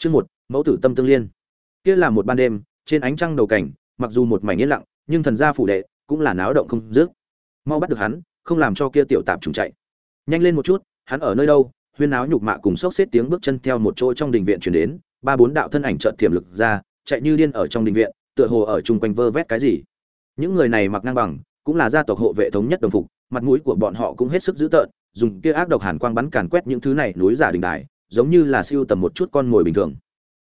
Chương một, mẫu tử tâm tương liên. Kia là một ban đêm, trên ánh trăng đầu cảnh, mặc dù một mảnh yên lặng, nhưng thần gia phủ đệ cũng là náo động không dứt. Mau bắt được hắn, không làm cho kia tiểu tạp trùng chạy. Nhanh lên một chút, hắn ở nơi đâu? Huyên náo nhục mạ cùng sốc xếp tiếng bước chân theo một chỗ trong đình viện truyền đến, ba bốn đạo thân ảnh chợt tiềm lực ra, chạy như điên ở trong đình viện, tựa hồ ở chung quanh vơ vét cái gì. Những người này mặc ngang bằng, cũng là gia tộc hộ vệ thống nhất đồng phục, mặt mũi của bọn họ cũng hết sức dữ tợn, dùng kia ác độc hàn quang bắn càn quét những thứ này núi giả đình đài, giống như là siêu tầm một chút con mồi bình thường.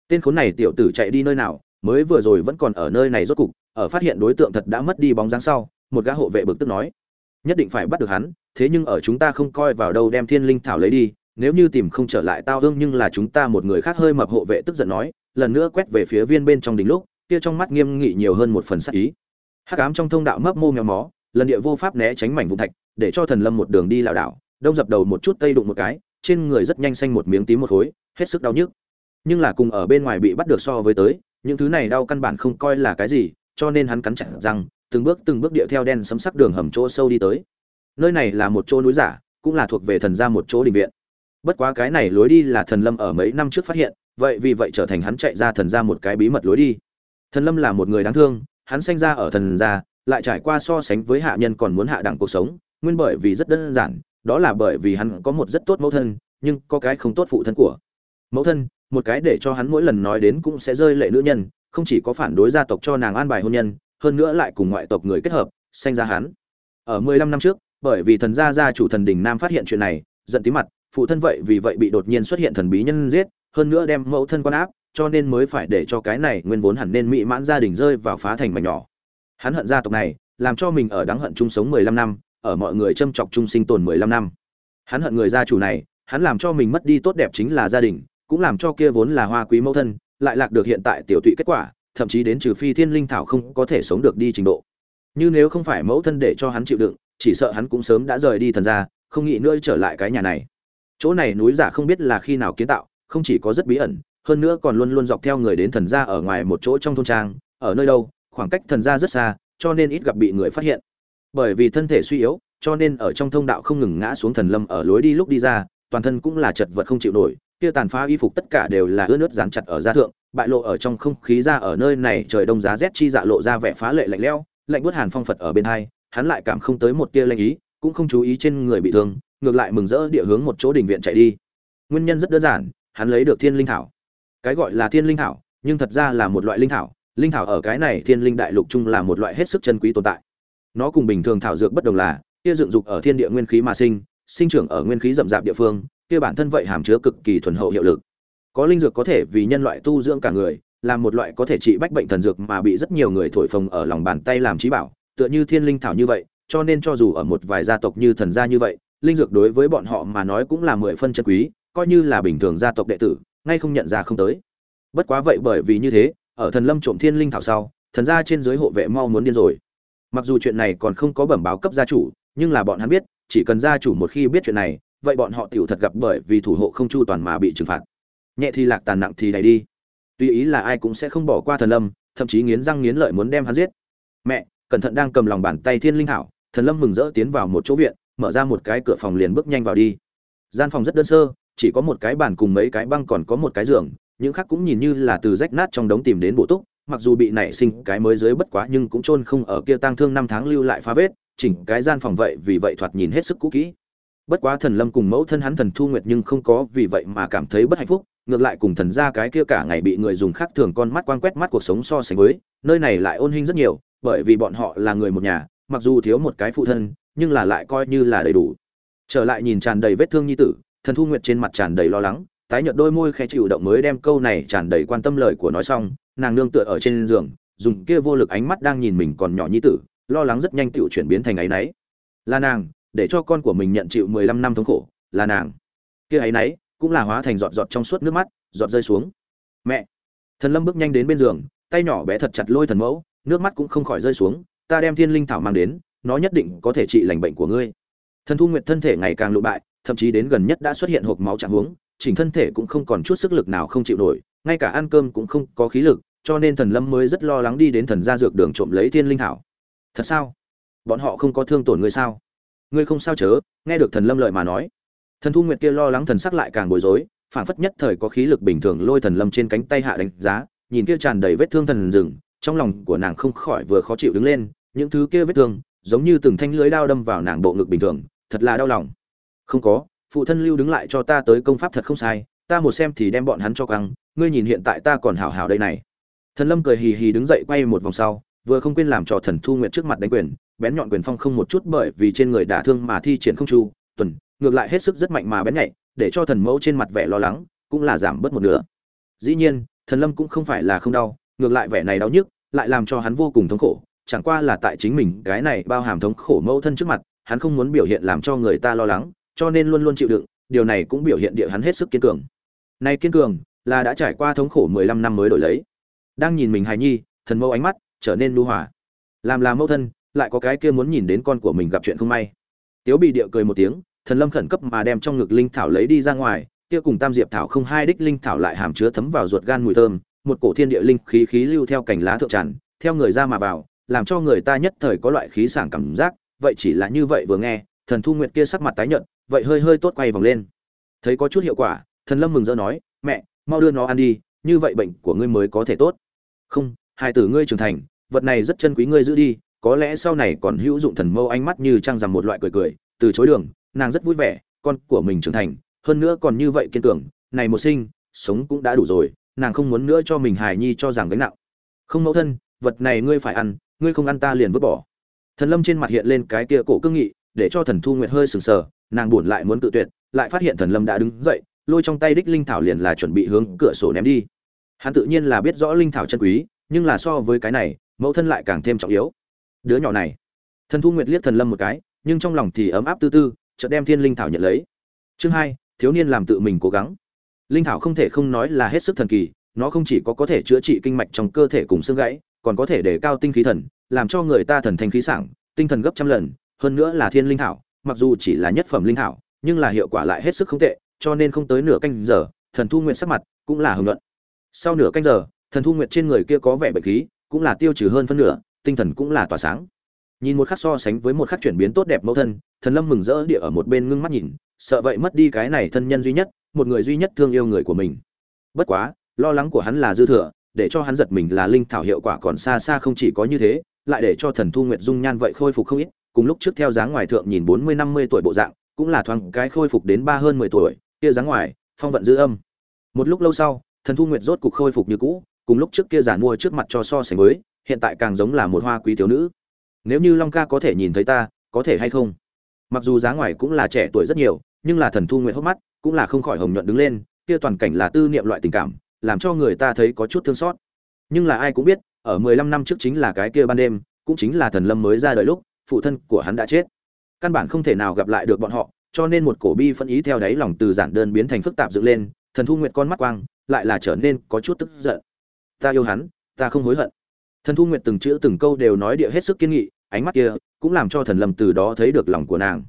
Tên khốn này tiểu tử chạy đi nơi nào, mới vừa rồi vẫn còn ở nơi này rốt cục, ở phát hiện đối tượng thật đã mất đi bóng dáng sau, một gã hộ vệ bực tức nói: "Nhất định phải bắt được hắn, thế nhưng ở chúng ta không coi vào đâu đem Thiên Linh thảo lấy đi, nếu như tìm không trở lại tao hương nhưng là chúng ta một người khác hơi mập hộ vệ tức giận nói, lần nữa quét về phía viên bên trong đỉnh lúc, kia trong mắt nghiêm nghị nhiều hơn một phần sắc ý. Hắc ám trong thông đạo mấp mô mèo mó, lần địa vô pháp né tránh mảnh vụn thạch, để cho thần lâm một đường đi lảo đảo, đông dập đầu một chút tây đụng một cái, trên người rất nhanh xanh một miếng tím một khối, hết sức đau nhức. Nhưng là cùng ở bên ngoài bị bắt được so với tới, những thứ này đau căn bản không coi là cái gì, cho nên hắn cắn chặt răng, từng bước từng bước điệu theo đen sấm sắc đường hầm chỗ sâu đi tới. Nơi này là một chỗ núi giả, cũng là thuộc về thần gia một chỗ đình viện. Bất quá cái này lối đi là thần lâm ở mấy năm trước phát hiện, vậy vì vậy trở thành hắn chạy ra thần gia một cái bí mật lối đi. Thần lâm là một người đáng thương, hắn sinh ra ở thần gia, lại trải qua so sánh với hạ nhân còn muốn hạ đẳng cuộc sống, nguyên bởi vì rất đơn giản, đó là bởi vì hắn có một rất tốt mẫu thân, nhưng có cái không tốt phụ thân của. Mẫu thân, một cái để cho hắn mỗi lần nói đến cũng sẽ rơi lệ nữ nhân, không chỉ có phản đối gia tộc cho nàng an bài hôn nhân, hơn nữa lại cùng ngoại tộc người kết hợp, sinh ra hắn. Ở 15 năm trước, bởi vì thần gia gia chủ thần đình nam phát hiện chuyện này, giận tí mặt, phụ thân vậy vì vậy bị đột nhiên xuất hiện thần bí nhân giết, hơn nữa đem mẫu thân quan áp, cho nên mới phải để cho cái này nguyên vốn hẳn nên mỹ mãn gia đình rơi vào phá thành mảnh nhỏ. Hắn hận gia tộc này, làm cho mình ở đáng hận chung sống 15 năm, ở mọi người châm chọc chung sinh tồn 15 năm. Hắn hận người gia chủ này, hắn làm cho mình mất đi tốt đẹp chính là gia đình, cũng làm cho kia vốn là hoa quý mẫu thân, lại lạc được hiện tại tiểu tụy kết quả, thậm chí đến trừ phi thiên linh thảo không có thể sống được đi trình độ. Như nếu không phải mẫu thân để cho hắn chịu đựng, chỉ sợ hắn cũng sớm đã rời đi thần gia, không nghĩ nữa trở lại cái nhà này. Chỗ này núi giả không biết là khi nào kiến tạo, không chỉ có rất bí ẩn, hơn nữa còn luôn luôn dọc theo người đến thần gia ở ngoài một chỗ trong thôn trang, ở nơi đâu, khoảng cách thần gia rất xa, cho nên ít gặp bị người phát hiện bởi vì thân thể suy yếu, cho nên ở trong thông đạo không ngừng ngã xuống thần lâm ở lối đi lúc đi ra, toàn thân cũng là chật vật không chịu nổi, kia tàn phá y phục tất cả đều là ướt nước dán chặt ở da thượng, bại lộ ở trong không khí ra ở nơi này, trời đông giá rét chi dạ lộ ra vẻ phá lệ lạnh lẽo, lạnh buốt hàn phong phật ở bên hai, hắn lại cảm không tới một tia lanh ý, cũng không chú ý trên người bị thương, ngược lại mừng rỡ địa hướng một chỗ đình viện chạy đi. Nguyên nhân rất đơn giản, hắn lấy được thiên linh thảo. Cái gọi là thiên linh thảo, nhưng thật ra là một loại linh thảo linh thảo ở cái này thiên linh đại lục chung là một loại hết sức chân quý tồn tại nó cùng bình thường thảo dược bất đồng là, kia dựng dục ở thiên địa nguyên khí mà sinh sinh trưởng ở nguyên khí rậm rạp địa phương, kia bản thân vậy hàm chứa cực kỳ thuần hậu hiệu lực. Có linh dược có thể vì nhân loại tu dưỡng cả người là một loại có thể trị bách bệnh thần dược mà bị rất nhiều người thổi phồng ở lòng bàn tay làm trí bảo, tựa như thiên linh thảo như vậy, cho nên cho dù ở một vài gia tộc như thần gia như vậy, linh dược đối với bọn họ mà nói cũng là mười phân chân quý, coi như là bình thường gia tộc đệ tử, ngay không nhận ra không tới. Bất quá vậy bởi vì như thế, ở thần lâm trộm thiên linh thảo sau, thần gia trên dưới hộ vệ mau muốn điên rồi mặc dù chuyện này còn không có bẩm báo cấp gia chủ, nhưng là bọn hắn biết, chỉ cần gia chủ một khi biết chuyện này, vậy bọn họ tiểu thật gặp bởi vì thủ hộ không chu toàn mà bị trừng phạt. Nhẹ thì lạc tàn nặng thì đẩy đi. Tuy ý là ai cũng sẽ không bỏ qua thần lâm, thậm chí nghiến răng nghiến lợi muốn đem hắn giết. Mẹ, cẩn thận đang cầm lòng bàn tay thiên linh thảo thần lâm mừng rỡ tiến vào một chỗ viện, mở ra một cái cửa phòng liền bước nhanh vào đi. Gian phòng rất đơn sơ, chỉ có một cái bàn cùng mấy cái băng còn có một cái giường, những khác cũng nhìn như là từ rách nát trong đống tìm đến bộ túc mặc dù bị nảy sinh cái mới dưới bất quá nhưng cũng chôn không ở kia tang thương năm tháng lưu lại phá vết, chỉnh cái gian phòng vậy vì vậy thoạt nhìn hết sức cũ kỹ. Bất quá thần lâm cùng mẫu thân hắn thần thu nguyệt nhưng không có vì vậy mà cảm thấy bất hạnh phúc, ngược lại cùng thần gia cái kia cả ngày bị người dùng khác thường con mắt quang quét mắt cuộc sống so sánh với, nơi này lại ôn hình rất nhiều, bởi vì bọn họ là người một nhà, mặc dù thiếu một cái phụ thân, nhưng là lại coi như là đầy đủ. Trở lại nhìn tràn đầy vết thương nhi tử, thần thu nguyệt trên mặt tràn đầy lo lắng, tái nhợt đôi môi khẽ chịu động mới đem câu này tràn đầy quan tâm lời của nói xong nàng nương tựa ở trên giường, dùng kia vô lực ánh mắt đang nhìn mình còn nhỏ nhi tử, lo lắng rất nhanh tựu chuyển biến thành ấy nấy là nàng, để cho con của mình nhận chịu mười lăm năm thống khổ, là nàng. Kia ấy nấy cũng là hóa thành giọt giọt trong suốt nước mắt, giọt rơi xuống. Mẹ! Thần lâm bước nhanh đến bên giường, tay nhỏ bé thật chặt lôi thần mẫu, nước mắt cũng không khỏi rơi xuống, ta đem thiên linh thảo mang đến, nó nhất định có thể trị lành bệnh của ngươi. Thần thu nguyện thân thể ngày càng lụ bại, thậm chí đến gần nhất đã xuất hiện hộp máu trạng huống, chỉnh thân thể cũng không còn chút sức lực nào không chịu nổi ngay cả ăn cơm cũng không có khí lực, cho nên thần lâm mới rất lo lắng đi đến thần gia dược đường trộm lấy thiên linh thảo. Thật sao? Bọn họ không có thương tổn ngươi sao? Ngươi không sao chớ, nghe được thần lâm lợi mà nói. Thần thu nguyệt kia lo lắng thần sắc lại càng bối rối phản phất nhất thời có khí lực bình thường lôi thần lâm trên cánh tay hạ đánh giá, nhìn kia tràn đầy vết thương thần rừng, trong lòng của nàng không khỏi vừa khó chịu đứng lên, những thứ kia vết thương, giống như từng thanh lưới đao đâm vào nàng bộ ngực bình thường, thật là đau lòng. Không có, phụ thân lưu đứng lại cho ta tới công pháp thật không sai, ta một xem thì đem bọn hắn cho căng ngươi nhìn hiện tại ta còn hảo hảo đây này. Thần lâm cười hì hì đứng dậy quay một vòng sau, vừa không quên làm cho thần thu nguyệt trước mặt đánh quyền, bén nhọn quyền phong không một chút bởi vì trên người đả thương mà thi triển không chu, tuần, ngược lại hết sức rất mạnh mà bén nhạy, để cho thần mẫu trên mặt vẻ lo lắng cũng là giảm bớt một nửa. Dĩ nhiên, thần lâm cũng không phải là không đau, ngược lại vẻ này đau nhức, lại làm cho hắn vô cùng thống khổ, chẳng qua là tại chính mình cái này bao hàm thống khổ mẫu thân trước mặt, hắn không muốn biểu hiện làm cho người ta lo lắng, cho nên luôn luôn chịu đựng, điều này cũng biểu hiện địa hắn hết sức kiên cường. Này kiên cường là đã trải qua thống khổ mười lăm năm mới đổi lấy. Đang nhìn mình hài nhi, thần mẫu ánh mắt trở nên nu hòa. Làm là mẫu thân, lại có cái kia muốn nhìn đến con của mình gặp chuyện không may. Tiếu bị địa cười một tiếng, thần lâm khẩn cấp mà đem trong ngực linh thảo lấy đi ra ngoài, kia cùng tam diệp thảo không hai đích linh thảo lại hàm chứa thấm vào ruột gan mùi thơm, một cổ thiên địa linh khí khí lưu theo cành lá thượng tràn, theo người ra mà vào, làm cho người ta nhất thời có loại khí sảng cảm giác, vậy chỉ là như vậy vừa nghe, thần thu nguyệt kia sắc mặt tái nhợt, vậy hơi hơi tốt quay vòng lên. Thấy có chút hiệu quả, thần lâm mừng rỡ nói, mẹ mau đưa nó ăn đi, như vậy bệnh của ngươi mới có thể tốt. Không, hai tử ngươi trưởng thành, vật này rất chân quý ngươi giữ đi, có lẽ sau này còn hữu dụng thần mâu ánh mắt như trang rằng một loại cười cười, từ chối đường, nàng rất vui vẻ, con của mình trưởng thành, hơn nữa còn như vậy kiên tưởng này một sinh, sống cũng đã đủ rồi, nàng không muốn nữa cho mình hài nhi cho rằng gánh nặng. Không mẫu thân, vật này ngươi phải ăn, ngươi không ăn ta liền vứt bỏ. Thần lâm trên mặt hiện lên cái kia cổ cương nghị, để cho thần thu nguyệt hơi sừng sờ, nàng buồn lại muốn tự tuyệt, lại phát hiện thần lâm đã đứng dậy lôi trong tay đích linh thảo liền là chuẩn bị hướng cửa sổ ném đi. Hắn tự nhiên là biết rõ linh thảo chân quý, nhưng là so với cái này, mẫu thân lại càng thêm trọng yếu. Đứa nhỏ này. Thần thu nguyệt liếc thần lâm một cái, nhưng trong lòng thì ấm áp tư tư, chợt đem thiên linh thảo nhận lấy. Chương hai, thiếu niên làm tự mình cố gắng. Linh thảo không thể không nói là hết sức thần kỳ, nó không chỉ có có thể chữa trị kinh mạch trong cơ thể cùng xương gãy, còn có thể để cao tinh khí thần, làm cho người ta thần thanh khí sảng, tinh thần gấp trăm lần, hơn nữa là thiên linh thảo, mặc dù chỉ là nhất phẩm linh thảo, nhưng là hiệu quả lại hết sức không tệ cho nên không tới nửa canh giờ, thần thu nguyện sắc mặt cũng là hưởng luận sau nửa canh giờ, thần thu nguyện trên người kia có vẻ bệnh khí, cũng là tiêu trừ hơn phân nửa, tinh thần cũng là tỏa sáng. Nhìn một khắc so sánh với một khắc chuyển biến tốt đẹp mẫu thân, thần lâm mừng rỡ địa ở một bên ngưng mắt nhìn, sợ vậy mất đi cái này thân nhân duy nhất, một người duy nhất thương yêu người của mình. Bất quá, lo lắng của hắn là dư thừa, để cho hắn giật mình là linh thảo hiệu quả còn xa xa không chỉ có như thế, lại để cho thần thu nguyệt dung nhan vậy khôi phục không ít, cùng lúc trước theo dáng ngoài thượng nhìn bốn mươi năm mươi tuổi bộ dạng, cũng là thoáng cái khôi phục đến ba hơn mười tuổi kia dáng ngoài, phong vận dư âm. Một lúc lâu sau, thần thu nguyệt rốt cục khôi phục như cũ, cùng lúc trước kia giản mua trước mặt cho so sánh với, hiện tại càng giống là một hoa quý thiếu nữ. Nếu như long ca có thể nhìn thấy ta, có thể hay không? Mặc dù giá ngoài cũng là trẻ tuổi rất nhiều, nhưng là thần thu nguyện hốc mắt cũng là không khỏi hồng nhuận đứng lên, kia toàn cảnh là tư niệm loại tình cảm, làm cho người ta thấy có chút thương xót. Nhưng là ai cũng biết, ở mười lăm năm trước chính là cái kia ban đêm, cũng chính là thần lâm mới ra đời lúc, phụ thân của hắn đã chết. Căn bản không thể nào gặp lại được bọn họ cho nên một cổ bi phân ý theo đáy lòng từ giản đơn biến thành phức tạp dựng lên, thần thu nguyệt con mắt quang lại là trở nên có chút tức giận. Ta yêu hắn, ta không hối hận. Thần thu nguyệt từng chữ từng câu đều nói địa hết sức kiên nghị, ánh mắt kia cũng làm cho thần lâm từ đó thấy được lòng của nàng.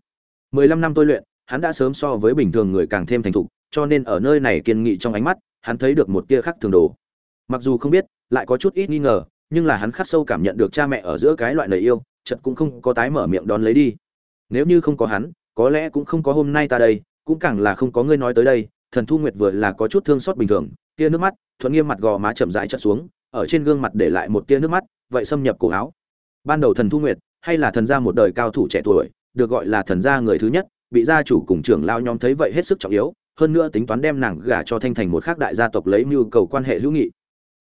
Mười lăm năm tôi luyện, hắn đã sớm so với bình thường người càng thêm thành thục, cho nên ở nơi này kiên nghị trong ánh mắt, hắn thấy được một tia khác thường đồ. Mặc dù không biết, lại có chút ít nghi ngờ, nhưng là hắn khắc sâu cảm nhận được cha mẹ ở giữa cái loại lời yêu chật cũng không có tái mở miệng đón lấy đi. Nếu như không có hắn có lẽ cũng không có hôm nay ta đây, cũng càng là không có ngươi nói tới đây, thần thu nguyệt vừa là có chút thương xót bình thường, tia nước mắt, thuận nghiêm mặt gò má chậm rãi chợt xuống, ở trên gương mặt để lại một tia nước mắt, vậy xâm nhập cổ áo. Ban đầu thần thu nguyệt, hay là thần gia một đời cao thủ trẻ tuổi, được gọi là thần gia người thứ nhất, bị gia chủ cùng trưởng lao nhóm thấy vậy hết sức trọng yếu, hơn nữa tính toán đem nàng gả cho thanh thành một khác đại gia tộc lấy mưu cầu quan hệ hữu nghị.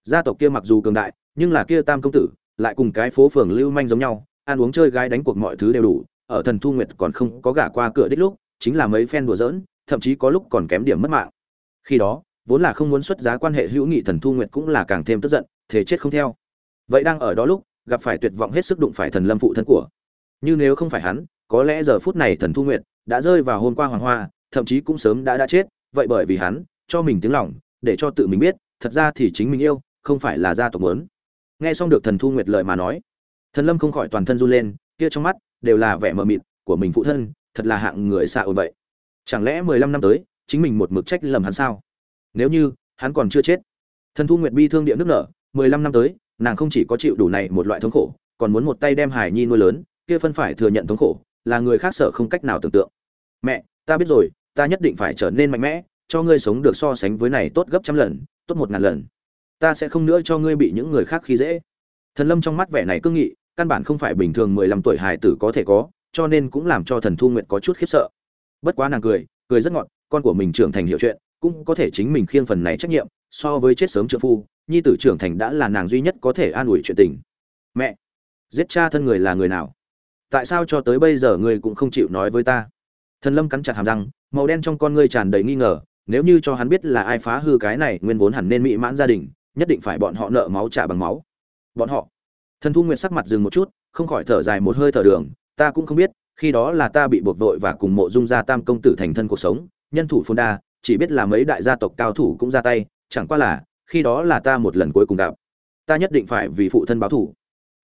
Gia tộc kia mặc dù cường đại, nhưng là kia tam công tử, lại cùng cái phố phường lưu manh giống nhau, ăn uống chơi gái đánh cuộc mọi thứ đều đủ ở thần thu nguyệt còn không có gả qua cửa đích lúc, chính là mấy phen đùa giỡn, thậm chí có lúc còn kém điểm mất mạng. Khi đó, vốn là không muốn xuất giá quan hệ hữu nghị thần thu nguyệt cũng là càng thêm tức giận thế chết không theo. Vậy đang ở đó lúc, gặp phải tuyệt vọng hết sức đụng phải thần lâm phụ thân của. Như nếu không phải hắn, có lẽ giờ phút này thần thu nguyệt đã rơi vào hôn qua hoàng hoa, thậm chí cũng sớm đã đã chết, vậy bởi vì hắn, cho mình tiếng lòng, để cho tự mình biết, thật ra thì chính mình yêu, không phải là gia tộc muốn. Nghe xong được thần thu nguyệt lời mà nói, thần lâm không khỏi toàn thân run lên, kia trong mắt đều là vẻ mờ mịt của mình phụ thân, thật là hạng người xạ ôi vậy. Chẳng lẽ mười lăm năm tới, chính mình một mực trách lầm hắn sao? Nếu như, hắn còn chưa chết. Thần thu nguyệt bi thương địa nước nở, mười lăm năm tới, nàng không chỉ có chịu đủ này một loại thống khổ, còn muốn một tay đem hải nhi nuôi lớn, kia phân phải thừa nhận thống khổ, là người khác sợ không cách nào tưởng tượng. Mẹ, ta biết rồi, ta nhất định phải trở nên mạnh mẽ, cho ngươi sống được so sánh với này tốt gấp trăm lần, tốt một ngàn lần. Ta sẽ không nữa cho ngươi bị những người khác khi dễ. Thần lâm trong mắt vẻ này cương nghị căn bản không phải bình thường mười lăm tuổi hài tử có thể có, cho nên cũng làm cho thần thu nguyệt có chút khiếp sợ. Bất quá nàng cười cười rất ngọt, con của mình trưởng thành hiểu chuyện, cũng có thể chính mình khiêng phần này trách nhiệm, so với chết sớm trợ phu, nhi tử trưởng thành đã là nàng duy nhất có thể an ủi chuyện tình. Mẹ! Giết cha thân người là người nào? Tại sao cho tới bây giờ người cũng không chịu nói với ta? Thần lâm cắn chặt hàm răng, màu đen trong con ngươi tràn đầy nghi ngờ, nếu như cho hắn biết là ai phá hư cái này, nguyên vốn hẳn nên mỹ mãn gia đình, nhất định phải bọn họ nợ máu trả bằng máu. Bọn họ? Thần thu nguyệt sắc mặt dừng một chút, không khỏi thở dài một hơi thở đường, ta cũng không biết, khi đó là ta bị buộc vội và cùng mộ dung gia tam công tử thành thân cuộc sống, nhân thủ phôn đa, chỉ biết là mấy đại gia tộc cao thủ cũng ra tay, chẳng qua là, khi đó là ta một lần cuối cùng gặp. Ta nhất định phải vì phụ thân báo thủ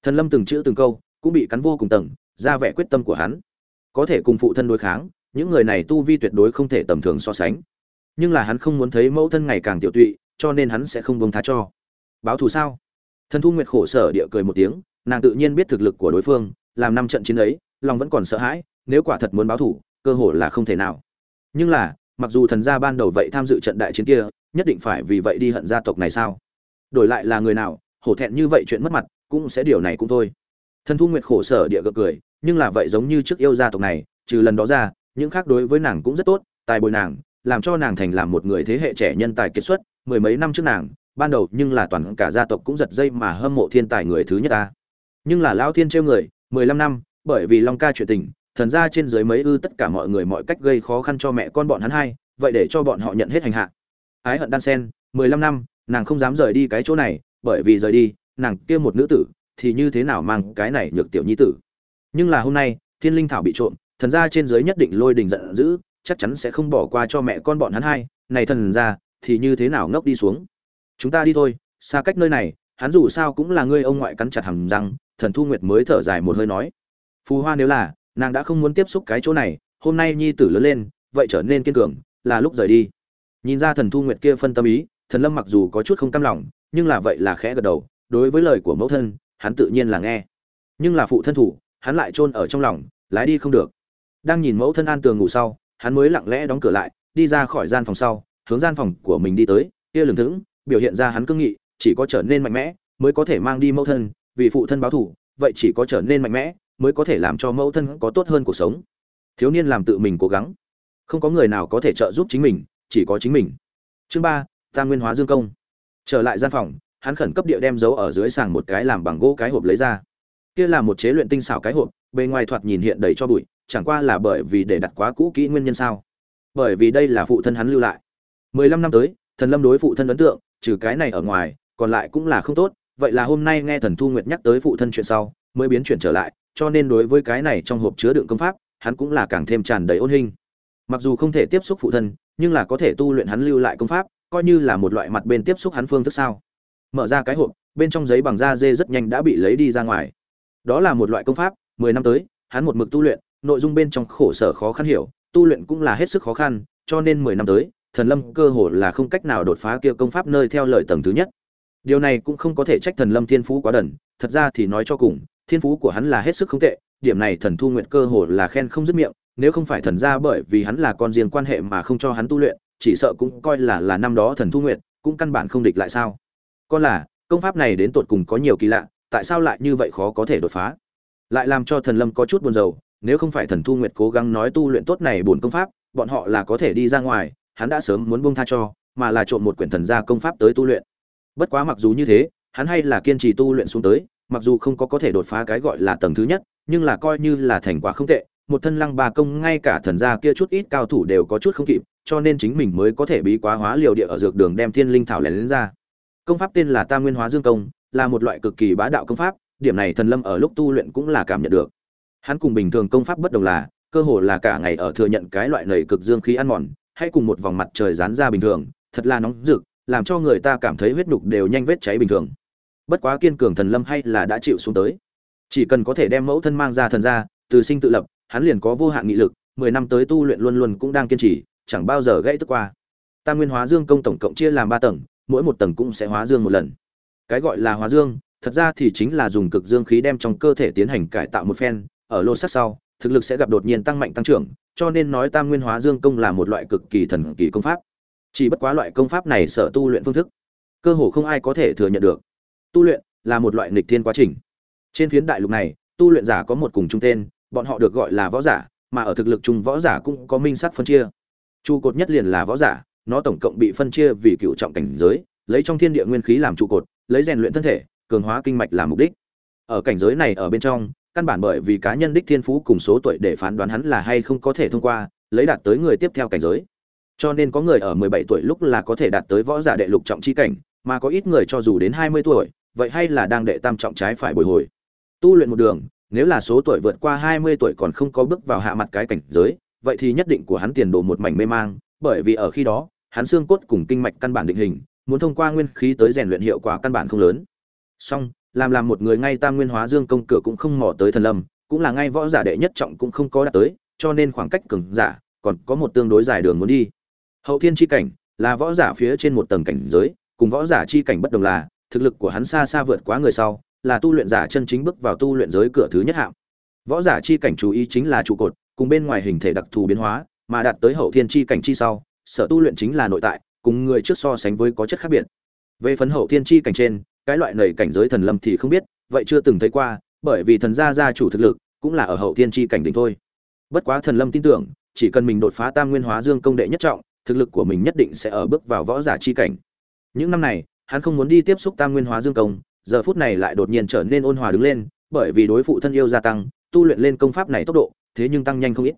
thần lâm từng chữ từng câu, cũng bị cắn vô cùng tầng, ra vẻ quyết tâm của hắn. Có thể cùng phụ thân đối kháng, những người này tu vi tuyệt đối không thể tầm thường so sánh. Nhưng là hắn không muốn thấy mẫu thân ngày càng tiểu tụy, cho nên hắn sẽ không bông tha cho. Báo thù sao? Thần thu nguyệt khổ sở địa cười một tiếng, nàng tự nhiên biết thực lực của đối phương, làm năm trận chiến ấy, lòng vẫn còn sợ hãi, nếu quả thật muốn báo thù cơ hội là không thể nào. Nhưng là, mặc dù thần gia ban đầu vậy tham dự trận đại chiến kia, nhất định phải vì vậy đi hận gia tộc này sao? Đổi lại là người nào, hổ thẹn như vậy chuyện mất mặt, cũng sẽ điều này cũng thôi. Thần thu nguyệt khổ sở địa gật cười, nhưng là vậy giống như trước yêu gia tộc này, trừ lần đó ra, những khác đối với nàng cũng rất tốt, tài bồi nàng, làm cho nàng thành làm một người thế hệ trẻ nhân tài kiệt xuất, mười mấy năm trước nàng ban đầu nhưng là toàn cả gia tộc cũng giật dây mà hâm mộ thiên tài người thứ nhất ta. Nhưng là lao thiên trêu người, mười lăm năm, bởi vì long ca chuyện tình, thần ra trên dưới mấy ư tất cả mọi người mọi cách gây khó khăn cho mẹ con bọn hắn hai, vậy để cho bọn họ nhận hết hành hạ. Ái hận đan sen, mười lăm năm, nàng không dám rời đi cái chỗ này, bởi vì rời đi, nàng kia một nữ tử, thì như thế nào mang cái này nhược tiểu nhi tử. Nhưng là hôm nay, thiên linh thảo bị trộm, thần gia trên dưới nhất định lôi đình giận dữ, chắc chắn sẽ không bỏ qua cho mẹ con bọn hắn hai, này thần gia, thì như thế nào ngốc đi xuống? Chúng ta đi thôi, xa cách nơi này, hắn dù sao cũng là ngươi ông ngoại cắn chặt hầm răng, thần thu nguyệt mới thở dài một hơi nói. Phù hoa nếu là, nàng đã không muốn tiếp xúc cái chỗ này, hôm nay nhi tử lớn lên, vậy trở nên kiên cường, là lúc rời đi. Nhìn ra thần thu nguyệt kia phân tâm ý, thần lâm mặc dù có chút không cam lòng, nhưng là vậy là khẽ gật đầu, đối với lời của mẫu thân, hắn tự nhiên là nghe. Nhưng là phụ thân thủ, hắn lại chôn ở trong lòng, lái đi không được. Đang nhìn mẫu thân an tường ngủ sau, hắn mới lặng lẽ đóng cửa lại, đi ra khỏi gian phòng sau, hướng gian phòng của mình đi tới, kia lừng thững biểu hiện ra hắn cương nghị, chỉ có trở nên mạnh mẽ, mới có thể mang đi mẫu thân, vì phụ thân báo thù, vậy chỉ có trở nên mạnh mẽ, mới có thể làm cho mẫu thân có tốt hơn cuộc sống. Thiếu niên làm tự mình cố gắng. Không có người nào có thể trợ giúp chính mình, chỉ có chính mình. Chương ba, tam nguyên hóa dương công. Trở lại gian phòng, hắn khẩn cấp địa đem giấu ở dưới sàng một cái làm bằng gỗ cái hộp lấy ra. Kia là một chế luyện tinh xảo cái hộp, bề ngoài thoạt nhìn hiện đầy cho bụi, chẳng qua là bởi vì để đặt quá cũ kỹ nguyên nhân sao. Bởi vì đây là phụ thân hắn lưu lại. Mười lăm năm tới, thần lâm đối phụ thân ấn tượng trừ cái này ở ngoài, còn lại cũng là không tốt. Vậy là hôm nay nghe thần thu nguyệt nhắc tới phụ thân chuyện sau, mới biến chuyển trở lại, cho nên đối với cái này trong hộp chứa đựng công pháp, hắn cũng là càng thêm tràn đầy ôn hình. Mặc dù không thể tiếp xúc phụ thân, nhưng là có thể tu luyện hắn lưu lại công pháp, coi như là một loại mặt bên tiếp xúc hắn phương thức sao. Mở ra cái hộp, bên trong giấy bằng da dê rất nhanh đã bị lấy đi ra ngoài. Đó là một loại công pháp, mười năm tới, hắn một mực tu luyện, nội dung bên trong khổ sở khó khăn hiểu, tu luyện cũng là hết sức khó khăn, cho nên mười năm tới thần lâm cơ hồ là không cách nào đột phá kia công pháp nơi theo lời tầng thứ nhất. Điều này cũng không có thể trách thần lâm thiên phú quá đần, thật ra thì nói cho cùng, thiên phú của hắn là hết sức không tệ, điểm này thần thu nguyện cơ hồ là khen không dứt miệng, nếu không phải thần ra bởi vì hắn là con riêng quan hệ mà không cho hắn tu luyện, chỉ sợ cũng coi là là năm đó thần thu nguyện cũng căn bản không địch lại sao. Con là, công pháp này đến tột cùng có nhiều kỳ lạ, tại sao lại như vậy khó có thể đột phá? Lại làm cho thần lâm có chút buồn rầu, nếu không phải thần thu nguyệt cố gắng nói tu luyện tốt này bổn công pháp, bọn họ là có thể đi ra ngoài hắn đã sớm muốn buông tha cho, mà là trộn một quyển thần gia công pháp tới tu luyện. Bất quá mặc dù như thế, hắn hay là kiên trì tu luyện xuống tới, mặc dù không có có thể đột phá cái gọi là tầng thứ nhất, nhưng là coi như là thành quả không tệ, một thân lăng ba công ngay cả thần gia kia chút ít cao thủ đều có chút không kịp, cho nên chính mình mới có thể bí quá hóa liều địa ở dược đường đem thiên linh thảo lén lên ra. Công pháp tên là tam nguyên hóa dương công, là một loại cực kỳ bá đạo công pháp, điểm này thần lâm ở lúc tu luyện cũng là cảm nhận được. Hắn cùng bình thường công pháp bất đồng là, cơ hồ là cả ngày ở thừa nhận cái loại nảy cực dương khí ăn mòn hay cùng một vòng mặt trời dán ra bình thường, thật là nóng rực, làm cho người ta cảm thấy huyết nhục đều nhanh vết cháy bình thường. Bất quá kiên cường thần lâm hay là đã chịu xuống tới. Chỉ cần có thể đem mẫu thân mang ra thần ra từ sinh tự lập, hắn liền có vô hạn nghị lực, mười năm tới tu luyện luôn luôn cũng đang kiên trì, chẳng bao giờ gãy tức qua. Tam nguyên hóa dương công tổng cộng chia làm ba tầng, mỗi một tầng cũng sẽ hóa dương một lần. Cái gọi là hóa dương, thật ra thì chính là dùng cực dương khí đem trong cơ thể tiến hành cải tạo một phen, ở lô sắc sau, thực lực sẽ gặp đột nhiên tăng mạnh tăng trưởng cho nên nói tam nguyên hóa dương công là một loại cực kỳ thần kỳ công pháp. Chỉ bất quá loại công pháp này sở tu luyện phương thức, cơ hồ không ai có thể thừa nhận được. Tu luyện là một loại nghịch thiên quá trình. Trên phiến đại lục này, tu luyện giả có một cùng chung tên, bọn họ được gọi là võ giả, mà ở thực lực chung võ giả cũng có minh sắc phân chia. Trụ cột nhất liền là võ giả, nó tổng cộng bị phân chia vì cựu trọng cảnh giới, lấy trong thiên địa nguyên khí làm trụ cột, lấy rèn luyện thân thể, cường hóa kinh mạch làm mục đích. Ở cảnh giới này ở bên trong căn bản bởi vì cá nhân đích thiên phú cùng số tuổi để phán đoán hắn là hay không có thể thông qua, lấy đạt tới người tiếp theo cảnh giới. Cho nên có người ở 17 tuổi lúc là có thể đạt tới võ giả đệ lục trọng chi cảnh, mà có ít người cho dù đến 20 tuổi, vậy hay là đang đệ tam trọng trái phải bồi hồi. Tu luyện một đường, nếu là số tuổi vượt qua 20 tuổi còn không có bước vào hạ mặt cái cảnh giới, vậy thì nhất định của hắn tiền đồ một mảnh mê mang, bởi vì ở khi đó, hắn xương cốt cùng kinh mạch căn bản định hình, muốn thông qua nguyên khí tới rèn luyện hiệu quả căn bản không lớn. Song làm làm một người ngay tam nguyên hóa dương công cửa cũng không mò tới thần lâm, cũng là ngay võ giả đệ nhất trọng cũng không có đạt tới, cho nên khoảng cách cường giả còn có một tương đối dài đường muốn đi. Hậu thiên chi cảnh là võ giả phía trên một tầng cảnh giới, cùng võ giả chi cảnh bất đồng là, thực lực của hắn xa xa vượt quá người sau, là tu luyện giả chân chính bước vào tu luyện giới cửa thứ nhất hạng. Võ giả chi cảnh chú ý chính là trụ cột, cùng bên ngoài hình thể đặc thù biến hóa, mà đạt tới hậu thiên chi cảnh chi sau, sở tu luyện chính là nội tại, cùng người trước so sánh với có chất khác biệt. Về phấn hậu thiên chi cảnh trên cái loại nầy cảnh giới thần lâm thì không biết, vậy chưa từng thấy qua, bởi vì thần gia gia chủ thực lực cũng là ở hậu thiên chi cảnh đỉnh thôi. Bất quá thần lâm tin tưởng, chỉ cần mình đột phá tam nguyên hóa dương công đệ nhất trọng, thực lực của mình nhất định sẽ ở bước vào võ giả chi cảnh. Những năm này, hắn không muốn đi tiếp xúc tam nguyên hóa dương công, giờ phút này lại đột nhiên trở nên ôn hòa đứng lên, bởi vì đối phụ thân yêu gia tăng, tu luyện lên công pháp này tốc độ, thế nhưng tăng nhanh không ít.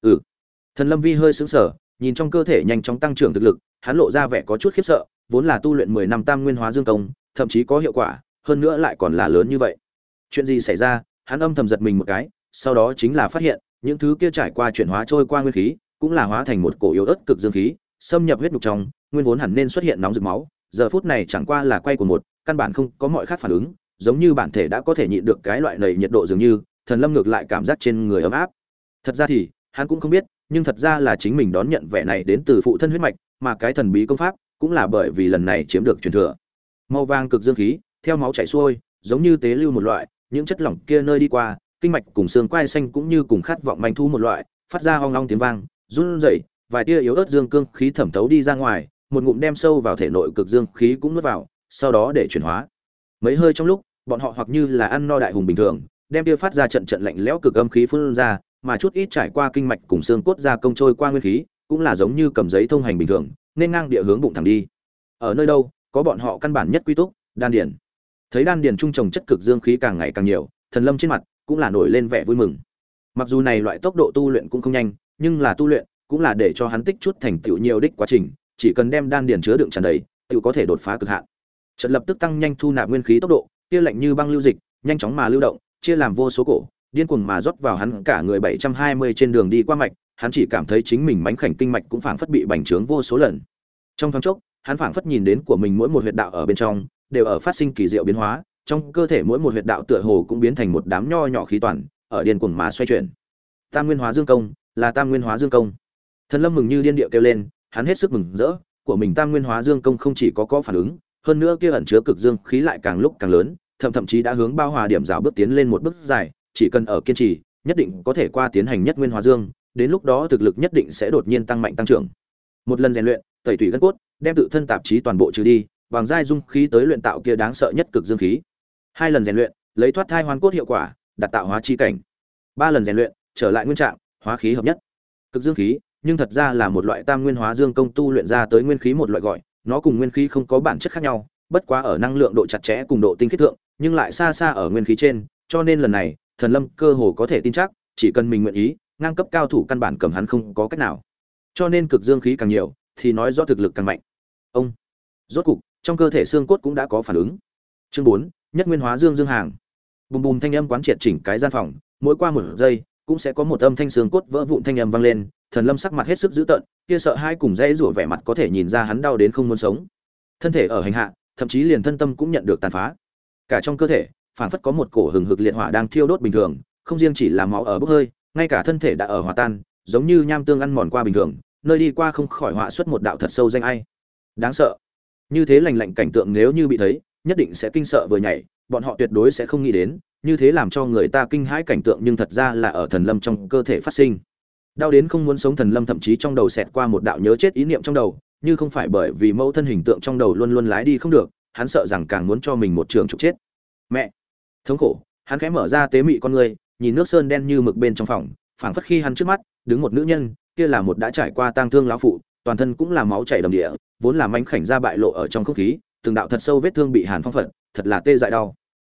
Ừ. Thần lâm vi hơi sững sờ, nhìn trong cơ thể nhanh chóng tăng trưởng thực lực, hắn lộ ra vẻ có chút khiếp sợ, vốn là tu luyện mười năm tam nguyên hóa dương công thậm chí có hiệu quả, hơn nữa lại còn là lớn như vậy. Chuyện gì xảy ra, hắn âm thầm giật mình một cái, sau đó chính là phát hiện, những thứ kia trải qua chuyển hóa trôi qua nguyên khí, cũng là hóa thành một cổ yếu ớt cực dương khí, xâm nhập huyết nhục trong, nguyên vốn hẳn nên xuất hiện nóng rực máu, giờ phút này chẳng qua là quay của một, căn bản không có mọi khác phản ứng, giống như bản thể đã có thể nhịn được cái loại nầy nhiệt độ dường như, thần lâm ngược lại cảm giác trên người ấm áp. Thật ra thì, hắn cũng không biết, nhưng thật ra là chính mình đón nhận vẻ này đến từ phụ thân huyết mạch, mà cái thần bí công pháp cũng là bởi vì lần này chiếm được truyền thừa màu vàng cực dương khí, theo máu chảy xuôi, giống như tế lưu một loại, những chất lỏng kia nơi đi qua, kinh mạch cùng xương quai xanh cũng như cùng khát vọng manh thu một loại, phát ra hoang long tiếng vang, run rẩy, vài tia yếu ớt dương cương khí thẩm thấu đi ra ngoài, một ngụm đem sâu vào thể nội cực dương khí cũng nuốt vào, sau đó để chuyển hóa. Mấy hơi trong lúc, bọn họ hoặc như là ăn no đại hùng bình thường, đem tia phát ra trận trận lạnh lẽo cực âm khí phun ra, mà chút ít trải qua kinh mạch cùng xương cốt ra công trôi qua nguyên khí, cũng là giống như cầm giấy thông hành bình thường, nên ngang địa hướng bụng thẳng đi. Ở nơi đâu có bọn họ căn bản nhất quy túc, đan điền. Thấy đan điền trung trồng chất cực dương khí càng ngày càng nhiều, thần lâm trên mặt cũng là nổi lên vẻ vui mừng. Mặc dù này loại tốc độ tu luyện cũng không nhanh, nhưng là tu luyện cũng là để cho hắn tích chút thành tựu nhiều đích quá trình, chỉ cần đem đan điền chứa đựng tràn đầy tự có thể đột phá cực hạn. Trận lập tức tăng nhanh thu nạp nguyên khí tốc độ kia lạnh như băng lưu dịch, nhanh chóng mà lưu động, chia làm vô số cổ, điên cuồng mà rót vào hắn cả người 720 trên đường đi qua mạch, hắn chỉ cảm thấy chính mình mánh khảnh kinh mạch cũng phảng phất bị bành trướng vô số lần. Trong thoáng chốc hắn phảng phất nhìn đến của mình mỗi một huyệt đạo ở bên trong, đều ở phát sinh kỳ diệu biến hóa, trong cơ thể mỗi một huyệt đạo tựa hồ cũng biến thành một đám nho nhỏ khí toàn, ở điên cuồng mà xoay chuyển. Tam nguyên hóa dương công, là tam nguyên hóa dương công. Thần lâm mừng như điên điệu kêu lên, hắn hết sức mừng rỡ, của mình tam nguyên hóa dương công không chỉ có có phản ứng, hơn nữa kia ẩn chứa cực dương khí lại càng lúc càng lớn, thậm thậm chí đã hướng bao hòa điểm rào bước tiến lên một bước dài, chỉ cần ở kiên trì, nhất định có thể qua tiến hành nhất nguyên hóa dương, đến lúc đó thực lực nhất định sẽ đột nhiên tăng mạnh tăng trưởng. Một lần rèn luyện, tẩy tủy gân cốt đem tự thân tạp chí toàn bộ trừ đi, bằng giai dung khí tới luyện tạo kia đáng sợ nhất cực dương khí. Hai lần rèn luyện, lấy thoát thai hoàn cốt hiệu quả đặt tạo hóa chi cảnh. Ba lần rèn luyện, trở lại nguyên trạng, hóa khí hợp nhất. Cực dương khí, nhưng thật ra là một loại tam nguyên hóa dương công tu luyện ra tới nguyên khí một loại gọi, nó cùng nguyên khí không có bản chất khác nhau, bất quá ở năng lượng độ chặt chẽ cùng độ tinh khiết thượng, nhưng lại xa xa ở nguyên khí trên, cho nên lần này, thần lâm cơ hồ có thể tin chắc, chỉ cần mình nguyện ý, ngang cấp cao thủ căn bản cầm hắn không có cách nào. Cho nên cực dương khí càng nhiều thì nói do thực lực càng mạnh. Ông. Rốt cục, trong cơ thể xương cốt cũng đã có phản ứng. Chương bốn, nhất nguyên hóa dương dương hàng. Bùm bùm thanh âm quán triệt chỉnh cái gian phòng, mỗi qua một giây, cũng sẽ có một âm thanh xương cốt vỡ vụn thanh âm vang lên, thần lâm sắc mặt hết sức dữ tợn, kia sợ hai cùng dãy rủa vẻ mặt có thể nhìn ra hắn đau đến không muốn sống. Thân thể ở hành hạ, thậm chí liền thân tâm cũng nhận được tàn phá. Cả trong cơ thể phản phất có một cổ hừng hực liệt hỏa đang thiêu đốt bình thường, không riêng chỉ là máu ở bốc hơi, ngay cả thân thể đã ở hòa tan, giống như nham tương ăn mòn qua bình thường nơi đi qua không khỏi họa xuất một đạo thật sâu danh ai. Đáng sợ. Như thế lành lạnh cảnh tượng nếu như bị thấy, nhất định sẽ kinh sợ vừa nhảy, bọn họ tuyệt đối sẽ không nghĩ đến, như thế làm cho người ta kinh hãi cảnh tượng nhưng thật ra là ở thần lâm trong cơ thể phát sinh. Đau đến không muốn sống thần lâm thậm chí trong đầu xẹt qua một đạo nhớ chết ý niệm trong đầu, như không phải bởi vì mẫu thân hình tượng trong đầu luôn luôn lái đi không được, hắn sợ rằng càng muốn cho mình một trường trục chết. Mẹ! Thống khổ, hắn khẽ mở ra tế mị con người, nhìn nước sơn đen như mực bên trong phòng, phảng phất khi hắn trước mắt, đứng một nữ nhân kia là một đã trải qua tang thương lão phụ, toàn thân cũng là máu chảy đầm địa, vốn là mảnh khảnh ra bại lộ ở trong không khí, từng đạo thật sâu vết thương bị hàn phong phật, thật là tê dại đau.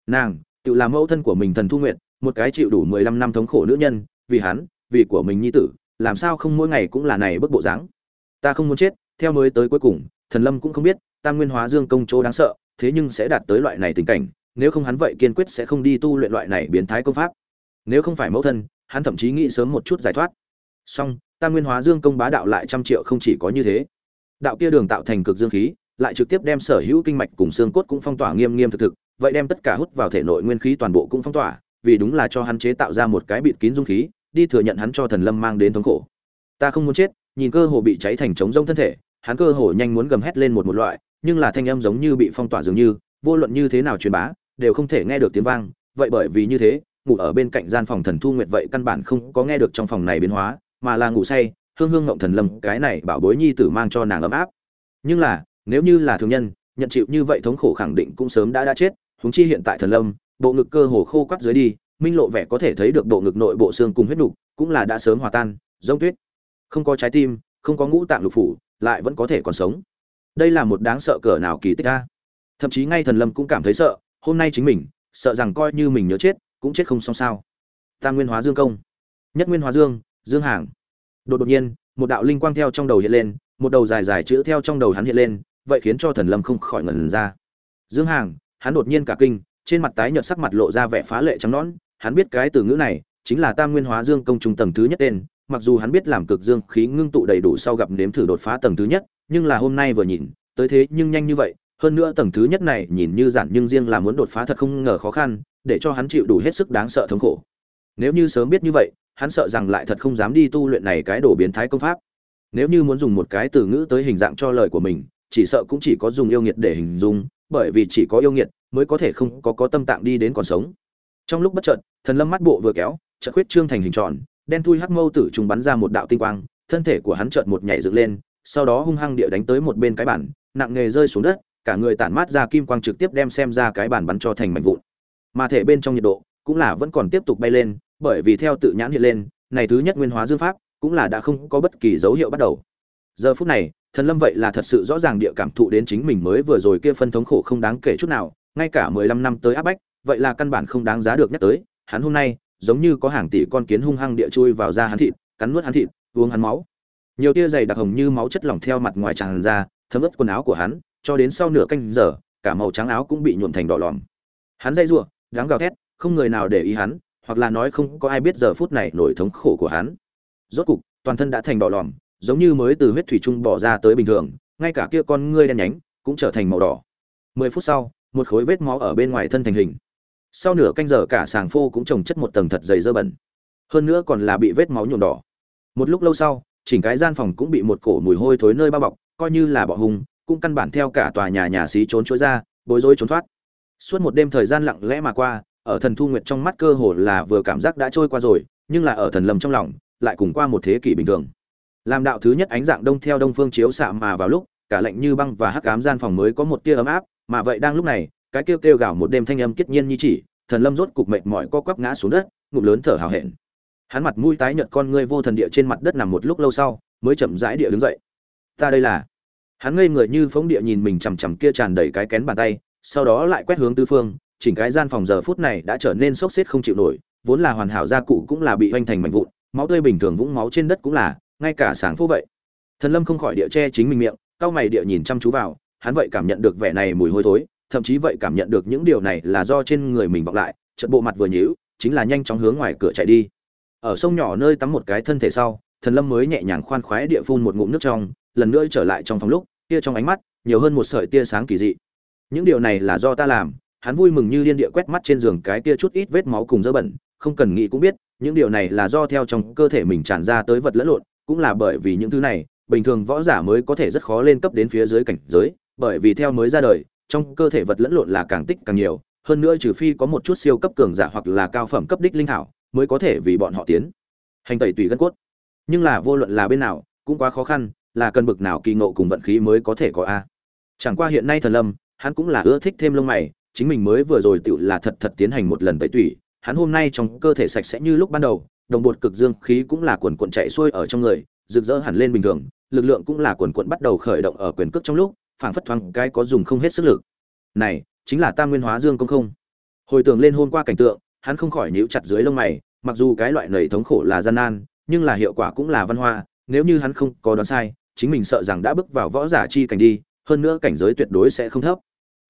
Nàng, tự làm mẫu thân của mình thần thu nguyện một cái chịu đủ mười lăm năm thống khổ nữ nhân, vì hắn, vì của mình nhi tử, làm sao không mỗi ngày cũng là này bức bộ dáng? Ta không muốn chết, theo mới tới cuối cùng, thần lâm cũng không biết, tam nguyên hóa dương công chỗ đáng sợ, thế nhưng sẽ đạt tới loại này tình cảnh, nếu không hắn vậy kiên quyết sẽ không đi tu luyện loại này biến thái công pháp. Nếu không phải mẫu thân, hắn thậm chí nghĩ sớm một chút giải thoát. Song Ta nguyên hóa dương công bá đạo lại trăm triệu không chỉ có như thế. Đạo kia đường tạo thành cực dương khí, lại trực tiếp đem sở hữu kinh mạch cùng xương cốt cũng phong tỏa nghiêm nghiêm thực thực, vậy đem tất cả hút vào thể nội nguyên khí toàn bộ cũng phong tỏa, vì đúng là cho hắn chế tạo ra một cái bịt kín dung khí, đi thừa nhận hắn cho thần lâm mang đến thống khổ. Ta không muốn chết, nhìn cơ hồ bị cháy thành trống rông thân thể, hắn cơ hồ nhanh muốn gầm hét lên một một loại, nhưng là thanh âm giống như bị phong tỏa dường như, vô luận như thế nào truyền bá, đều không thể nghe được tiếng vang, vậy bởi vì như thế, ngủ ở bên cạnh gian phòng thần thu nguyệt vậy căn bản không có nghe được trong phòng này biến hóa mà là ngủ say, hương hương ngộng thần lâm, cái này bảo bối nhi tử mang cho nàng ấm áp. Nhưng là, nếu như là thường nhân, nhận chịu như vậy thống khổ khẳng định cũng sớm đã đã chết, huống chi hiện tại thần lâm, bộ ngực cơ hồ khô quắt dưới đi, minh lộ vẻ có thể thấy được bộ ngực nội bộ xương cùng huyết nục, cũng là đã sớm hòa tan, giống tuyết. Không có trái tim, không có ngũ tạng lục phủ, lại vẫn có thể còn sống. Đây là một đáng sợ cỡ nào kỳ tích a. Thậm chí ngay thần lâm cũng cảm thấy sợ, hôm nay chính mình, sợ rằng coi như mình nhớ chết, cũng chết không xong sao. Tam nguyên hóa dương công. Nhất nguyên hóa dương dương hàng. Đột đột nhiên, một đạo linh quang theo trong đầu hiện lên, một đầu dài dài chữ theo trong đầu hắn hiện lên, vậy khiến cho thần lâm không khỏi ngẩn ra. Dương hàng, hắn đột nhiên cả kinh, trên mặt tái nhợt sắc mặt lộ ra vẻ phá lệ trắng nõn, hắn biết cái từ ngữ này, chính là tam nguyên hóa dương công trung tầng thứ nhất tên, mặc dù hắn biết làm cực dương khí ngưng tụ đầy đủ sau gặp nếm thử đột phá tầng thứ nhất, nhưng là hôm nay vừa nhìn, tới thế nhưng nhanh như vậy, hơn nữa tầng thứ nhất này nhìn như giản nhưng riêng là muốn đột phá thật không ngờ khó khăn, để cho hắn chịu đủ hết sức đáng sợ thống khổ. Nếu như sớm biết như vậy hắn sợ rằng lại thật không dám đi tu luyện này cái đồ biến thái công pháp. Nếu như muốn dùng một cái từ ngữ tới hình dạng cho lời của mình, chỉ sợ cũng chỉ có dùng yêu nghiệt để hình dung, bởi vì chỉ có yêu nghiệt mới có thể không có có tâm tạng đi đến còn sống. Trong lúc bất chợt, thần lâm mắt bộ vừa kéo, chợt khuyết trương thành hình tròn, đen thui hắc mâu tử trùng bắn ra một đạo tinh quang, thân thể của hắn chợt một nhảy dựng lên, sau đó hung hăng địa đánh tới một bên cái bản nặng nghề rơi xuống đất, cả người tản mát ra kim quang trực tiếp đem xem ra cái bản bắn cho thành mảnh vụn. Mà thể bên trong nhiệt độ cũng là vẫn còn tiếp tục bay lên bởi vì theo tự nhãn hiện lên, này thứ nhất nguyên hóa dương pháp cũng là đã không có bất kỳ dấu hiệu bắt đầu. Giờ phút này, thần lâm vậy là thật sự rõ ràng địa cảm thụ đến chính mình mới vừa rồi kia phân thống khổ không đáng kể chút nào, ngay cả mười lăm năm tới áp bách, vậy là căn bản không đáng giá được nhắc tới. Hắn hôm nay, giống như có hàng tỷ con kiến hung hăng địa chui vào da hắn thịt, cắn nuốt hắn thịt, uống hắn máu. Nhiều tia dày đặc hồng như máu chất lỏng theo mặt ngoài tràn ra, thấm ướt quần áo của hắn, cho đến sau nửa canh giờ, cả màu trắng áo cũng bị nhuộm thành đỏ lòm. Hắn dây giụa đáng gào thét, không người nào để ý hắn hoặc là nói không có ai biết giờ phút này nổi thống khổ của hắn. Rốt cục, toàn thân đã thành đỏ lòm, giống như mới từ huyết thủy trung bỏ ra tới bình thường, ngay cả kia con ngươi đen nhánh cũng trở thành màu đỏ. Mười phút sau, một khối vết máu ở bên ngoài thân thành hình. Sau nửa canh giờ cả sàng phô cũng trồng chất một tầng thật dày dơ bẩn. Hơn nữa còn là bị vết máu nhuộm đỏ. Một lúc lâu sau, chỉnh cái gian phòng cũng bị một cổ mùi hôi thối nơi bao bọc, coi như là bọ hung, cũng căn bản theo cả tòa nhà nhà xí trốn trốn ra, bối rối trốn thoát. Suốt một đêm thời gian lặng lẽ mà qua ở thần thu nguyệt trong mắt cơ hồ là vừa cảm giác đã trôi qua rồi, nhưng là ở thần lâm trong lòng, lại cùng qua một thế kỷ bình thường. Làm đạo thứ nhất ánh dạng đông theo đông phương chiếu xạ mà vào lúc, cả lạnh như băng và hắc cám gian phòng mới có một tia ấm áp, mà vậy đang lúc này, cái kêu kêu gào một đêm thanh âm kết nhiên như chỉ, thần lâm rốt cục mệt mỏi co quắp ngã xuống đất, ngụm lớn thở hào hẹn. Hắn mặt mũi tái nhợt con ngươi vô thần địa trên mặt đất nằm một lúc lâu sau, mới chậm rãi địa đứng dậy. Ta đây là. Hắn ngây người như phóng địa nhìn mình chằm chằm kia tràn đầy cái kén bàn tay, sau đó lại quét hướng tư phương chỉnh cái gian phòng giờ phút này đã trở nên sốc xếp không chịu nổi, vốn là hoàn hảo gia cụ cũng là bị hoành thành mảnh vụn, máu tươi bình thường vũng máu trên đất cũng là, ngay cả sáng phố vậy. Thần lâm không khỏi địa che chính mình miệng, cau mày địa nhìn chăm chú vào, hắn vậy cảm nhận được vẻ này mùi hôi thối, thậm chí vậy cảm nhận được những điều này là do trên người mình vọng lại, chợt bộ mặt vừa nhíu, chính là nhanh chóng hướng ngoài cửa chạy đi. Ở sông nhỏ nơi tắm một cái thân thể sau, thần lâm mới nhẹ nhàng khoan khoái địa phun một ngụm nước trong, lần nữa trở lại trong phòng lúc, kia trong ánh mắt, nhiều hơn một sợi tia sáng kỳ dị. Những điều này là do ta làm hắn vui mừng như liên địa quét mắt trên giường cái tia chút ít vết máu cùng dơ bẩn, không cần nghĩ cũng biết, những điều này là do theo trong cơ thể mình tràn ra tới vật lẫn lộn, cũng là bởi vì những thứ này, bình thường võ giả mới có thể rất khó lên cấp đến phía dưới cảnh giới, bởi vì theo mới ra đời, trong cơ thể vật lẫn lộn là càng tích càng nhiều, hơn nữa trừ phi có một chút siêu cấp cường giả hoặc là cao phẩm cấp đích linh thảo, mới có thể vì bọn họ tiến hành tẩy tùy gân cốt. Nhưng là vô luận là bên nào, cũng quá khó khăn, là cần bực nào kỳ ngộ cùng vận khí mới có thể có a. Chẳng qua hiện nay thần lâm, hắn cũng là ưa thích thêm lông mày chính mình mới vừa rồi tựu là thật thật tiến hành một lần tẩy tủy, hắn hôm nay trong cơ thể sạch sẽ như lúc ban đầu, đồng bột cực dương khí cũng là cuồn cuộn chạy xuôi ở trong người, rực rỡ hẳn lên bình thường, lực lượng cũng là cuồn cuộn bắt đầu khởi động ở quyền cước trong lúc, phảng phất thoáng cái có dùng không hết sức lực. Này, chính là tam nguyên hóa dương công không? Hồi tưởng lên hôm qua cảnh tượng, hắn không khỏi nhíu chặt dưới lông mày, mặc dù cái loại nảy thống khổ là gian nan, nhưng là hiệu quả cũng là văn hoa, nếu như hắn không có đoán sai, chính mình sợ rằng đã bước vào võ giả chi cảnh đi, hơn nữa cảnh giới tuyệt đối sẽ không thấp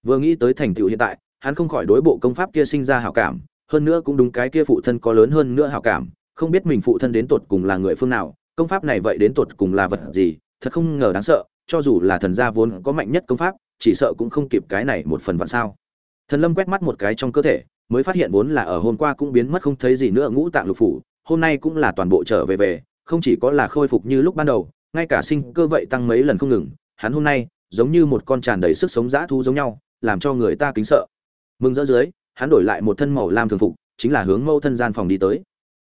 vừa nghĩ tới thành tựu hiện tại, hắn không khỏi đối bộ công pháp kia sinh ra hảo cảm, hơn nữa cũng đúng cái kia phụ thân có lớn hơn nữa hảo cảm, không biết mình phụ thân đến tột cùng là người phương nào, công pháp này vậy đến tột cùng là vật gì, thật không ngờ đáng sợ, cho dù là thần gia vốn có mạnh nhất công pháp, chỉ sợ cũng không kịp cái này một phần vạn sao. Thần lâm quét mắt một cái trong cơ thể, mới phát hiện vốn là ở hôm qua cũng biến mất không thấy gì nữa, ngũ tạng lục phủ, hôm nay cũng là toàn bộ trở về về, không chỉ có là khôi phục như lúc ban đầu, ngay cả sinh cơ vậy tăng mấy lần không ngừng, hắn hôm nay giống như một con tràn đầy sức sống dã thu giống nhau làm cho người ta kính sợ. Mừng rỡ dưới, hắn đổi lại một thân màu lam thường phục, chính là hướng mẫu thân gian phòng đi tới.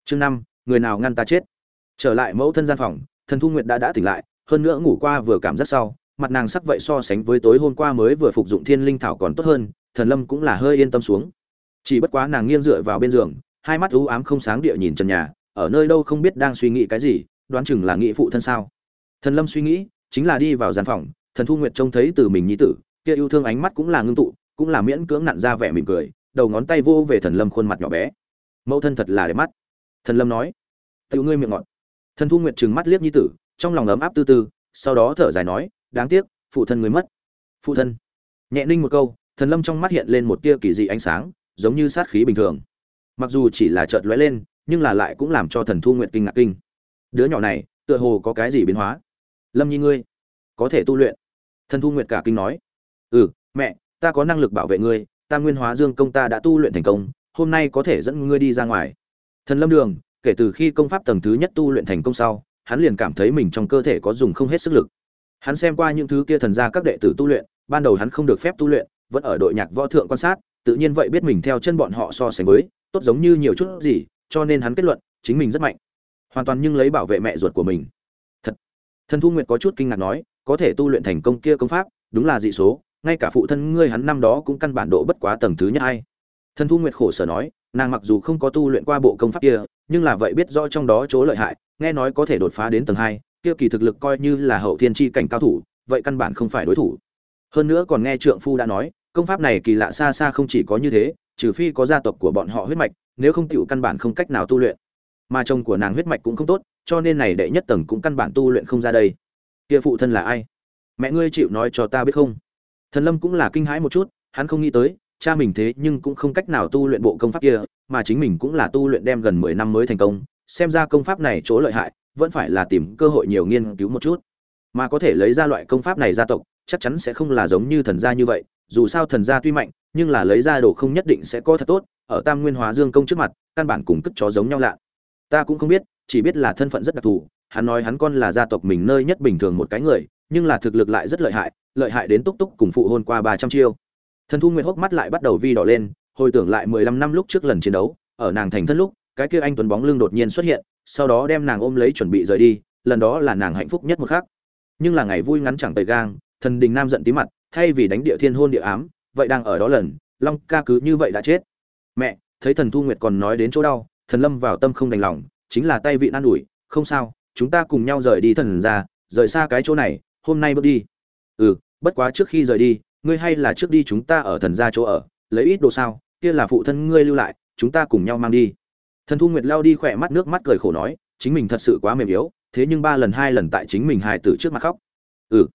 Chương năm, người nào ngăn ta chết? Trở lại mẫu thân gian phòng, thần thu nguyệt đã đã tỉnh lại, hơn nữa ngủ qua vừa cảm giác sau, mặt nàng sắc vậy so sánh với tối hôm qua mới vừa phục dụng thiên linh thảo còn tốt hơn, thần lâm cũng là hơi yên tâm xuống. Chỉ bất quá nàng nghiêng dựa vào bên giường, hai mắt u ám không sáng địa nhìn trần nhà, ở nơi đâu không biết đang suy nghĩ cái gì, đoán chừng là nghĩ phụ thân sao. Thần lâm suy nghĩ, chính là đi vào gian phòng, thần thu nguyệt trông thấy từ mình nhi tử kia yêu thương ánh mắt cũng là ngưng tụ, cũng là miễn cưỡng nặn ra vẻ mỉm cười, đầu ngón tay vô về thần lâm khuôn mặt nhỏ bé. Mẫu thân thật là đẹp mắt. Thần lâm nói tự ngươi miệng ngọt. Thần thu nguyệt trừng mắt liếc nhi tử, trong lòng ấm áp tư tư, sau đó thở dài nói, đáng tiếc, phụ thân người mất. Phụ thân? Nhẹ ninh một câu, thần lâm trong mắt hiện lên một tia kỳ dị ánh sáng, giống như sát khí bình thường. Mặc dù chỉ là chợt lóe lên, nhưng là lại cũng làm cho thần thu nguyệt kinh ngạc kinh. Đứa nhỏ này, tựa hồ có cái gì biến hóa? Lâm nhi ngươi, có thể tu luyện. Thần thu nguyệt cả kinh nói ừ mẹ, ta có năng lực bảo vệ ngươi, ta nguyên hóa dương công ta đã tu luyện thành công, hôm nay có thể dẫn ngươi đi ra ngoài. Thần lâm đường, kể từ khi công pháp tầng thứ nhất tu luyện thành công sau, hắn liền cảm thấy mình trong cơ thể có dùng không hết sức lực. Hắn xem qua những thứ kia thần gia các đệ tử tu luyện, ban đầu hắn không được phép tu luyện, vẫn ở đội nhạc võ thượng quan sát, tự nhiên vậy biết mình theo chân bọn họ so sánh với, tốt giống như nhiều chút gì, cho nên hắn kết luận, chính mình rất mạnh. Hoàn toàn nhưng lấy bảo vệ mẹ ruột của mình. Thật. Thần thu nguyệt có chút kinh ngạc nói, có thể tu luyện thành công kia công pháp, đúng là dị số ngay cả phụ thân ngươi hắn năm đó cũng căn bản độ bất quá tầng thứ nhất hai. Thần thu nguyệt khổ sở nói, nàng mặc dù không có tu luyện qua bộ công pháp kia, nhưng là vậy biết rõ trong đó chỗ lợi hại, nghe nói có thể đột phá đến tầng hai, kia kỳ thực lực coi như là hậu thiên chi cảnh cao thủ, vậy căn bản không phải đối thủ. Hơn nữa còn nghe trượng phu đã nói, công pháp này kỳ lạ xa xa không chỉ có như thế, trừ phi có gia tộc của bọn họ huyết mạch, nếu không tiểu căn bản không cách nào tu luyện. Mà chồng của nàng huyết mạch cũng không tốt, cho nên này đệ nhất tầng cũng căn bản tu luyện không ra đây. Kia phụ thân là ai? Mẹ ngươi chịu nói cho ta biết không? Thần lâm cũng là kinh hãi một chút, hắn không nghĩ tới, cha mình thế nhưng cũng không cách nào tu luyện bộ công pháp kia, mà chính mình cũng là tu luyện đem gần mười năm mới thành công, xem ra công pháp này chỗ lợi hại, vẫn phải là tìm cơ hội nhiều nghiên cứu một chút. Mà có thể lấy ra loại công pháp này gia tộc, chắc chắn sẽ không là giống như thần gia như vậy, dù sao thần gia tuy mạnh, nhưng là lấy ra đồ không nhất định sẽ có thật tốt, ở tam nguyên hóa dương công trước mặt, căn bản cùng cất chó giống nhau lạ. Ta cũng không biết, chỉ biết là thân phận rất đặc thù hắn nói hắn con là gia tộc mình nơi nhất bình thường một cái người, nhưng là thực lực lại rất lợi hại lợi hại đến túc túc cùng phụ hôn qua ba trăm chiêu. Thần thu nguyệt hốc mắt lại bắt đầu vi đỏ lên, hồi tưởng lại mười lăm năm lúc trước lần chiến đấu, ở nàng thành thân lúc, cái kia anh tuấn bóng lưng đột nhiên xuất hiện, sau đó đem nàng ôm lấy chuẩn bị rời đi, lần đó là nàng hạnh phúc nhất một khác nhưng là ngày vui ngắn chẳng tầy gang, thần đình nam giận tí mặt, thay vì đánh địa thiên hôn địa ám, vậy đang ở đó lần, long ca cứ như vậy đã chết. Mẹ, thấy thần thu nguyệt còn nói đến chỗ đau, thần lâm vào tâm không đành lòng, chính là tay vị an ủi, không sao chúng ta cùng nhau rời đi thần ra, rời xa cái chỗ này, hôm nay bước đi. Ừ bất quá trước khi rời đi, ngươi hay là trước đi chúng ta ở thần gia chỗ ở, lấy ít đồ sao, kia là phụ thân ngươi lưu lại, chúng ta cùng nhau mang đi. Thần thu nguyệt lao đi khỏe mắt nước mắt cười khổ nói, chính mình thật sự quá mềm yếu, thế nhưng ba lần hai lần tại chính mình hài tử trước mặt khóc. Ừ.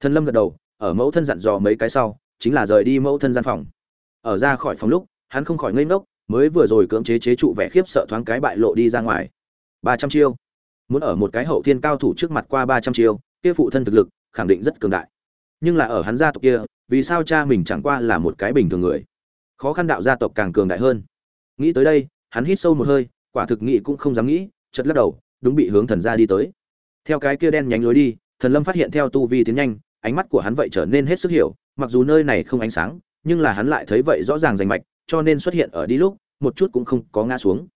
Thần lâm gật đầu, ở mẫu thân dặn dò mấy cái sau, chính là rời đi mẫu thân gian phòng. Ở ra khỏi phòng lúc, hắn không khỏi ngây ngốc, mới vừa rồi cưỡng chế chế trụ vẻ khiếp sợ thoáng cái bại lộ đi ra ngoài. Ba trăm chiêu muốn ở một cái hậu thiên cao thủ trước mặt qua ba trăm chiêu, kia phụ thân thực lực, khẳng định rất cường đại. Nhưng là ở hắn gia tộc kia, vì sao cha mình chẳng qua là một cái bình thường người? Khó khăn đạo gia tộc càng cường đại hơn. Nghĩ tới đây, hắn hít sâu một hơi, quả thực nghĩ cũng không dám nghĩ chật lắc đầu, đúng bị hướng thần gia đi tới. Theo cái kia đen nhánh lối đi, thần lâm phát hiện theo tu vi tiến nhanh, ánh mắt của hắn vậy trở nên hết sức hiểu, mặc dù nơi này không ánh sáng, nhưng là hắn lại thấy vậy rõ ràng rành mạch, cho nên xuất hiện ở đi lúc, một chút cũng không có ngã xuống.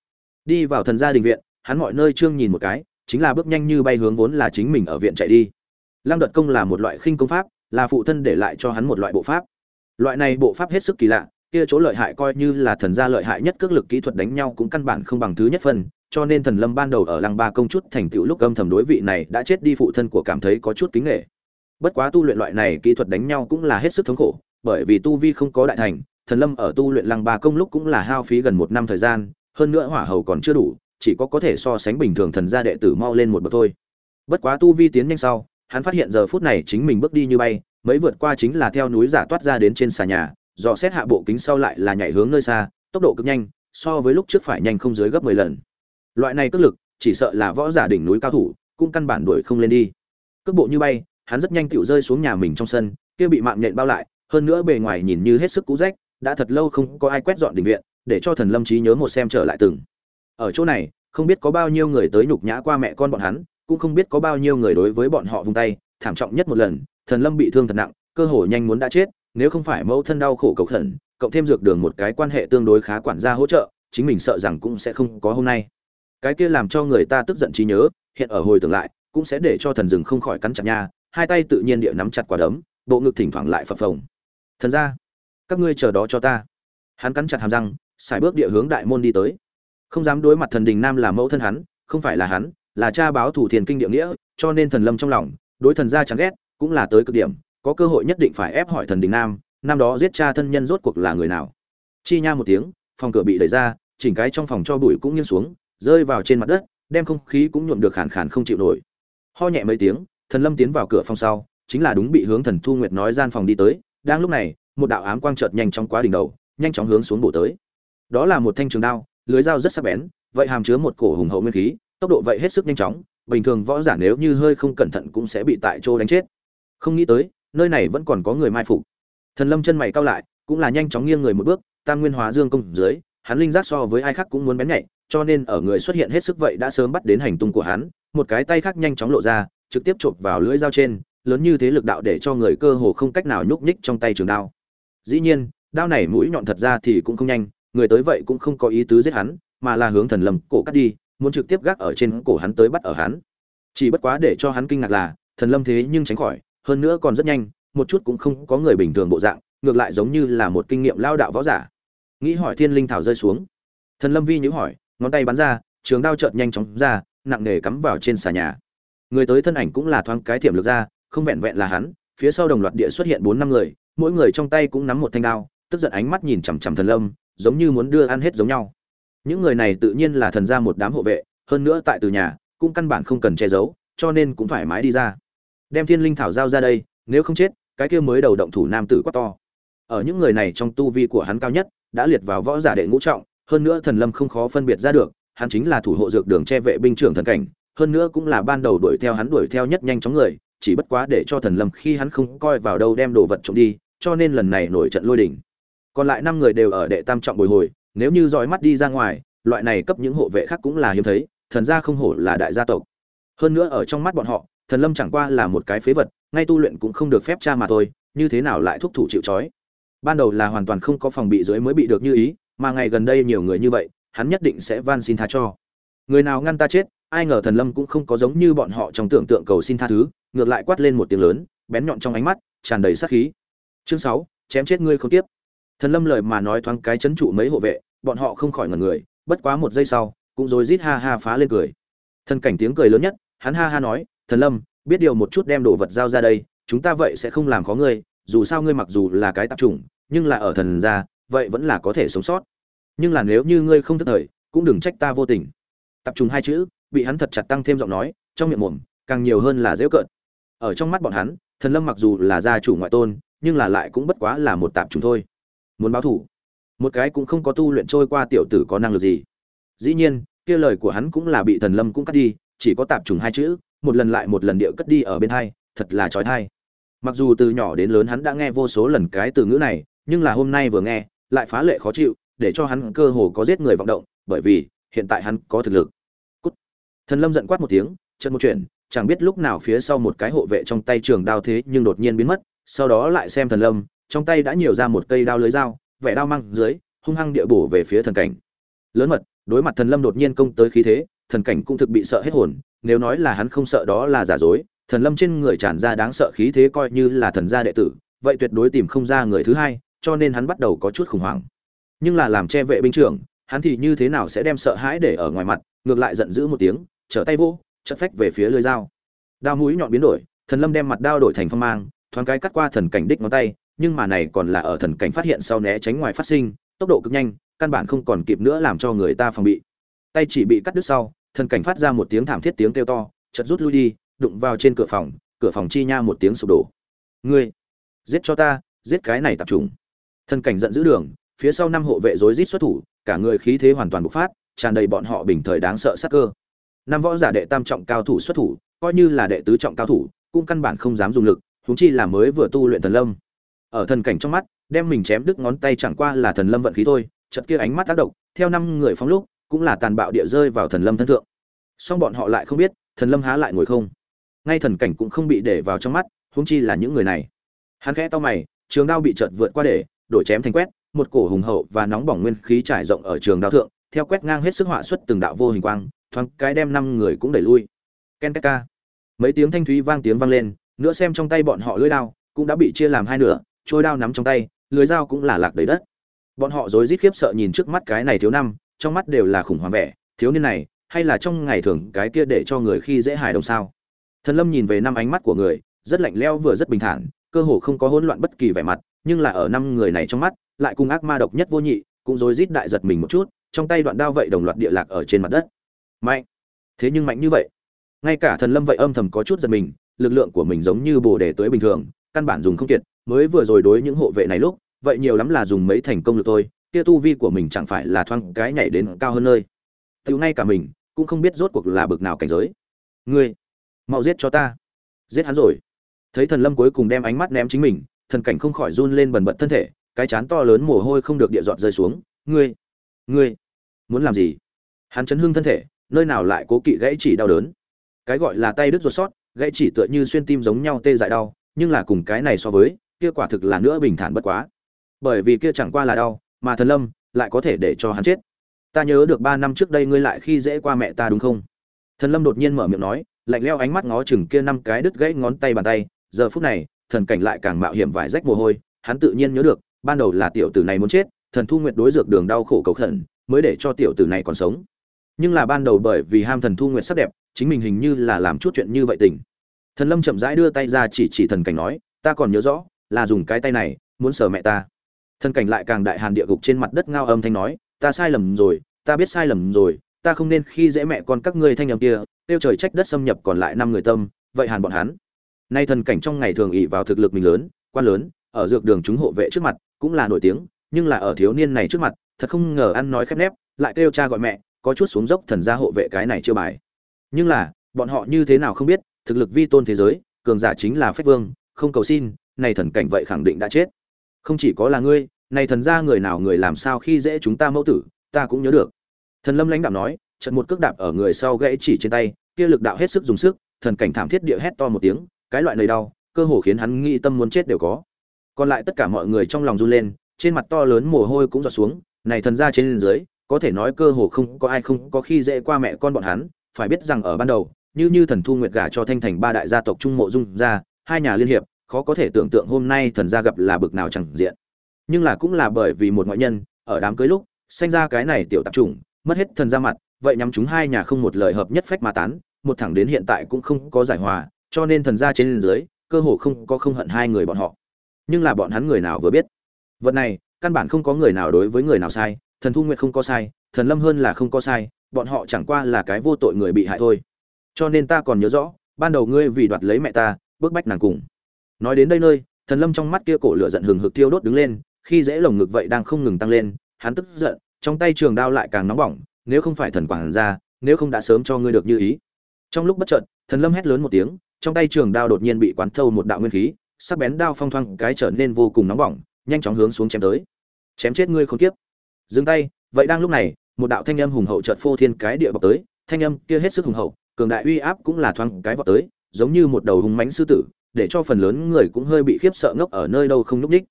Đi vào thần gia đình viện, hắn mọi nơi trương nhìn một cái chính là bước nhanh như bay hướng vốn là chính mình ở viện chạy đi. Lăng đợt công là một loại khinh công pháp, là phụ thân để lại cho hắn một loại bộ pháp. Loại này bộ pháp hết sức kỳ lạ, kia chỗ lợi hại coi như là thần gia lợi hại nhất cước lực kỹ thuật đánh nhau cũng căn bản không bằng thứ nhất phần cho nên thần lâm ban đầu ở lăng ba công chút thành tựu lúc âm thầm đối vị này đã chết đi phụ thân của cảm thấy có chút kính nghệ bất quá tu luyện loại này kỹ thuật đánh nhau cũng là hết sức thống khổ, bởi vì tu vi không có đại thành, thần lâm ở tu luyện lăng ba công lúc cũng là hao phí gần một năm thời gian, hơn nữa hỏa hầu còn chưa đủ chỉ có có thể so sánh bình thường thần gia đệ tử mau lên một bậc thôi. Bất quá tu vi tiến nhanh sau, hắn phát hiện giờ phút này chính mình bước đi như bay mới vượt qua chính là theo núi giả toát ra đến trên xà nhà, dò xét hạ bộ kính sau lại là nhảy hướng nơi xa, tốc độ cực nhanh, so với lúc trước phải nhanh không dưới gấp mười lần. Loại này cước lực, chỉ sợ là võ giả đỉnh núi cao thủ, cũng căn bản đuổi không lên đi. Cước bộ như bay, hắn rất nhanh tiểu rơi xuống nhà mình trong sân, kia bị mạng nhện bao lại, hơn nữa bề ngoài nhìn như hết sức cũ rách, đã thật lâu không có ai quét dọn đình viện, để cho thần lâm trí nhớ một xem trở lại từng ở chỗ này, không biết có bao nhiêu người tới nhục nhã qua mẹ con bọn hắn, cũng không biết có bao nhiêu người đối với bọn họ vung tay, thảm trọng nhất một lần, thần lâm bị thương thật nặng, cơ hồ nhanh muốn đã chết, nếu không phải mẫu thân đau khổ cầu thần cộng thêm dược đường một cái quan hệ tương đối khá quản gia hỗ trợ, chính mình sợ rằng cũng sẽ không có hôm nay. Cái kia làm cho người ta tức giận trí nhớ, hiện ở hồi tưởng lại, cũng sẽ để cho thần rừng không khỏi cắn chặt nha, hai tay tự nhiên địa nắm chặt quả đấm, bộ ngực thỉnh thoảng lại phập phồng. Thần ra các ngươi chờ đó cho ta. Hắn cắn chặt hàm răng xài bước địa hướng đại môn đi tới không dám đối mặt thần đình nam là mẫu thân hắn, không phải là hắn, là cha báo thủ thiền kinh địa nghĩa, cho nên thần lâm trong lòng, đối thần gia chẳng ghét, cũng là tới cực điểm, có cơ hội nhất định phải ép hỏi thần đình nam, năm đó giết cha thân nhân rốt cuộc là người nào. Chi nha một tiếng, phòng cửa bị đẩy ra, chỉnh cái trong phòng cho bụi cũng nghiêng xuống, rơi vào trên mặt đất, đem không khí cũng nhuộm được khàn khàn không chịu nổi. Ho nhẹ mấy tiếng, thần lâm tiến vào cửa phòng sau, chính là đúng bị hướng thần thu nguyệt nói gian phòng đi tới, đang lúc này, một đạo ám quang chợt nhanh chóng quá đỉnh đầu, nhanh chóng hướng xuống bổ tới. Đó là một thanh trường đao lưới dao rất sắc bén, vậy hàm chứa một cổ hùng hậu nguyên khí, tốc độ vậy hết sức nhanh chóng, bình thường võ giả nếu như hơi không cẩn thận cũng sẽ bị tại chỗ đánh chết. Không nghĩ tới, nơi này vẫn còn có người mai phục. Thần lâm chân mày cao lại, cũng là nhanh chóng nghiêng người một bước, tam nguyên hóa dương công dưới, hắn linh giác so với ai khác cũng muốn bén nhạy, cho nên ở người xuất hiện hết sức vậy đã sớm bắt đến hành tung của hắn, một cái tay khác nhanh chóng lộ ra, trực tiếp chộp vào lưỡi dao trên, lớn như thế lực đạo để cho người cơ hồ không cách nào nhúc nhích trong tay trường đao. Dĩ nhiên, đao này mũi nhọn thật ra thì cũng không nhanh người tới vậy cũng không có ý tứ giết hắn, mà là hướng thần lâm cổ cắt đi, muốn trực tiếp gác ở trên cổ hắn tới bắt ở hắn. Chỉ bất quá để cho hắn kinh ngạc là, thần lâm thế nhưng tránh khỏi, hơn nữa còn rất nhanh, một chút cũng không có người bình thường bộ dạng, ngược lại giống như là một kinh nghiệm lao đạo võ giả. Nghĩ hỏi thiên linh thảo rơi xuống. Thần lâm vi nhữ hỏi, ngón tay bắn ra, trường đao chợt nhanh chóng ra, nặng nề cắm vào trên xà nhà. Người tới thân ảnh cũng là thoáng cái thiểm lực ra, không vẹn vẹn là hắn, phía sau đồng loạt địa xuất hiện bốn năm người, mỗi người trong tay cũng nắm một thanh đao, tức giận ánh mắt nhìn chằm chằm thần lâm giống như muốn đưa ăn hết giống nhau. Những người này tự nhiên là thần gia một đám hộ vệ, hơn nữa tại từ nhà, cũng căn bản không cần che giấu, cho nên cũng thoải mái đi ra. Đem thiên linh thảo giao ra đây, nếu không chết, cái kia mới đầu động thủ nam tử quá to. Ở những người này trong tu vi của hắn cao nhất, đã liệt vào võ giả đệ ngũ trọng, hơn nữa thần lâm không khó phân biệt ra được, hắn chính là thủ hộ dược đường che vệ binh trưởng thần cảnh, hơn nữa cũng là ban đầu đuổi theo hắn đuổi theo nhất nhanh chóng người, chỉ bất quá để cho thần lâm khi hắn không coi vào đâu đem đồ vật trộm đi, cho nên lần này nổi trận lôi đỉnh còn lại năm người đều ở đệ tam trọng bồi hồi, nếu như dõi mắt đi ra ngoài, loại này cấp những hộ vệ khác cũng là hiếm thấy, thần gia không hổ là đại gia tộc. Hơn nữa ở trong mắt bọn họ, thần lâm chẳng qua là một cái phế vật, ngay tu luyện cũng không được phép cha mà thôi, như thế nào lại thúc thủ chịu trói? Ban đầu là hoàn toàn không có phòng bị dưới mới bị được như ý, mà ngày gần đây nhiều người như vậy, hắn nhất định sẽ van xin tha cho. Người nào ngăn ta chết, ai ngờ thần lâm cũng không có giống như bọn họ trong tưởng tượng cầu xin tha thứ, ngược lại quát lên một tiếng lớn, bén nhọn trong ánh mắt, tràn đầy sát khí. Chương sáu, chém chết ngươi không tiếp thần lâm lời mà nói thoáng cái chấn trụ mấy hộ vệ, bọn họ không khỏi ngẩn người, bất quá một giây sau, cũng rồi rít ha ha phá lên cười. Thần cảnh tiếng cười lớn nhất, hắn ha ha nói, thần lâm, biết điều một chút đem đồ vật giao ra đây, chúng ta vậy sẽ không làm khó ngươi, dù sao ngươi mặc dù là cái tạp chủng, nhưng là ở thần gia, vậy vẫn là có thể sống sót. Nhưng là nếu như ngươi không thức thời, cũng đừng trách ta vô tình. Tập trung hai chữ, bị hắn thật chặt tăng thêm giọng nói, trong miệng mồm, càng nhiều hơn là dễ cợt. Ở trong mắt bọn hắn, thần lâm mặc dù là gia chủ ngoại tôn, nhưng là lại cũng bất quá là một tạp trùng thôi muốn báo thủ. Một cái cũng không có tu luyện trôi qua tiểu tử có năng lực gì. Dĩ nhiên, kia lời của hắn cũng là bị thần lâm cũng cắt đi, chỉ có tạp trùng hai chữ, một lần lại một lần điệu cất đi ở bên hai, thật là trói thai. Mặc dù từ nhỏ đến lớn hắn đã nghe vô số lần cái từ ngữ này, nhưng là hôm nay vừa nghe, lại phá lệ khó chịu, để cho hắn cơ hồ có giết người vọng động, bởi vì, hiện tại hắn có thực lực. Cút. thần lâm giận quát một tiếng chân một chuyện, chẳng biết lúc nào phía sau một cái hộ vệ trong tay trường đao thế nhưng đột nhiên biến mất, sau đó lại xem thần lâm trong tay đã nhiều ra một cây đao lưới dao, vẻ đao mang dưới, hung hăng địa bổ về phía thần cảnh. Lớn mật, đối mặt thần lâm đột nhiên công tới khí thế, thần cảnh cũng thực bị sợ hết hồn, nếu nói là hắn không sợ đó là giả dối. Thần lâm trên người tràn ra đáng sợ khí thế coi như là thần gia đệ tử, vậy tuyệt đối tìm không ra người thứ hai, cho nên hắn bắt đầu có chút khủng hoảng. Nhưng là làm che vệ binh trưởng, hắn thì như thế nào sẽ đem sợ hãi để ở ngoài mặt, ngược lại giận dữ một tiếng, trở tay vô chật phách về phía lưới dao. Đao mũi nhọn biến đổi, thần lâm đem mặt đao đổi thành phong mang, thoáng cái cắt qua thần cảnh đích ngón tay nhưng mà này còn là ở thần cảnh phát hiện sau né tránh ngoài phát sinh, tốc độ cực nhanh, căn bản không còn kịp nữa làm cho người ta phòng bị. Tay chỉ bị cắt đứt sau, thần cảnh phát ra một tiếng thảm thiết tiếng kêu to, chợt rút lui đi, đụng vào trên cửa phòng cửa phòng chi nha một tiếng sụp đổ. Ngươi, giết cho ta, giết cái này tập trung thần cảnh giận dữ đường, phía sau năm hộ vệ rối rít xuất thủ, cả người khí thế hoàn toàn bộc phát, tràn đầy bọn họ bình thời đáng sợ sát cơ. Năm võ giả đệ tam trọng cao thủ xuất thủ, coi như là đệ tứ trọng cao thủ, cũng căn bản không dám dùng lực, huống chi là mới vừa tu luyện thần lâm ở thần cảnh trong mắt, đem mình chém đứt ngón tay chẳng qua là thần lâm vận khí thôi, chợt kia ánh mắt tác động, theo năm người phóng lúc, cũng là tàn bạo địa rơi vào thần lâm thân thượng. Song bọn họ lại không biết, thần lâm há lại ngồi không. Ngay thần cảnh cũng không bị để vào trong mắt, huống chi là những người này. Hắn khẽ to mày, trường đao bị chợt vượt qua để, đổi chém thành quét, một cổ hùng hậu và nóng bỏng nguyên khí trải rộng ở trường đao thượng, theo quét ngang hết sức họa xuất từng đạo vô hình quang, thoáng cái đem năm người cũng đẩy lui. Ken ca mấy tiếng thanh thúy vang tiếng vang lên nữa xem trong tay bọn họ lưỡi đao, cũng đã bị chia làm hai nửa trôi đao nắm trong tay, lưới dao cũng là lạc đầy đất. Bọn họ rối rít khiếp sợ nhìn trước mắt cái này thiếu năm, trong mắt đều là khủng hoảng vẻ, thiếu niên này, hay là trong ngày thường cái kia để cho người khi dễ hài đồng sao? Thần lâm nhìn về năm ánh mắt của người, rất lạnh lẽo vừa rất bình thản, cơ hồ không có hỗn loạn bất kỳ vẻ mặt, nhưng là ở năm người này trong mắt, lại cùng ác ma độc nhất vô nhị, cũng rối rít đại giật mình một chút, trong tay đoạn đao vậy đồng loạt địa lạc ở trên mặt đất. Mạnh! Thế nhưng mạnh như vậy. Ngay cả thần lâm vậy âm thầm có chút giật mình, lực lượng của mình giống như bồ đề tới bình thường, căn bản dùng không kiệt mới vừa rồi đối những hộ vệ này lúc, vậy nhiều lắm là dùng mấy thành công được thôi, kia tu vi của mình chẳng phải là thoang cái nhảy đến cao hơn nơi. Tiểu ngay cả mình, cũng không biết rốt cuộc là bực nào cảnh giới. Ngươi, mau giết cho ta. Giết hắn rồi. Thấy thần lâm cuối cùng đem ánh mắt ném chính mình, thần cảnh không khỏi run lên bần bật thân thể, cái chán to lớn mồ hôi không được địa dọn rơi xuống. Ngươi ngươi, muốn làm gì? Hắn chấn hương thân thể, nơi nào lại cố kỵ gãy chỉ đau đớn? Cái gọi là tay đứt ruột sót, gãy chỉ tựa như xuyên tim giống nhau tê dại đau, nhưng là cùng cái này so với kia quả thực là nữa bình thản bất quá. Bởi vì kia chẳng qua là đau, mà thần lâm lại có thể để cho hắn chết. Ta nhớ được ba năm trước đây ngươi lại khi dễ qua mẹ ta đúng không? Thần lâm đột nhiên mở miệng nói, lạnh leo ánh mắt ngó chừng kia năm cái đứt gãy ngón tay bàn tay. Giờ phút này, thần cảnh lại càng mạo hiểm vải rách mồ hôi, hắn tự nhiên nhớ được, ban đầu là tiểu tử này muốn chết, thần thu nguyệt đối dược đường đau khổ cầu khẩn, mới để cho tiểu tử này còn sống. Nhưng là ban đầu bởi vì ham thần thu nguyệt sắc đẹp, chính mình hình như là làm chút chuyện như vậy tình. Thần lâm chậm rãi đưa tay ra chỉ chỉ thần cảnh nói, ta còn nhớ rõ là dùng cái tay này, muốn sờ mẹ ta. Thân cảnh lại càng đại hàn địa gục trên mặt đất ngao âm thanh nói, ta sai lầm rồi, ta biết sai lầm rồi, ta không nên khi dễ mẹ con các ngươi thanh âm kia, tiêu trời trách đất xâm nhập còn lại năm người tâm, vậy hàn bọn hắn. Nay thần cảnh trong ngày thường ỉ vào thực lực mình lớn, quan lớn, ở dược đường chúng hộ vệ trước mặt, cũng là nổi tiếng, nhưng là ở thiếu niên này trước mặt, thật không ngờ ăn nói khép nép, lại kêu cha gọi mẹ, có chút xuống dốc thần gia hộ vệ cái này chưa bài. Nhưng là, bọn họ như thế nào không biết, thực lực vi tôn thế giới, cường giả chính là phách vương, không cầu xin này thần cảnh vậy khẳng định đã chết. Không chỉ có là ngươi, này thần gia người nào người làm sao khi dễ chúng ta mẫu tử, ta cũng nhớ được. Thần lâm lãnh đạo nói trận một cước đạp ở người sau gãy chỉ trên tay, kia lực đạo hết sức dùng sức, thần cảnh thảm thiết địa hét to một tiếng, cái loại nơi đau, cơ hồ khiến hắn nghĩ tâm muốn chết đều có. Còn lại tất cả mọi người trong lòng run lên, trên mặt to lớn mồ hôi cũng giọt xuống, này thần gia trên dưới, có thể nói cơ hồ không có ai không có khi dễ qua mẹ con bọn hắn, phải biết rằng ở ban đầu, như như thần thu nguyệt gả cho thanh thành ba đại gia tộc trung mộ dung gia, hai nhà liên hiệp khó có thể tưởng tượng hôm nay thần gia gặp là bực nào chẳng diện. Nhưng là cũng là bởi vì một ngoại nhân, ở đám cưới lúc, sinh ra cái này tiểu tạp chủng, mất hết thần ra mặt, vậy nhắm chúng hai nhà không một lời hợp nhất phách mà tán, một thẳng đến hiện tại cũng không có giải hòa, cho nên thần gia trên dưới, cơ hồ không có không hận hai người bọn họ. Nhưng là bọn hắn người nào vừa biết? Vật này, căn bản không có người nào đối với người nào sai, thần thu nguyệt không có sai, thần lâm hơn là không có sai, bọn họ chẳng qua là cái vô tội người bị hại thôi. Cho nên ta còn nhớ rõ, ban đầu ngươi vì đoạt lấy mẹ ta, bức bách nàng cùng nói đến đây nơi, thần lâm trong mắt kia cổ lửa giận hừng hực tiêu đốt đứng lên, khi dễ lồng ngực vậy đang không ngừng tăng lên, hắn tức giận, trong tay trường đao lại càng nóng bỏng, nếu không phải thần quản ra nếu không đã sớm cho ngươi được như ý. Trong lúc bất chợt, thần lâm hét lớn một tiếng, trong tay trường đao đột nhiên bị quán thâu một đạo nguyên khí, sắc bén đao phong thoang cái trở nên vô cùng nóng bỏng, nhanh chóng hướng xuống chém tới. Chém chết ngươi không tiếp dừng tay, vậy đang lúc này, một đạo thanh âm hùng hậu chợt phô thiên cái địa bọc tới, thanh âm kia hết sức hùng hậu, cường đại uy áp cũng là thoáng cái vọt tới, giống như một đầu hùng mãnh sư tử để cho phần lớn người cũng hơi bị khiếp sợ ngốc ở nơi đâu không núp đích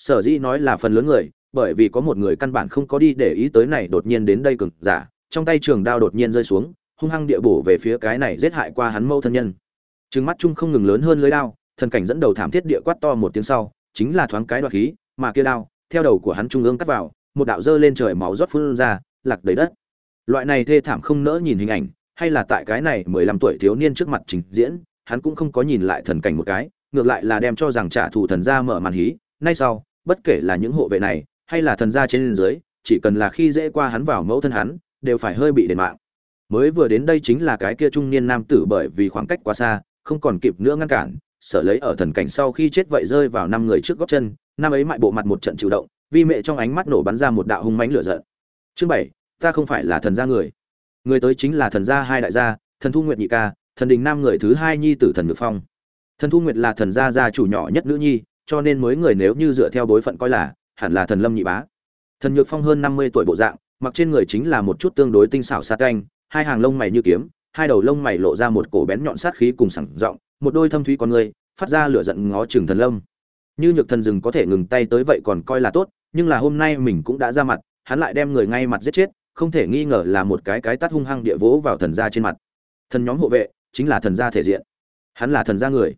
sở dĩ nói là phần lớn người, bởi vì có một người căn bản không có đi để ý tới này đột nhiên đến đây cường giả, trong tay trường đao đột nhiên rơi xuống, hung hăng địa bổ về phía cái này giết hại qua hắn mâu thân nhân. Trừng mắt chung không ngừng lớn hơn lưới đao, thần cảnh dẫn đầu thảm thiết địa quát to một tiếng sau, chính là thoáng cái đoạt khí, mà kia đao, theo đầu của hắn trung ương cắt vào, một đạo dơ lên trời máu rót phun ra, lạc đầy đất. Loại này thê thảm không nỡ nhìn hình ảnh, hay là tại cái này mười lăm tuổi thiếu niên trước mặt trình diễn hắn cũng không có nhìn lại thần cảnh một cái, ngược lại là đem cho rằng trả thù thần gia mở màn hí, nay sau, bất kể là những hộ vệ này, hay là thần gia trên dưới, chỉ cần là khi dễ qua hắn vào mẫu thân hắn, đều phải hơi bị đền mạng. Mới vừa đến đây chính là cái kia trung niên nam tử bởi vì khoảng cách quá xa, không còn kịp nữa ngăn cản sở lấy ở thần cảnh sau khi chết vậy rơi vào năm người trước góc chân, năm ấy mại bộ mặt một trận chịu động, vi mẹ trong ánh mắt nổ bắn ra một đạo hung mãnh lửa giận. Chương bảy, ta không phải là thần gia người. Người tới chính là thần gia hai đại gia, thần thu nguyệt nhị ca thần đình nam người thứ hai nhi tử thần nhược phong. Thần thu nguyệt là thần gia gia chủ nhỏ nhất nữ nhi, cho nên mới người nếu như dựa theo bối phận coi là, hẳn là thần lâm nhị bá. Thần nhược phong hơn năm mươi tuổi bộ dạng, mặc trên người chính là một chút tương đối tinh xảo sa canh, hai hàng lông mày như kiếm, hai đầu lông mày lộ ra một cổ bén nhọn sát khí cùng sẳng giọng một đôi thâm thúy con người, phát ra lửa giận ngó chừng thần lâm. Như nhược thần rừng có thể ngừng tay tới vậy còn coi là tốt, nhưng là hôm nay mình cũng đã ra mặt, hắn lại đem người ngay mặt giết chết, không thể nghi ngờ là một cái cái tát hung hăng địa vỗ vào thần gia trên mặt. Thần nhóm hộ vệ chính là thần gia thể diện. Hắn là thần gia người.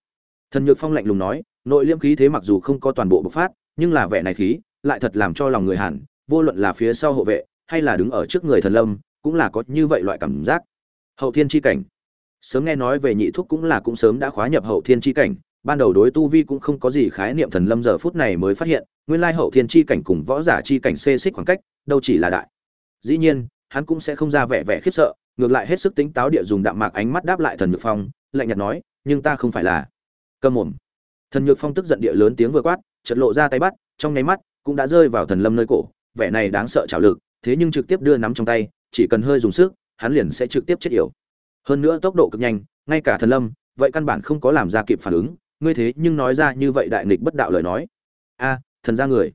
Thần nhược phong lạnh lùng nói, nội liêm khí thế mặc dù không có toàn bộ bộc phát, nhưng là vẻ này khí lại thật làm cho lòng người hẳn, vô luận là phía sau hộ vệ hay là đứng ở trước người thần lâm, cũng là có như vậy loại cảm giác. Hậu thiên chi cảnh. Sớm nghe nói về nhị thúc cũng là cũng sớm đã khóa nhập hậu thiên chi cảnh, ban đầu đối tu vi cũng không có gì khái niệm thần lâm giờ phút này mới phát hiện, nguyên lai hậu thiên chi cảnh cùng võ giả chi cảnh xê xích khoảng cách, đâu chỉ là đại. Dĩ nhiên, hắn cũng sẽ không ra vẻ vẻ khiếp sợ ngược lại hết sức tính táo địa dùng đạm mạc ánh mắt đáp lại thần nhược phong, lạnh nhạt nói, nhưng ta không phải là. Cơm mồm. Thần nhược phong tức giận địa lớn tiếng vừa quát chật lộ ra tay bắt, trong nháy mắt cũng đã rơi vào thần lâm nơi cổ, vẻ này đáng sợ trào lực, thế nhưng trực tiếp đưa nắm trong tay, chỉ cần hơi dùng sức, hắn liền sẽ trực tiếp chết yểu. Hơn nữa tốc độ cực nhanh, ngay cả thần lâm, vậy căn bản không có làm ra kịp phản ứng, ngươi thế nhưng nói ra như vậy đại nghịch bất đạo lời nói. A, thần gia người.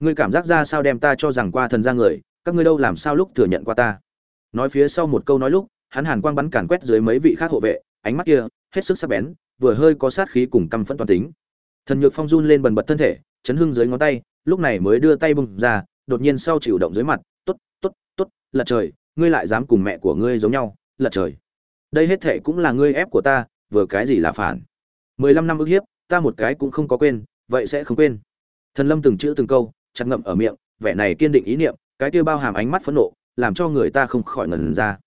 Ngươi cảm giác ra sao đem ta cho rằng qua thần gia người, các ngươi đâu làm sao lúc thừa nhận qua ta? Nói phía sau một câu nói lúc, hắn hàn quang bắn càn quét dưới mấy vị khác hộ vệ, ánh mắt kia, hết sức sắc bén, vừa hơi có sát khí cùng căm phẫn toàn tính. Thần nhược phong run lên bần bật thân thể, chấn hưng dưới ngón tay, lúc này mới đưa tay bung ra, đột nhiên sau chịu động dưới mặt, tốt tốt tốt, lật trời, ngươi lại dám cùng mẹ của ngươi giống nhau, lật trời. Đây hết thệ cũng là ngươi ép của ta, vừa cái gì là phản? Mười lăm năm ức hiếp, ta một cái cũng không có quên, vậy sẽ không quên. Thần lâm từng chữ từng câu, chặt ngậm ở miệng, vẻ này kiên định ý niệm, cái kia bao hàm ánh mắt phẫn nộ làm cho người ta không khỏi ngẩn ra.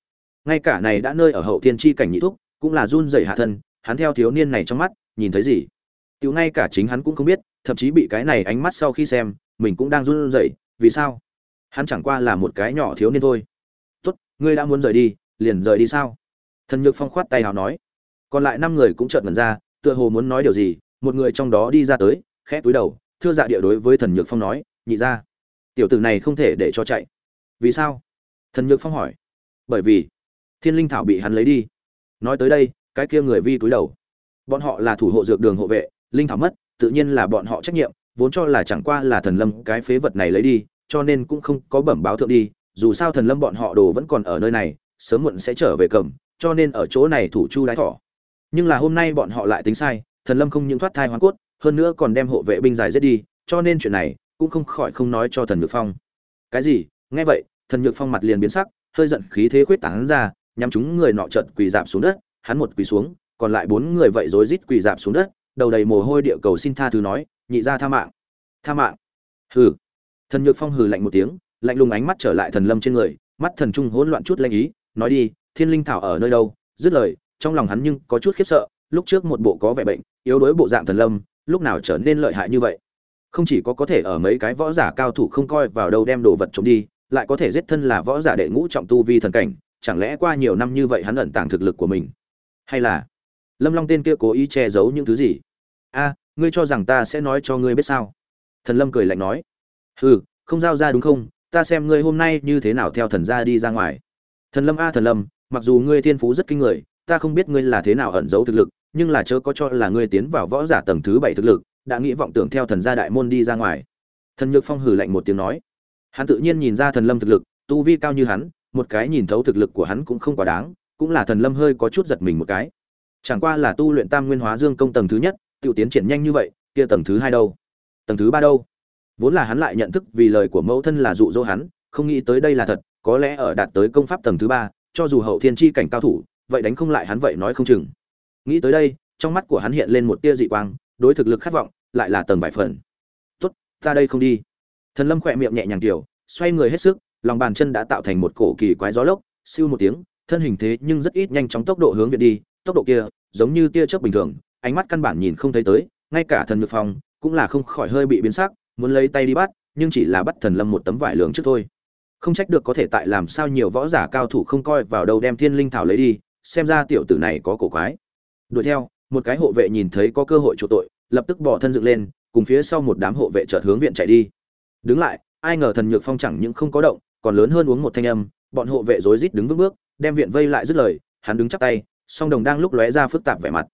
Ngay cả này đã nơi ở hậu thiên chi cảnh nhị thúc, cũng là run rẩy hạ thân, hắn theo thiếu niên này trong mắt, nhìn thấy gì? Tiểu ngay cả chính hắn cũng không biết, thậm chí bị cái này ánh mắt sau khi xem, mình cũng đang run rẩy, vì sao? Hắn chẳng qua là một cái nhỏ thiếu niên thôi. Tốt, ngươi đã muốn rời đi, liền rời đi sao? Thần nhược phong khoát tay hào nói. Còn lại năm người cũng chợt ngẩn ra, tựa hồ muốn nói điều gì, một người trong đó đi ra tới, khẽ túi đầu, thưa dạ địa đối với thần nhược phong nói, nhị ra tiểu tử này không thể để cho chạy. Vì sao? Thần nhược phong hỏi. Bởi vì, thiên linh thảo bị hắn lấy đi. Nói tới đây, cái kia người vi túi đầu. Bọn họ là thủ hộ dược đường hộ vệ, linh thảo mất, tự nhiên là bọn họ trách nhiệm, vốn cho là chẳng qua là thần lâm cái phế vật này lấy đi, cho nên cũng không có bẩm báo thượng đi, dù sao thần lâm bọn họ đồ vẫn còn ở nơi này, sớm muộn sẽ trở về cầm, cho nên ở chỗ này thủ chu đái thỏ. Nhưng là hôm nay bọn họ lại tính sai, thần lâm không những thoát thai hoàn cốt, hơn nữa còn đem hộ vệ binh dài giết đi, cho nên chuyện này cũng không khỏi không nói cho thần nhược phong. Cái gì? Nghe vậy thần nhược phong mặt liền biến sắc, hơi giận khí thế khuyết tán ra, nhắm chúng người nọ trận quỳ dạp xuống đất, hắn một quỳ xuống, còn lại bốn người vậy rối rít quỳ dạp xuống đất, đầu đầy mồ hôi địa cầu xin tha thứ nói, nhị ra tha mạng tha mạng. Hừ. Thần nhược phong hừ lạnh một tiếng, lạnh lùng ánh mắt trở lại thần lâm trên người, mắt thần trung hỗn loạn chút lanh ý, nói đi, thiên linh thảo ở nơi đâu? Dứt lời, trong lòng hắn nhưng có chút khiếp sợ, lúc trước một bộ có vẻ bệnh, yếu đuối bộ dạng thần lâm, lúc nào trở nên lợi hại như vậy? Không chỉ có có thể ở mấy cái võ giả cao thủ không coi vào đâu đem đồ vật trộm đi lại có thể giết thân là võ giả đệ ngũ trọng tu vi thần cảnh, chẳng lẽ qua nhiều năm như vậy hắn ẩn tàng thực lực của mình? Hay là lâm long tên kia cố ý che giấu những thứ gì? A, ngươi cho rằng ta sẽ nói cho ngươi biết sao? Thần lâm cười lạnh nói. Hừ, không giao ra đúng không? Ta xem ngươi hôm nay như thế nào theo thần gia đi ra ngoài. Thần lâm a, thần lâm, mặc dù ngươi thiên phú rất kinh người, ta không biết ngươi là thế nào ẩn giấu thực lực, nhưng là chớ có cho là ngươi tiến vào võ giả tầng thứ bảy thực lực, đã nghĩ vọng tưởng theo thần gia đại môn đi ra ngoài. Thần nhược phong hừ lạnh một tiếng nói hắn tự nhiên nhìn ra thần lâm thực lực, tu vi cao như hắn, một cái nhìn thấu thực lực của hắn cũng không quá đáng, cũng là thần lâm hơi có chút giật mình một cái. Chẳng qua là tu luyện tam nguyên hóa dương công tầng thứ nhất, tiểu tiến triển nhanh như vậy, kia tầng thứ hai đâu? Tầng thứ ba đâu? Vốn là hắn lại nhận thức vì lời của mẫu thân là dụ dỗ hắn, không nghĩ tới đây là thật, có lẽ ở đạt tới công pháp tầng thứ ba, cho dù hậu thiên chi cảnh cao thủ, vậy đánh không lại hắn vậy nói không chừng. Nghĩ tới đây, trong mắt của hắn hiện lên một tia dị quang, đối thực lực khát vọng, lại là tầng vài phần. Tốt, ta đây không đi thần lâm khỏe miệng nhẹ nhàng kiểu xoay người hết sức, lòng bàn chân đã tạo thành một cổ kỳ quái gió lốc, siêu một tiếng, thân hình thế nhưng rất ít nhanh chóng tốc độ hướng viện đi, tốc độ kia, giống như tia chớp bình thường, ánh mắt căn bản nhìn không thấy tới, ngay cả thần nhược phong cũng là không khỏi hơi bị biến sắc, muốn lấy tay đi bắt, nhưng chỉ là bắt thần lâm một tấm vải lường trước thôi. Không trách được có thể tại làm sao nhiều võ giả cao thủ không coi vào đâu đem thiên linh thảo lấy đi, xem ra tiểu tử này có cổ quái. Đuổi theo, một cái hộ vệ nhìn thấy có cơ hội chỗ tội, lập tức bỏ thân dựng lên, cùng phía sau một đám hộ vệ chợt hướng viện chạy đi đứng lại, ai ngờ thần nhược phong chẳng những không có động, còn lớn hơn uống một thanh âm, bọn hộ vệ rối rít đứng vững bước, đem viện vây lại dứt lời, hắn đứng chắp tay, song đồng đang lúc lóe ra phức tạp vẻ mặt.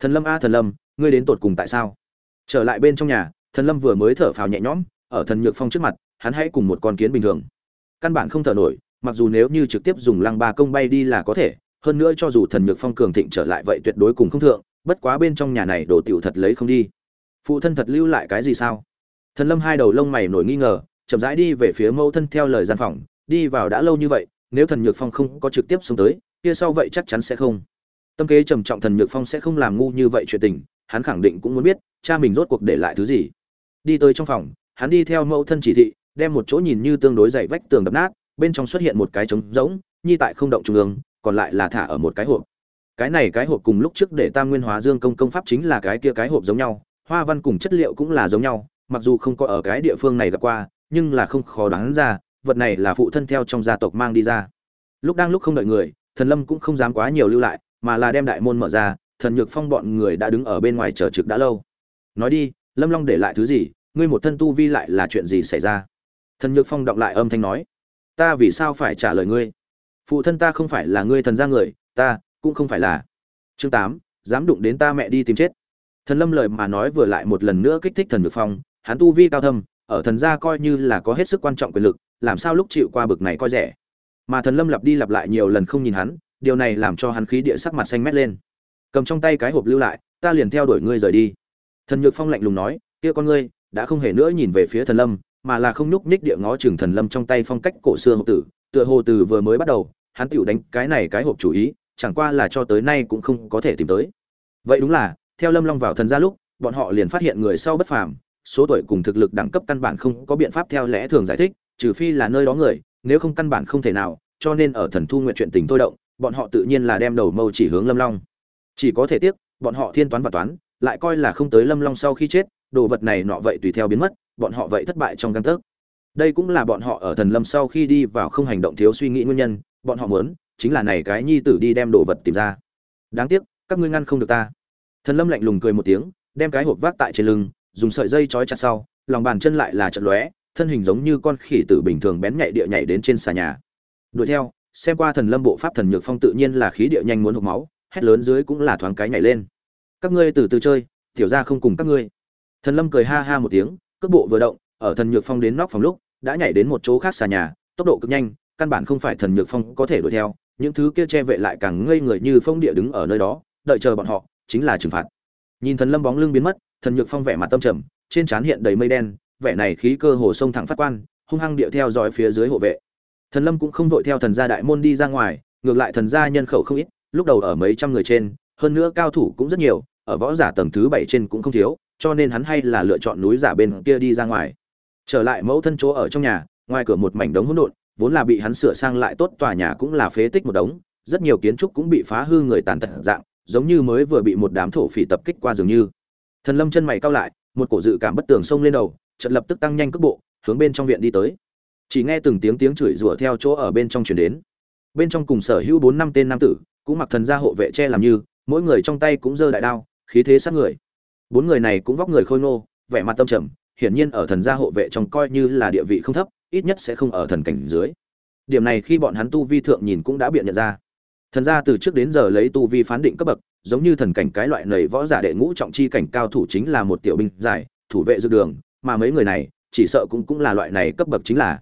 Thần lâm a, thần lâm, ngươi đến tột cùng tại sao? Trở lại bên trong nhà, thần lâm vừa mới thở phào nhẹ nhõm, ở thần nhược phong trước mặt, hắn hãy cùng một con kiến bình thường. Căn bản không thở nổi, mặc dù nếu như trực tiếp dùng lăng ba công bay đi là có thể, hơn nữa cho dù thần nhược phong cường thịnh trở lại vậy tuyệt đối cùng không thượng, bất quá bên trong nhà này đồ tiểu thật lấy không đi. Phụ thân thật lưu lại cái gì sao? Thần lâm hai đầu lông mày nổi nghi ngờ, chậm rãi đi về phía mẫu thân theo lời gian phòng, đi vào đã lâu như vậy, nếu thần nhược phong không có trực tiếp xuống tới, kia sau vậy chắc chắn sẽ không. Tâm kế trầm trọng thần nhược phong sẽ không làm ngu như vậy chuyện tình, hắn khẳng định cũng muốn biết, cha mình rốt cuộc để lại thứ gì. Đi tới trong phòng, hắn đi theo mẫu thân chỉ thị, đem một chỗ nhìn như tương đối dày vách tường đập nát, bên trong xuất hiện một cái trống rỗng, nhi tại không động trung ương, còn lại là thả ở một cái hộp. Cái này cái hộp cùng lúc trước để tam nguyên hóa dương công công pháp chính là cái kia cái hộp giống nhau, hoa văn cùng chất liệu cũng là giống nhau mặc dù không có ở cái địa phương này gặp qua, nhưng là không khó đoán ra, vật này là phụ thân theo trong gia tộc mang đi ra. Lúc đang lúc không đợi người, thần lâm cũng không dám quá nhiều lưu lại, mà là đem đại môn mở ra, thần nhược phong bọn người đã đứng ở bên ngoài chờ trực đã lâu. Nói đi, lâm long để lại thứ gì, ngươi một thân tu vi lại là chuyện gì xảy ra? Thần nhược phong đọc lại âm thanh nói. Ta vì sao phải trả lời ngươi? Phụ thân ta không phải là ngươi thần gia người, ta cũng không phải là. Chương tám, dám đụng đến ta mẹ đi tìm chết. Thần lâm lời mà nói vừa lại một lần nữa kích thích thần nhược phong hắn tu vi cao thâm, ở thần gia coi như là có hết sức quan trọng quyền lực, làm sao lúc chịu qua bực này coi rẻ. Mà thần lâm lặp đi lặp lại nhiều lần không nhìn hắn, điều này làm cho hắn khí địa sắc mặt xanh mét lên. Cầm trong tay cái hộp lưu lại, ta liền theo đuổi ngươi rời đi. Thần nhược phong lạnh lùng nói, kia con ngươi, đã không hề nữa nhìn về phía thần lâm, mà là không nhúc nhích địa ngó chừng thần lâm trong tay phong cách cổ xưa hộp tử, tựa hồ từ vừa mới bắt đầu, hắn tiểu đánh cái này cái hộp chủ ý, chẳng qua là cho tới nay cũng không có thể tìm tới. Vậy đúng là, theo lâm long vào thần gia lúc, bọn họ liền phát hiện người sau bất phàm số tuổi cùng thực lực đẳng cấp căn bản không có biện pháp theo lẽ thường giải thích, trừ phi là nơi đó người, nếu không căn bản không thể nào, cho nên ở thần thu nguyện chuyện tình thôi động, bọn họ tự nhiên là đem đầu mâu chỉ hướng lâm long. Chỉ có thể tiếc, bọn họ thiên toán và toán, lại coi là không tới lâm long sau khi chết, đồ vật này nọ vậy tùy theo biến mất, bọn họ vậy thất bại trong căn tấc. Đây cũng là bọn họ ở thần lâm sau khi đi vào không hành động thiếu suy nghĩ nguyên nhân, bọn họ muốn, chính là này cái nhi tử đi đem đồ vật tìm ra. Đáng tiếc, các ngươi ngăn không được ta. Thần lâm lạnh lùng cười một tiếng, đem cái hộp vác tại trên lưng dùng sợi dây trói chặt sau, lòng bàn chân lại là trận lóe, thân hình giống như con khỉ tử bình thường bén nhạy địa nhảy đến trên xà nhà. Đuổi theo, xem qua thần lâm bộ pháp thần nhược phong tự nhiên là khí địa nhanh muốn hộc máu, hét lớn dưới cũng là thoáng cái nhảy lên. Các ngươi từ từ chơi, tiểu ra không cùng các ngươi. Thần lâm cười ha ha một tiếng, cước bộ vừa động, ở thần nhược phong đến nóc phòng lúc, đã nhảy đến một chỗ khác xà nhà, tốc độ cực nhanh, căn bản không phải thần nhược phong có thể đuổi theo, những thứ kia che vệ lại càng ngây người như phong địa đứng ở nơi đó, đợi chờ bọn họ, chính là trừng phạt. Nhìn thần lâm bóng lưng biến mất thần nhược phong vẻ mặt tâm trầm, trên trán hiện đầy mây đen, vẻ này khí cơ hồ sông thẳng phát quan, hung hăng điệu theo dõi phía dưới hộ vệ. Thần lâm cũng không vội theo thần gia đại môn đi ra ngoài, ngược lại thần gia nhân khẩu không ít, lúc đầu ở mấy trăm người trên, hơn nữa cao thủ cũng rất nhiều, ở võ giả tầng thứ bảy trên cũng không thiếu, cho nên hắn hay là lựa chọn núi giả bên kia đi ra ngoài. Trở lại mẫu thân chỗ ở trong nhà, ngoài cửa một mảnh đống hỗn độn, vốn là bị hắn sửa sang lại tốt tòa nhà cũng là phế tích một đống, rất nhiều kiến trúc cũng bị phá hư người tàn tật dạng, giống như mới vừa bị một đám thổ phỉ tập kích qua dường như thần lâm chân mày cao lại, một cổ dự cảm bất tường xông lên đầu trận lập tức tăng nhanh cước bộ, hướng bên trong viện đi tới. Chỉ nghe từng tiếng tiếng chửi rủa theo chỗ ở bên trong truyền đến. Bên trong cùng sở hữu bốn năm tên nam tử, cũng mặc thần gia hộ vệ che làm như, mỗi người trong tay cũng giơ đại đao, khí thế sát người. Bốn người này cũng vóc người khôi ngô, vẻ mặt tâm trầm, hiển nhiên ở thần gia hộ vệ trong coi như là địa vị không thấp, ít nhất sẽ không ở thần cảnh dưới. Điểm này khi bọn hắn tu vi thượng nhìn cũng đã biện nhận ra. Thần gia từ trước đến giờ lấy tu vi phán định cấp bậc giống như thần cảnh cái loại nầy võ giả đệ ngũ trọng chi cảnh cao thủ chính là một tiểu binh giải, thủ vệ dư đường, mà mấy người này, chỉ sợ cũng cũng là loại này cấp bậc chính là.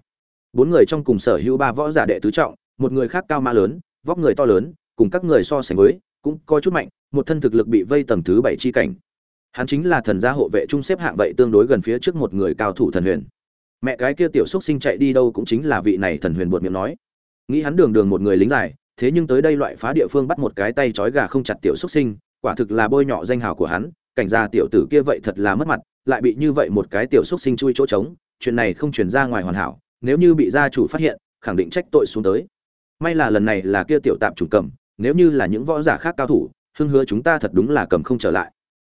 Bốn người trong cùng sở hữu ba võ giả đệ tứ trọng, một người khác cao ma lớn, vóc người to lớn, cùng các người so sánh với, cũng có chút mạnh, một thân thực lực bị vây tầng thứ bảy chi cảnh. Hắn chính là thần gia hộ vệ trung xếp hạng vậy tương đối gần phía trước một người cao thủ thần huyền. Mẹ cái kia tiểu xúc sinh chạy đi đâu cũng chính là vị này thần huyền buột miệng nói. Nghĩ hắn đường đường một người lính dài thế nhưng tới đây loại phá địa phương bắt một cái tay trói gà không chặt tiểu xuất sinh, quả thực là bôi nhọ danh hào của hắn, cảnh gia tiểu tử kia vậy thật là mất mặt, lại bị như vậy một cái tiểu xuất sinh chui chỗ trống, chuyện này không truyền ra ngoài hoàn hảo, nếu như bị gia chủ phát hiện, khẳng định trách tội xuống tới. May là lần này là kia tiểu tạm chủ cầm, nếu như là những võ giả khác cao thủ, hưng hứa chúng ta thật đúng là cầm không trở lại.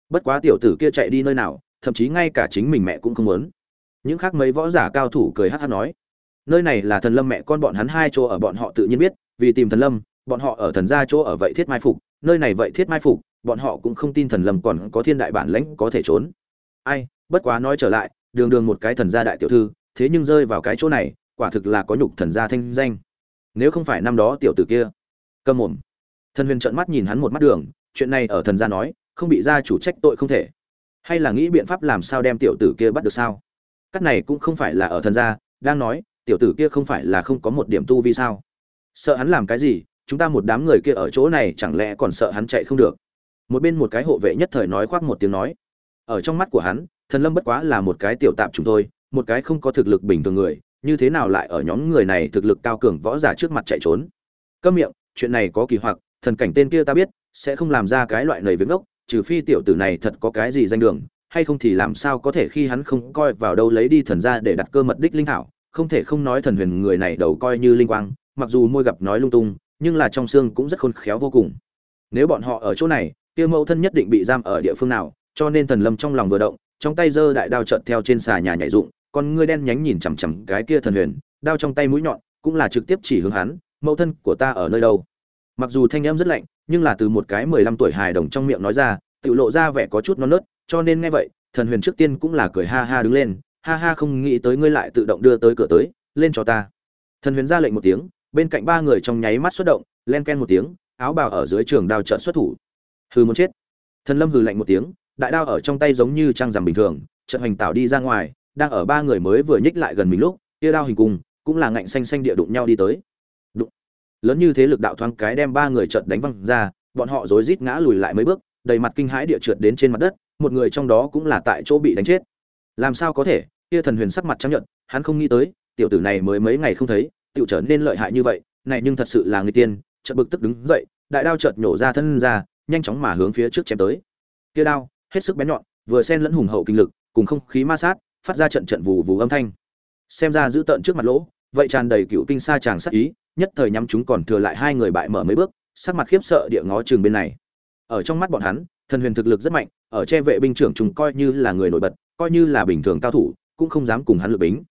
Bất quá tiểu tử kia chạy đi nơi nào, thậm chí ngay cả chính mình mẹ cũng không muốn. Những khác mấy võ giả cao thủ cười hát hát nói, nơi này là thần lâm mẹ con bọn hắn hai chỗ ở bọn họ tự nhiên biết vì tìm thần lâm, bọn họ ở thần gia chỗ ở vậy thiết mai phục, nơi này vậy thiết mai phục, bọn họ cũng không tin thần lâm còn có thiên đại bản lãnh có thể trốn. Ai, bất quá nói trở lại, đường đường một cái thần gia đại tiểu thư, thế nhưng rơi vào cái chỗ này, quả thực là có nhục thần gia thanh danh. Nếu không phải năm đó tiểu tử kia, cầm mồm. Thần huyền trợn mắt nhìn hắn một mắt đường, chuyện này ở thần gia nói, không bị gia chủ trách tội không thể. Hay là nghĩ biện pháp làm sao đem tiểu tử kia bắt được sao? Cắt này cũng không phải là ở thần gia, đang nói, tiểu tử kia không phải là không có một điểm tu vi sao? Sợ hắn làm cái gì, chúng ta một đám người kia ở chỗ này chẳng lẽ còn sợ hắn chạy không được? Một bên một cái hộ vệ nhất thời nói khoác một tiếng nói. Ở trong mắt của hắn, thần lâm bất quá là một cái tiểu tạp chúng tôi một cái không có thực lực bình thường người, như thế nào lại ở nhóm người này thực lực cao cường võ giả trước mặt chạy trốn? Câm miệng, chuyện này có kỳ hoặc, thần cảnh tên kia ta biết, sẽ không làm ra cái loại lời viếng ốc trừ phi tiểu tử này thật có cái gì danh đường, hay không thì làm sao có thể khi hắn không coi vào đâu lấy đi thần ra để đặt cơ mật đích linh thảo, không thể không nói thần huyền người này đầu coi như linh quang mặc dù môi gặp nói lung tung, nhưng là trong xương cũng rất khôn khéo vô cùng. Nếu bọn họ ở chỗ này, kia mẫu thân nhất định bị giam ở địa phương nào, cho nên thần lâm trong lòng vừa động, trong tay giơ đại đao trợn theo trên xà nhà nhảy dụng, con ngươi đen nhánh nhìn chằm chằm cái kia thần huyền, đao trong tay mũi nhọn, cũng là trực tiếp chỉ hướng hắn, mẫu thân của ta ở nơi đâu? Mặc dù thanh em rất lạnh, nhưng là từ một cái mười lăm tuổi hài đồng trong miệng nói ra, tự lộ ra vẻ có chút non nớt, cho nên nghe vậy, thần huyền trước tiên cũng là cười ha ha đứng lên, ha ha, không nghĩ tới ngươi lại tự động đưa tới cửa tới, lên cho ta. Thần huyền ra lệnh một tiếng bên cạnh ba người trong nháy mắt xuất động, len ken một tiếng, áo bào ở dưới trường đao trợn xuất thủ. Hừ muốn chết. Thần lâm hừ lạnh một tiếng, đại đao ở trong tay giống như trăng rằm bình thường trận hoành tạo đi ra ngoài, đang ở ba người mới vừa nhích lại gần mình lúc kia đao hình cung cũng là ngạnh xanh xanh địa đụng nhau đi tới. Đụng. Lớn như thế lực đạo thoáng cái đem ba người trợn đánh văng ra, bọn họ rối rít ngã lùi lại mấy bước, đầy mặt kinh hãi địa trượt đến trên mặt đất, một người trong đó cũng là tại chỗ bị đánh chết. Làm sao có thể? Kia thần huyền sắc mặt trắng nhợt, hắn không nghĩ tới, tiểu tử này mới mấy ngày không thấy tiểu trở nên lợi hại như vậy, này nhưng thật sự là người tiên, chợt bực tức đứng dậy, đại đao chợt nhổ ra thân ra, nhanh chóng mà hướng phía trước chém tới. Kia đao, hết sức bén nhọn, vừa xen lẫn hùng hậu kinh lực, cùng không khí ma sát, phát ra trận trận vù vù âm thanh. Xem ra giữ tận trước mặt lỗ, vậy tràn đầy cựu kinh sa chàng sát ý, nhất thời nhắm chúng còn thừa lại hai người bại mở mấy bước, sắc mặt khiếp sợ địa ngó trường bên này. Ở trong mắt bọn hắn, thần huyền thực lực rất mạnh, ở che vệ binh trưởng chúng coi như là người nổi bật, coi như là bình thường cao thủ, cũng không dám cùng hắn lực bính.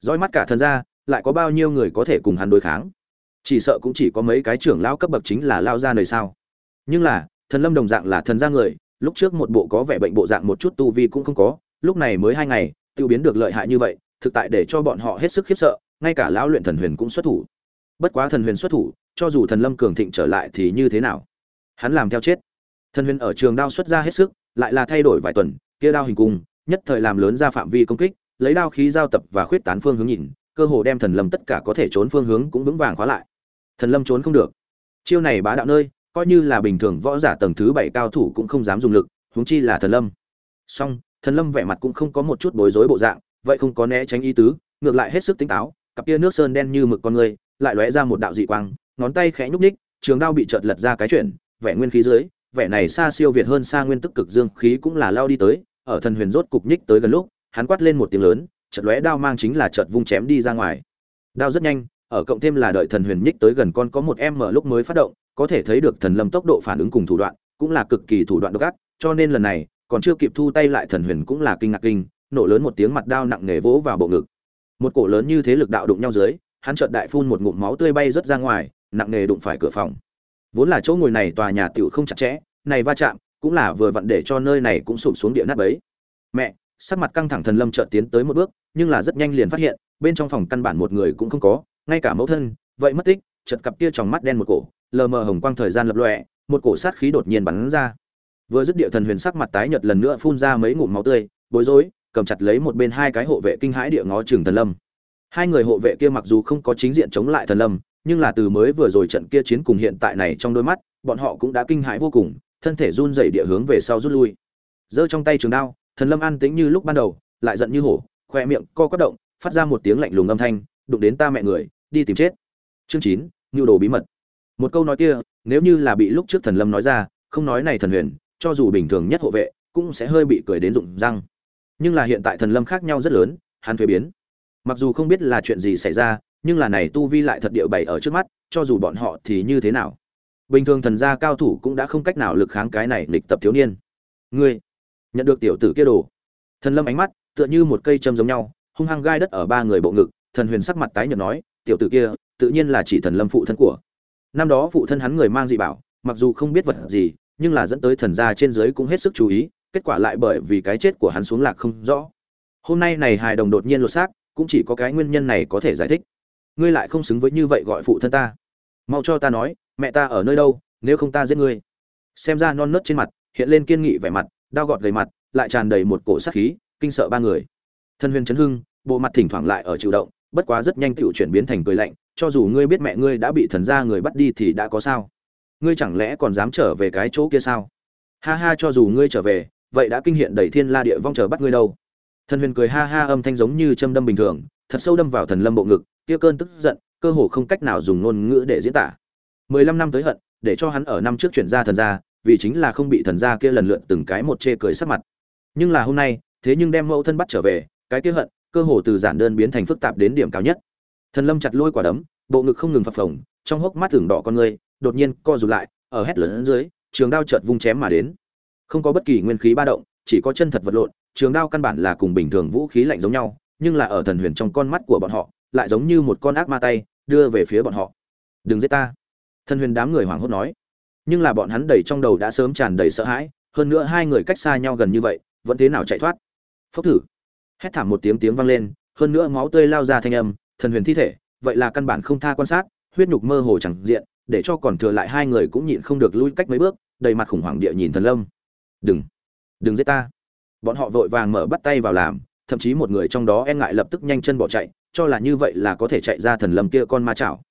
Rõi mắt cả thần ra lại có bao nhiêu người có thể cùng hắn đối kháng? Chỉ sợ cũng chỉ có mấy cái trưởng lao cấp bậc chính là lao ra nơi sao? Nhưng là, thần lâm đồng dạng là thần gia người, lúc trước một bộ có vẻ bệnh bộ dạng một chút tu vi cũng không có, lúc này mới hai ngày, tiêu biến được lợi hại như vậy, thực tại để cho bọn họ hết sức khiếp sợ, ngay cả lão luyện thần huyền cũng xuất thủ. Bất quá thần huyền xuất thủ, cho dù thần lâm cường thịnh trở lại thì như thế nào? Hắn làm theo chết. Thần huyền ở trường đao xuất ra hết sức, lại là thay đổi vài tuần, kia đao hình cung, nhất thời làm lớn ra phạm vi công kích, lấy đao khí giao tập và khuyết tán phương hướng nhìn cơ hồ đem thần lâm tất cả có thể trốn phương hướng cũng vững vàng khóa lại. Thần lâm trốn không được. Chiêu này bá đạo nơi, coi như là bình thường võ giả tầng thứ bảy cao thủ cũng không dám dùng lực, huống chi là thần lâm. Song, thần lâm vẻ mặt cũng không có một chút bối rối bộ dạng, vậy không có né tránh ý tứ, ngược lại hết sức tỉnh táo, cặp kia nước sơn đen như mực con người, lại lóe ra một đạo dị quang, ngón tay khẽ nhúc ních trường đao bị chợt lật ra cái chuyển, vẻ nguyên khí dưới, vẻ này xa siêu việt hơn xa nguyên tức cực dương khí cũng là lao đi tới, ở thần huyền rốt cục nhích tới gần lúc, hắn quát lên một tiếng lớn chợt lóe đao mang chính là chợt vung chém đi ra ngoài. Đao rất nhanh, ở cộng thêm là đợi thần huyền nhích tới gần con có một em mở lúc mới phát động, có thể thấy được thần lâm tốc độ phản ứng cùng thủ đoạn, cũng là cực kỳ thủ đoạn độc ác, cho nên lần này, còn chưa kịp thu tay lại thần huyền cũng là kinh ngạc kinh, nổ lớn một tiếng mặt đao nặng nề vỗ vào bộ ngực. Một cổ lớn như thế lực đạo đụng nhau dưới, hắn chợt đại phun một ngụm máu tươi bay rất ra ngoài, nặng nề đụng phải cửa phòng. Vốn là chỗ ngồi này tòa nhà tiểu không chặt chẽ, này va chạm, cũng là vừa vặn để cho nơi này cũng sụp xuống địa nát bấy. Mẹ, sắc mặt căng thẳng thần lâm chợt tiến tới một bước nhưng là rất nhanh liền phát hiện, bên trong phòng căn bản một người cũng không có, ngay cả mẫu thân, vậy mất tích chật cặp kia trong mắt đen một cổ, lờ mờ hồng quang thời gian lập lọe một cổ sát khí đột nhiên bắn ra. Vừa dứt địa thần huyền sắc mặt tái nhợt lần nữa phun ra mấy ngụm máu tươi, bối rối, cầm chặt lấy một bên hai cái hộ vệ kinh hãi địa ngó trường thần lâm. Hai người hộ vệ kia mặc dù không có chính diện chống lại thần lâm, nhưng là từ mới vừa rồi trận kia chiến cùng hiện tại này trong đôi mắt, bọn họ cũng đã kinh hãi vô cùng, thân thể run rẩy địa hướng về sau rút lui. Giơ trong tay trường đao, thần lâm an tĩnh như lúc ban đầu, lại giận như hổ khoe miệng co quắp động, phát ra một tiếng lạnh lùng âm thanh, đụng đến ta mẹ người, đi tìm chết. Chương chín nhu đồ bí mật. Một câu nói kia, nếu như là bị lúc trước thần lâm nói ra, không nói này thần huyền, cho dù bình thường nhất hộ vệ, cũng sẽ hơi bị cười đến rụng răng. Nhưng là hiện tại thần lâm khác nhau rất lớn, hắn thuế biến. Mặc dù không biết là chuyện gì xảy ra, nhưng là này tu vi lại thật địa bày ở trước mắt, cho dù bọn họ thì như thế nào. Bình thường thần gia cao thủ cũng đã không cách nào lực kháng cái này lịch tập thiếu niên. Ngươi, nhận được tiểu tử kia đồ. Thần lâm ánh mắt tựa như một cây châm giống nhau, hung hăng gai đất ở ba người bộ ngực, thần huyền sắc mặt tái nhợt nói, tiểu tử kia, tự nhiên là chỉ thần lâm phụ thân của. Năm đó phụ thân hắn người mang dị bảo, mặc dù không biết vật gì, nhưng là dẫn tới thần gia trên dưới cũng hết sức chú ý, kết quả lại bởi vì cái chết của hắn xuống lạc không rõ. Hôm nay này hài đồng đột nhiên lột xác, cũng chỉ có cái nguyên nhân này có thể giải thích. Ngươi lại không xứng với như vậy gọi phụ thân ta. Mau cho ta nói, mẹ ta ở nơi đâu, nếu không ta giết ngươi. Xem ra non nớt trên mặt, hiện lên kiên nghị vẻ mặt, đau gọt gầy mặt, lại tràn đầy một cổ sát khí kinh sợ ba người. Thân huyền chấn hưng, bộ mặt thỉnh thoảng lại ở chịu động, bất quá rất nhanh tựu chuyển biến thành cười lạnh, cho dù ngươi biết mẹ ngươi đã bị thần gia người bắt đi thì đã có sao? Ngươi chẳng lẽ còn dám trở về cái chỗ kia sao? Ha ha, cho dù ngươi trở về, vậy đã kinh hiện đẩy thiên la địa vong chờ bắt ngươi đâu? Thần huyền cười ha ha, âm thanh giống như châm đâm bình thường, thật sâu đâm vào thần lâm bộ ngực, kia cơn tức giận, cơ hồ không cách nào dùng ngôn ngữ để diễn tả. Mười lăm năm tới hận, để cho hắn ở năm trước chuyển ra thần gia, vì chính là không bị thần gia kia lần lượt từng cái một chê cười sắc mặt. Nhưng là hôm nay thế nhưng đem mẫu thân bắt trở về, cái kia hận, cơ hồ từ giản đơn biến thành phức tạp đến điểm cao nhất. Thần lâm chặt lôi quả đấm, bộ ngực không ngừng phập phồng, trong hốc mắt tưởng đỏ con người, đột nhiên co rụt lại, ở hét lớn dưới, trường đao chợt vung chém mà đến. Không có bất kỳ nguyên khí ba động, chỉ có chân thật vật lộn, trường đao căn bản là cùng bình thường vũ khí lạnh giống nhau, nhưng là ở thần huyền trong con mắt của bọn họ, lại giống như một con ác ma tay, đưa về phía bọn họ. Đừng giết ta. Thần huyền đám người hoảng hốt nói. Nhưng là bọn hắn đầy trong đầu đã sớm tràn đầy sợ hãi, hơn nữa hai người cách xa nhau gần như vậy, vẫn thế nào chạy thoát? Phốc thử. Hét thảm một tiếng tiếng vang lên, hơn nữa máu tươi lao ra thanh âm, thần huyền thi thể, vậy là căn bản không tha quan sát, huyết nhục mơ hồ chẳng diện, để cho còn thừa lại hai người cũng nhịn không được lui cách mấy bước, đầy mặt khủng hoảng địa nhìn thần lâm. Đừng đừng giết ta. Bọn họ vội vàng mở bắt tay vào làm, thậm chí một người trong đó e ngại lập tức nhanh chân bỏ chạy, cho là như vậy là có thể chạy ra thần lâm kia con ma chảo.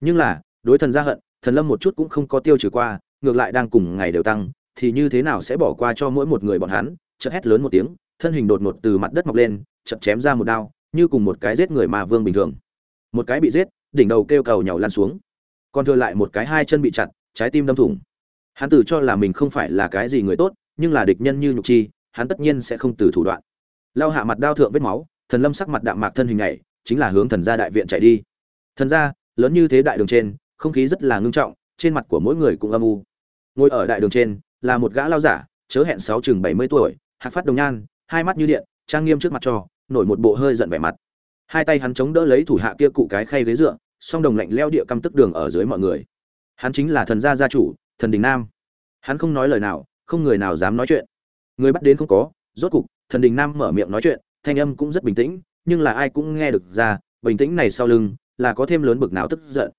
Nhưng là, đối thần gia hận, thần lâm một chút cũng không có tiêu trừ qua, ngược lại đang cùng ngày đều tăng, thì như thế nào sẽ bỏ qua cho mỗi một người bọn hắn, chợt hét lớn một tiếng thân hình đột ngột từ mặt đất mọc lên chập chém ra một đao, như cùng một cái giết người mà vương bình thường. Một cái bị giết, đỉnh đầu kêu cầu nhàu lan xuống. Còn thừa lại một cái hai chân bị chặt, trái tim đâm thủng. Hắn tự cho là mình không phải là cái gì người tốt, nhưng là địch nhân như nhục chi, hắn tất nhiên sẽ không từ thủ đoạn. Lao hạ mặt đao thượng vết máu, thần lâm sắc mặt đạm mạc thân hình này chính là hướng thần gia đại viện chạy đi. Thần gia, lớn như thế đại đường trên, không khí rất là ngưng trọng, trên mặt của mỗi người cũng âm u. Ngồi ở đại đường trên, là một gã lao giả, chớ hẹn sáu chừng bảy mươi tuổi, hạc phát đồng nhan hai mắt như điện, trang nghiêm trước mặt trò nổi một bộ hơi giận vẻ mặt. Hai tay hắn chống đỡ lấy thủ hạ kia cụ cái khay ghế dựa, song đồng lạnh leo địa căm tức đường ở dưới mọi người. Hắn chính là thần gia gia chủ, thần đình nam. Hắn không nói lời nào, không người nào dám nói chuyện. Người bắt đến không có, rốt cục, thần đình nam mở miệng nói chuyện, thanh âm cũng rất bình tĩnh, nhưng là ai cũng nghe được ra, bình tĩnh này sau lưng, là có thêm lớn bực nào tức giận.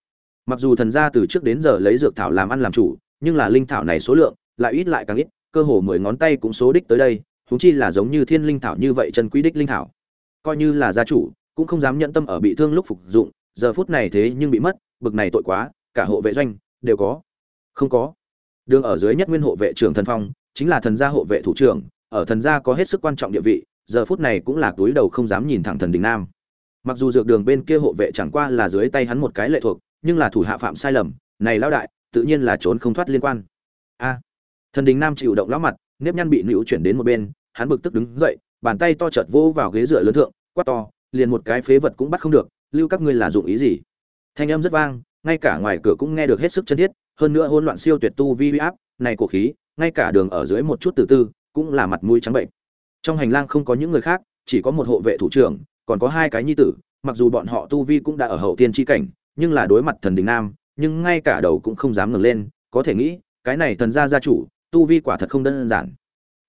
Mặc dù thần gia từ trước đến giờ lấy dược thảo làm ăn làm chủ, nhưng là linh thảo này số lượng, lại ít lại càng ít, cơ hồ mười ngón tay cũng số đích tới đây chúng chi là giống như thiên linh thảo như vậy chân quý đích linh thảo. Coi như là gia chủ, cũng không dám nhận tâm ở bị thương lúc phục dụng, giờ phút này thế nhưng bị mất, bực này tội quá, cả hộ vệ doanh đều có. Không có. Đường ở dưới nhất nguyên hộ vệ trưởng thần phong, chính là thần gia hộ vệ thủ trưởng, ở thần gia có hết sức quan trọng địa vị, giờ phút này cũng là túi đầu không dám nhìn thẳng thần đình nam. Mặc dù dược đường bên kia hộ vệ chẳng qua là dưới tay hắn một cái lệ thuộc, nhưng là thủ hạ phạm sai lầm, này lão đại, tự nhiên là trốn không thoát liên quan. A. Thần đình nam chịu động lão mặt, nếp nhăn bị nữ chuyển đến một bên hắn bực tức đứng dậy, bàn tay to chợt vỗ vào ghế dựa lớn thượng, quát to, liền một cái phế vật cũng bắt không được, lưu các ngươi là dụng ý gì? Thanh âm rất vang, ngay cả ngoài cửa cũng nghe được hết sức chân thiết, hơn nữa hỗn loạn siêu tuyệt tu vi áp, này cổ khí, ngay cả đường ở dưới một chút từ tư, cũng là mặt mũi trắng bệnh. Trong hành lang không có những người khác, chỉ có một hộ vệ thủ trưởng, còn có hai cái nhi tử, mặc dù bọn họ tu vi cũng đã ở hậu tiên tri cảnh, nhưng là đối mặt thần đình nam, nhưng ngay cả đầu cũng không dám ngẩng lên, có thể nghĩ, cái này thần gia gia chủ, tu vi quả thật không đơn giản.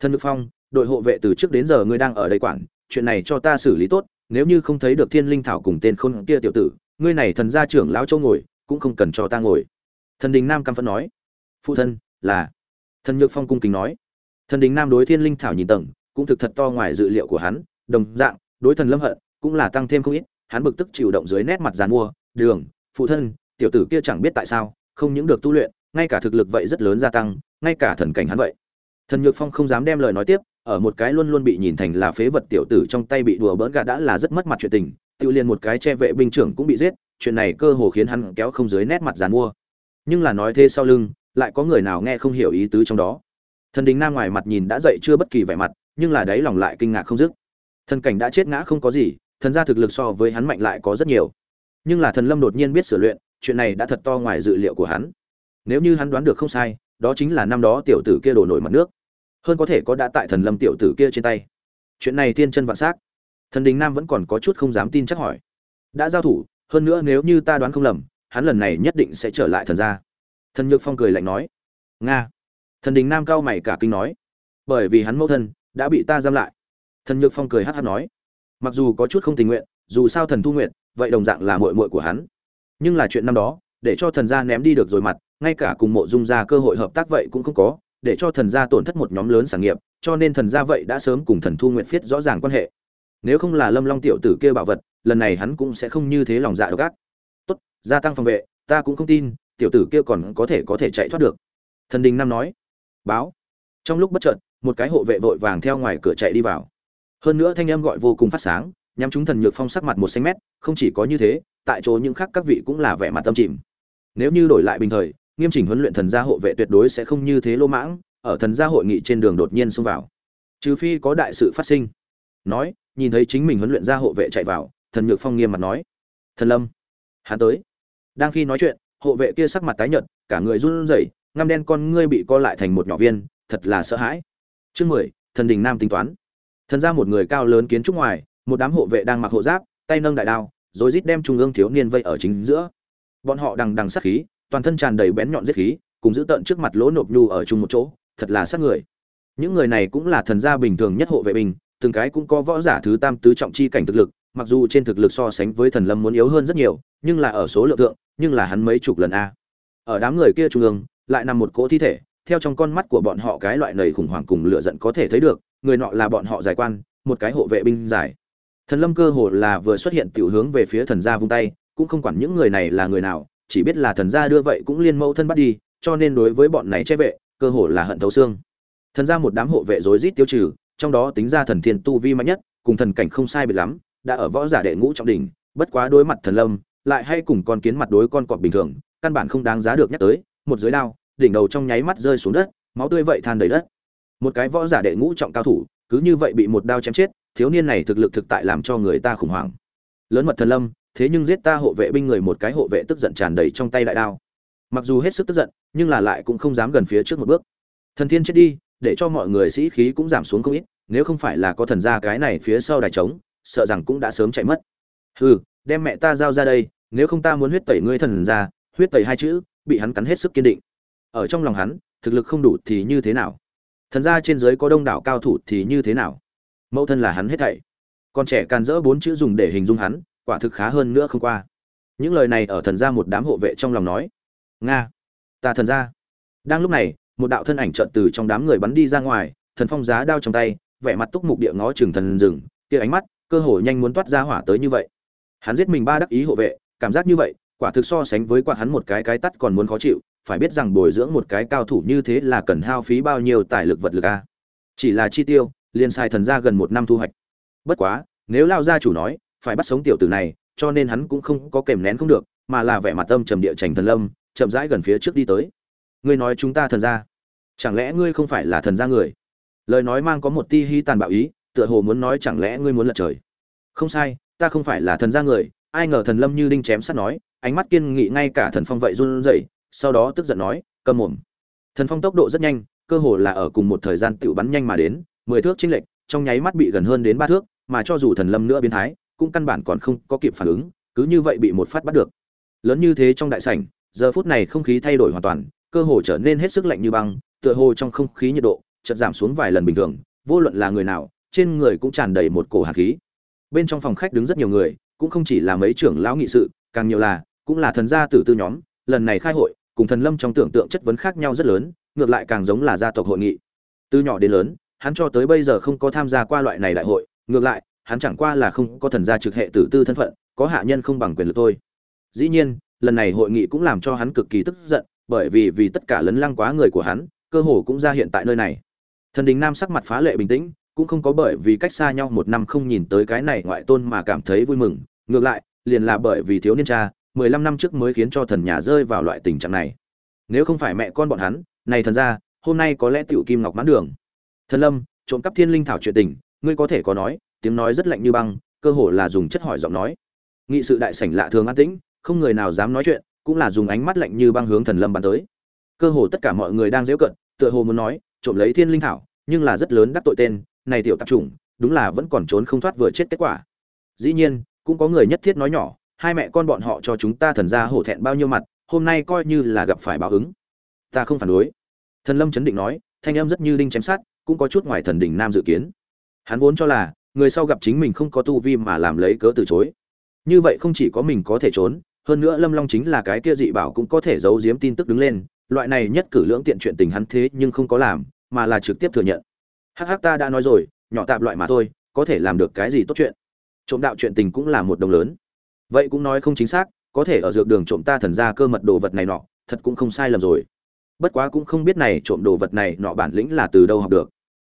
Thần lực phong đội hộ vệ từ trước đến giờ ngươi đang ở đây quản, chuyện này cho ta xử lý tốt, nếu như không thấy được thiên linh thảo cùng tên khôn kia tiểu tử, ngươi này thần gia trưởng lão châu ngồi, cũng không cần cho ta ngồi. Thần đình nam căm phẫn nói. Phụ thân, là. Thần nhược phong cung kính nói. Thần đình nam đối thiên linh thảo nhìn tầng, cũng thực thật to ngoài dự liệu của hắn, đồng dạng, đối thần lâm hận, cũng là tăng thêm không ít, hắn bực tức chịu động dưới nét mặt giàn mua, đường, phụ thân, tiểu tử kia chẳng biết tại sao, không những được tu luyện, ngay cả thực lực vậy rất lớn gia tăng, ngay cả thần cảnh hắn vậy. Thần nhược phong không dám đem lời nói tiếp ở một cái luôn luôn bị nhìn thành là phế vật tiểu tử trong tay bị đùa bỡn gạt đã là rất mất mặt chuyện tình tự liền một cái che vệ binh trưởng cũng bị giết, chuyện này cơ hồ khiến hắn kéo không dưới nét mặt giàn mua. Nhưng là nói thế sau lưng, lại có người nào nghe không hiểu ý tứ trong đó. Thần đình nam ngoài mặt nhìn đã dậy chưa bất kỳ vẻ mặt, nhưng là đấy lòng lại kinh ngạc không dứt. Thần cảnh đã chết ngã không có gì, thần gia thực lực so với hắn mạnh lại có rất nhiều. Nhưng là thần lâm đột nhiên biết sửa luyện, chuyện này đã thật to ngoài dự liệu của hắn. Nếu như hắn đoán được không sai, đó chính là năm đó tiểu tử kia đổ nổi mặt nước hơn có thể có đã tại thần lâm tiểu tử kia trên tay. Chuyện này thiên chân vạn s á c thần đình nam vẫn còn có chút không dám tin chắc hỏi. Đã giao thủ, hơn nữa nếu như ta đoán không lầm, hắn lần này nhất định sẽ trở lại thần gia. Thần nhược phong cười lạnh nói. Nga. Thần đình nam cao mày cả kinh nói. Bởi vì hắn mẫu thân đã bị ta giam lại. Thần nhược phong cười hát hát nói. Mặc dù có chút không tình nguyện, dù sao thần thu nguyện, vậy đồng dạng là mội mội của hắn. Nhưng là chuyện năm đó, để cho thần gia ném đi được rồi mặt, ngay cả cùng mộ dung gia cơ hội hợp tác vậy cũng không có để cho thần gia tổn thất một nhóm lớn sản nghiệp, cho nên thần gia vậy đã sớm cùng thần thu nguyện phiết rõ ràng quan hệ. Nếu không là lâm long tiểu tử kia bảo vật, lần này hắn cũng sẽ không như thế lòng dạ độc ác. Tốt, gia tăng phòng vệ, ta cũng không tin, tiểu tử kia còn có thể có thể chạy thoát được. Thần đình nam nói. Báo. Trong lúc bất chợt, một cái hộ vệ vội vàng theo ngoài cửa chạy đi vào. Hơn nữa thanh âm gọi vô cùng phát sáng, nhắm chúng thần nhược phong sắc mặt một xanh mét, không chỉ có như thế, tại chỗ những khác các vị cũng là vẻ mặt tâm chìm. Nếu như đổi lại bình thời nghiêm chỉnh huấn luyện thần gia hộ vệ tuyệt đối sẽ không như thế lô mãng, ở thần gia hội nghị trên đường đột nhiên xông vào. Trừ phi có đại sự phát sinh. Nói, nhìn thấy chính mình huấn luyện gia hộ vệ chạy vào, thần nhược phong nghiêm mặt nói. Thần lâm, hắn tới. Đang khi nói chuyện, hộ vệ kia sắc mặt tái nhợt, cả người run rẩy, ngăm đen con ngươi bị co lại thành một nhỏ viên, thật là sợ hãi. Chương mười, thần đình nam tính toán. Thần ra một người cao lớn kiến trúc ngoài, một đám hộ vệ đang mặc hộ giáp, tay nâng đại đao, rồi rít đem trung ương thiếu niên vây ở chính giữa. Bọn họ đằng đằng sát khí toàn thân tràn đầy bén nhọn giết khí, cùng giữ tận trước mặt lỗ nộp nhu ở chung một chỗ, thật là sát người. Những người này cũng là thần gia bình thường nhất hộ vệ binh, từng cái cũng có võ giả thứ tam tứ trọng chi cảnh thực lực, mặc dù trên thực lực so sánh với thần lâm muốn yếu hơn rất nhiều, nhưng là ở số lượng tượng nhưng là hắn mấy chục lần a. Ở đám người kia trung ương, lại nằm một cỗ thi thể, theo trong con mắt của bọn họ cái loại nầy khủng hoảng cùng lửa giận có thể thấy được, người nọ là bọn họ giải quan, một cái hộ vệ binh giải. Thần lâm cơ hồ là vừa xuất hiện tiểu hướng về phía thần gia vung tay, cũng không quản những người này là người nào chỉ biết là thần gia đưa vậy cũng liên mẫu thân bắt đi, cho nên đối với bọn này che vệ, cơ hồ là hận thấu xương. Thần gia một đám hộ vệ rối rít tiêu trừ, trong đó tính ra thần thiên tu vi mạnh nhất, cùng thần cảnh không sai biệt lắm, đã ở võ giả đệ ngũ trọng đỉnh, bất quá đối mặt thần lâm, lại hay cùng con kiến mặt đối con cọp bình thường, căn bản không đáng giá được nhắc tới, một dưới đao, đỉnh đầu trong nháy mắt rơi xuống đất, máu tươi vậy than đầy đất. Một cái võ giả đệ ngũ trọng cao thủ, cứ như vậy bị một đao chém chết, thiếu niên này thực lực thực tại làm cho người ta khủng hoảng. Lớn mật thần lâm thế nhưng giết ta hộ vệ binh người một cái hộ vệ tức giận tràn đầy trong tay đại đao. Mặc dù hết sức tức giận, nhưng là lại cũng không dám gần phía trước một bước. Thần thiên chết đi, để cho mọi người sĩ khí cũng giảm xuống không ít, nếu không phải là có thần gia cái này phía sau đài trống, sợ rằng cũng đã sớm chạy mất. Hừ, đem mẹ ta giao ra đây, nếu không ta muốn huyết tẩy ngươi thần ra huyết tẩy hai chữ, bị hắn cắn hết sức kiên định. Ở trong lòng hắn, thực lực không đủ thì như thế nào? Thần gia trên dưới có đông đảo cao thủ thì như thế nào? Mẫu thân là hắn hết thảy. Con trẻ càn dỡ bốn chữ dùng để hình dung hắn quả thực khá hơn nữa không qua. Những lời này ở thần gia một đám hộ vệ trong lòng nói. Nga, ta thần gia. Đang lúc này, một đạo thân ảnh trợn từ trong đám người bắn đi ra ngoài, thần phong giá đao trong tay, vẻ mặt túc mục địa ngó chừng thần rừng, kia ánh mắt, cơ hội nhanh muốn toát ra hỏa tới như vậy. Hắn giết mình ba đắc ý hộ vệ, cảm giác như vậy, quả thực so sánh với quạt hắn một cái cái tắt còn muốn khó chịu, phải biết rằng bồi dưỡng một cái cao thủ như thế là cần hao phí bao nhiêu tài lực vật lực a. Chỉ là chi tiêu, liền xài thần ra gần một năm thu hoạch. Bất quá, nếu lao gia chủ nói phải bắt sống tiểu tử này, cho nên hắn cũng không có kèm nén không được, mà là vẻ mặt tâm trầm địa trành thần lâm, chậm rãi gần phía trước đi tới. Ngươi nói chúng ta thần gia, chẳng lẽ ngươi không phải là thần gia người? Lời nói mang có một ti hy tàn bạo ý, tựa hồ muốn nói chẳng lẽ ngươi muốn lật trời? Không sai, ta không phải là thần gia người, ai ngờ thần lâm như đinh chém sắt nói, ánh mắt kiên nghị ngay cả thần phong vậy run rẩy, sau đó tức giận nói, cầm mồm. Thần phong tốc độ rất nhanh, cơ hồ là ở cùng một thời gian tiểu bắn nhanh mà đến, mười thước chênh lệch, trong nháy mắt bị gần hơn đến ba thước, mà cho dù thần lâm nữa biến thái cũng căn bản còn không có kịp phản ứng, cứ như vậy bị một phát bắt được. Lớn như thế trong đại sảnh, giờ phút này không khí thay đổi hoàn toàn, cơ hồ trở nên hết sức lạnh như băng, tựa hồ trong không khí nhiệt độ chợt giảm xuống vài lần bình thường, vô luận là người nào, trên người cũng tràn đầy một cổ hàn khí. Bên trong phòng khách đứng rất nhiều người, cũng không chỉ là mấy trưởng lão nghị sự, càng nhiều là, cũng là thần gia tử tư nhóm, lần này khai hội, cùng thần lâm trong tưởng tượng chất vấn khác nhau rất lớn, ngược lại càng giống là gia tộc hội nghị. Từ nhỏ đến lớn, hắn cho tới bây giờ không có tham gia qua loại này đại hội, ngược lại hắn chẳng qua là không có thần gia trực hệ tử tư thân phận có hạ nhân không bằng quyền lực thôi. Dĩ nhiên lần này hội nghị cũng làm cho hắn cực kỳ tức giận bởi vì vì tất cả lấn lăng quá người của hắn cơ hồ cũng ra hiện tại nơi này. Thần đình nam sắc mặt phá lệ bình tĩnh cũng không có bởi vì cách xa nhau một năm không nhìn tới cái này ngoại tôn mà cảm thấy vui mừng ngược lại liền là bởi vì thiếu niên cha mười lăm năm trước mới khiến cho thần nhà rơi vào loại tình trạng này. Nếu không phải mẹ con bọn hắn này thần gia, hôm nay có lẽ tiểu kim ngọc mãn đường. Thần lâm trộm cắp thiên linh thảo chuyện tình ngươi có thể có nói tiếng nói rất lạnh như băng, cơ hồ là dùng chất hỏi giọng nói. Nghị sự đại sảnh lạ thường an tĩnh, không người nào dám nói chuyện, cũng là dùng ánh mắt lạnh như băng hướng thần lâm bắn tới. Cơ hồ tất cả mọi người đang dễu cận tựa hồ muốn nói, trộm lấy thiên linh thảo, nhưng là rất lớn đắc tội tên, này tiểu tạp chủng, đúng là vẫn còn trốn không thoát vừa chết kết quả. Dĩ nhiên, cũng có người nhất thiết nói nhỏ, hai mẹ con bọn họ cho chúng ta thần ra hổ thẹn bao nhiêu mặt, hôm nay coi như là gặp phải báo ứng. Ta không phản đối. Thần lâm chấn định nói, thanh âm rất như đinh chém sát cũng có chút ngoài thần đỉnh nam dự kiến. Hắn vốn cho là người sau gặp chính mình không có tu vi mà làm lấy cớ từ chối. Như vậy không chỉ có mình có thể trốn, hơn nữa lâm long chính là cái kia dị bảo cũng có thể giấu giếm tin tức đứng lên, loại này nhất cử lưỡng tiện chuyện tình hắn thế nhưng không có làm, mà là trực tiếp thừa nhận. Hắc hắc, ta đã nói rồi, nhỏ tạp loại mà thôi, có thể làm được cái gì tốt chuyện. Trộm đạo chuyện tình cũng là một đồng lớn. Vậy cũng nói không chính xác, có thể ở dược đường trộm ta thần ra cơ mật đồ vật này nọ, thật cũng không sai lầm rồi. Bất quá cũng không biết này trộm đồ vật này nọ bản lĩnh là từ đâu học được.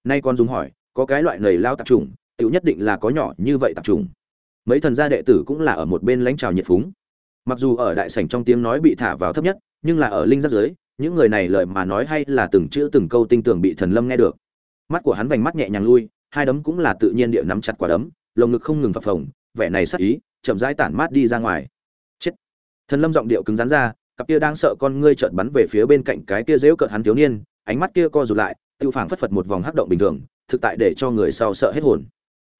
Nay con dùng hỏi, có cái loại nầy lao tạp trùng Tiểu nhất định là có nhỏ như vậy tập trùng. Mấy thần gia đệ tử cũng là ở một bên lãnh trào nhiệt phúng. Mặc dù ở đại sảnh trong tiếng nói bị thả vào thấp nhất, nhưng là ở linh giác dưới những người này lời mà nói hay là từng chữ từng câu tinh tường bị thần lâm nghe được. Mắt của hắn vành mắt nhẹ nhàng lui, hai đấm cũng là tự nhiên địa nắm chặt quả đấm, lồng ngực không ngừng phập phồng, vẻ này sắc ý, chậm rãi tản mát đi ra ngoài. Chết! Thần lâm giọng điệu cứng rắn ra, cặp kia đang sợ con ngươi chợt bắn về phía bên cạnh cái kia giễu cợt hắn thiếu niên, ánh mắt kia co rụt lại, tiêu phảng phất phật một vòng hắc động bình thường, thực tại để cho người sau sợ hết hồn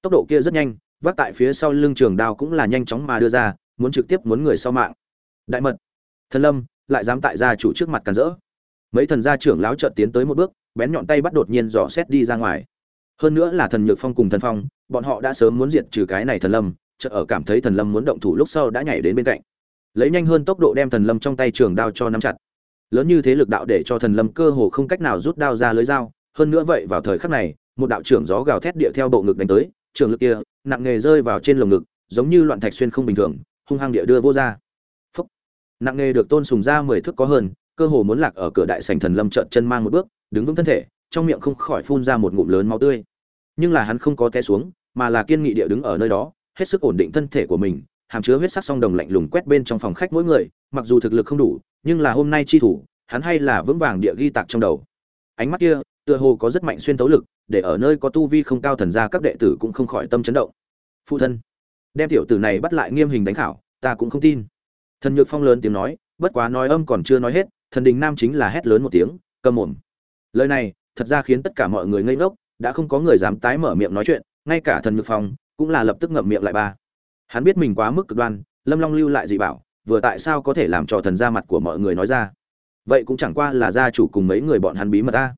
tốc độ kia rất nhanh, vác tại phía sau lưng trường đao cũng là nhanh chóng mà đưa ra, muốn trực tiếp muốn người sau mạng. Đại mật. Thần lâm lại dám tại gia chủ trước mặt càn rỡ. Mấy thần gia trưởng láo trợt tiến tới một bước, bén nhọn tay bắt đột nhiên dò xét đi ra ngoài. Hơn nữa là thần nhược phong cùng thần phong, bọn họ đã sớm muốn diệt trừ cái này thần lâm, chợt ở cảm thấy thần lâm muốn động thủ lúc sau đã nhảy đến bên cạnh. Lấy nhanh hơn tốc độ đem thần lâm trong tay trường đao cho nắm chặt. Lớn như thế lực đạo để cho thần lâm cơ hồ không cách nào rút đao ra lưới dao, hơn nữa vậy vào thời khắc này, một đạo trưởng gió gào thét địa theo bộ ngực đánh tới trường lực kia, nặng nghề rơi vào trên lồng ngực, giống như loạn thạch xuyên không bình thường, hung hăng địa đưa vô ra. Phúc. Nặng nghề được tôn sùng ra mười thước có hơn, cơ hồ muốn lạc ở cửa đại sảnh thần lâm trợn chân mang một bước, đứng vững thân thể, trong miệng không khỏi phun ra một ngụm lớn máu tươi. Nhưng là hắn không có té xuống, mà là kiên nghị địa đứng ở nơi đó, hết sức ổn định thân thể của mình, hàm chứa huyết sắc song đồng lạnh lùng quét bên trong phòng khách mỗi người, mặc dù thực lực không đủ, nhưng là hôm nay chi thủ, hắn hay là vững vàng địa ghi tạc trong đầu. Ánh mắt kia tựa hồ có rất mạnh xuyên tấu lực, để ở nơi có tu vi không cao thần gia các đệ tử cũng không khỏi tâm chấn động. Phụ thân, đem tiểu tử này bắt lại nghiêm hình đánh khảo, ta cũng không tin. Thần nhược phong lớn tiếng nói, bất quá nói âm còn chưa nói hết, thần đình nam chính là hét lớn một tiếng câm mồm. Lời này, thật ra khiến tất cả mọi người ngây ngốc, đã không có người dám tái mở miệng nói chuyện, ngay cả thần nhược phong cũng là lập tức ngậm miệng lại ba. Hắn biết mình quá mức cực đoan, lâm long lưu lại dị bảo, vừa tại sao có thể làm cho thần ra mặt của mọi người nói ra? Vậy cũng chẳng qua là gia chủ cùng mấy người bọn hắn bí mật ta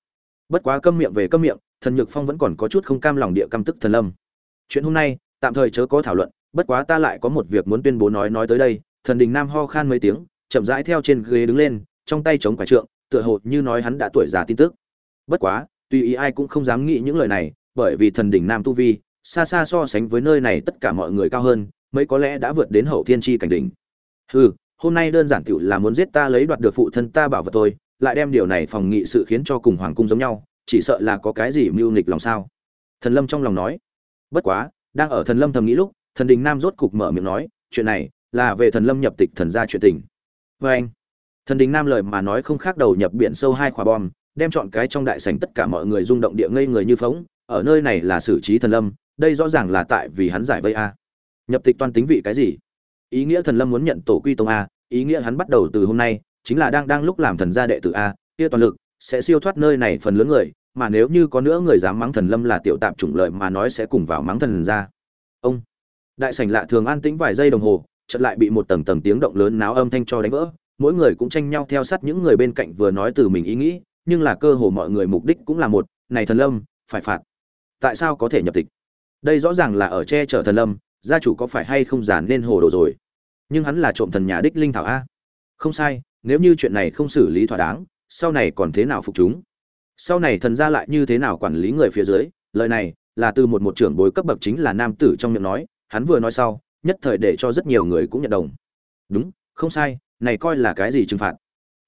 bất quá câm miệng về câm miệng, thần nhược phong vẫn còn có chút không cam lòng địa căm tức thần lâm. Chuyện hôm nay, tạm thời chớ có thảo luận, bất quá ta lại có một việc muốn tuyên bố nói nói tới đây. Thần đình nam ho khan mấy tiếng, chậm rãi theo trên ghế đứng lên, trong tay chống quải trượng, tựa hồ như nói hắn đã tuổi già tin tức. Bất quá, tùy ý ai cũng không dám nghĩ những lời này, bởi vì thần đình nam tu vi, xa xa so sánh với nơi này tất cả mọi người cao hơn, mấy có lẽ đã vượt đến hậu thiên chi cảnh đỉnh. Hừ, hôm nay đơn giản tiểu là muốn giết ta lấy đoạt được phụ thân ta bảo vật tôi lại đem điều này phòng nghị sự khiến cho cùng hoàng cung giống nhau, chỉ sợ là có cái gì mưu nghịch lòng sao? Thần lâm trong lòng nói. Bất quá, đang ở thần lâm thầm nghĩ lúc, thần đình nam rốt cục mở miệng nói, chuyện này là về thần lâm nhập tịch thần gia chuyện tình. Vê anh, thần đình nam lời mà nói không khác đầu nhập biển sâu hai quả bom, đem chọn cái trong đại sảnh tất cả mọi người rung động địa ngây người như phóng, ở nơi này là xử trí thần lâm, đây rõ ràng là tại vì hắn giải vây a. Nhập tịch toàn tính vị cái gì? Ý nghĩa thần lâm muốn nhận tổ quy tông a, ý nghĩa hắn bắt đầu từ hôm nay chính là đang đang lúc làm thần gia đệ tử a, kia toàn lực, sẽ siêu thoát nơi này phần lớn người, mà nếu như có nữa người dám mắng thần lâm là tiểu tạp chủng lợi mà nói sẽ cùng vào mắng thần gia. Ông, đại sảnh lạ thường an tĩnh vài giây đồng hồ, chợt lại bị một tầng tầng tiếng động lớn náo âm thanh cho đánh vỡ. Mỗi người cũng tranh nhau theo sát những người bên cạnh vừa nói từ mình ý nghĩ, nhưng là cơ hồ mọi người mục đích cũng là một, này thần lâm, phải phạt. Tại sao có thể nhập tịch? Đây rõ ràng là ở che chở thần lâm, gia chủ có phải hay không giản nên hồ đồ rồi? Nhưng hắn là trộm thần nhà đích linh thảo a. Không sai nếu như chuyện này không xử lý thỏa đáng, sau này còn thế nào phục chúng? Sau này thần gia lại như thế nào quản lý người phía dưới? Lời này là từ một một trưởng bối cấp bậc chính là nam tử trong miệng nói, hắn vừa nói sau, nhất thời để cho rất nhiều người cũng nhận đồng. Đúng, không sai, này coi là cái gì trừng phạt?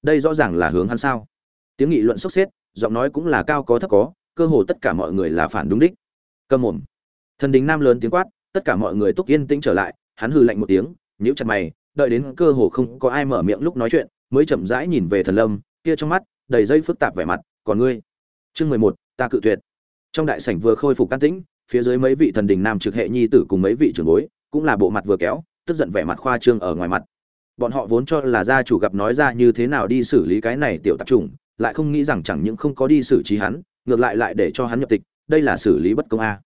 Đây rõ ràng là hướng hắn sao? Tiếng nghị luận sốc xếp, giọng nói cũng là cao có thấp có, cơ hồ tất cả mọi người là phản đúng đích. Câm mồm. Thần đình nam lớn tiếng quát, tất cả mọi người túc yên tĩnh trở lại, hắn hừ lạnh một tiếng, nhíu chặt mày, đợi đến cơ hồ không có ai mở miệng lúc nói chuyện mới chậm rãi nhìn về thần lâm, kia trong mắt đầy dây phức tạp vẻ mặt, còn ngươi? Chương mười một, ta cự tuyệt. Trong đại sảnh vừa khôi phục can tĩnh, phía dưới mấy vị thần đình nam trực hệ nhi tử cùng mấy vị trưởng bối, cũng là bộ mặt vừa kéo, tức giận vẻ mặt khoa trương ở ngoài mặt. Bọn họ vốn cho là gia chủ gặp nói ra như thế nào đi xử lý cái này tiểu tạp chủng, lại không nghĩ rằng chẳng những không có đi xử trí hắn, ngược lại lại để cho hắn nhập tịch, đây là xử lý bất công a.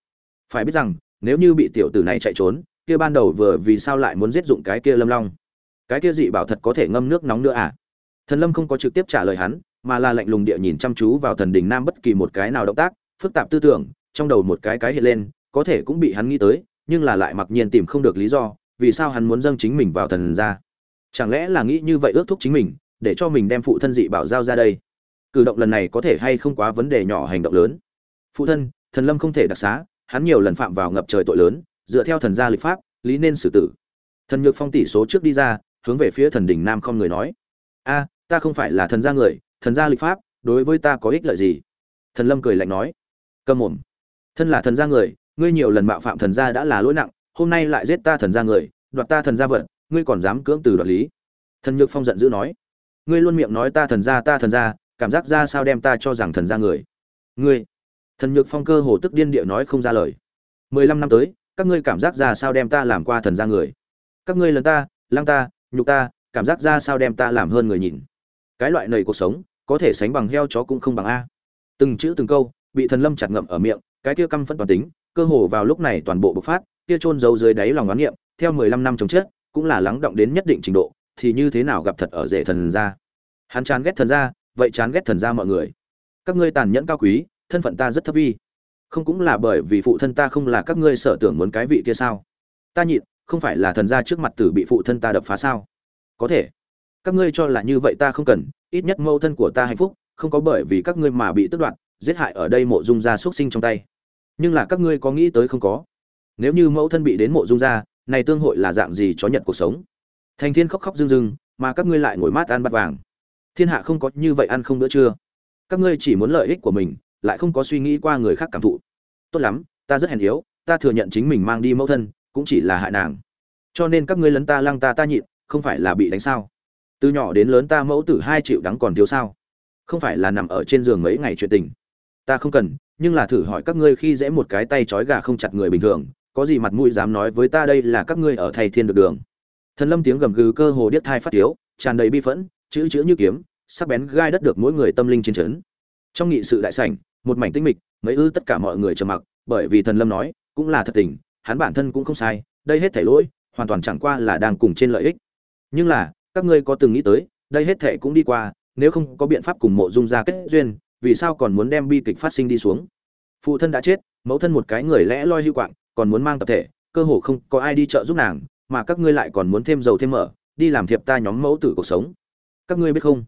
Phải biết rằng, nếu như bị tiểu tử này chạy trốn, kia ban đầu vừa vì sao lại muốn giết dụng cái kia lâm long? Cái kia dị bảo thật có thể ngâm nước nóng nữa à? Thần lâm không có trực tiếp trả lời hắn, mà là lạnh lùng địa nhìn chăm chú vào thần đình nam bất kỳ một cái nào động tác, phức tạp tư tưởng, trong đầu một cái cái hiện lên, có thể cũng bị hắn nghĩ tới, nhưng là lại mặc nhiên tìm không được lý do, vì sao hắn muốn dâng chính mình vào thần ra? Chẳng lẽ là nghĩ như vậy ước thúc chính mình, để cho mình đem phụ thân dị bảo giao ra đây? Cử động lần này có thể hay không quá vấn đề nhỏ hành động lớn? Phụ thân, thần lâm không thể đặc xá, hắn nhiều lần phạm vào ngập trời tội lớn, dựa theo thần gia lịch pháp, lý nên xử tử. Thần nhược phong tỷ số trước đi ra hướng về phía thần đỉnh nam không người nói. A, ta không phải là thần gia người, thần gia lịch pháp, đối với ta có ích lợi gì? Thần lâm cười lạnh nói. Câm mồm. Thân là thần gia người, ngươi nhiều lần mạo phạm thần gia đã là lỗi nặng, hôm nay lại giết ta thần gia người, đoạt ta thần gia vật, ngươi còn dám cưỡng từ đoạt lý? Thần nhược phong giận dữ nói. Ngươi luôn miệng nói ta thần gia, ta thần gia, cảm giác ra sao đem ta cho rằng thần gia người? Ngươi? Thần nhược phong cơ hồ tức điên địa nói không ra lời. Mười lăm năm tới, các ngươi cảm giác ra sao đem ta làm qua thần gia người? Các ngươi lần ta, lăng ta nhục ta, cảm giác ra sao đem ta làm hơn người nhìn. Cái loại nầy cuộc sống, có thể sánh bằng heo chó cũng không bằng a. Từng chữ từng câu, bị thần lâm chặt ngậm ở miệng, cái kia căm phẫn toàn tính, cơ hồ vào lúc này toàn bộ bộc phát, kia trôn giấu dưới đáy lòng oán niệm, theo mười lăm năm chống chết, cũng là lắng động đến nhất định trình độ, thì như thế nào gặp thật ở rể thần gia. Hắn chán ghét thần gia, vậy chán ghét thần gia mọi người. Các ngươi tàn nhẫn cao quý, thân phận ta rất thấp vi. Không cũng là bởi vì phụ thân ta không là các ngươi sở tưởng muốn cái vị kia sao? Ta nhịn không phải là thần gia trước mặt tử bị phụ thân ta đập phá sao? Có thể. Các ngươi cho là như vậy ta không cần, ít nhất mâu thân của ta hạnh phúc, không có bởi vì các ngươi mà bị tước đoạt, giết hại ở đây mộ dung gia xuất sinh trong tay. Nhưng là các ngươi có nghĩ tới không có? Nếu như mẫu thân bị đến mộ dung gia, này tương hội là dạng gì chó nhật cuộc sống? Thành thiên khóc khóc rưng rưng, mà các ngươi lại ngồi mát ăn bát vàng. Thiên hạ không có như vậy ăn không bữa trưa. Các ngươi chỉ muốn lợi ích của mình, lại không có suy nghĩ qua người khác cảm thụ. Tốt lắm, ta rất hèn yếu, ta thừa nhận chính mình mang đi mẫu thân cũng chỉ là hại nàng. Cho nên các ngươi lấn ta lăng ta ta nhịn, không phải là bị đánh sao? Từ nhỏ đến lớn ta mẫu tử hai triệu đắng còn thiếu sao? Không phải là nằm ở trên giường mấy ngày chuyện tình. Ta không cần, nhưng là thử hỏi các ngươi khi dễ một cái tay trói gà không chặt người bình thường, có gì mặt mũi dám nói với ta đây là các ngươi ở thay thiên được đường. Thần lâm tiếng gầm gừ cơ hồ điếc thai phát tiếu, tràn đầy bi phẫn, chữ chữ như kiếm, sắc bén gai đất được mỗi người tâm linh chiến trấn. trong nghị sự đại sảnh, một mảnh tinh mịch, mấy ư tất cả mọi người trầm mặc, bởi vì thần lâm nói, cũng là thật tình hắn bản thân cũng không sai, đây hết thể lỗi, hoàn toàn chẳng qua là đang cùng trên lợi ích. Nhưng là, các ngươi có từng nghĩ tới, đây hết thể cũng đi qua, nếu không có biện pháp cùng mộ dung ra kết duyên, vì sao còn muốn đem bi kịch phát sinh đi xuống? Phụ thân đã chết, mẫu thân một cái người lẽ loi hưu quạng, còn muốn mang tập thể, cơ hồ không có ai đi chợ giúp nàng, mà các ngươi lại còn muốn thêm dầu thêm mỡ, đi làm thiệp ta nhóm mẫu tử cuộc sống. Các ngươi biết không?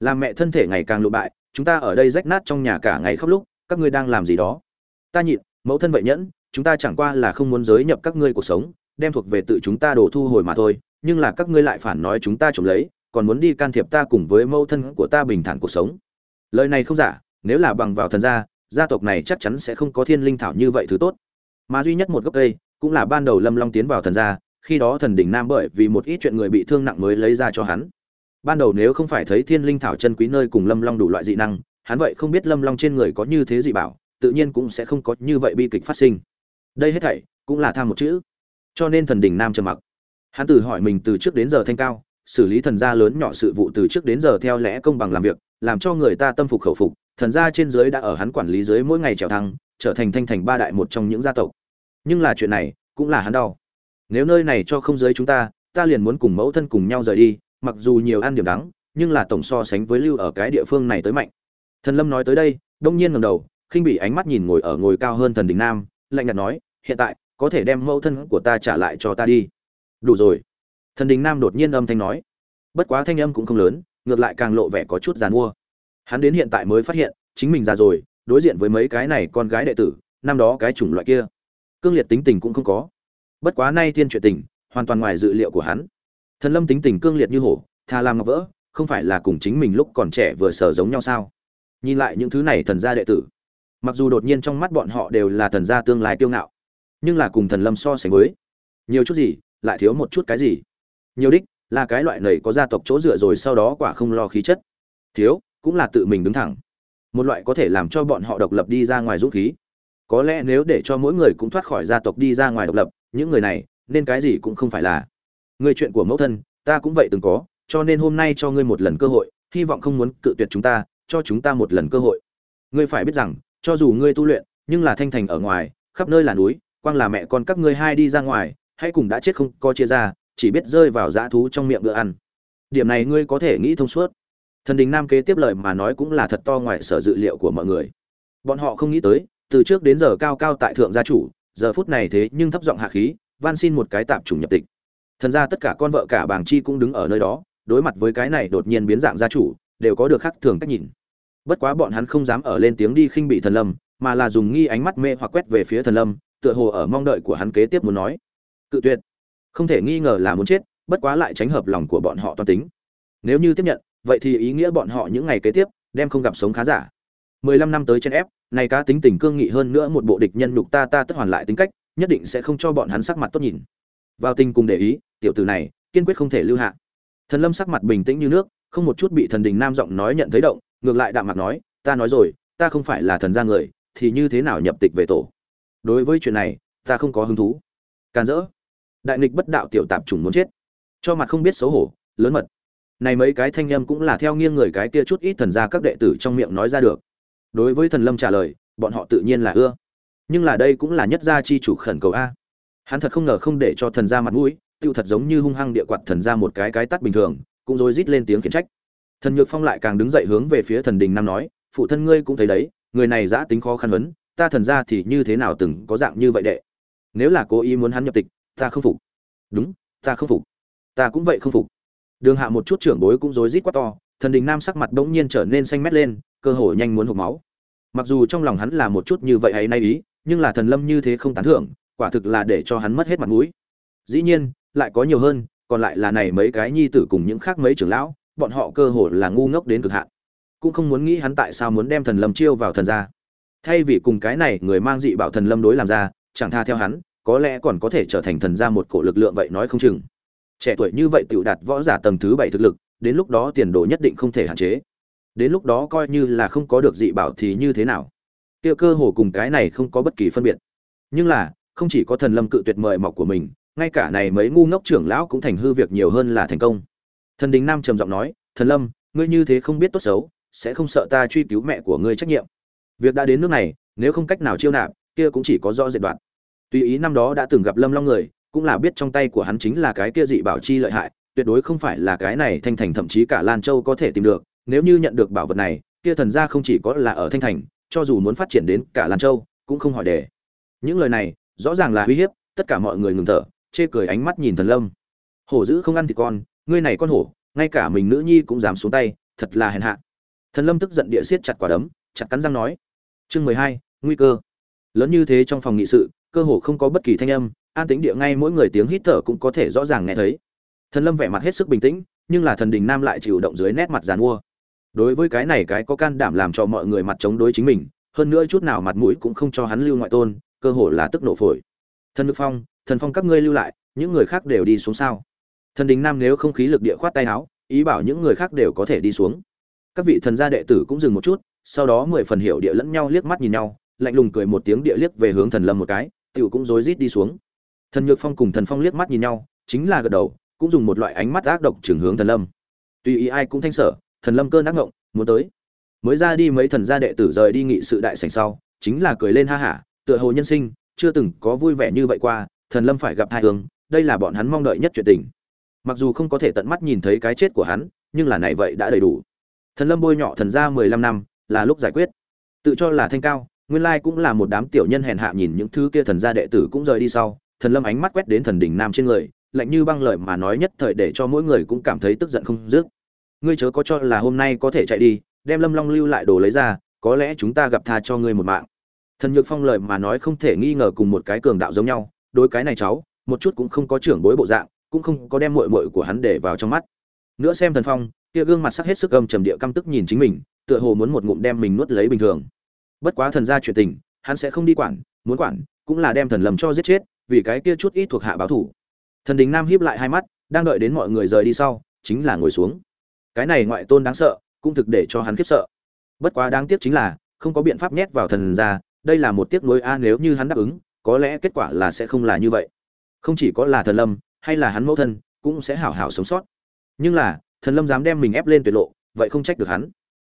Làm mẹ thân thể ngày càng lụ bại, chúng ta ở đây rách nát trong nhà cả ngày khóc lúc, các ngươi đang làm gì đó? Ta nhịn, mẫu thân vậy nhẫn chúng ta chẳng qua là không muốn giới nhập các ngươi cuộc sống, đem thuộc về tự chúng ta đổ thu hồi mà thôi, nhưng là các ngươi lại phản nói chúng ta trộm lấy, còn muốn đi can thiệp ta cùng với mẫu thân của ta bình thản cuộc sống. Lời này không giả, nếu là bằng vào thần gia gia tộc này chắc chắn sẽ không có thiên linh thảo như vậy thứ tốt. Mà duy nhất một gốc cây, cũng là ban đầu lâm long tiến vào thần gia, khi đó thần đỉnh nam bởi vì một ít chuyện người bị thương nặng mới lấy ra cho hắn. Ban đầu nếu không phải thấy thiên linh thảo chân quý nơi cùng lâm long đủ loại dị năng, hắn vậy không biết lâm long trên người có như thế dị bảo, tự nhiên cũng sẽ không có như vậy bi kịch phát sinh đây hết thảy cũng là tham một chữ. Cho nên thần đình nam trầm mặc. Hắn tự hỏi mình từ trước đến giờ thanh cao, xử lý thần gia lớn nhỏ sự vụ từ trước đến giờ theo lẽ công bằng làm việc, làm cho người ta tâm phục khẩu phục, thần gia trên dưới đã ở hắn quản lý dưới mỗi ngày trèo thăng, trở thành thanh thành ba đại một trong những gia tộc. Nhưng là chuyện này cũng là hắn đau. Nếu nơi này cho không giới chúng ta ta liền muốn cùng mẫu thân cùng nhau rời đi, mặc dù nhiều ăn điểm đắng, nhưng là tổng so sánh với lưu ở cái địa phương này tới mạnh. Thần lâm nói tới đây, đông nhiên ngẩng đầu, khinh bị ánh mắt nhìn ngồi ở ngồi cao hơn thần đình nam lạnh nhạt nói, hiện tại, có thể đem mẫu thân của ta trả lại cho ta đi. Đủ rồi. Thần đình nam đột nhiên âm thanh nói. Bất quá thanh âm cũng không lớn, ngược lại càng lộ vẻ có chút giàn mua. Hắn đến hiện tại mới phát hiện, chính mình già rồi, đối diện với mấy cái này con gái đệ tử, năm đó cái chủng loại kia, cương liệt tính tình cũng không có. Bất quá nay thiên chuyện tình, hoàn toàn ngoài dự liệu của hắn. Thần lâm tính tình cương liệt như hổ, tha làm ngọc vỡ, không phải là cùng chính mình lúc còn trẻ vừa sở giống nhau sao? Nhìn lại những thứ này thần gia đệ tử mặc dù đột nhiên trong mắt bọn họ đều là thần gia tương lai kiêu ngạo, nhưng là cùng thần lâm so sánh với, nhiều chút gì, lại thiếu một chút cái gì. Nhiều đích, là cái loại này có gia tộc chỗ dựa rồi sau đó quả không lo khí chất. Thiếu, cũng là tự mình đứng thẳng. Một loại có thể làm cho bọn họ độc lập đi ra ngoài dũng khí. Có lẽ nếu để cho mỗi người cũng thoát khỏi gia tộc đi ra ngoài độc lập, những người này, nên cái gì cũng không phải là. Người chuyện của mẫu thân, ta cũng vậy từng có, cho nên hôm nay cho ngươi một lần cơ hội, hy vọng không muốn cự tuyệt chúng ta, cho chúng ta một lần cơ hội. Ngươi phải biết rằng cho dù ngươi tu luyện, nhưng là thanh thành ở ngoài, khắp nơi là núi, quang là mẹ con các ngươi hai đi ra ngoài, hãy cùng đã chết không co chia ra, chỉ biết rơi vào dã thú trong miệng bữa ăn. Điểm này ngươi có thể nghĩ thông suốt. Thần đình nam kế tiếp lời mà nói cũng là thật to ngoài sở dự liệu của mọi người. Bọn họ không nghĩ tới, từ trước đến giờ cao cao tại thượng gia chủ, giờ phút này thế nhưng thấp giọng hạ khí, van xin một cái tạp chủng nhập tịch. Thần ra tất cả con vợ cả bàng chi cũng đứng ở nơi đó, đối mặt với cái này đột nhiên biến dạng gia chủ, đều có được khác thường cách nhìn bất quá bọn hắn không dám ở lên tiếng đi khinh bị thần lâm, mà là dùng nghi ánh mắt mê hoặc quét về phía thần lâm, tựa hồ ở mong đợi của hắn kế tiếp muốn nói. Cự tuyệt. Không thể nghi ngờ là muốn chết, bất quá lại tránh hợp lòng của bọn họ toàn tính. Nếu như tiếp nhận, vậy thì ý nghĩa bọn họ những ngày kế tiếp, đem không gặp sống khá giả. Mười lăm năm tới trên ép này cá tính tình cương nghị hơn nữa một bộ địch nhân nhục ta ta tất hoàn lại tính cách, nhất định sẽ không cho bọn hắn sắc mặt tốt nhìn. Vào tình cùng để ý, tiểu tử này, kiên quyết không thể lưu hạ. Thần lâm sắc mặt bình tĩnh như nước, không một chút bị thần đình nam giọng nói nhận thấy động ngược lại đạm mặt nói, ta nói rồi, ta không phải là thần gia người, thì như thế nào nhập tịch về tổ? Đối với chuyện này, ta không có hứng thú. Can dỡ đại nghịch bất đạo tiểu tạp chủng muốn chết. Cho mặt không biết xấu hổ, lớn mật. Này mấy cái thanh âm cũng là theo nghiêng người cái kia chút ít thần gia các đệ tử trong miệng nói ra được. Đối với thần lâm trả lời, bọn họ tự nhiên là ưa. Nhưng là đây cũng là nhất gia chi chủ khẩn cầu a. Hắn thật không ngờ không để cho thần gia mặt mũi, tiêu thật giống như hung hăng địa quạt thần gia một cái cái tắt bình thường, cũng rồi rít lên tiếng khiển trách thần nhược phong lại càng đứng dậy hướng về phía thần đình nam nói, phụ thân ngươi cũng thấy đấy, người này giã tính khó khăn huấn, ta thần gia thì như thế nào từng có dạng như vậy đệ? Nếu là cố ý muốn hắn nhập tịch, ta không phục. Đúng, ta không phục. Ta cũng vậy không phục. Đường hạ một chút trưởng bối cũng rối rít quá to, thần đình nam sắc mặt bỗng nhiên trở nên xanh mét lên, cơ hội nhanh muốn hộp máu. Mặc dù trong lòng hắn là một chút như vậy hay nay ý, nhưng là thần lâm như thế không tán thưởng, quả thực là để cho hắn mất hết mặt mũi. Dĩ nhiên, lại có nhiều hơn, còn lại là này mấy cái nhi tử cùng những khác mấy trưởng lão bọn họ cơ hồ là ngu ngốc đến cực hạn. Cũng không muốn nghĩ hắn tại sao muốn đem thần lâm chiêu vào thần gia. Thay vì cùng cái này người mang dị bảo thần lâm đối làm ra, chẳng tha theo hắn, có lẽ còn có thể trở thành thần gia một cổ lực lượng vậy nói không chừng. Trẻ tuổi như vậy tự đạt võ giả tầng thứ bảy thực lực, đến lúc đó tiền đồ nhất định không thể hạn chế. Đến lúc đó coi như là không có được dị bảo thì như thế nào? Kia cơ hồ cùng cái này không có bất kỳ phân biệt. Nhưng là, không chỉ có thần lâm cự tuyệt mời mọc của mình, ngay cả này mấy ngu ngốc trưởng lão cũng thành hư việc nhiều hơn là thành công thần đình nam trầm giọng nói, thần lâm, ngươi như thế không biết tốt xấu, sẽ không sợ ta truy cứu mẹ của ngươi trách nhiệm. Việc đã đến nước này, nếu không cách nào chiêu nạp, kia cũng chỉ có rõ dệt đoạn. Tùy ý năm đó đã từng gặp lâm long người, cũng là biết trong tay của hắn chính là cái kia dị bảo chi lợi hại, tuyệt đối không phải là cái này thanh thành thậm chí cả lan châu có thể tìm được. Nếu như nhận được bảo vật này, kia thần gia không chỉ có là ở thanh thành, cho dù muốn phát triển đến cả lan châu, cũng không hỏi đề những lời này, rõ ràng là uy hiếp, tất cả mọi người ngừng thở, chê cười ánh mắt nhìn thần lâm. Hổ dữ không ăn thì con ngươi này con hổ, ngay cả mình nữ nhi cũng dám xuống tay, thật là hèn hạ. Thần lâm tức giận địa siết chặt quả đấm, chặt cắn răng nói, chương mười hai, nguy cơ. Lớn như thế trong phòng nghị sự, cơ hồ không có bất kỳ thanh âm, an tĩnh địa ngay mỗi người tiếng hít thở cũng có thể rõ ràng nghe thấy. Thần lâm vẻ mặt hết sức bình tĩnh, nhưng là thần đình nam lại chịu động dưới nét mặt giàn mua. Đối với cái này cái có can đảm làm cho mọi người mặt chống đối chính mình, hơn nữa chút nào mặt mũi cũng không cho hắn lưu ngoại tôn, cơ hồ là tức nổ phổi. Thần đức phong, thần phong các ngươi lưu lại, những người khác đều đi xuống sao? Thần đình nam nếu không khí lực địa khoát tay áo, ý bảo những người khác đều có thể đi xuống. Các vị thần gia đệ tử cũng dừng một chút, sau đó mười phần hiểu địa lẫn nhau liếc mắt nhìn nhau, lạnh lùng cười một tiếng địa liếc về hướng thần lâm một cái, tiểu cũng rối rít đi xuống. Thần nhược phong cùng thần phong liếc mắt nhìn nhau, chính là gật đầu, cũng dùng một loại ánh mắt ác độc trường hướng thần lâm. Tuy ý ai cũng thanh sở, thần lâm cơn ác ngộng, muốn tới. Mới ra đi mấy thần gia đệ tử rời đi nghị sự đại sảnh sau, chính là cười lên ha hả, tựa hồ nhân sinh, chưa từng có vui vẻ như vậy qua, thần lâm phải gặp hai hướng đây là bọn hắn mong đợi nhất chuyện tình mặc dù không có thể tận mắt nhìn thấy cái chết của hắn, nhưng là này vậy đã đầy đủ. Thần lâm bôi nhọ thần gia mười lăm năm, là lúc giải quyết. Tự cho là thanh cao, nguyên lai cũng là một đám tiểu nhân hèn hạ nhìn những thứ kia thần gia đệ tử cũng rời đi sau, thần lâm ánh mắt quét đến thần đỉnh nam trên người, lạnh như băng lợi mà nói nhất thời để cho mỗi người cũng cảm thấy tức giận không dứt. Ngươi chớ có cho là hôm nay có thể chạy đi, đem lâm long lưu lại đồ lấy ra, có lẽ chúng ta gặp tha cho ngươi một mạng. Thần nhược phong lợi mà nói không thể nghi ngờ cùng một cái cường đạo giống nhau, đối cái này cháu, một chút cũng không có trưởng bối bộ dạng cũng không có đem muội muội của hắn để vào trong mắt. Nữa xem thần phong, kia gương mặt sắc hết sức âm trầm địa căm tức nhìn chính mình, tựa hồ muốn một ngụm đem mình nuốt lấy bình thường. Bất quá thần gia chuyện tình, hắn sẽ không đi quản, muốn quản, cũng là đem thần lầm cho giết chết, vì cái kia chút ít thuộc hạ báo thủ thần đình nam hiếp lại hai mắt, đang đợi đến mọi người rời đi sau, chính là ngồi xuống. Cái này ngoại tôn đáng sợ, cũng thực để cho hắn khiếp sợ. Bất quá đáng tiếc chính là, không có biện pháp nhét vào thần gia, đây là một tiếc nuối a, nếu như hắn đáp ứng, có lẽ kết quả là sẽ không là như vậy. Không chỉ có là thần lâm hay là hắn mẫu thân cũng sẽ hảo hảo sống sót. Nhưng là thần lâm dám đem mình ép lên tuyệt lộ vậy không trách được hắn.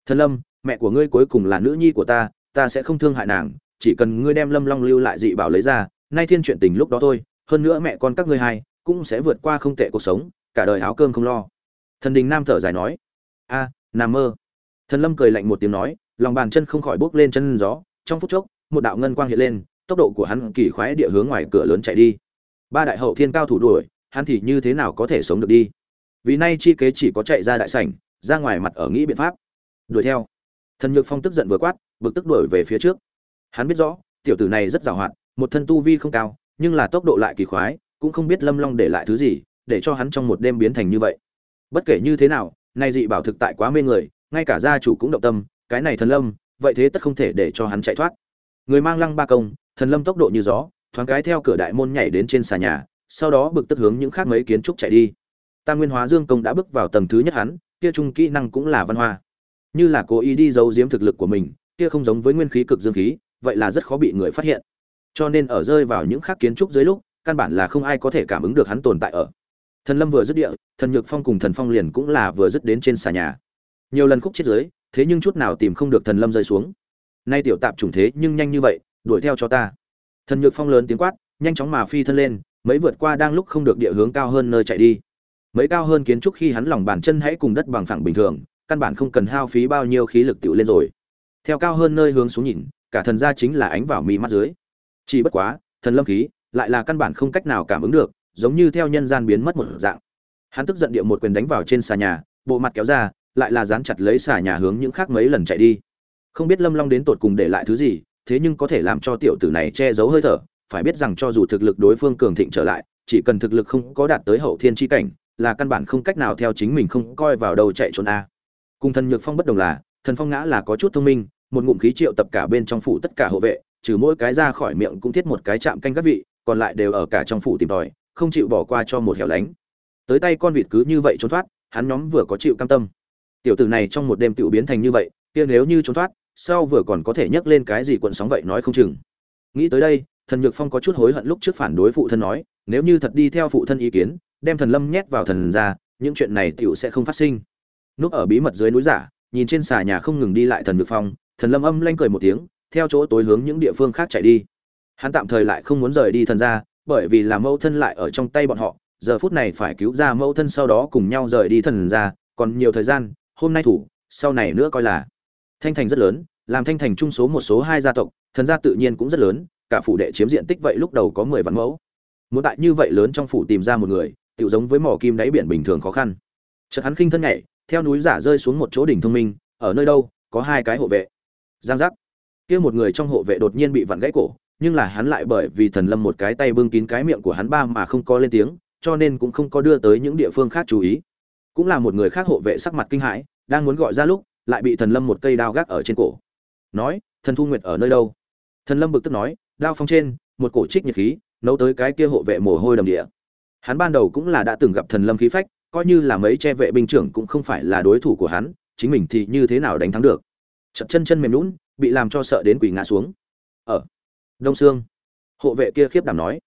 Thần lâm mẹ của ngươi cuối cùng là nữ nhi của ta ta sẽ không thương hại nàng chỉ cần ngươi đem lâm long lưu lại dị bảo lấy ra nay thiên chuyện tình lúc đó thôi hơn nữa mẹ con các ngươi hai cũng sẽ vượt qua không tệ cuộc sống cả đời áo cơm không lo. Thần đình nam thở dài nói a à, nằm mơ. Thần lâm cười lạnh một tiếng nói lòng bàn chân không khỏi bước lên chân gió trong phút chốc một đạo ngân quang hiện lên tốc độ của hắn kỳ khoái địa hướng ngoài cửa lớn chạy đi. Ba đại hậu thiên cao thủ đuổi hắn thì như thế nào có thể sống được đi? Vì nay chi kế chỉ có chạy ra đại sảnh, ra ngoài mặt ở nghĩ biện pháp. Đuổi theo. Thần nhược phong tức giận vừa quát, bực tức đuổi về phía trước. Hắn biết rõ, tiểu tử này rất giàu hoạt một thân tu vi không cao, nhưng là tốc độ lại kỳ khoái, cũng không biết lâm long để lại thứ gì, để cho hắn trong một đêm biến thành như vậy. Bất kể như thế nào, nay dị bảo thực tại quá mê người, ngay cả gia chủ cũng động tâm, cái này thần lâm, vậy thế tất không thể để cho hắn chạy thoát. Người mang lăng ba công, thần lâm tốc độ như gió, thoáng cái theo cửa đại môn nhảy đến trên xà nhà sau đó bực tức hướng những khác mấy kiến trúc chạy đi. Tam nguyên hóa dương công đã bước vào tầng thứ nhất hắn, kia trung kỹ năng cũng là văn hoa. Như là cố ý đi giấu giếm thực lực của mình, kia không giống với nguyên khí cực dương khí, vậy là rất khó bị người phát hiện. Cho nên ở rơi vào những khác kiến trúc dưới lúc, căn bản là không ai có thể cảm ứng được hắn tồn tại ở. Thần lâm vừa dứt địa, thần nhược phong cùng thần phong liền cũng là vừa dứt đến trên xà nhà. Nhiều lần khúc chết dưới, thế nhưng chút nào tìm không được thần lâm rơi xuống. Nay tiểu tạp trùng thế nhưng nhanh như vậy, đuổi theo cho ta. Thần nhược phong lớn tiếng quát, nhanh chóng mà phi thân lên mấy vượt qua đang lúc không được địa hướng cao hơn nơi chạy đi. Mấy cao hơn kiến trúc khi hắn lòng bàn chân hãy cùng đất bằng phẳng bình thường, căn bản không cần hao phí bao nhiêu khí lực tiểu lên rồi. Theo cao hơn nơi hướng xuống nhìn, cả thần gia chính là ánh vào mi mắt dưới. Chỉ bất quá, thần lâm khí lại là căn bản không cách nào cảm ứng được, giống như theo nhân gian biến mất một dạng. Hắn tức giận địa một quyền đánh vào trên xà nhà, bộ mặt kéo ra, lại là dán chặt lấy xà nhà hướng những khác mấy lần chạy đi. Không biết lâm long đến tột cùng để lại thứ gì, thế nhưng có thể làm cho tiểu tử này che giấu hơi thở phải biết rằng cho dù thực lực đối phương cường thịnh trở lại, chỉ cần thực lực không có đạt tới hậu thiên chi cảnh, là căn bản không cách nào theo chính mình không coi vào đầu chạy trốn a. Cùng thần nhược phong bất đồng là, thần phong ngã là có chút thông minh, một ngụm khí triệu tập cả bên trong phủ tất cả hộ vệ, trừ mỗi cái ra khỏi miệng cũng thiết một cái chạm canh các vị, còn lại đều ở cả trong phủ tìm tòi, không chịu bỏ qua cho một hẻo lánh. Tới tay con vịt cứ như vậy trốn thoát, hắn nhóm vừa có chịu cam tâm. Tiểu tử này trong một đêm tiểu biến thành như vậy, kia nếu như trốn thoát, sau vừa còn có thể nhấc lên cái gì quận sóng vậy nói không chừng. Nghĩ tới đây thần nhược phong có chút hối hận lúc trước phản đối phụ thân nói, nếu như thật đi theo phụ thân ý kiến, đem thần lâm nhét vào thần ra, những chuyện này tiểu sẽ không phát sinh. Núp ở bí mật dưới núi giả, nhìn trên xà nhà không ngừng đi lại thần nhược phong, thần lâm âm lanh cười một tiếng, theo chỗ tối hướng những địa phương khác chạy đi. Hắn tạm thời lại không muốn rời đi thần ra, bởi vì là mẫu thân lại ở trong tay bọn họ, giờ phút này phải cứu ra mẫu thân sau đó cùng nhau rời đi thần ra, còn nhiều thời gian, hôm nay thủ, sau này nữa coi là. Thanh thành rất lớn, làm thanh thành trung số một số hai gia tộc, thần gia tự nhiên cũng rất lớn cả phủ đệ chiếm diện tích vậy lúc đầu có mười vạn mẫu. Muốn tại như vậy lớn trong phủ tìm ra một người tự giống với mỏ kim đáy biển bình thường khó khăn. Chợt hắn khinh thân nhảy, theo núi giả rơi xuống một chỗ đỉnh thông minh, ở nơi đâu, có hai cái hộ vệ. Giang giác. Kia một người trong hộ vệ đột nhiên bị vặn gãy cổ, nhưng là hắn lại bởi vì thần lâm một cái tay bưng kín cái miệng của hắn ba mà không có lên tiếng, cho nên cũng không có đưa tới những địa phương khác chú ý. Cũng là một người khác hộ vệ sắc mặt kinh hãi, đang muốn gọi ra lúc, lại bị thần lâm một cây đao gác ở trên cổ. Nói, thần thu nguyệt ở nơi đâu? Thần lâm bực tức nói đao phong trên, một cổ trích nhiệt khí, nấu tới cái kia hộ vệ mồ hôi đầm địa. Hắn ban đầu cũng là đã từng gặp thần lâm khí phách, coi như là mấy che vệ binh trưởng cũng không phải là đối thủ của hắn, chính mình thì như thế nào đánh thắng được. Chật chân chân mềm lún bị làm cho sợ đến quỳ ngã xuống. Ở đông sương. Hộ vệ kia khiếp đảm nói.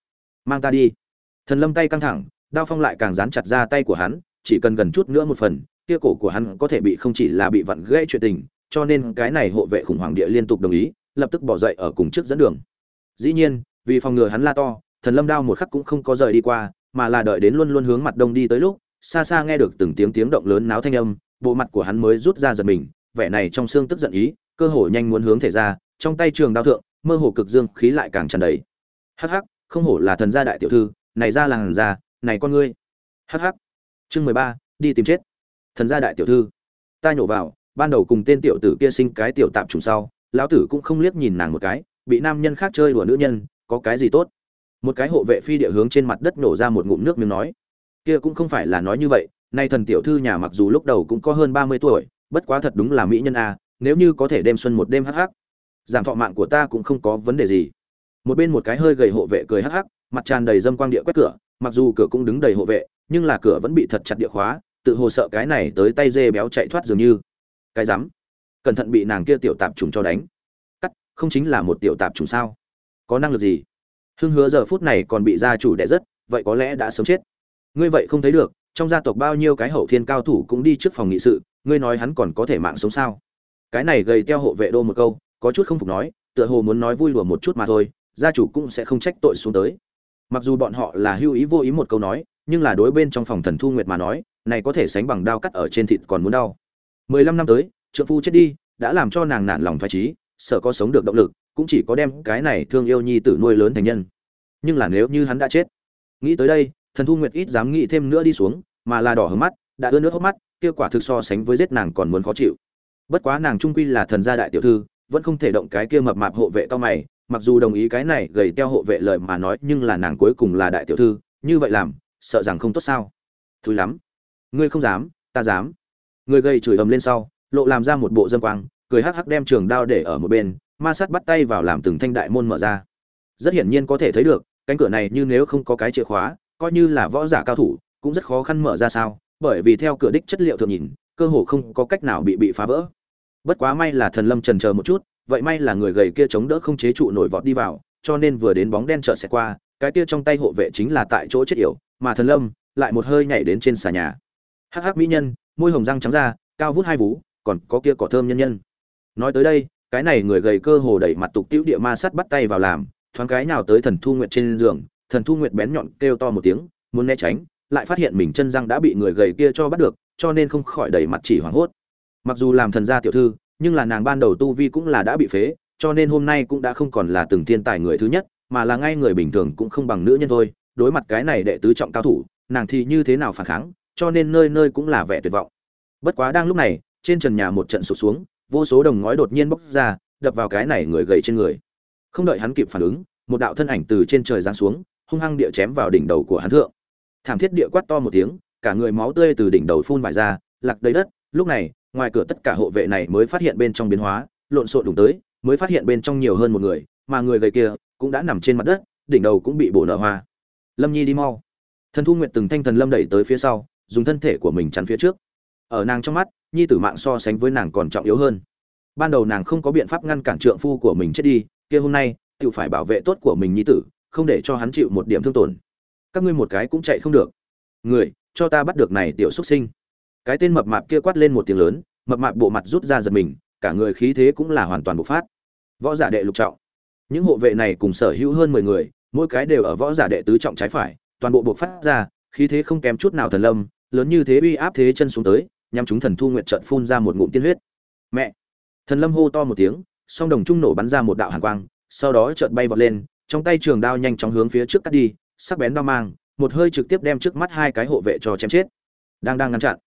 Mang ta đi. Thần lâm tay căng thẳng, đao phong lại càng dán chặt ra tay của hắn, chỉ cần gần chút nữa một phần, kia cổ của hắn có thể bị không chỉ là bị vặn gãy chuyện tình, cho nên cái này hộ vệ khủng hoảng địa liên tục đồng ý, lập tức bỏ dậy ở cùng trước dẫn đường dĩ nhiên, vì phòng ngừa hắn la to, thần lâm đao một khắc cũng không có rời đi qua, mà là đợi đến luôn luôn hướng mặt đông đi tới lúc, xa xa nghe được từng tiếng tiếng động lớn náo thanh âm, bộ mặt của hắn mới rút ra giật mình, vẻ này trong xương tức giận ý, cơ hồ nhanh muốn hướng thể ra, trong tay trường đao thượng, mơ hồ cực dương khí lại càng tràn đầy. Hắc hắc, không hổ là thần gia đại tiểu thư, này ra làng già, này con ngươi. Hắc hắc. Chương mười ba, đi tìm chết. Thần gia đại tiểu thư. Ta nhổ vào, ban đầu cùng tên tiểu tử kia sinh cái tiểu tạm trùng sau, lão tử cũng không liếc nhìn nàng một cái bị nam nhân khác chơi đùa nữ nhân, có cái gì tốt? Một cái hộ vệ phi địa hướng trên mặt đất nổ ra một ngụm nước miếng nói. Kia cũng không phải là nói như vậy, nay thần tiểu thư nhà mặc dù lúc đầu cũng có hơn ba mươi tuổi, bất quá thật đúng là mỹ nhân a, nếu như có thể đêm xuân một đêm hắc hắc, giảm thọ mạng của ta cũng không có vấn đề gì. Một bên một cái hơi gầy hộ vệ cười hắc hắc, mặt tràn đầy dâm quang địa quét cửa, mặc dù cửa cũng đứng đầy hộ vệ, nhưng là cửa vẫn bị thật chặt địa khóa, tự hồ sợ cái này tới tay dê béo chạy thoát dường như. Cái rắm, cẩn thận bị nàng kia tiểu tạp trùng cho đánh không chính là một tiểu tạp chủng sao? Có năng lực gì? Hưng hứa giờ phút này còn bị gia chủ đẻ rất vậy có lẽ đã sớm chết. Ngươi vậy không thấy được, trong gia tộc bao nhiêu cái hậu thiên cao thủ cũng đi trước phòng nghị sự, ngươi nói hắn còn có thể mạng sống sao? Cái này gầy teo hộ vệ đô một câu, có chút không phục nói, tựa hồ muốn nói vui đùa một chút mà thôi, gia chủ cũng sẽ không trách tội xuống tới. Mặc dù bọn họ là hưu ý vô ý một câu nói, nhưng là đối bên trong phòng thần thu nguyệt mà nói, này có thể sánh bằng đao cắt ở trên thịt còn muốn đau. Mười lăm năm tới, trượng phu chết đi, đã làm cho nàng nản lòng thoái trí sợ có sống được động lực, cũng chỉ có đem cái này thương yêu nhi tử nuôi lớn thành nhân. Nhưng là nếu như hắn đã chết, nghĩ tới đây, thần thu nguyệt ít dám nghĩ thêm nữa đi xuống, mà là đỏ hứng mắt, đã ưa nước hốc mắt kết quả thực so sánh với giết nàng còn muốn khó chịu. Bất quá nàng trung quy là thần gia đại tiểu thư, vẫn không thể động cái kia mập mạp hộ vệ to mày, mặc dù đồng ý cái này gầy teo hộ vệ lời mà nói, nhưng là nàng cuối cùng là đại tiểu thư, như vậy làm, sợ rằng không tốt sao. Thúi lắm. Ngươi không dám, ta dám. Người gầy chửi ầm lên sau, lộ làm ra một bộ dâm quang cười hắc hắc đem trường đao để ở một bên, ma sát bắt tay vào làm từng thanh đại môn mở ra. Rất hiển nhiên có thể thấy được, cánh cửa này như nếu không có cái chìa khóa, coi như là võ giả cao thủ, cũng rất khó khăn mở ra sao, bởi vì theo cửa đích chất liệu thường nhìn, cơ hồ không có cách nào bị bị phá vỡ. Bất quá may là thần lâm trần chờ một chút, vậy may là người gầy kia chống đỡ không chế trụ nổi vọt đi vào, cho nên vừa đến bóng đen chợt sẽ qua, cái kia trong tay hộ vệ chính là tại chỗ chết yểu, mà thần lâm lại một hơi nhảy đến trên xà nhà. Hắc hắc mỹ nhân, môi hồng răng trắng ra, cao vút hai vú, còn có kia cỏ thơm nhân nhân nói tới đây, cái này người gầy cơ hồ đẩy mặt tục tiễu địa ma sắt bắt tay vào làm, thoáng cái nào tới thần thu nguyệt trên giường, thần thu nguyệt bén nhọn kêu to một tiếng, muốn né tránh, lại phát hiện mình chân răng đã bị người gầy kia cho bắt được, cho nên không khỏi đẩy mặt chỉ hoảng hốt. Mặc dù làm thần gia tiểu thư, nhưng là nàng ban đầu tu vi cũng là đã bị phế, cho nên hôm nay cũng đã không còn là từng thiên tài người thứ nhất, mà là ngay người bình thường cũng không bằng nữ nhân thôi, đối mặt cái này đệ tứ trọng cao thủ, nàng thì như thế nào phản kháng, cho nên nơi nơi cũng là vẻ tuyệt vọng. Bất quá đang lúc này, trên trần nhà một trận sụp xuống vô số đồng ngói đột nhiên bốc ra, đập vào cái này người gầy trên người. Không đợi hắn kịp phản ứng, một đạo thân ảnh từ trên trời giáng xuống, hung hăng địa chém vào đỉnh đầu của hắn thượng. Thảm thiết địa quát to một tiếng, cả người máu tươi từ đỉnh đầu phun vải ra, lạc đầy đất. Lúc này, ngoài cửa tất cả hộ vệ này mới phát hiện bên trong biến hóa, lộn xộn đủ tới, mới phát hiện bên trong nhiều hơn một người, mà người gầy kia cũng đã nằm trên mặt đất, đỉnh đầu cũng bị bổ nở hoa. Lâm nhi đi mau. Thần thu nguyệt từng thanh thần lâm đẩy tới phía sau, dùng thân thể của mình chắn phía trước ở nàng trong mắt, nhi tử mạng so sánh với nàng còn trọng yếu hơn. Ban đầu nàng không có biện pháp ngăn cản trượng phu của mình chết đi, kia hôm nay tự phải bảo vệ tốt của mình nhi tử, không để cho hắn chịu một điểm thương tổn. Các ngươi một cái cũng chạy không được. Người, cho ta bắt được này tiểu xuất sinh. Cái tên mập mạp kia quát lên một tiếng lớn, mập mạp bộ mặt rút ra giật mình, cả người khí thế cũng là hoàn toàn bộc phát. Võ giả đệ lục trọng. Những hộ vệ này cùng sở hữu hơn mười người, mỗi cái đều ở võ giả đệ tứ trọng trái phải, toàn bộ bộc phát ra, khí thế không kém chút nào thần lâm, lớn như thế uy áp thế chân xuống tới nhằm chúng thần thu nguyện trận phun ra một ngụm tiên huyết. Mẹ! Thần lâm hô to một tiếng, song đồng trung nổ bắn ra một đạo hàn quang, sau đó chợt bay vọt lên, trong tay trường đao nhanh chóng hướng phía trước cắt đi, sắc bén đao mang, một hơi trực tiếp đem trước mắt hai cái hộ vệ cho chém chết. Đang đang ngăn chặn.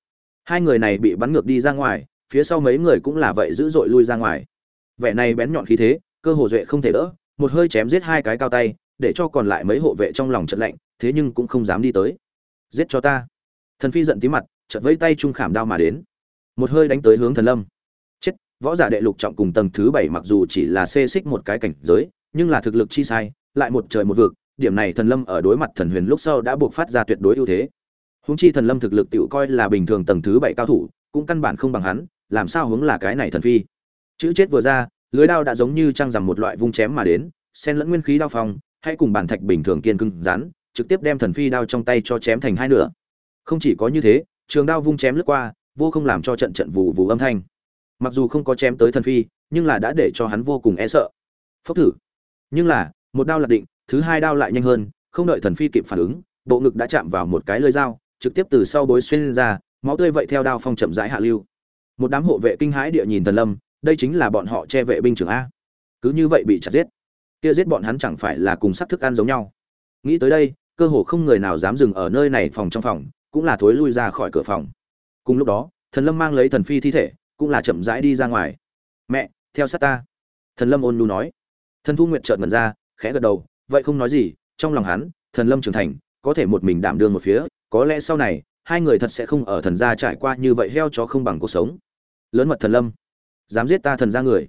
Hai người này bị bắn ngược đi ra ngoài, phía sau mấy người cũng là vậy dữ dội lui ra ngoài. Vẻ này bén nhọn khí thế, cơ hồ duệ không thể đỡ, một hơi chém giết hai cái cao tay, để cho còn lại mấy hộ vệ trong lòng trận lạnh, thế nhưng cũng không dám đi tới. Giết cho ta. Thần phi giận tí mặt chợt vẫy tay trung khảm đao mà đến. Một hơi đánh tới hướng thần lâm. Chết, võ giả đệ lục trọng cùng tầng thứ bảy mặc dù chỉ là xê xích một cái cảnh giới, nhưng là thực lực chi sai, lại một trời một vực, điểm này thần lâm ở đối mặt thần huyền lúc sau đã buộc phát ra tuyệt đối ưu thế. Húng chi thần lâm thực lực tiểu coi là bình thường tầng thứ bảy cao thủ, cũng căn bản không bằng hắn, làm sao hướng là cái này thần phi? Chữ chết vừa ra, lưới đao đã giống như trăng rằm một loại vung chém mà đến, xen lẫn nguyên khí đao phong, hay cùng bản thạch bình thường kiên cưng rắn, trực tiếp đem thần phi đao trong tay cho chém thành hai nửa. Không chỉ có như thế trường đao vung chém lướt qua, vô không làm cho trận trận vù vù âm thanh. Mặc dù không có chém tới thần phi, nhưng là đã để cho hắn vô cùng e sợ. Phốc thử. Nhưng là, một đao lạc định, thứ hai đao lại nhanh hơn, không đợi thần phi kịp phản ứng, bộ ngực đã chạm vào một cái lưỡi dao, trực tiếp từ sau bối xuyên ra, máu tươi vậy theo đao phong chậm rãi hạ lưu. Một đám hộ vệ kinh hãi địa nhìn thần lâm, đây chính là bọn họ che vệ binh trưởng a. Cứ như vậy bị chặt giết. Kia giết bọn hắn chẳng phải là cùng sắc thức ăn giống nhau. Nghĩ tới đây, cơ hồ không người nào dám dừng ở nơi này phòng trong phòng cũng là thối lui ra khỏi cửa phòng. Cùng lúc đó, thần lâm mang lấy thần phi thi thể, cũng là chậm rãi đi ra ngoài. Mẹ, theo sát ta. Thần lâm ôn nhu nói. Thần thu nguyệt trợn mẩn ra, khẽ gật đầu, vậy không nói gì, trong lòng hắn, thần lâm trưởng thành, có thể một mình đảm đương một phía, có lẽ sau này, hai người thật sẽ không ở thần gia trải qua như vậy heo cho không bằng cuộc sống. Lớn mật thần lâm. Dám giết ta thần gia người.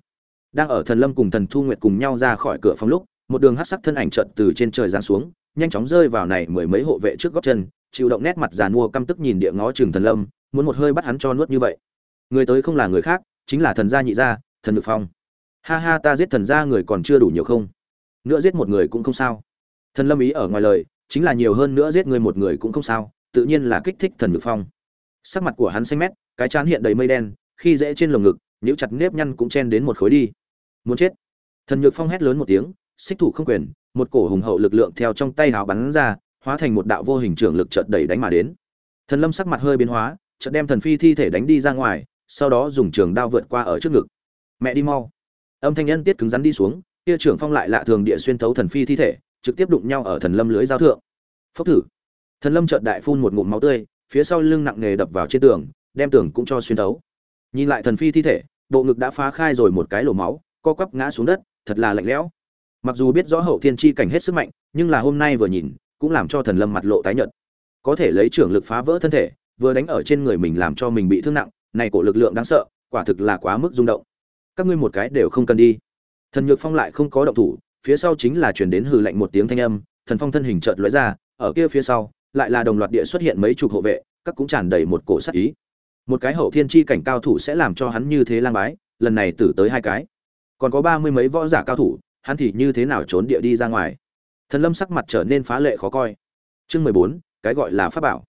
Đang ở thần lâm cùng thần thu nguyệt cùng nhau ra khỏi cửa phòng lúc, một đường hắc sắc thân ảnh chợt từ trên trời giáng xuống, nhanh chóng rơi vào này mười mấy hộ vệ trước góc chân chịu động nét mặt giàn mua căm tức nhìn địa ngó trường thần lâm, muốn một hơi bắt hắn cho nuốt như vậy. Người tới không là người khác, chính là thần gia nhị gia, thần ngực phong. Ha ha, ta giết thần gia người còn chưa đủ nhiều không? Nữa giết một người cũng không sao. Thần lâm ý ở ngoài lời, chính là nhiều hơn nữa giết người một người cũng không sao, tự nhiên là kích thích thần ngực phong. Sắc mặt của hắn xanh mét, cái chán hiện đầy mây đen, khi dễ trên lồng ngực nhíu chặt nếp nhăn cũng chen đến một khối đi. Muốn chết. Thần nhược phong hét lớn một tiếng, xích thủ không quyền, một cổ hùng hậu lực lượng theo trong tay hào bắn ra hóa thành một đạo vô hình trưởng lực chợt đẩy đánh mà đến. Thần lâm sắc mặt hơi biến hóa, chợt đem thần phi thi thể đánh đi ra ngoài, sau đó dùng trường đao vượt qua ở trước ngực. Mẹ đi mau. Âm thanh nhân tiết cứng rắn đi xuống, kia trưởng phong lại lạ thường địa xuyên thấu thần phi thi thể, trực tiếp đụng nhau ở thần lâm lưới giao thượng. Phốc thử. Thần lâm chợt đại phun một ngụm máu tươi, phía sau lưng nặng nề đập vào trên tường, đem tường cũng cho xuyên thấu. Nhìn lại thần phi thi thể, bộ ngực đã phá khai rồi một cái lỗ máu, co quắp ngã xuống đất, thật là lạnh lẽo. Mặc dù biết rõ hậu thiên chi cảnh hết sức mạnh, nhưng là hôm nay vừa nhìn cũng làm cho thần lâm mặt lộ tái nhợt. Có thể lấy trưởng lực phá vỡ thân thể, vừa đánh ở trên người mình làm cho mình bị thương nặng, này cổ lực lượng đáng sợ, quả thực là quá mức rung động. Các ngươi một cái đều không cần đi. Thần nhược phong lại không có động thủ, phía sau chính là chuyển đến hừ lạnh một tiếng thanh âm, thần phong thân hình chợt lóe ra, ở kia phía sau, lại là đồng loạt địa xuất hiện mấy chục hộ vệ, các cũng tràn đầy một cổ sát ý. Một cái hậu thiên chi cảnh cao thủ sẽ làm cho hắn như thế lang bái, lần này tử tới hai cái. Còn có ba mươi mấy võ giả cao thủ, hắn thì như thế nào trốn địa đi ra ngoài? Thần lâm sắc mặt trở nên phá lệ khó coi. Chương mười bốn, cái gọi là pháp bảo.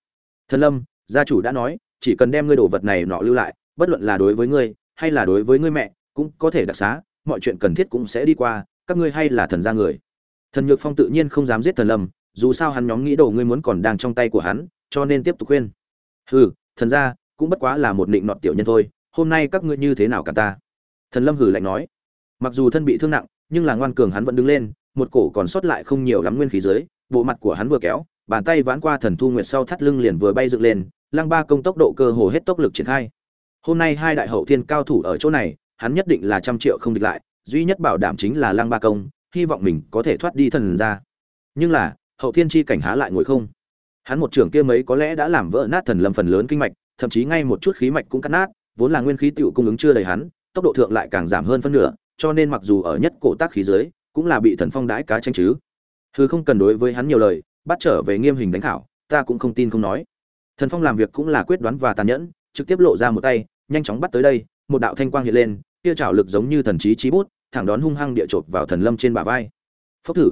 Thần lâm, gia chủ đã nói, chỉ cần đem ngươi đồ vật này nọ lưu lại, bất luận là đối với ngươi, hay là đối với ngươi mẹ, cũng có thể đặc xá, mọi chuyện cần thiết cũng sẽ đi qua, các ngươi hay là thần gia người. Thần nhược phong tự nhiên không dám giết thần lâm, dù sao hắn nhóm nghĩ đồ ngươi muốn còn đang trong tay của hắn, cho nên tiếp tục khuyên. Hừ, thần gia, cũng bất quá là một định nọt tiểu nhân thôi, hôm nay các ngươi như thế nào cả ta? Thần lâm hừ lạnh nói. Mặc dù thân bị thương nặng, nhưng là ngoan cường hắn vẫn đứng lên một cổ còn sót lại không nhiều lắm nguyên khí dưới, bộ mặt của hắn vừa kéo, bàn tay vãn qua thần thu nguyệt sau thắt lưng liền vừa bay dựng lên, lăng ba công tốc độ cơ hồ hết tốc lực triển khai. Hôm nay hai đại hậu thiên cao thủ ở chỗ này, hắn nhất định là trăm triệu không địch lại, duy nhất bảo đảm chính là lăng ba công, hy vọng mình có thể thoát đi thần ra. Nhưng là, hậu thiên chi cảnh há lại ngồi không? Hắn một trưởng kia mấy có lẽ đã làm vỡ nát thần lâm phần lớn kinh mạch, thậm chí ngay một chút khí mạch cũng cắt nát, vốn là nguyên khí tiểu cung ứng chưa đầy hắn, tốc độ thượng lại càng giảm hơn phân nửa, cho nên mặc dù ở nhất cổ tác khí dưới cũng là bị thần phong đãi cá tranh chứ. Hư không cần đối với hắn nhiều lời, bắt trở về nghiêm hình đánh thảo ta cũng không tin không nói. Thần phong làm việc cũng là quyết đoán và tàn nhẫn, trực tiếp lộ ra một tay, nhanh chóng bắt tới đây, một đạo thanh quang hiện lên kia trảo lực giống như thần trí trí bút, thẳng đón hung hăng địa chộp vào thần lâm trên bả vai. Phốc thử.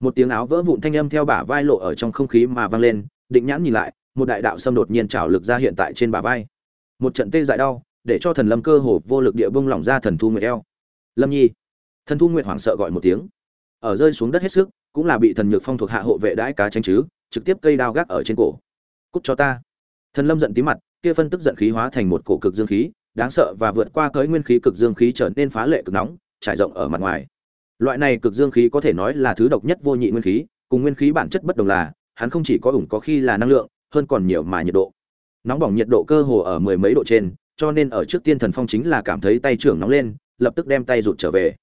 Một tiếng áo vỡ vụn thanh âm theo bả vai lộ ở trong không khí mà vang lên, định nhãn nhìn lại, một đại đạo xâm đột nhiên trảo lực ra hiện tại trên bả vai. Một trận tê dại đau, để cho thần lâm cơ hồ vô lực địa bông lỏng ra thần thu người eo. Lâm nhi thần thu nguyệt hoảng sợ gọi một tiếng. Ở rơi xuống đất hết sức, cũng là bị thần nhược phong thuộc hạ hộ vệ đãi cá tranh chứ, trực tiếp cây đao gác ở trên cổ. Cút cho ta. Thần lâm giận tí mặt, kia phân tức giận khí hóa thành một cổ cực dương khí, đáng sợ và vượt qua cới nguyên khí cực dương khí trở nên phá lệ cực nóng, trải rộng ở mặt ngoài. Loại này cực dương khí có thể nói là thứ độc nhất vô nhị nguyên khí, cùng nguyên khí bản chất bất đồng là, hắn không chỉ có ủng có khi là năng lượng, hơn còn nhiều mà nhiệt độ. Nóng bỏng nhiệt độ cơ hồ ở mười mấy độ trên, cho nên ở trước tiên thần phong chính là cảm thấy tay trưởng nóng lên, lập tức đem tay rụt trở về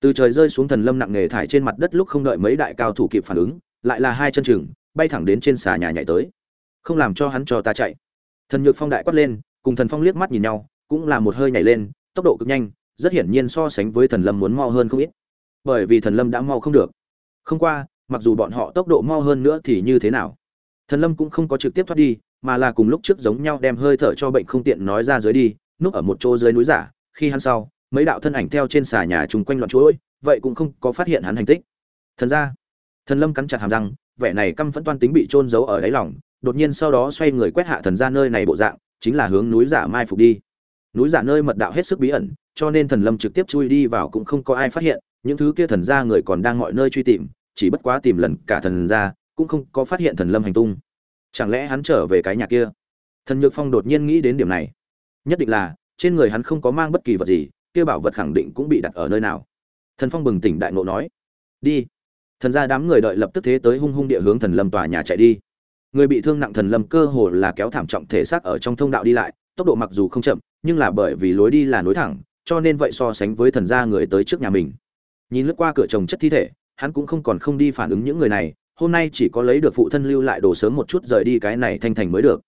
từ trời rơi xuống thần lâm nặng nề thải trên mặt đất lúc không đợi mấy đại cao thủ kịp phản ứng, lại là hai chân chừng, bay thẳng đến trên xà nhà nhảy tới. Không làm cho hắn cho ta chạy. Thần nhược phong đại quát lên, cùng thần phong liếc mắt nhìn nhau, cũng là một hơi nhảy lên, tốc độ cực nhanh, rất hiển nhiên so sánh với thần lâm muốn mau hơn không ít. Bởi vì thần lâm đã mau không được. Không qua, mặc dù bọn họ tốc độ mau hơn nữa thì như thế nào? Thần lâm cũng không có trực tiếp thoát đi, mà là cùng lúc trước giống nhau đem hơi thở cho bệnh không tiện nói ra dưới đi, núp ở một chỗ dưới núi giả, khi hắn sau mấy đạo thân ảnh theo trên xà nhà chung quanh loạn chuỗi, vậy cũng không có phát hiện hắn hành tích. Thần ra thần lâm cắn chặt hàm răng, vẻ này căm phẫn toan tính bị trôn giấu ở đáy lòng, đột nhiên sau đó xoay người quét hạ thần ra nơi này bộ dạng, chính là hướng núi giả mai phục đi. Núi giả nơi mật đạo hết sức bí ẩn, cho nên thần lâm trực tiếp chui đi vào cũng không có ai phát hiện, những thứ kia thần ra người còn đang mọi nơi truy tìm, chỉ bất quá tìm lần cả thần ra cũng không có phát hiện thần lâm hành tung. Chẳng lẽ hắn trở về cái nhà kia? Thần nhược phong đột nhiên nghĩ đến điểm này. Nhất định là, trên người hắn không có mang bất kỳ vật gì kia bảo vật khẳng định cũng bị đặt ở nơi nào. Thần phong bừng tỉnh đại ngộ nói, đi. Thần ra đám người đợi lập tức thế tới hung hung địa hướng thần lâm tòa nhà chạy đi. Người bị thương nặng thần lâm cơ hồ là kéo thảm trọng thể xác ở trong thông đạo đi lại, tốc độ mặc dù không chậm, nhưng là bởi vì lối đi là nối thẳng, cho nên vậy so sánh với thần gia người tới trước nhà mình. Nhìn lướt qua cửa chồng chất thi thể, hắn cũng không còn không đi phản ứng những người này, hôm nay chỉ có lấy được phụ thân lưu lại đồ sớm một chút rời đi cái này thanh thành mới được.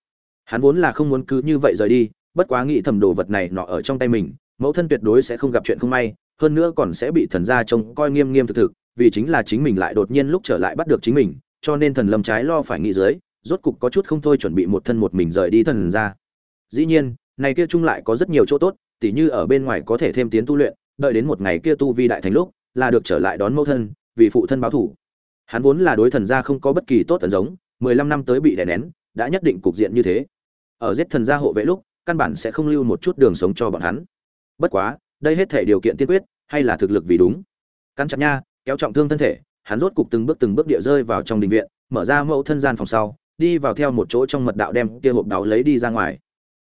Hắn vốn là không muốn cứ như vậy rời đi, bất quá nghĩ thầm đồ vật này nọ ở trong tay mình mẫu thân tuyệt đối sẽ không gặp chuyện không may, hơn nữa còn sẽ bị thần gia trông coi nghiêm nghiêm thực thực, vì chính là chính mình lại đột nhiên lúc trở lại bắt được chính mình, cho nên thần lâm trái lo phải nghĩ dưới, rốt cục có chút không thôi chuẩn bị một thân một mình rời đi thần gia. Dĩ nhiên, này kia chung lại có rất nhiều chỗ tốt, tỉ như ở bên ngoài có thể thêm tiến tu luyện, đợi đến một ngày kia tu vi đại thành lúc, là được trở lại đón mẫu thân, vì phụ thân báo thủ. Hắn vốn là đối thần gia không có bất kỳ tốt thần giống, mười lăm năm tới bị đè nén, đã nhất định cục diện như thế. Ở giết thần gia hộ vệ lúc, căn bản sẽ không lưu một chút đường sống cho bọn hắn bất quá, đây hết thể điều kiện tiên quyết, hay là thực lực vì đúng. Cắn chặt nha, kéo trọng thương thân thể, hắn rốt cục từng bước từng bước địa rơi vào trong đình viện, mở ra mẫu thân gian phòng sau, đi vào theo một chỗ trong mật đạo đem kia hộp đáo lấy đi ra ngoài.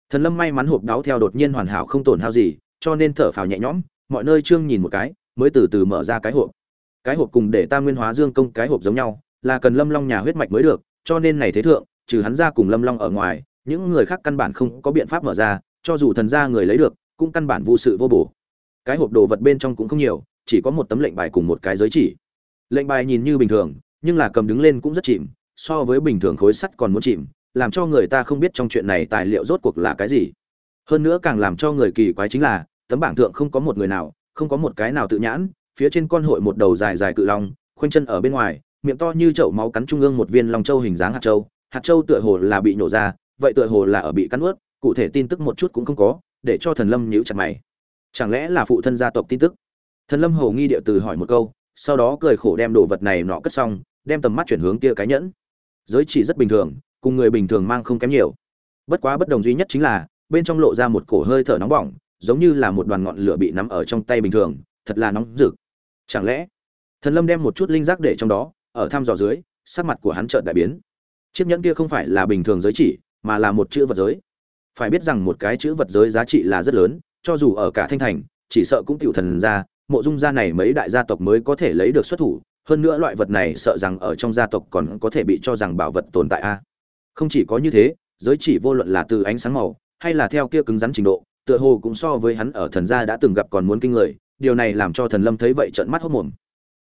Thần lâm may mắn hộp đáo theo đột nhiên hoàn hảo không tổn hao gì, cho nên thở phào nhẹ nhõm, mọi nơi trương nhìn một cái, mới từ từ mở ra cái hộp. Cái hộp cùng để tam nguyên hóa dương công cái hộp giống nhau, là cần lâm long nhà huyết mạch mới được, cho nên này thế thượng, trừ hắn ra cùng lâm long ở ngoài, những người khác căn bản không có biện pháp mở ra, cho dù thần gia người lấy được cũng căn bản vô sự vô bổ. Cái hộp đồ vật bên trong cũng không nhiều, chỉ có một tấm lệnh bài cùng một cái giới chỉ. Lệnh bài nhìn như bình thường, nhưng là cầm đứng lên cũng rất chìm, so với bình thường khối sắt còn muốn chìm, làm cho người ta không biết trong chuyện này tài liệu rốt cuộc là cái gì. Hơn nữa càng làm cho người kỳ quái chính là, tấm bảng thượng không có một người nào, không có một cái nào tự nhãn, phía trên con hội một đầu dài dài cự long, khoanh chân ở bên ngoài, miệng to như chậu máu cắn trung ương một viên long châu hình dáng hạt châu. Hạt châu tựa hồ là bị nổ ra, vậy tựa hồ là ở bị cắn ướt, cụ thể tin tức một chút cũng không có để cho thần lâm nhíu chặt mày. Chẳng lẽ là phụ thân gia tộc tin tức? Thần lâm hầu nghi địa từ hỏi một câu, sau đó cười khổ đem đồ vật này nọ cất xong, đem tầm mắt chuyển hướng kia cái nhẫn. Giới chỉ rất bình thường, cùng người bình thường mang không kém nhiều. Bất quá bất đồng duy nhất chính là, bên trong lộ ra một cổ hơi thở nóng bỏng, giống như là một đoàn ngọn lửa bị nắm ở trong tay bình thường, thật là nóng rực. Chẳng lẽ? Thần lâm đem một chút linh giác để trong đó, ở thăm dò dưới, sắc mặt của hắn chợt đại biến. Chiếc nhẫn kia không phải là bình thường giới chỉ, mà là một chữ vật giới phải biết rằng một cái chữ vật giới giá trị là rất lớn, cho dù ở cả thanh thành, chỉ sợ cũng tiểu thần ra mộ dung gia này mấy đại gia tộc mới có thể lấy được xuất thủ, hơn nữa loại vật này sợ rằng ở trong gia tộc còn có thể bị cho rằng bảo vật tồn tại a. Không chỉ có như thế, giới chỉ vô luận là từ ánh sáng màu, hay là theo kia cứng rắn trình độ, tựa hồ cũng so với hắn ở thần gia đã từng gặp còn muốn kinh người, điều này làm cho thần lâm thấy vậy trợn mắt hốt mồm.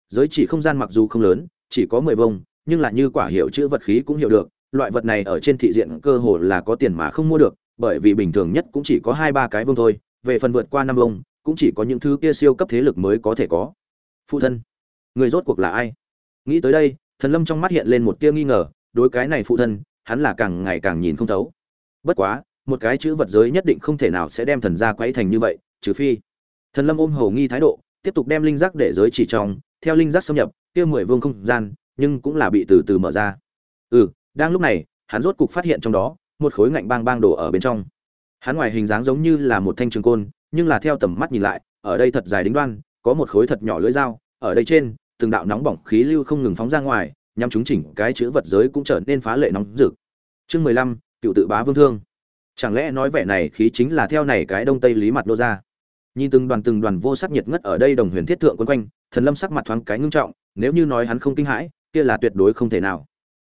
Giới chỉ không gian mặc dù không lớn, chỉ có mười vông, nhưng là như quả hiệu chữ vật khí cũng hiểu được, loại vật này ở trên thị diện cơ hồ là có tiền mà không mua được bởi vì bình thường nhất cũng chỉ có hai ba cái vương thôi, về phần vượt qua năm vương, cũng chỉ có những thứ kia siêu cấp thế lực mới có thể có. Phụ thân, người rốt cuộc là ai? Nghĩ tới đây, thần lâm trong mắt hiện lên một tia nghi ngờ, đối cái này phụ thân, hắn là càng ngày càng nhìn không thấu. Bất quá, một cái chữ vật giới nhất định không thể nào sẽ đem thần gia quấy thành như vậy, trừ phi. Thần lâm ôm hầu nghi thái độ, tiếp tục đem linh giác để giới chỉ trong, theo linh giác xâm nhập, kia mười vương không gian, nhưng cũng là bị từ từ mở ra. Ừ đang lúc này, hắn rốt cục phát hiện trong đó một khối ngạnh bang bang đổ ở bên trong. Hắn ngoài hình dáng giống như là một thanh trường côn, nhưng là theo tầm mắt nhìn lại, ở đây thật dài đính đoan, có một khối thật nhỏ lưỡi dao, ở đây trên, từng đạo nóng bỏng khí lưu không ngừng phóng ra ngoài, nhằm chúng chỉnh cái chữ vật giới cũng trở nên phá lệ nóng rực. Chương mười lăm, cựu tự bá vương thương. Chẳng lẽ nói vẻ này khí chính là theo này cái đông tây lý mặt đô ra? Nhìn từng đoàn từng đoàn vô sắc nhiệt ngất ở đây đồng huyền thiết thượng quân quanh, thần lâm sắc mặt thoáng cái ngưng trọng, nếu như nói hắn không kinh hãi, kia là tuyệt đối không thể nào.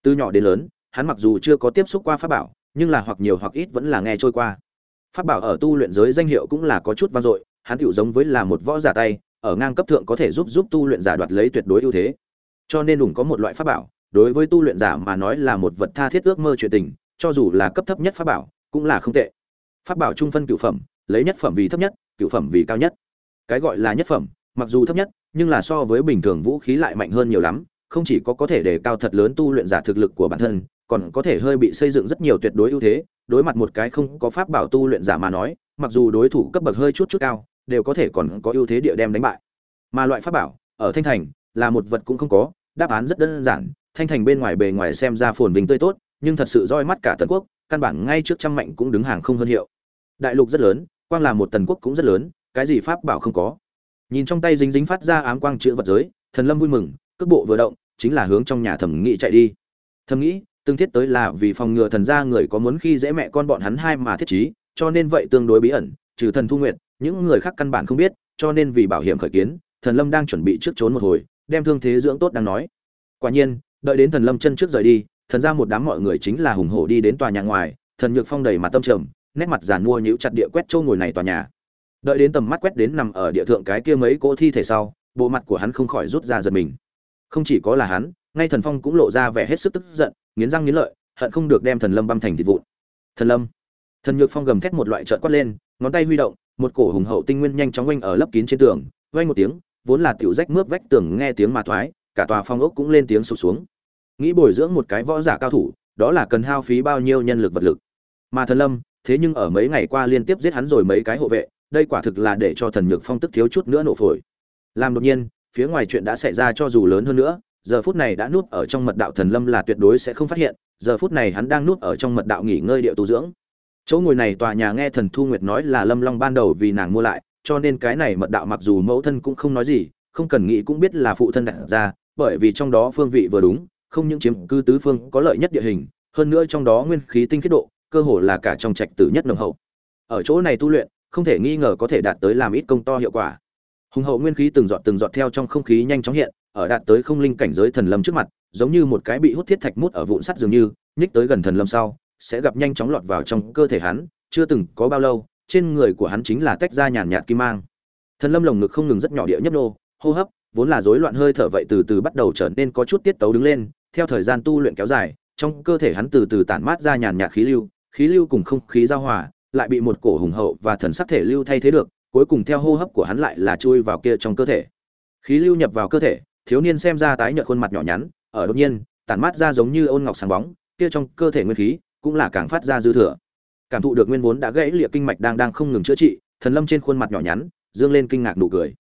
Từ nhỏ đến lớn, hắn mặc dù chưa có tiếp xúc qua pháp bảo nhưng là hoặc nhiều hoặc ít vẫn là nghe trôi qua. Pháp bảo ở tu luyện giới danh hiệu cũng là có chút vang dội, hắn tiểu giống với là một võ giả tay, ở ngang cấp thượng có thể giúp giúp tu luyện giả đoạt lấy tuyệt đối ưu thế. Cho nên đủng có một loại pháp bảo, đối với tu luyện giả mà nói là một vật tha thiết ước mơ chuyện tình, cho dù là cấp thấp nhất pháp bảo, cũng là không tệ. Pháp bảo trung phân cửu phẩm, lấy nhất phẩm vì thấp nhất, cửu phẩm vì cao nhất. Cái gọi là nhất phẩm, mặc dù thấp nhất, nhưng là so với bình thường vũ khí lại mạnh hơn nhiều lắm, không chỉ có có thể đề cao thật lớn tu luyện giả thực lực của bản thân còn có thể hơi bị xây dựng rất nhiều tuyệt đối ưu thế, đối mặt một cái không có pháp bảo tu luyện giả mà nói, mặc dù đối thủ cấp bậc hơi chút chút cao, đều có thể còn có ưu thế địa đem đánh bại. Mà loại pháp bảo, ở thanh thành, là một vật cũng không có, đáp án rất đơn giản, thanh thành bên ngoài bề ngoài xem ra phồn vinh tươi tốt, nhưng thật sự roi mắt cả tần quốc, căn bản ngay trước trăm mạnh cũng đứng hàng không hơn hiệu. Đại lục rất lớn, quang là một tần quốc cũng rất lớn, cái gì pháp bảo không có. Nhìn trong tay dính dính phát ra ám quang chữ vật giới, thần lâm vui mừng, cước bộ vừa động, chính là hướng trong nhà thẩm nghĩ chạy đi. Thầm nghĩ tương thiết tới là vì phòng ngừa thần gia người có muốn khi dễ mẹ con bọn hắn hai mà thiết trí, cho nên vậy tương đối bí ẩn, trừ thần thu nguyệt, những người khác căn bản không biết, cho nên vì bảo hiểm khởi kiến, thần lâm đang chuẩn bị trước trốn một hồi, đem thương thế dưỡng tốt đang nói. Quả nhiên, đợi đến thần lâm chân trước rời đi, thần ra một đám mọi người chính là hùng hổ đi đến tòa nhà ngoài, thần nhược phong đầy mặt tâm trầm, nét mặt giàn mua nhíu chặt địa quét châu ngồi này tòa nhà. Đợi đến tầm mắt quét đến nằm ở địa thượng cái kia mấy cỗ thi thể sau, bộ mặt của hắn không khỏi rút ra giật mình. Không chỉ có là hắn, ngay thần phong cũng lộ ra vẻ hết sức tức giận nghiến răng nghiến lợi, hận không được đem thần lâm băm thành thịt vụn. Thần lâm. Thần nhược phong gầm thét một loại trợn quát lên, ngón tay huy động, một cổ hùng hậu tinh nguyên nhanh chóng quanh ở lấp kín trên tường, vang một tiếng, vốn là tiểu rách mướp vách tường nghe tiếng mà thoái, cả tòa phong ốc cũng lên tiếng sụp xuống. Nghĩ bồi dưỡng một cái võ giả cao thủ, đó là cần hao phí bao nhiêu nhân lực vật lực. Mà thần lâm, thế nhưng ở mấy ngày qua liên tiếp giết hắn rồi mấy cái hộ vệ, đây quả thực là để cho thần nhược phong tức thiếu chút nữa nổ phổi. Làm đột nhiên, phía ngoài chuyện đã xảy ra cho dù lớn hơn nữa giờ phút này đã nuốt ở trong mật đạo thần lâm là tuyệt đối sẽ không phát hiện, giờ phút này hắn đang nuốt ở trong mật đạo nghỉ ngơi điệu tu dưỡng. Chỗ ngồi này tòa nhà nghe thần thu nguyệt nói là lâm long ban đầu vì nàng mua lại, cho nên cái này mật đạo mặc dù mẫu thân cũng không nói gì, không cần nghĩ cũng biết là phụ thân đặt ra, bởi vì trong đó phương vị vừa đúng, không những chiếm cư tứ phương có lợi nhất địa hình, hơn nữa trong đó nguyên khí tinh khiết độ, cơ hồ là cả trong trạch tử nhất nồng hậu. Ở chỗ này tu luyện, không thể nghi ngờ có thể đạt tới làm ít công to hiệu quả. Hùng hậu nguyên khí từng giọt từng giọt theo trong không khí nhanh chóng hiện ở đạt tới không linh cảnh giới thần lâm trước mặt, giống như một cái bị hút thiết thạch mút ở vụn sắt dường như, nhích tới gần thần lâm sau, sẽ gặp nhanh chóng lọt vào trong cơ thể hắn, chưa từng có bao lâu, trên người của hắn chính là tách ra nhàn nhạt kim mang. Thần lâm lồng ngực không ngừng rất nhỏ địa nhấp nô, hô hấp, vốn là rối loạn hơi thở vậy từ từ bắt đầu trở nên có chút tiết tấu đứng lên, theo thời gian tu luyện kéo dài, trong cơ thể hắn từ từ tản mát ra nhàn nhạt khí lưu khí lưu cùng không khí giao hòa, lại bị một cổ hùng hậu và thần sắc thể lưu thay thế được, cuối cùng theo hô hấp của hắn lại là chui vào kia trong cơ thể. Khí lưu nhập vào cơ thể thiếu niên xem ra tái nhợt khuôn mặt nhỏ nhắn ở đột nhiên tản mát ra giống như ôn ngọc sáng bóng kia trong cơ thể nguyên khí cũng là càng phát ra dư thừa. Cảm thụ được nguyên vốn đã gãy liệt kinh mạch đang đang không ngừng chữa trị thần lâm trên khuôn mặt nhỏ nhắn dương lên kinh ngạc nụ cười.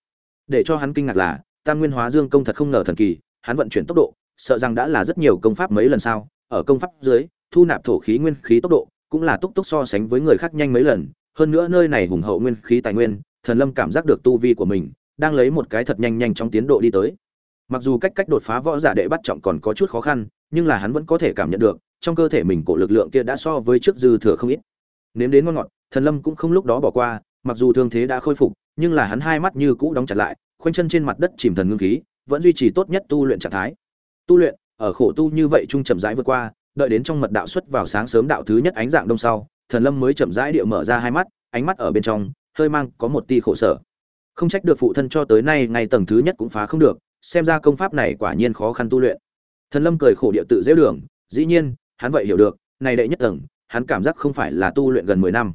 Để cho hắn kinh ngạc là tam nguyên hóa dương công thật không ngờ thần kỳ hắn vận chuyển tốc độ sợ rằng đã là rất nhiều công pháp mấy lần sao, ở công pháp dưới thu nạp thổ khí nguyên khí tốc độ cũng là túc túc so sánh với người khác nhanh mấy lần hơn nữa nơi này hùng hậu nguyên khí tài nguyên thần lâm cảm giác được tu vi của mình đang lấy một cái thật nhanh nhanh trong tiến độ đi tới mặc dù cách cách đột phá võ giả đệ bắt trọng còn có chút khó khăn, nhưng là hắn vẫn có thể cảm nhận được, trong cơ thể mình cổ lực lượng kia đã so với trước dư thừa không ít. Nếm đến ngon ngọt, thần lâm cũng không lúc đó bỏ qua, mặc dù thương thế đã khôi phục, nhưng là hắn hai mắt như cũ đóng chặt lại, khoanh chân trên mặt đất chìm thần ngưng khí, vẫn duy trì tốt nhất tu luyện trạng thái. Tu luyện, ở khổ tu như vậy trung chậm rãi vượt qua, đợi đến trong mật đạo xuất vào sáng sớm đạo thứ nhất ánh dạng đông sau, thần lâm mới chậm rãi địa mở ra hai mắt, ánh mắt ở bên trong, hơi mang có một tia khổ sở. Không trách được phụ thân cho tới nay, ngay tầng thứ nhất cũng phá không được xem ra công pháp này quả nhiên khó khăn tu luyện. Thần lâm cười khổ địa tự dễ đường, dĩ nhiên, hắn vậy hiểu được, này đệ nhất tầng, hắn cảm giác không phải là tu luyện gần mười năm.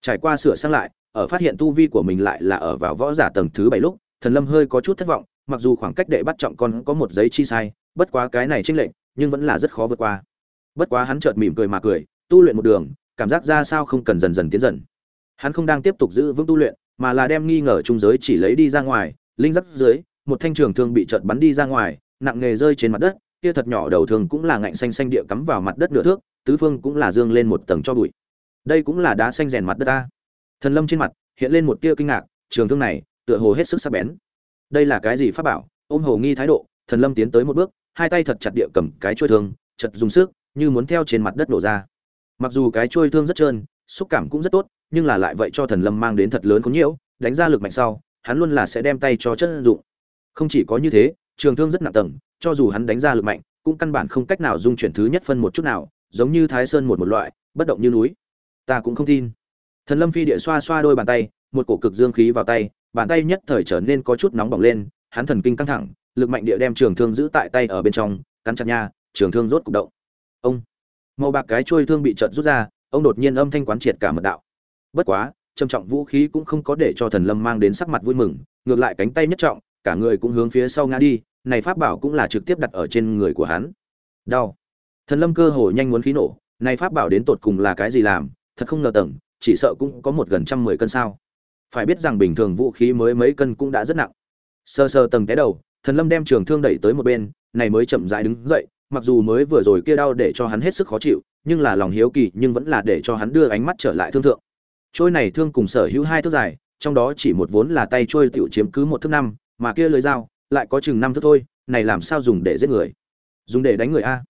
Trải qua sửa sang lại, ở phát hiện tu vi của mình lại là ở vào võ giả tầng thứ bảy lúc, thần lâm hơi có chút thất vọng, mặc dù khoảng cách đệ bắt trọng con có một giấy chi sai, bất quá cái này chênh lệch, nhưng vẫn là rất khó vượt qua. Bất quá hắn chợt mỉm cười mà cười, tu luyện một đường, cảm giác ra sao không cần dần dần tiến dần. Hắn không đang tiếp tục giữ vững tu luyện, mà là đem nghi ngờ trung giới chỉ lấy đi ra ngoài, linh giáp dưới một thanh trường thương bị chợt bắn đi ra ngoài, nặng nghề rơi trên mặt đất, kia thật nhỏ đầu thương cũng là ngạnh xanh xanh địa cắm vào mặt đất nửa thước, tứ phương cũng là dương lên một tầng cho bụi. Đây cũng là đá xanh rèn mặt đất ta. Thần lâm trên mặt hiện lên một tia kinh ngạc, trường thương này tựa hồ hết sức sắc bén. Đây là cái gì pháp bảo? Ôm hồ nghi thái độ, thần lâm tiến tới một bước, hai tay thật chặt địa cầm cái chuôi thương chật dùng sức, như muốn theo trên mặt đất nổ ra. Mặc dù cái chuôi thương rất trơn, xúc cảm cũng rất tốt, nhưng là lại vậy cho thần lâm mang đến thật lớn có nhiễu, đánh ra lực mạnh sau, hắn luôn là sẽ đem tay cho chân dụng không chỉ có như thế, trường thương rất nặng tầng, cho dù hắn đánh ra lực mạnh, cũng căn bản không cách nào dung chuyển thứ nhất phân một chút nào, giống như thái sơn một một loại, bất động như núi. Ta cũng không tin. Thần lâm phi địa xoa xoa đôi bàn tay, một cổ cực dương khí vào tay, bàn tay nhất thời trở nên có chút nóng bỏng lên, hắn thần kinh căng thẳng, lực mạnh địa đem trường thương giữ tại tay ở bên trong, cắn chặt nha, trường thương rốt cục động. Ông. Màu bạc cái trôi thương bị chợt rút ra, ông đột nhiên âm thanh quán triệt cả mật đạo. Bất quá, trầm trọng vũ khí cũng không có để cho thần lâm mang đến sắc mặt vui mừng, ngược lại cánh tay nhất trọng cả người cũng hướng phía sau ngã đi, này pháp bảo cũng là trực tiếp đặt ở trên người của hắn. Đau. Thần lâm cơ hồ nhanh muốn khí nổ, này pháp bảo đến tột cùng là cái gì làm, thật không ngờ tầng, chỉ sợ cũng có một gần trăm mười cân sao. Phải biết rằng bình thường vũ khí mới mấy cân cũng đã rất nặng. Sơ sơ tầng té đầu, thần lâm đem trường thương đẩy tới một bên, này mới chậm rãi đứng dậy, mặc dù mới vừa rồi kia đau để cho hắn hết sức khó chịu, nhưng là lòng hiếu kỳ nhưng vẫn là để cho hắn đưa ánh mắt trở lại thương thượng. Trôi này thương cùng sở hữu hai thước dài, trong đó chỉ một vốn là tay trôi tiểu chiếm cứ một thước năm mà kia lưới dao lại có chừng năm thước thôi, này làm sao dùng để giết người? Dùng để đánh người a?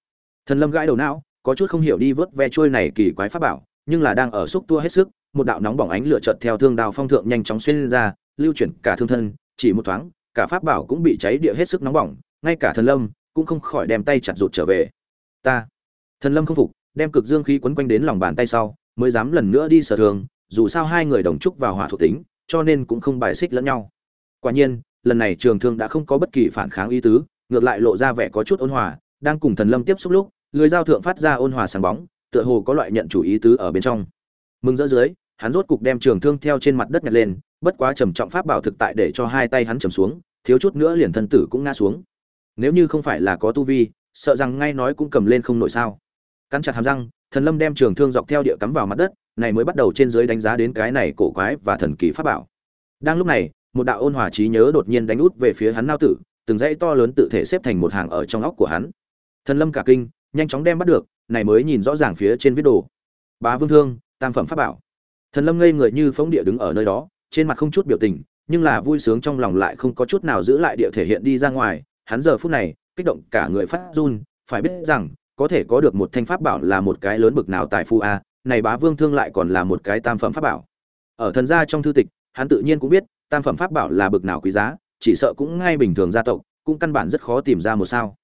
Thần lâm gãi đầu não, có chút không hiểu đi vớt ve trôi này kỳ quái pháp bảo, nhưng là đang ở xúc tua hết sức, một đạo nóng bỏng ánh lửa chợt theo thương đao phong thượng nhanh chóng xuyên ra, lưu chuyển cả thương thân, chỉ một thoáng, cả pháp bảo cũng bị cháy địa hết sức nóng bỏng, ngay cả thần lâm cũng không khỏi đem tay chặt rụt trở về. Ta! Thần lâm không phục, đem cực dương khí quấn quanh đến lòng bàn tay sau, mới dám lần nữa đi sở thường, dù sao hai người đồng trúc vào hỏa thuộc tính, cho nên cũng không bài xích lẫn nhau. Quả nhiên lần này trường thương đã không có bất kỳ phản kháng ý tứ, ngược lại lộ ra vẻ có chút ôn hòa, đang cùng thần lâm tiếp xúc lúc, lưới dao thượng phát ra ôn hòa sáng bóng, tựa hồ có loại nhận chủ ý tứ ở bên trong. Mừng rỡ dưới, hắn rốt cục đem trường thương theo trên mặt đất nhặt lên, bất quá trầm trọng pháp bảo thực tại để cho hai tay hắn trầm xuống, thiếu chút nữa liền thân tử cũng ngã xuống. Nếu như không phải là có tu vi, sợ rằng ngay nói cũng cầm lên không nổi sao. Cắn chặt hàm răng, thần lâm đem trường thương dọc theo địa cắm vào mặt đất, này mới bắt đầu trên dưới đánh giá đến cái này cổ quái và thần kỳ pháp bảo. Đang lúc này một đạo ôn hòa trí nhớ đột nhiên đánh út về phía hắn nao tử, từng dãy to lớn tự thể xếp thành một hàng ở trong óc của hắn. Thần lâm cả kinh, nhanh chóng đem bắt được, này mới nhìn rõ ràng phía trên viết đồ. Bá vương thương, tam phẩm pháp bảo. Thần lâm ngây người như phóng địa đứng ở nơi đó, trên mặt không chút biểu tình, nhưng là vui sướng trong lòng lại không có chút nào giữ lại địa thể hiện đi ra ngoài. Hắn giờ phút này, kích động cả người phát run, phải biết rằng, có thể có được một thanh pháp bảo là một cái lớn bực nào tại phu a, này bá vương thương lại còn là một cái tam phẩm pháp bảo. Ở thần gia trong thư tịch hắn tự nhiên cũng biết, tam phẩm pháp bảo là bực nào quý giá, chỉ sợ cũng ngay bình thường gia tộc, cũng căn bản rất khó tìm ra một sao.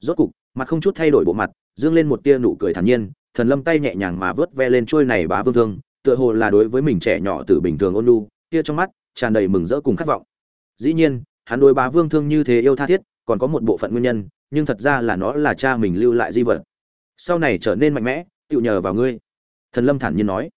Rốt cục, mặt không chút thay đổi bộ mặt, dương lên một tia nụ cười thản nhiên, thần lâm tay nhẹ nhàng mà vớt ve lên trôi này bá vương thương, tựa hồ là đối với mình trẻ nhỏ từ bình thường ôn nhu kia trong mắt tràn đầy mừng rỡ cùng khát vọng. Dĩ nhiên, hắn đối bá vương thương như thế yêu tha thiết, còn có một bộ phận nguyên nhân, nhưng thật ra là nó là cha mình lưu lại di vật. Sau này trở nên mạnh mẽ tựu nhờ vào ngươi. Thần lâm thản nhiên nói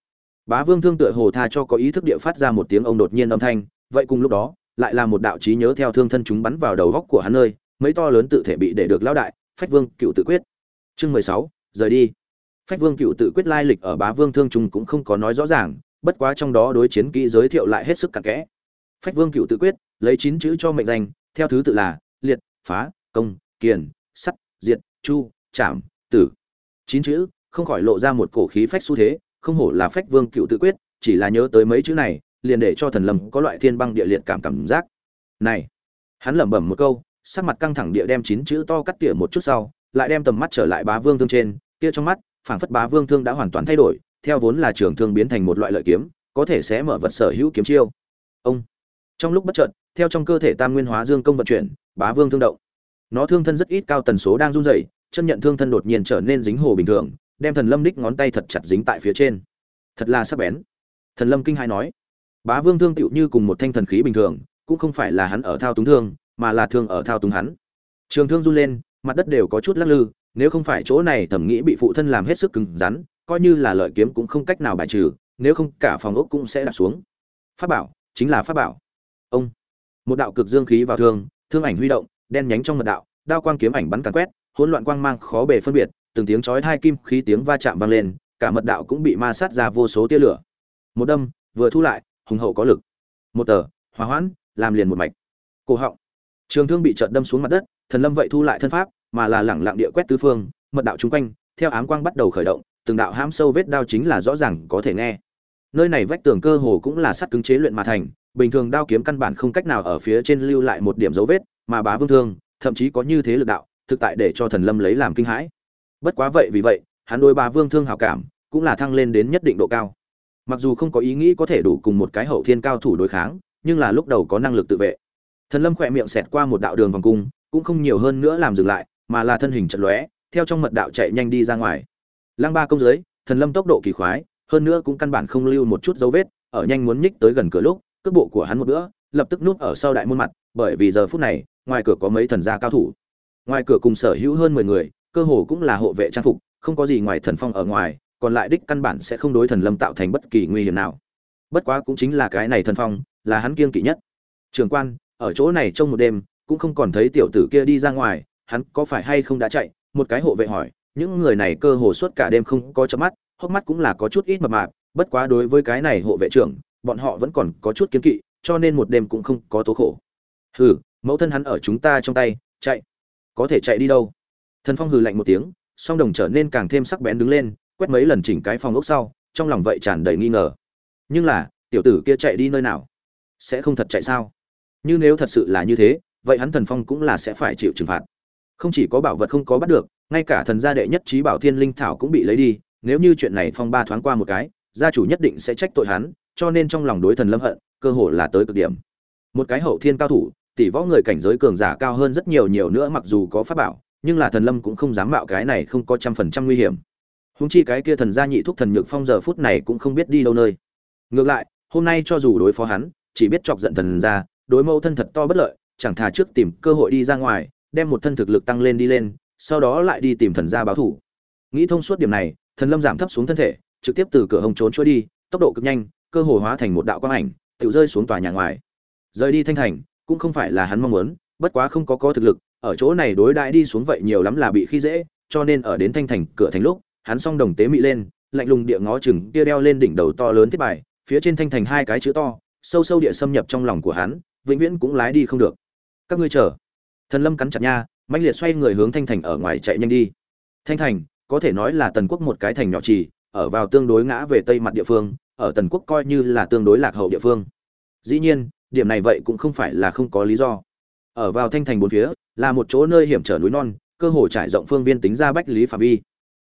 bá vương thương tựa hồ tha cho có ý thức địa phát ra một tiếng ông đột nhiên âm thanh vậy cùng lúc đó lại là một đạo trí nhớ theo thương thân chúng bắn vào đầu góc của hắn nơi mấy to lớn tự thể bị để được lão đại phách vương cựu tự quyết. Chương mười sáu rời đi. Phách vương cựu tự quyết lai lịch ở bá vương thương trung cũng không có nói rõ ràng bất quá trong đó đối chiến kỹ giới thiệu lại hết sức cặn kẽ. Phách vương cựu tự quyết lấy chín chữ cho mệnh danh theo thứ tự là liệt phá công kiền sắt diệt chu trảm, tử. Chín chữ không khỏi lộ ra một cổ khí phách xu thế không hổ là phách vương cựu tự quyết, chỉ là nhớ tới mấy chữ này, liền để cho thần lâm có loại thiên băng địa liệt cảm cảm giác. Này, hắn lẩm bẩm một câu, sắc mặt căng thẳng địa đem chín chữ to cắt tỉa một chút sau, lại đem tầm mắt trở lại bá vương thương trên, kia trong mắt, phảng phất bá vương thương đã hoàn toàn thay đổi, theo vốn là trường thương biến thành một loại lợi kiếm, có thể sẽ mở vật sở hữu kiếm chiêu. Ông, trong lúc bất chợt, theo trong cơ thể tam nguyên hóa dương công vận chuyển, bá vương thương động. Nó thương thân rất ít cao tần số đang run rẩy, chân nhận thương thân đột nhiên trở nên dính hồ bình thường đem thần lâm đích ngón tay thật chặt dính tại phía trên. Thật là sắc bén. Thần lâm kinh hai nói, bá vương thương tựu như cùng một thanh thần khí bình thường, cũng không phải là hắn ở thao túng thương, mà là thương ở thao túng hắn. Trường thương run lên, mặt đất đều có chút lắc lư, nếu không phải chỗ này thẩm nghĩ bị phụ thân làm hết sức cứng rắn, coi như là lợi kiếm cũng không cách nào bài trừ, nếu không cả phòng ốc cũng sẽ đạp xuống. Pháp bảo, chính là pháp bảo. Ông. Một đạo cực dương khí vào thương thương ảnh huy động, đen nhánh trong mật đạo, đao quang kiếm ảnh bắn càn quét, hỗn loạn quang mang khó bề phân biệt từng tiếng chói hai kim khí tiếng va chạm vang lên, cả mật đạo cũng bị ma sát ra vô số tia lửa. Một đâm, vừa thu lại, hùng hậu có lực. Một tờ hòa hoãn, làm liền một mạch. Cổ họng. Trường thương bị trợn đâm xuống mặt đất, thần lâm vậy thu lại thân pháp, mà là lẳng lặng địa quét tứ phương, mật đạo chung quanh, theo ám quang bắt đầu khởi động, từng đạo hãm sâu vết đao chính là rõ ràng có thể nghe. Nơi này vách tường cơ hồ cũng là sắt cứng chế luyện mà thành, bình thường đao kiếm căn bản không cách nào ở phía trên lưu lại một điểm dấu vết, mà bá vương thương, thậm chí có như thế lực đạo, thực tại để cho thần lâm lấy làm kinh hãi bất quá vậy vì vậy, hắn đôi bà vương thương hào cảm, cũng là thăng lên đến nhất định độ cao. Mặc dù không có ý nghĩ có thể đủ cùng một cái hậu thiên cao thủ đối kháng, nhưng là lúc đầu có năng lực tự vệ. Thần lâm khỏe miệng xẹt qua một đạo đường vòng cung, cũng không nhiều hơn nữa làm dừng lại, mà là thân hình chật lóe, theo trong mật đạo chạy nhanh đi ra ngoài. Lăng ba công dưới, thần lâm tốc độ kỳ khoái, hơn nữa cũng căn bản không lưu một chút dấu vết, ở nhanh muốn nhích tới gần cửa lúc, cước bộ của hắn một bữa, lập tức núp ở sau đại môn mặt, bởi vì giờ phút này, ngoài cửa có mấy thần gia cao thủ. Ngoài cửa cùng sở hữu hơn mười người cơ hồ cũng là hộ vệ trang phục, không có gì ngoài thần phong ở ngoài, còn lại đích căn bản sẽ không đối thần lâm tạo thành bất kỳ nguy hiểm nào. Bất quá cũng chính là cái này thần phong, là hắn kiêng kỵ nhất. Trường quan, ở chỗ này trong một đêm, cũng không còn thấy tiểu tử kia đi ra ngoài, hắn có phải hay không đã chạy? Một cái hộ vệ hỏi, những người này cơ hồ suốt cả đêm không có chớp mắt, hốc mắt cũng là có chút ít mập mạp, bất quá đối với cái này hộ vệ trưởng, bọn họ vẫn còn có chút kiến kỵ, cho nên một đêm cũng không có tố khổ. Hừ, mẫu thân hắn ở chúng ta trong tay, chạy. Có thể chạy đi đâu? Thần phong hừ lạnh một tiếng, song đồng trở nên càng thêm sắc bén đứng lên, quét mấy lần chỉnh cái phòng ốc sau, trong lòng vậy tràn đầy nghi ngờ. Nhưng là, tiểu tử kia chạy đi nơi nào? Sẽ không thật chạy sao? Như nếu thật sự là như thế, vậy hắn thần phong cũng là sẽ phải chịu trừng phạt. Không chỉ có bảo vật không có bắt được, ngay cả thần gia đệ nhất trí bảo thiên linh thảo cũng bị lấy đi, nếu như chuyện này phong ba thoáng qua một cái, gia chủ nhất định sẽ trách tội hắn, cho nên trong lòng đối thần lâm hận, cơ hồ là tới cực điểm. Một cái hậu thiên cao thủ, tỷ võ người cảnh giới cường giả cao hơn rất nhiều nhiều nữa mặc dù có pháp bảo nhưng là thần lâm cũng không dám mạo cái này không có trăm phần trăm nguy hiểm. Húng chi cái kia thần gia nhị thúc thần nhược phong giờ phút này cũng không biết đi đâu nơi. Ngược lại, hôm nay cho dù đối phó hắn, chỉ biết chọc giận thần gia, đối mâu thân thật to bất lợi, chẳng thà trước tìm cơ hội đi ra ngoài, đem một thân thực lực tăng lên đi lên, sau đó lại đi tìm thần gia báo thủ. Nghĩ thông suốt điểm này, thần lâm giảm thấp xuống thân thể, trực tiếp từ cửa hồng trốn trôi đi, tốc độ cực nhanh, cơ hồ hóa thành một đạo quang ảnh, tự rơi xuống tòa nhà ngoài. Rời đi thanh thành, cũng không phải là hắn mong muốn, bất quá không có có thực lực ở chỗ này đối đãi đi xuống vậy nhiều lắm là bị khi dễ, cho nên ở đến thanh thành cửa thành lúc, hắn song đồng tế mị lên, lạnh lùng địa ngó chừng kia đeo lên đỉnh đầu to lớn thiết bài, phía trên thanh thành hai cái chữ to, sâu sâu địa xâm nhập trong lòng của hắn, vĩnh viễn cũng lái đi không được. Các ngươi chờ. Thần lâm cắn chặt nha, mãnh liệt xoay người hướng thanh thành ở ngoài chạy nhanh đi. Thanh thành, có thể nói là tần quốc một cái thành nhỏ trì, ở vào tương đối ngã về tây mặt địa phương, ở tần quốc coi như là tương đối lạc hậu địa phương. Dĩ nhiên, điểm này vậy cũng không phải là không có lý do. Ở vào thanh thành bốn phía là một chỗ nơi hiểm trở núi non, cơ hồ trải rộng phương viên tính ra bách lý phạm vi.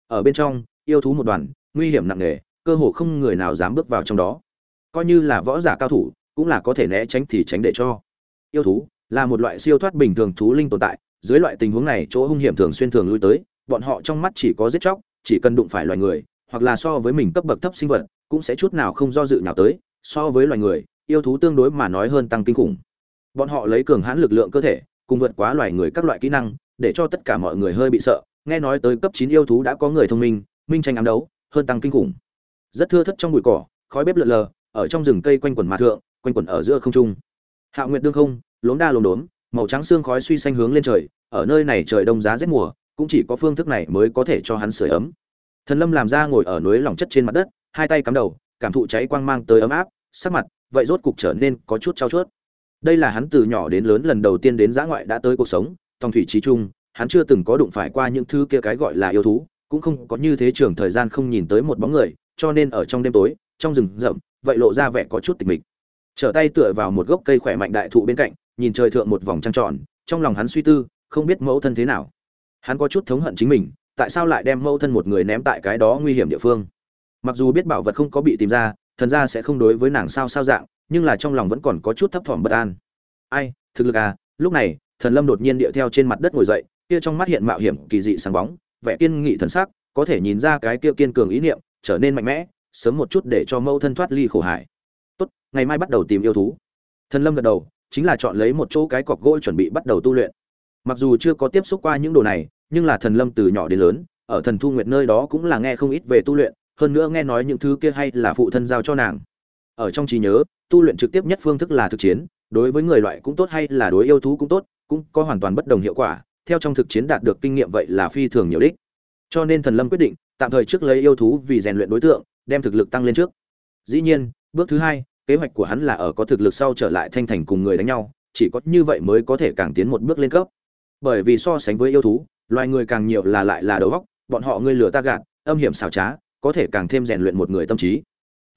Ở bên trong, yêu thú một đoàn, nguy hiểm nặng nề, cơ hồ không người nào dám bước vào trong đó. Coi như là võ giả cao thủ, cũng là có thể né tránh thì tránh để cho. Yêu thú là một loại siêu thoát bình thường thú linh tồn tại, dưới loại tình huống này chỗ hung hiểm thường xuyên thường lui tới, bọn họ trong mắt chỉ có giết chóc, chỉ cần đụng phải loài người, hoặc là so với mình cấp bậc thấp sinh vật, cũng sẽ chút nào không do dự nào tới, so với loài người, yêu thú tương đối mà nói hơn tăng kinh khủng. Bọn họ lấy cường hãn lực lượng cơ thể cùng vượt quá loài người các loại kỹ năng, để cho tất cả mọi người hơi bị sợ. Nghe nói tới cấp chín yêu thú đã có người thông minh minh tranh ám đấu, hơn tăng kinh khủng. Rất thưa thất trong bụi cỏ, khói bếp lượn lờ, ở trong rừng cây quanh quần mà thượng, quanh quần ở giữa không trung. Hạ nguyệt đương không, lốm đa lốm đốm, màu trắng xương khói suy xanh hướng lên trời, ở nơi này trời đông giá rét mùa, cũng chỉ có phương thức này mới có thể cho hắn sưởi ấm. Thần lâm làm ra ngồi ở núi lòng chất trên mặt đất, hai tay cắm đầu, cảm thụ cháy quang mang tới ấm áp, sắc mặt vậy rốt cục trở nên có chút trao chuốt đây là hắn từ nhỏ đến lớn lần đầu tiên đến giã ngoại đã tới cuộc sống, tòng thủy trí trung, hắn chưa từng có đụng phải qua những thứ kia cái gọi là yêu thú, cũng không có như thế trường thời gian không nhìn tới một bóng người, cho nên ở trong đêm tối, trong rừng rậm, vậy lộ ra vẻ có chút tịch mịch. Trở tay tựa vào một gốc cây khỏe mạnh đại thụ bên cạnh, nhìn trời thượng một vòng trăng tròn, trong lòng hắn suy tư, không biết mẫu thân thế nào. Hắn có chút thống hận chính mình, tại sao lại đem mẫu thân một người ném tại cái đó nguy hiểm địa phương? Mặc dù biết bảo vật không có bị tìm ra, thần gia sẽ không đối với nàng sao sao dạng nhưng là trong lòng vẫn còn có chút thấp thỏm bất an. Ai, thực lực à lúc này, thần lâm đột nhiên điệu theo trên mặt đất ngồi dậy, kia trong mắt hiện mạo hiểm, kỳ dị sáng bóng, vẻ kiên nghị thần sắc, có thể nhìn ra cái kia kiên cường ý niệm, trở nên mạnh mẽ, sớm một chút để cho mẫu thân thoát ly khổ hải. Tốt, ngày mai bắt đầu tìm yêu thú. Thần lâm gật đầu, chính là chọn lấy một chỗ cái cọc gỗ chuẩn bị bắt đầu tu luyện. Mặc dù chưa có tiếp xúc qua những đồ này, nhưng là thần lâm từ nhỏ đến lớn, ở thần thu nguyệt nơi đó cũng là nghe không ít về tu luyện, hơn nữa nghe nói những thứ kia hay là phụ thân giao cho nàng. Ở trong trí nhớ tu luyện trực tiếp nhất phương thức là thực chiến, đối với người loại cũng tốt hay là đối yêu thú cũng tốt, cũng có hoàn toàn bất đồng hiệu quả, theo trong thực chiến đạt được kinh nghiệm vậy là phi thường nhiều đích. Cho nên thần lâm quyết định, tạm thời trước lấy yêu thú vì rèn luyện đối tượng, đem thực lực tăng lên trước. Dĩ nhiên, bước thứ hai, kế hoạch của hắn là ở có thực lực sau trở lại thanh thành cùng người đánh nhau, chỉ có như vậy mới có thể càng tiến một bước lên cấp. Bởi vì so sánh với yêu thú, loài người càng nhiều là lại là đầu óc, bọn họ ngươi lừa ta gạt, âm hiểm xảo trá, có thể càng thêm rèn luyện một người tâm trí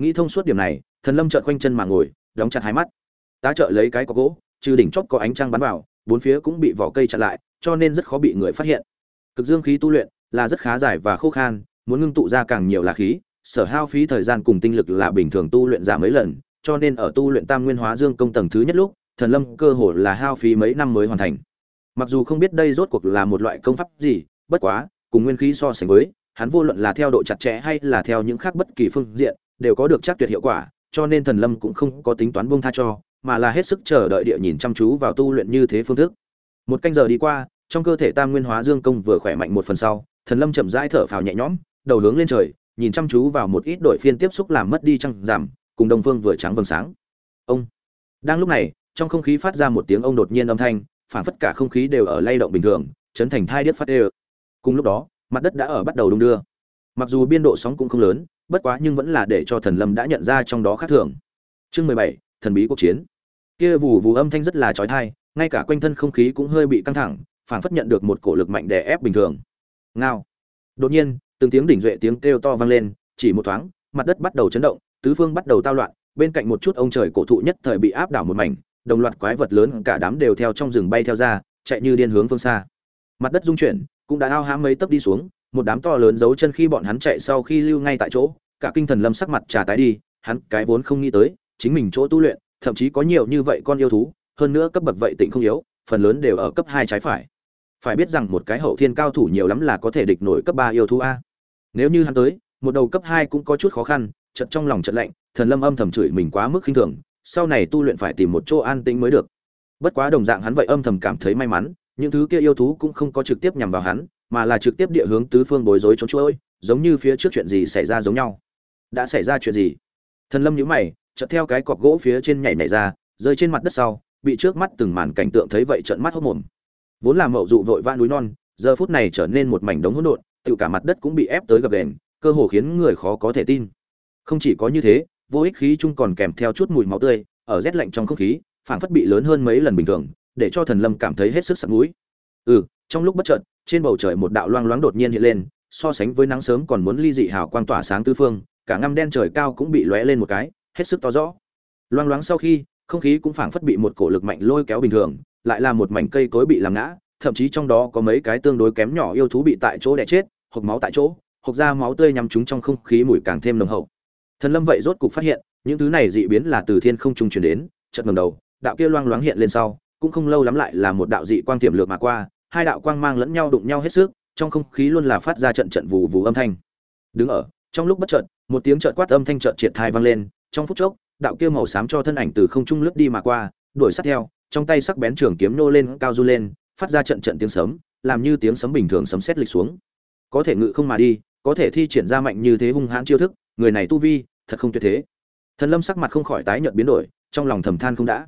nghĩ thông suốt điểm này, thần lâm trợn quanh chân mà ngồi, đóng chặt hai mắt. Tá trợ lấy cái có gỗ, trừ đỉnh chóp có ánh trăng bắn vào, bốn phía cũng bị vỏ cây chặn lại, cho nên rất khó bị người phát hiện. Cực dương khí tu luyện là rất khá dài và khô khan, muốn ngưng tụ ra càng nhiều là khí, sở hao phí thời gian cùng tinh lực là bình thường tu luyện giảm mấy lần, cho nên ở tu luyện tam nguyên hóa dương công tầng thứ nhất lúc, thần lâm cơ hồ là hao phí mấy năm mới hoàn thành. Mặc dù không biết đây rốt cuộc là một loại công pháp gì, bất quá, cùng nguyên khí so sánh với, hắn vô luận là theo độ chặt chẽ hay là theo những khác bất kỳ phương diện đều có được chắc tuyệt hiệu quả, cho nên thần lâm cũng không có tính toán buông tha cho, mà là hết sức chờ đợi địa nhìn chăm chú vào tu luyện như thế phương thức. Một canh giờ đi qua, trong cơ thể tam nguyên hóa dương công vừa khỏe mạnh một phần sau, thần lâm chậm rãi thở phào nhẹ nhõm, đầu hướng lên trời, nhìn chăm chú vào một ít đội phiên tiếp xúc làm mất đi trăng giảm, cùng đông phương vừa trắng vầng sáng. Ông! Đang lúc này, trong không khí phát ra một tiếng ông đột nhiên âm thanh phản phất cả không khí đều ở lay động bình thường, chấn thành thai điếc phát đều. cùng lúc đó, mặt đất đã ở bắt đầu đung đưa. Mặc dù biên độ sóng cũng không lớn bất quá nhưng vẫn là để cho thần lâm đã nhận ra trong đó khác thường. Chương mười bảy, thần bí cuộc chiến. Kia vù vù âm thanh rất là trói thai ngay cả quanh thân không khí cũng hơi bị căng thẳng phản phất nhận được một cổ lực mạnh đè ép bình thường. Ngao. Đột nhiên, từng tiếng đỉnh duệ tiếng kêu to vang lên, chỉ một thoáng, mặt đất bắt đầu chấn động, tứ phương bắt đầu tao loạn, bên cạnh một chút ông trời cổ thụ nhất thời bị áp đảo một mảnh, đồng loạt quái vật lớn cả đám đều theo trong rừng bay theo ra, chạy như điên hướng phương xa. Mặt đất rung chuyển, cũng đã ao hãm mấy tấc đi xuống một đám to lớn giấu chân khi bọn hắn chạy sau khi lưu ngay tại chỗ, cả kinh thần lâm sắc mặt trà tái đi, hắn cái vốn không nghĩ tới, chính mình chỗ tu luyện, thậm chí có nhiều như vậy con yêu thú, hơn nữa cấp bậc vậy tịnh không yếu, phần lớn đều ở cấp hai trái phải. Phải biết rằng một cái hậu thiên cao thủ nhiều lắm là có thể địch nổi cấp ba yêu thú a. Nếu như hắn tới, một đầu cấp hai cũng có chút khó khăn, chợt trong lòng chợt lạnh, thần lâm âm thầm chửi mình quá mức khinh thường, sau này tu luyện phải tìm một chỗ an tĩnh mới được. Bất quá đồng dạng hắn vậy âm thầm cảm thấy may mắn, những thứ kia yêu thú cũng không có trực tiếp nhằm vào hắn mà là trực tiếp địa hướng tứ phương bối rối trốn chuỗi giống như phía trước chuyện gì xảy ra giống nhau. Đã xảy ra chuyện gì? Thần lâm nhíu mày chợt theo cái cọc gỗ phía trên nhảy nhảy ra rơi trên mặt đất sau bị trước mắt từng màn cảnh tượng thấy vậy trợn mắt hốt mồm. Vốn là mậu dụ vội vã núi non giờ phút này trở nên một mảnh đống hỗn độn tự cả mặt đất cũng bị ép tới gập đèn, cơ hồ khiến người khó có thể tin. Không chỉ có như thế vô ích khí chung còn kèm theo chút mùi máu tươi ở rét lạnh trong không khí phảng phất bị lớn hơn mấy lần bình thường để cho thần lâm cảm thấy hết sức sặc mũi. Ừ trong lúc bất chợt trên bầu trời một đạo loang loáng đột nhiên hiện lên, so sánh với nắng sớm còn muốn ly dị hào quang tỏa sáng tứ phương, cả ngăm đen trời cao cũng bị lóe lên một cái, hết sức to rõ. Loang loáng sau khi, không khí cũng phảng phất bị một cổ lực mạnh lôi kéo bình thường, lại là một mảnh cây cối bị làm ngã, thậm chí trong đó có mấy cái tương đối kém nhỏ yêu thú bị tại chỗ đẻ chết, hộc máu tại chỗ, hộc ra máu tươi nhằm chúng trong không khí mùi càng thêm nồng hậu. Thần lâm vậy rốt cục phát hiện, những thứ này dị biến là từ thiên không trung truyền đến, chợt ngầm đầu, đạo kia loang loáng hiện lên sau, cũng không lâu lắm lại là một đạo dị quang tiềm lược mà qua hai đạo quang mang lẫn nhau đụng nhau hết sức, trong không khí luôn là phát ra trận trận vù vù âm thanh. Đứng ở, trong lúc bất chợt, một tiếng chợt quát âm thanh chợt triệt thai vang lên, trong phút chốc, đạo kia màu xám cho thân ảnh từ không trung lướt đi mà qua, đuổi sát theo, trong tay sắc bén trường kiếm nô lên, cao du lên, phát ra trận trận tiếng sấm, làm như tiếng sấm bình thường sấm sét lịch xuống. Có thể ngự không mà đi, có thể thi triển ra mạnh như thế hung hãn chiêu thức, người này tu vi, thật không tuyệt thế. Thần lâm sắc mặt không khỏi tái nhợt biến đổi, trong lòng thầm than không đã.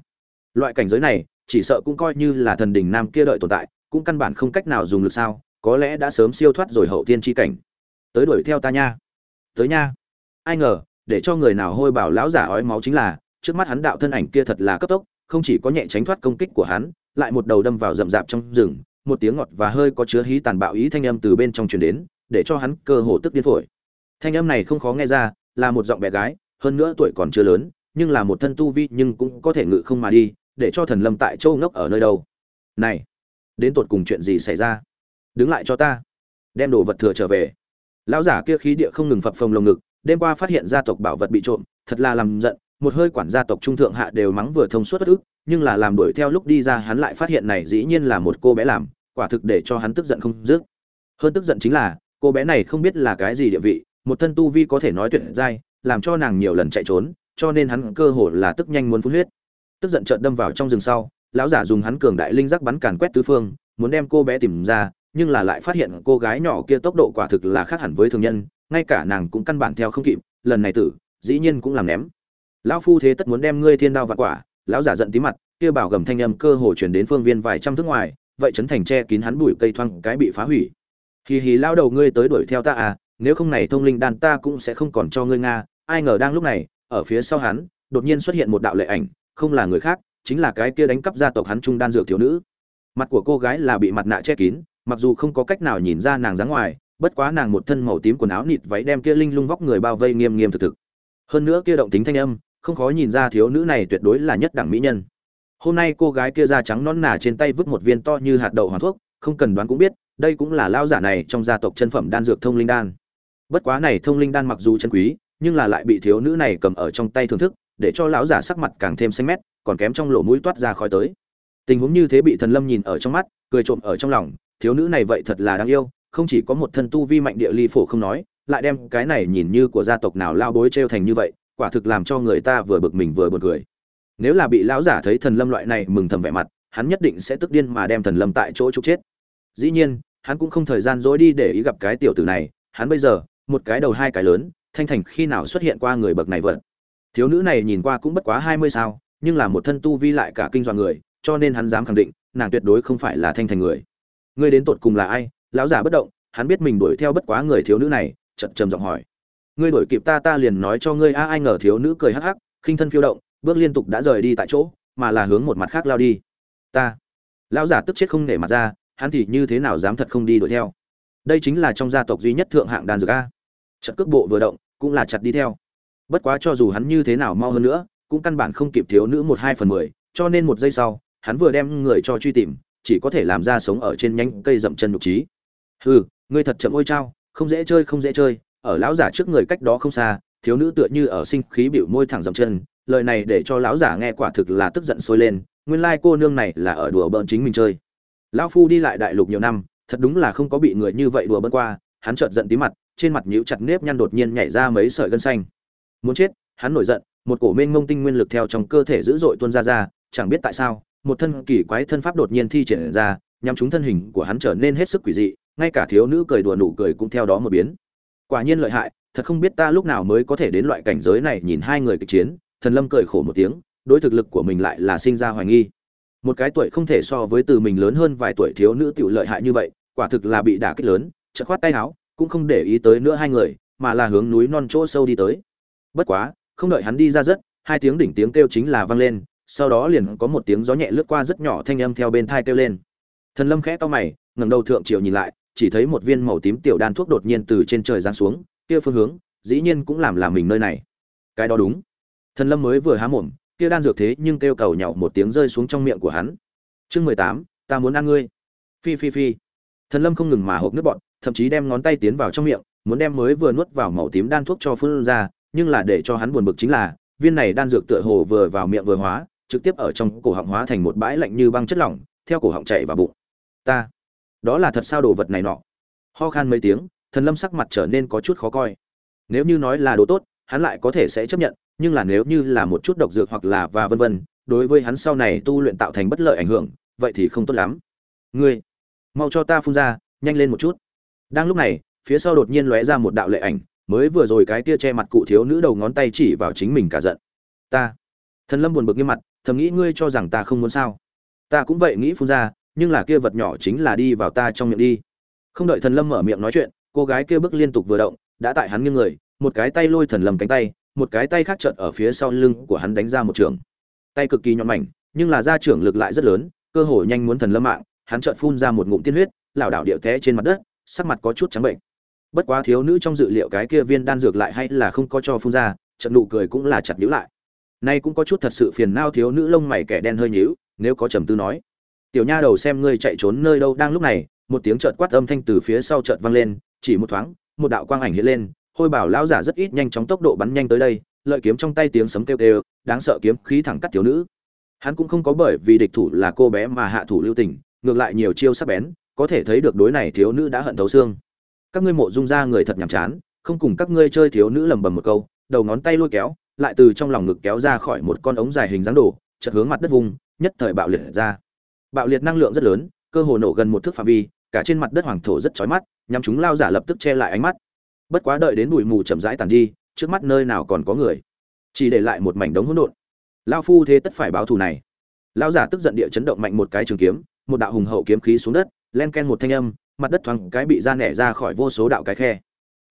Loại cảnh giới này, chỉ sợ cũng coi như là thần đỉnh nam kia đợi tồn tại cũng căn bản không cách nào dùng lực sao, có lẽ đã sớm siêu thoát rồi hậu thiên chi cảnh. Tới đuổi theo ta nha. Tới nha. Ai ngờ, để cho người nào hôi bảo lão giả ói máu chính là, trước mắt hắn đạo thân ảnh kia thật là cấp tốc, không chỉ có nhẹ tránh thoát công kích của hắn, lại một đầu đâm vào rậm rạp trong rừng, một tiếng ngọt và hơi có chứa hí tàn bạo ý thanh âm từ bên trong truyền đến, để cho hắn cơ hồ tức điên phổi. Thanh âm này không khó nghe ra, là một giọng bé gái, hơn nữa tuổi còn chưa lớn, nhưng là một thân tu vi nhưng cũng có thể ngự không mà đi, để cho thần lâm tại châu ngốc ở nơi đâu. Này! Đến tột cùng chuyện gì xảy ra? Đứng lại cho ta. Đem đồ vật thừa trở về. Lão giả kia khí địa không ngừng phập phồng lồng ngực đêm qua phát hiện gia tộc bảo vật bị trộm thật là làm giận một hơi quản gia tộc trung thượng hạ đều mắng vừa thông suốt bất ức nhưng là làm đuổi theo lúc đi ra hắn lại phát hiện này dĩ nhiên là một cô bé làm quả thực để cho hắn tức giận không dứt. Hơn tức giận chính là cô bé này không biết là cái gì địa vị một thân tu vi có thể nói tuyệt dai, làm cho nàng nhiều lần chạy trốn cho nên hắn cơ hồ là tức nhanh muốn phun huyết. Tức giận chợt đâm vào trong rừng sau lão giả dùng hắn cường đại linh giác bắn càn quét tứ phương, muốn đem cô bé tìm ra, nhưng là lại phát hiện cô gái nhỏ kia tốc độ quả thực là khác hẳn với thường nhân, ngay cả nàng cũng căn bản theo không kịp, lần này tử, dĩ nhiên cũng làm ném. Lão phu thế tất muốn đem ngươi thiên đao vạn quả, lão giả giận tí mặt, kia bảo gầm thanh âm cơ hồ truyền đến phương viên vài trăm thước ngoài, vậy chấn thành che kín hắn bụi cây thoang cái bị phá hủy. Hì hì lao đầu ngươi tới đuổi theo ta à nếu không này thông linh đan ta cũng sẽ không còn cho ngươi nga, ai ngờ đang lúc này, ở phía sau hắn, đột nhiên xuất hiện một đạo lệ ảnh, không là người khác chính là cái kia đánh cắp gia tộc hắn trung đan dược thiếu nữ. Mặt của cô gái là bị mặt nạ che kín, mặc dù không có cách nào nhìn ra nàng dáng ngoài, bất quá nàng một thân màu tím quần áo nịt váy đem kia linh lung vóc người bao vây nghiêm nghiêm thực thực. Hơn nữa kia động tính thanh âm, không khó nhìn ra thiếu nữ này tuyệt đối là nhất đẳng mỹ nhân. Hôm nay cô gái kia da trắng non nà trên tay vứt một viên to như hạt đậu hoàn thuốc, không cần đoán cũng biết, đây cũng là lao giả này trong gia tộc chân phẩm đan dược thông linh đan. Bất quá này thông linh đan mặc dù chân quý, nhưng là lại bị thiếu nữ này cầm ở trong tay thưởng thức để cho lão giả sắc mặt càng thêm xanh mét, còn kém trong lỗ mũi toát ra khói tới. Tình huống như thế bị thần lâm nhìn ở trong mắt, cười trộm ở trong lòng, thiếu nữ này vậy thật là đáng yêu, không chỉ có một thân tu vi mạnh địa ly phổ không nói, lại đem cái này nhìn như của gia tộc nào lao bối trêu thành như vậy, quả thực làm cho người ta vừa bực mình vừa buồn cười. Nếu là bị lão giả thấy thần lâm loại này mừng thầm vẻ mặt, hắn nhất định sẽ tức điên mà đem thần lâm tại chỗ trục chết. Dĩ nhiên, hắn cũng không thời gian dối đi để ý gặp cái tiểu tử này, hắn bây giờ, một cái đầu hai cái lớn, thanh thành khi nào xuất hiện qua người bậc này vật thiếu nữ này nhìn qua cũng bất quá hai mươi sao, nhưng là một thân tu vi lại cả kinh dọa người, cho nên hắn dám khẳng định, nàng tuyệt đối không phải là thanh thành người. Ngươi đến tột cùng là ai? Lão giả bất động, hắn biết mình đuổi theo bất quá người thiếu nữ này, chậm, trầm giọng hỏi. Ngươi đuổi kịp ta ta liền nói cho ngươi, a, ai ngờ thiếu nữ cười hắc hắc, khinh thân phiêu động, bước liên tục đã rời đi tại chỗ, mà là hướng một mặt khác lao đi. Ta. Lão giả tức chết không nể mặt ra, hắn thì như thế nào dám thật không đi đuổi theo? Đây chính là trong gia tộc duy nhất thượng hạng đàn dược a. Chật cước bộ vừa động, cũng là chặt đi theo bất quá cho dù hắn như thế nào mau hơn nữa, cũng căn bản không kịp thiếu nữ một hai phần mười, cho nên một giây sau, hắn vừa đem người cho truy tìm, chỉ có thể làm ra sống ở trên nhánh cây dậm chân nhục trí. Hừ, ngươi thật chậm ôi trao không dễ chơi, không dễ chơi, ở lão giả trước người cách đó không xa, thiếu nữ tựa như ở sinh khí bịu môi thẳng dậm chân, lời này để cho lão giả nghe quả thực là tức giận sôi lên, nguyên lai cô nương này là ở đùa bỡn chính mình chơi. Lão phu đi lại đại lục nhiều năm, thật đúng là không có bị người như vậy đùa bỡn qua, hắn chợt giận tí mặt, trên mặt nhíu chặt nếp nhăn đột nhiên nhảy ra mấy sợi gân xanh muốn chết, hắn nổi giận, một cổ mênh mông tinh nguyên lực theo trong cơ thể dữ dội tuôn ra ra, chẳng biết tại sao, một thân kỳ quái thân pháp đột nhiên thi triển ra nhằm chúng thân hình của hắn trở nên hết sức quỷ dị, ngay cả thiếu nữ cười đùa nụ cười cũng theo đó một biến. Quả nhiên lợi hại, thật không biết ta lúc nào mới có thể đến loại cảnh giới này nhìn hai người kịch chiến, thần lâm cười khổ một tiếng, đối thực lực của mình lại là sinh ra hoài nghi. Một cái tuổi không thể so với từ mình lớn hơn vài tuổi thiếu nữ tiểu lợi hại như vậy, quả thực là bị đả kích lớn, chợt khoát tay áo, cũng không để ý tới nữa hai người, mà là hướng núi non chỗ sâu đi tới bất quá, không đợi hắn đi ra rất, hai tiếng đỉnh tiếng kêu chính là vang lên, sau đó liền có một tiếng gió nhẹ lướt qua rất nhỏ thanh âm theo bên thai kêu lên. Thần lâm khẽ to mày, ngẩng đầu thượng triều nhìn lại, chỉ thấy một viên màu tím tiểu đan thuốc đột nhiên từ trên trời giáng xuống, kia phương hướng, dĩ nhiên cũng làm là mình nơi này. Cái đó đúng. Thần lâm mới vừa há mồm, kia đan dược thế nhưng kêu cầu nhậu một tiếng rơi xuống trong miệng của hắn. Chương mười tám, ta muốn ăn ngươi. Phi phi phi. Thần lâm không ngừng mà hộp nước bọn thậm chí đem ngón tay tiến vào trong miệng, muốn đem mới vừa nuốt vào màu tím đan thuốc cho phun ra nhưng là để cho hắn buồn bực chính là, viên này đan dược tựa hồ vừa vào miệng vừa hóa, trực tiếp ở trong cổ họng hóa thành một bãi lạnh như băng chất lỏng, theo cổ họng chạy vào bụng. Ta, đó là thật sao đồ vật này nọ? Ho khan mấy tiếng, thần lâm sắc mặt trở nên có chút khó coi. Nếu như nói là đồ tốt, hắn lại có thể sẽ chấp nhận, nhưng là nếu như là một chút độc dược hoặc là và vân vân, đối với hắn sau này tu luyện tạo thành bất lợi ảnh hưởng, vậy thì không tốt lắm. Ngươi, mau cho ta phun ra, nhanh lên một chút. Đang lúc này, phía sau đột nhiên lóe ra một đạo lệ ảnh mới vừa rồi cái kia che mặt cụ thiếu nữ đầu ngón tay chỉ vào chính mình cả giận. Ta, thần lâm buồn bực nghiêm mặt, thầm nghĩ ngươi cho rằng ta không muốn sao. Ta cũng vậy nghĩ phun ra, nhưng là kia vật nhỏ chính là đi vào ta trong miệng đi. Không đợi thần lâm mở miệng nói chuyện, cô gái kia bước liên tục vừa động, đã tại hắn nghiêng người, một cái tay lôi thần lâm cánh tay, một cái tay khác chợt ở phía sau lưng của hắn đánh ra một trường. Tay cực kỳ nhọn mảnh, nhưng là ra trưởng lực lại rất lớn, cơ hội nhanh muốn thần lâm mạng, hắn chợt phun ra một ngụm tiên huyết, lảo đảo điệu té trên mặt đất, sắc mặt có chút trắng bệnh bất quá thiếu nữ trong dự liệu cái kia viên đan dược lại hay là không có cho phun ra, trận nụ cười cũng là chặt nhữ lại. Nay cũng có chút thật sự phiền nao thiếu nữ lông mày kẻ đen hơi nhíu, nếu có trầm tư nói. Tiểu nha đầu xem ngươi chạy trốn nơi đâu đang lúc này, một tiếng chợt quát âm thanh từ phía sau chợt vang lên, chỉ một thoáng, một đạo quang ảnh hiện lên, hôi bảo lão giả rất ít nhanh chóng tốc độ bắn nhanh tới đây, lợi kiếm trong tay tiếng sấm kêu kêu, đáng sợ kiếm khí thẳng cắt thiếu nữ. Hắn cũng không có bởi vì địch thủ là cô bé mà hạ thủ lưu tình, ngược lại nhiều chiêu sắc bén, có thể thấy được đối này thiếu nữ đã hận thấu xương các ngươi mộ dung ra người thật nhàm chán, không cùng các ngươi chơi thiếu nữ lầm bầm một câu, đầu ngón tay lôi kéo, lại từ trong lòng ngực kéo ra khỏi một con ống dài hình dáng đổ chật hướng mặt đất vùng, nhất thời bạo liệt ra. Bạo liệt năng lượng rất lớn, cơ hồ nổ gần một thước phạm vi, cả trên mặt đất hoàng thổ rất chói mắt nhằm chúng lao giả lập tức che lại ánh mắt. Bất quá đợi đến bụi mù chậm rãi tàn đi, trước mắt nơi nào còn có người. Chỉ để lại một mảnh đống hỗn độn. Lao phu thế tất phải báo thù này. Lao giả tức giận địa chấn động mạnh một cái trường kiếm, một đạo hùng hậu kiếm khí xuống đất, len ken một thanh âm mặt đất thoáng cái bị ra nẻ ra khỏi vô số đạo cái khe.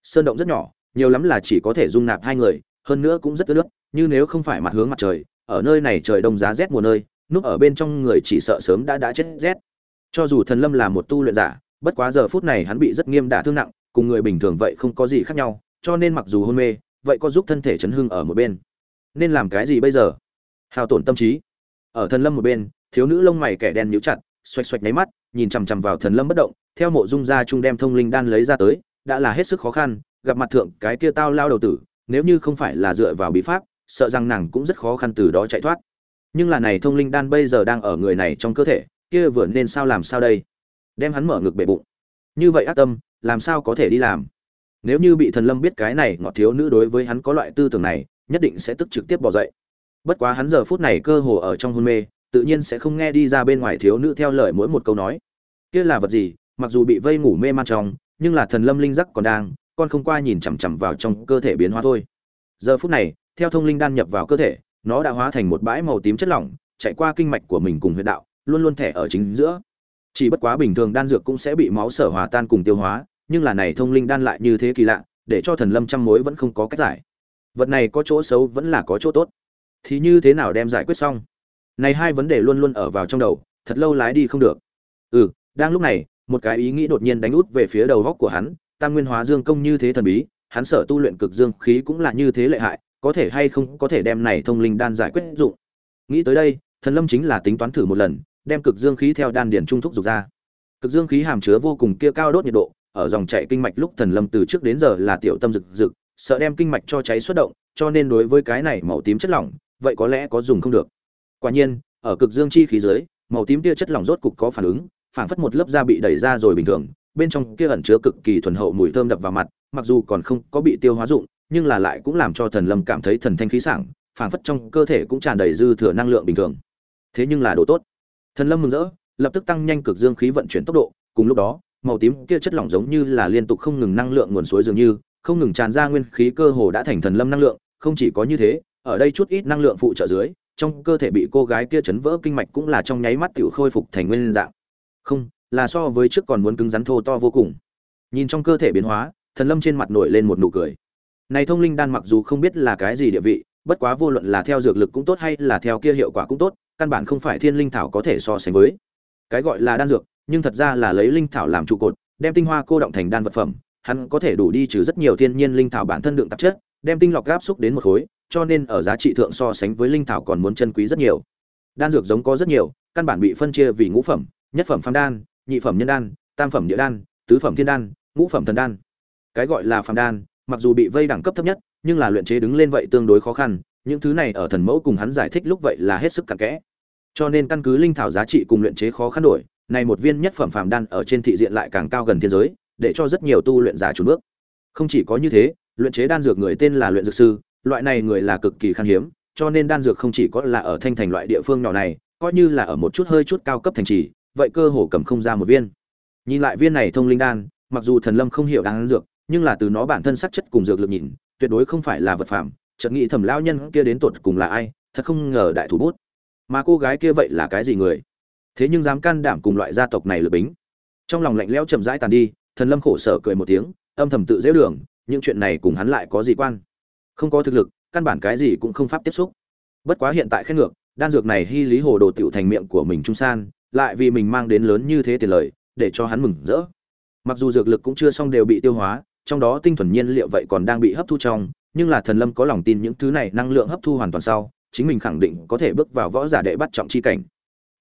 Sơn động rất nhỏ, nhiều lắm là chỉ có thể dung nạp hai người, hơn nữa cũng rất ướt nước như nếu không phải mặt hướng mặt trời, ở nơi này trời đông giá rét mùa nơi, núp ở bên trong người chỉ sợ sớm đã đã chết rét. Cho dù thần lâm là một tu luyện giả, bất quá giờ phút này hắn bị rất nghiêm đả thương nặng, cùng người bình thường vậy không có gì khác nhau, cho nên mặc dù hôn mê, vậy có giúp thân thể chấn hưng ở một bên. Nên làm cái gì bây giờ? Hao tổn tâm trí. Ở thần lâm một bên, thiếu nữ lông mày kẻ đen nhíu chặt, xoạch xoạch nháy mắt, nhìn chằm chằm vào thần lâm bất động theo mộ dung gia trung đem thông linh đan lấy ra tới, đã là hết sức khó khăn, gặp mặt thượng cái kia tao lao đầu tử, nếu như không phải là dựa vào bí pháp, sợ rằng nàng cũng rất khó khăn từ đó chạy thoát. Nhưng là này thông linh đan bây giờ đang ở người này trong cơ thể, kia vừa nên sao làm sao đây? Đem hắn mở ngực bể bụng. Như vậy ác tâm, làm sao có thể đi làm? Nếu như bị thần lâm biết cái này, ngọt thiếu nữ đối với hắn có loại tư tưởng này, nhất định sẽ tức trực tiếp bỏ dậy. Bất quá hắn giờ phút này cơ hồ ở trong hôn mê, tự nhiên sẽ không nghe đi ra bên ngoài thiếu nữ theo lời mỗi một câu nói. Kia là vật gì? Mặc dù bị vây ngủ mê man trong, nhưng là thần lâm linh giác còn đang, con không qua nhìn chằm chằm vào trong cơ thể biến hóa thôi. Giờ phút này, theo thông linh đan nhập vào cơ thể, nó đã hóa thành một bãi màu tím chất lỏng, chạy qua kinh mạch của mình cùng huyệt đạo, luôn luôn thẻ ở chính giữa. Chỉ bất quá bình thường đan dược cũng sẽ bị máu sở hòa tan cùng tiêu hóa, nhưng là này thông linh đan lại như thế kỳ lạ, để cho thần lâm trăm mối vẫn không có cách giải. Vật này có chỗ xấu vẫn là có chỗ tốt. Thì như thế nào đem giải quyết xong? Này hai vấn đề luôn luôn ở vào trong đầu, thật lâu lái đi không được. Ừ đang lúc này một cái ý nghĩ đột nhiên đánh út về phía đầu góc của hắn, tam nguyên hóa dương công như thế thần bí, hắn sở tu luyện cực dương khí cũng là như thế lệ hại, có thể hay không có thể đem này thông linh đan giải quyết dụng. Nghĩ tới đây, thần lâm chính là tính toán thử một lần, đem cực dương khí theo đan điển trung thúc dục ra. Cực dương khí hàm chứa vô cùng kia cao đốt nhiệt độ, ở dòng chảy kinh mạch lúc thần lâm từ trước đến giờ là tiểu tâm rực rực, sợ đem kinh mạch cho cháy xuất động, cho nên đối với cái này màu tím chất lỏng, vậy có lẽ có dùng không được. Quả nhiên, ở cực dương chi khí dưới, màu tím kia chất lỏng rốt cục có phản ứng phảng phất một lớp da bị đẩy ra rồi bình thường, bên trong kia ẩn chứa cực kỳ thuần hậu mùi thơm đập vào mặt, mặc dù còn không có bị tiêu hóa dụng, nhưng là lại cũng làm cho thần lâm cảm thấy thần thanh khí sảng, phảng phất trong cơ thể cũng tràn đầy dư thừa năng lượng bình thường. Thế nhưng là đồ tốt. Thần lâm mừng rỡ, lập tức tăng nhanh cực dương khí vận chuyển tốc độ, cùng lúc đó, màu tím kia chất lỏng giống như là liên tục không ngừng năng lượng nguồn suối dường như, không ngừng tràn ra nguyên khí cơ hồ đã thành thần lâm năng lượng, không chỉ có như thế, ở đây chút ít năng lượng phụ trợ dưới, trong cơ thể bị cô gái kia chấn vỡ kinh mạch cũng là trong nháy mắt tiểu khôi phục thành nguyên dạng không, là so với trước còn muốn cứng rắn thô to vô cùng. Nhìn trong cơ thể biến hóa, thần lâm trên mặt nổi lên một nụ cười. Này thông linh đan mặc dù không biết là cái gì địa vị, bất quá vô luận là theo dược lực cũng tốt hay là theo kia hiệu quả cũng tốt, căn bản không phải thiên linh thảo có thể so sánh với. Cái gọi là đan dược, nhưng thật ra là lấy linh thảo làm trụ cột, đem tinh hoa cô động thành đan vật phẩm, hắn có thể đủ đi trừ rất nhiều thiên nhiên linh thảo bản thân đựng tạp chất, đem tinh lọc gáp xúc đến một khối, cho nên ở giá trị thượng so sánh với linh thảo còn muốn chân quý rất nhiều. Đan dược giống có rất nhiều, căn bản bị phân chia vì ngũ phẩm nhất phẩm phàm đan, nhị phẩm nhân đan, tam phẩm địa đan, tứ phẩm thiên đan, ngũ phẩm thần đan. Cái gọi là phàm đan, mặc dù bị vây đẳng cấp thấp nhất, nhưng là luyện chế đứng lên vậy tương đối khó khăn, những thứ này ở thần mẫu cùng hắn giải thích lúc vậy là hết sức cặn kẽ. Cho nên căn cứ linh thảo giá trị cùng luyện chế khó khăn đổi, này một viên nhất phẩm phàm đan ở trên thị diện lại càng cao gần thiên giới, để cho rất nhiều tu luyện giả chủ bước. Không chỉ có như thế, luyện chế đan dược người tên là luyện dược sư, loại này người là cực kỳ khan hiếm, cho nên đan dược không chỉ có là ở thanh thành loại địa phương nhỏ này, coi như là ở một chút hơi chút cao cấp thành trì vậy cơ hồ cầm không ra một viên. Nhìn lại viên này thông linh đan, mặc dù thần lâm không hiểu đan dược, nhưng là từ nó bản thân sắc chất cùng dược lực nhìn, tuyệt đối không phải là vật phẩm chợt nghĩ thẩm lao nhân kia đến tột cùng là ai, thật không ngờ đại thủ bút. Mà cô gái kia vậy là cái gì người? Thế nhưng dám can đảm cùng loại gia tộc này lừa bính. Trong lòng lạnh lẽo chậm rãi tàn đi, thần lâm khổ sở cười một tiếng, âm thầm tự dễ đường, những chuyện này cùng hắn lại có gì quan? Không có thực lực, căn bản cái gì cũng không pháp tiếp xúc. Bất quá hiện tại khen ngược, đan dược này hy lý hồ đồ tiểu thành miệng của mình trung san lại vì mình mang đến lớn như thế tiền lời, để cho hắn mừng rỡ. Mặc dù dược lực cũng chưa xong đều bị tiêu hóa, trong đó tinh thuần nhiên liệu vậy còn đang bị hấp thu trong, nhưng là thần lâm có lòng tin những thứ này năng lượng hấp thu hoàn toàn sau, chính mình khẳng định có thể bước vào võ giả đệ bắt trọng chi cảnh.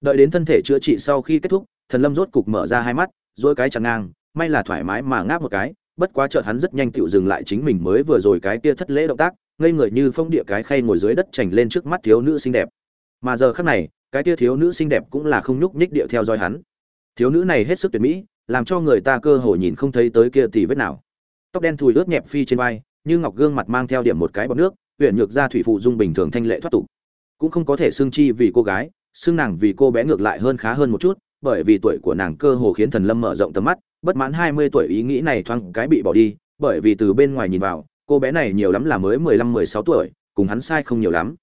Đợi đến thân thể chữa trị sau khi kết thúc, thần lâm rốt cục mở ra hai mắt dỗi cái chẳng ngang, may là thoải mái mà ngáp một cái, bất quá chợt hắn rất nhanh tựu dừng lại chính mình mới vừa rồi cái kia thất lễ động tác, ngây người như phong địa cái khay ngồi dưới đất chành lên trước mắt thiếu nữ xinh đẹp. Mà giờ khắc này cái tia thiếu nữ xinh đẹp cũng là không nhúc nhích địa theo dõi hắn. Thiếu nữ này hết sức tuyệt mỹ, làm cho người ta cơ hội nhìn không thấy tới kia tì vết nào. Tóc đen thùi ướt nhẹp phi trên vai, như ngọc gương mặt mang theo điểm một cái bọc nước huyện nhược ra thủy phụ dung bình thường thanh lệ thoát tục. Cũng không có thể xưng chi vì cô gái, xưng nàng vì cô bé ngược lại hơn khá hơn một chút, bởi vì tuổi của nàng cơ hồ khiến thần lâm mở rộng tầm mắt, bất mãn hai mươi tuổi ý nghĩ này thoáng cái bị bỏ đi, bởi vì từ bên ngoài nhìn vào, cô bé này nhiều lắm là mới mười lăm mười sáu tuổi, cùng hắn sai không nhiều lắm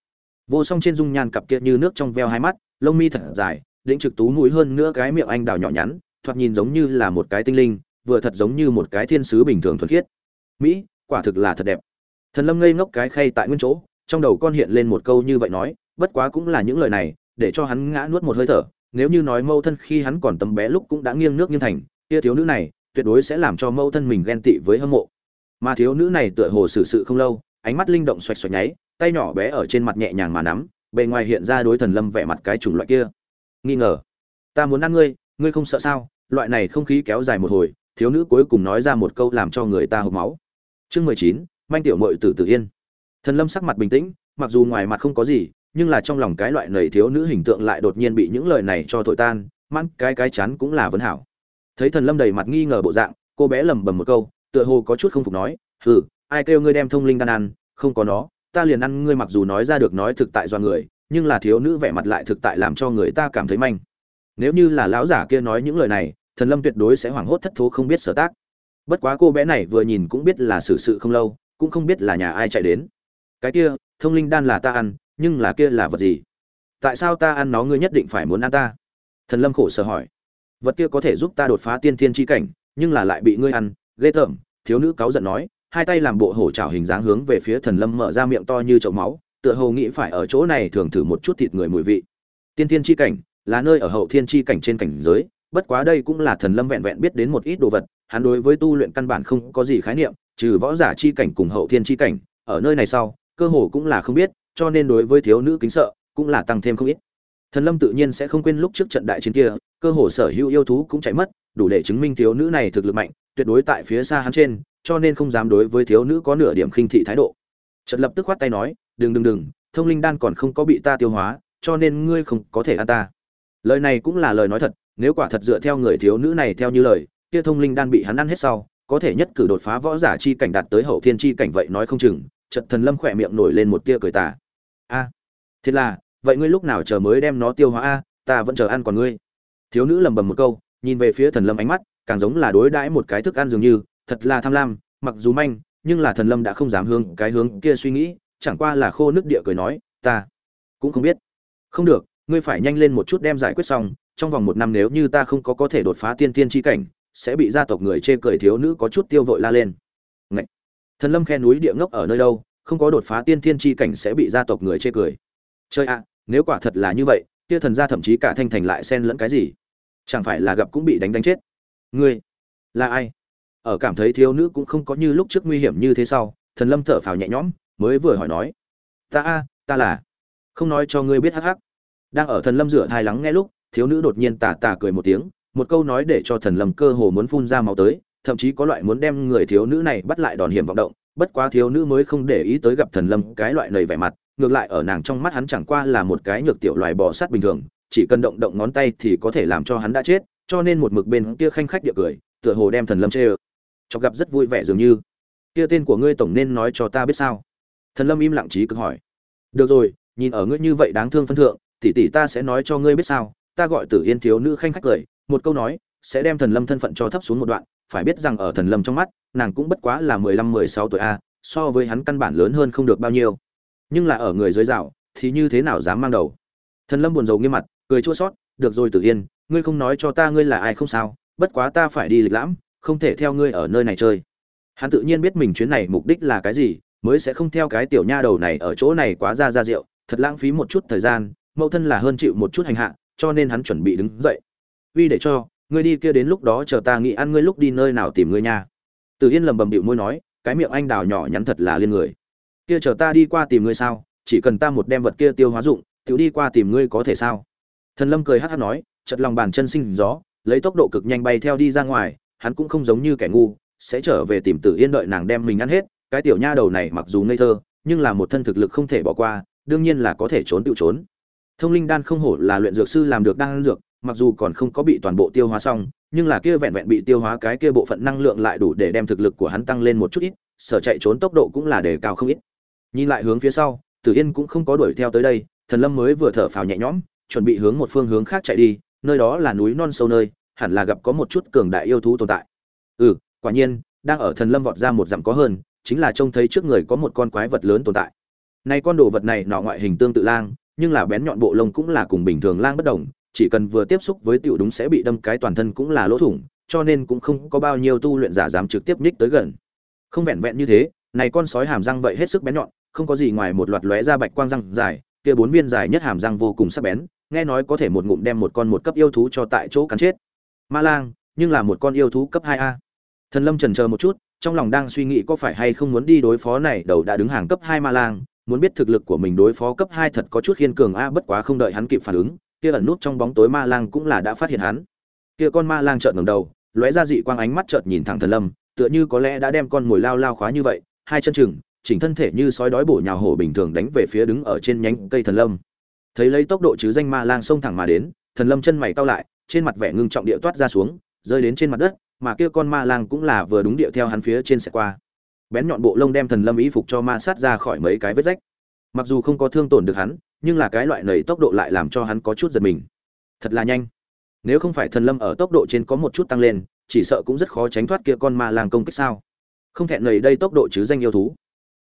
vô song trên dung nhan cặp kia như nước trong veo hai mắt, lông mi thật dài lĩnh trực tú mũi hơn nữa cái miệng anh đào nhỏ nhắn, thoạt nhìn giống như là một cái tinh linh, vừa thật giống như một cái thiên sứ bình thường thuần khiết. Mỹ, quả thực là thật đẹp. Thần lâm ngây ngốc cái khay tại nguyên chỗ, trong đầu con hiện lên một câu như vậy nói, bất quá cũng là những lời này, để cho hắn ngã nuốt một hơi thở, nếu như nói mâu thân khi hắn còn tấm bé lúc cũng đã nghiêng nước nghiêng thành, kia thiếu nữ này, tuyệt đối sẽ làm cho mâu thân mình ghen tị với hâm mộ. Mà thiếu nữ này tựa hồ xử sự không lâu, ánh mắt linh động xoạch xoạch nháy tay nhỏ bé ở trên mặt nhẹ nhàng mà nắm bề ngoài hiện ra đối thần lâm vẻ mặt cái chủng loại kia. Nghi ngờ ta muốn ăn ngươi ngươi không sợ sao? Loại này không khí kéo dài một hồi thiếu nữ cuối cùng nói ra một câu làm cho người ta hộc máu. Chương mười chín manh tiểu mội tử tử yên. Thần lâm sắc mặt bình tĩnh mặc dù ngoài mặt không có gì nhưng là trong lòng cái loại nầy thiếu nữ hình tượng lại đột nhiên bị những lời này cho thổi tan Mãn, cái cái chán cũng là vấn hảo. Thấy thần lâm đầy mặt nghi ngờ bộ dạng cô bé lẩm bẩm một câu tựa hồ có chút không phục nói hừ ai kêu ngươi đem thông linh đan ăn không có nó ta liền ăn ngươi mặc dù nói ra được nói thực tại do người, nhưng là thiếu nữ vẻ mặt lại thực tại làm cho người ta cảm thấy manh. Nếu như là lão giả kia nói những lời này, thần lâm tuyệt đối sẽ hoảng hốt thất thố không biết sở tác. Bất quá cô bé này vừa nhìn cũng biết là xử sự không lâu, cũng không biết là nhà ai chạy đến. Cái kia, thông linh đan là ta ăn, nhưng là kia là vật gì? Tại sao ta ăn nó ngươi nhất định phải muốn ăn ta? Thần lâm khổ sở hỏi. Vật kia có thể giúp ta đột phá tiên thiên chi cảnh, nhưng là lại bị ngươi ăn, ghê tởm, thiếu nữ cáu giận nói hai tay làm bộ hổ trảo hình dáng hướng về phía thần lâm mở ra miệng to như chậu máu, tựa hồ nghĩ phải ở chỗ này thường thử một chút thịt người mùi vị. Tiên thiên chi cảnh, là nơi ở hậu thiên chi cảnh trên cảnh giới, bất quá đây cũng là thần lâm vẹn vẹn biết đến một ít đồ vật, hắn đối với tu luyện căn bản không có gì khái niệm, trừ võ giả chi cảnh cùng hậu thiên chi cảnh, ở nơi này sau, cơ hồ cũng là không biết, cho nên đối với thiếu nữ kính sợ, cũng là tăng thêm không ít. Thần lâm tự nhiên sẽ không quên lúc trước trận đại chiến kia, cơ hồ sở hữu yêu thú cũng chạy mất, đủ để chứng minh thiếu nữ này thực lực mạnh, tuyệt đối tại phía xa hắn trên cho nên không dám đối với thiếu nữ có nửa điểm khinh thị thái độ. Trận lập tức khoát tay nói đừng đừng đừng thông linh đan còn không có bị ta tiêu hóa cho nên ngươi không có thể ăn ta. Lời này cũng là lời nói thật nếu quả thật dựa theo người thiếu nữ này theo như lời kia thông linh đan bị hắn ăn hết sau có thể nhất cử đột phá võ giả chi cảnh đạt tới hậu thiên chi cảnh vậy nói không chừng Trận thần lâm khỏe miệng nổi lên một tia cười tà. A à, là vậy ngươi lúc nào chờ mới đem nó tiêu hóa a ta vẫn chờ ăn còn ngươi. Thiếu nữ lầm bầm một câu nhìn về phía thần lâm ánh mắt càng giống là đối đãi một cái thức ăn dường như thật là tham lam, mặc dù manh, nhưng là thần lâm đã không dám hướng cái hướng kia suy nghĩ, chẳng qua là khô nước địa cười nói, ta cũng không biết. Không được, ngươi phải nhanh lên một chút đem giải quyết xong, trong vòng một năm nếu như ta không có có thể đột phá tiên tiên chi cảnh, sẽ bị gia tộc người chê cười thiếu nữ có chút tiêu vội la lên. Ngậy! thần lâm khe núi địa ngốc ở nơi đâu, không có đột phá tiên tiên chi cảnh sẽ bị gia tộc người chê cười. Chơi ạ, nếu quả thật là như vậy, kia thần gia thậm chí cả thanh thành lại xen lẫn cái gì? Chẳng phải là gặp cũng bị đánh đánh chết? Ngươi là ai? Ở cảm thấy thiếu nữ cũng không có như lúc trước nguy hiểm như thế sau, thần lâm thở phào nhẹ nhõm, mới vừa hỏi nói, ta a, ta là, không nói cho ngươi biết hắc hắc. Đang ở thần lâm rửa thai lắng nghe lúc, thiếu nữ đột nhiên tà tà cười một tiếng, một câu nói để cho thần lâm cơ hồ muốn phun ra máu tới, thậm chí có loại muốn đem người thiếu nữ này bắt lại đòn hiểm vọng động, bất quá thiếu nữ mới không để ý tới gặp thần lâm cái loại nầy vẻ mặt, ngược lại ở nàng trong mắt hắn chẳng qua là một cái nhược tiểu loài bò sát bình thường, chỉ cần động động ngón tay thì có thể làm cho hắn đã chết, cho nên một mực bên kia khanh khách địa cười, tựa hồ đem thần lâm chê ơ chọc gặp rất vui vẻ dường như. Kia tên của ngươi tổng nên nói cho ta biết sao? Thần lâm im lặng trí cực hỏi. Được rồi, nhìn ở ngươi như vậy đáng thương phân thượng, tỷ tỷ ta sẽ nói cho ngươi biết sao? Ta gọi tử yên thiếu nữ khanh khách cười, một câu nói, sẽ đem thần lâm thân phận cho thấp xuống một đoạn. Phải biết rằng ở thần lâm trong mắt, nàng cũng bất quá là mười lăm, mười sáu tuổi a, so với hắn căn bản lớn hơn không được bao nhiêu. Nhưng là ở người dưới rào thì như thế nào dám mang đầu? Thần lâm buồn rầu nghiêm mặt, cười chua sót được rồi tử yên, ngươi không nói cho ta ngươi là ai không sao, bất quá ta phải đi lịch lãm không thể theo ngươi ở nơi này chơi. Hắn tự nhiên biết mình chuyến này mục đích là cái gì, mới sẽ không theo cái tiểu nha đầu này ở chỗ này quá ra ra rượu, thật lãng phí một chút thời gian, mẫu thân là hơn chịu một chút hành hạ, cho nên hắn chuẩn bị đứng dậy. Uy để cho, ngươi đi kia đến lúc đó chờ ta nghĩ ăn ngươi lúc đi nơi nào tìm ngươi nha. Từ yên lầm bầm bịu môi nói, cái miệng anh đào nhỏ nhắn thật là liên người. Kia chờ ta đi qua tìm ngươi sao, chỉ cần ta một đem vật kia tiêu hóa dụng, tiểu đi qua tìm ngươi có thể sao? Thần lâm cười hắc hắc nói chật lòng bàn chân sinh gió, lấy tốc độ cực nhanh bay theo đi ra ngoài hắn cũng không giống như kẻ ngu, sẽ trở về tìm tử yên đợi nàng đem mình ăn hết, cái tiểu nha đầu này mặc dù ngây thơ, nhưng là một thân thực lực không thể bỏ qua, đương nhiên là có thể trốn tự trốn. Thông linh đan không hổ là luyện dược sư làm được đan dược, mặc dù còn không có bị toàn bộ tiêu hóa xong, nhưng là kia vẹn vẹn bị tiêu hóa cái kia bộ phận năng lượng lại đủ để đem thực lực của hắn tăng lên một chút ít, sở chạy trốn tốc độ cũng là đề cao không ít. Nhìn lại hướng phía sau, tử yên cũng không có đuổi theo tới đây, thần lâm mới vừa thở phào nhẹ nhõm, chuẩn bị hướng một phương hướng khác chạy đi, nơi đó là núi non sâu nơi hẳn là gặp có một chút cường đại yêu thú tồn tại. Ừ quả nhiên, đang ở thần lâm vọt ra một dặm có hơn, chính là trông thấy trước người có một con quái vật lớn tồn tại. Nay con đồ vật này nọ ngoại hình tương tự lang, nhưng là bén nhọn bộ lông cũng là cùng bình thường lang bất đồng, chỉ cần vừa tiếp xúc với tiểu đúng sẽ bị đâm cái toàn thân cũng là lỗ thủng, cho nên cũng không có bao nhiêu tu luyện giả dám trực tiếp nhích tới gần. Không vẹn vẹn như thế, này con sói hàm răng vậy hết sức bén nhọn, không có gì ngoài một loạt lóe ra bạch quang răng dài, kia bốn viên dài nhất hàm răng vô cùng sắc bén, nghe nói có thể một ngụm đem một con một cấp yêu thú cho tại chỗ cắn chết ma lang, nhưng là một con yêu thú cấp hai a. Thần lâm trần chờ một chút, trong lòng đang suy nghĩ có phải hay không muốn đi đối phó này đầu đã đứng hàng cấp hai ma lang, muốn biết thực lực của mình đối phó cấp hai thật có chút khiên cường a, bất quá không đợi hắn kịp phản ứng, kia ẩn nút trong bóng tối ma lang cũng là đã phát hiện hắn. Kia con ma lang trợn ngẩng đầu, lóe ra dị quang ánh mắt chợt nhìn thẳng thần lâm, tựa như có lẽ đã đem con mồi lao lao khóa như vậy, hai chân chừng, chỉnh thân thể như sói đói bổ nhào hổ bình thường đánh về phía đứng ở trên nhánh cây thần lâm. Thấy lấy tốc độ chứ danh ma lang xông thẳng mà đến, thần lâm chân mày cau lại trên mặt vẻ ngưng trọng địa toát ra xuống, rơi đến trên mặt đất, mà kia con ma lang cũng là vừa đúng địa theo hắn phía trên sẽ qua. Bén nhọn bộ lông đem thần lâm ý phục cho ma sát ra khỏi mấy cái vết rách. Mặc dù không có thương tổn được hắn, nhưng là cái loại nảy tốc độ lại làm cho hắn có chút giật mình. Thật là nhanh. Nếu không phải thần lâm ở tốc độ trên có một chút tăng lên, chỉ sợ cũng rất khó tránh thoát kia con ma lang công kích sao. Không thẹn nầy đây tốc độ chứ danh yêu thú.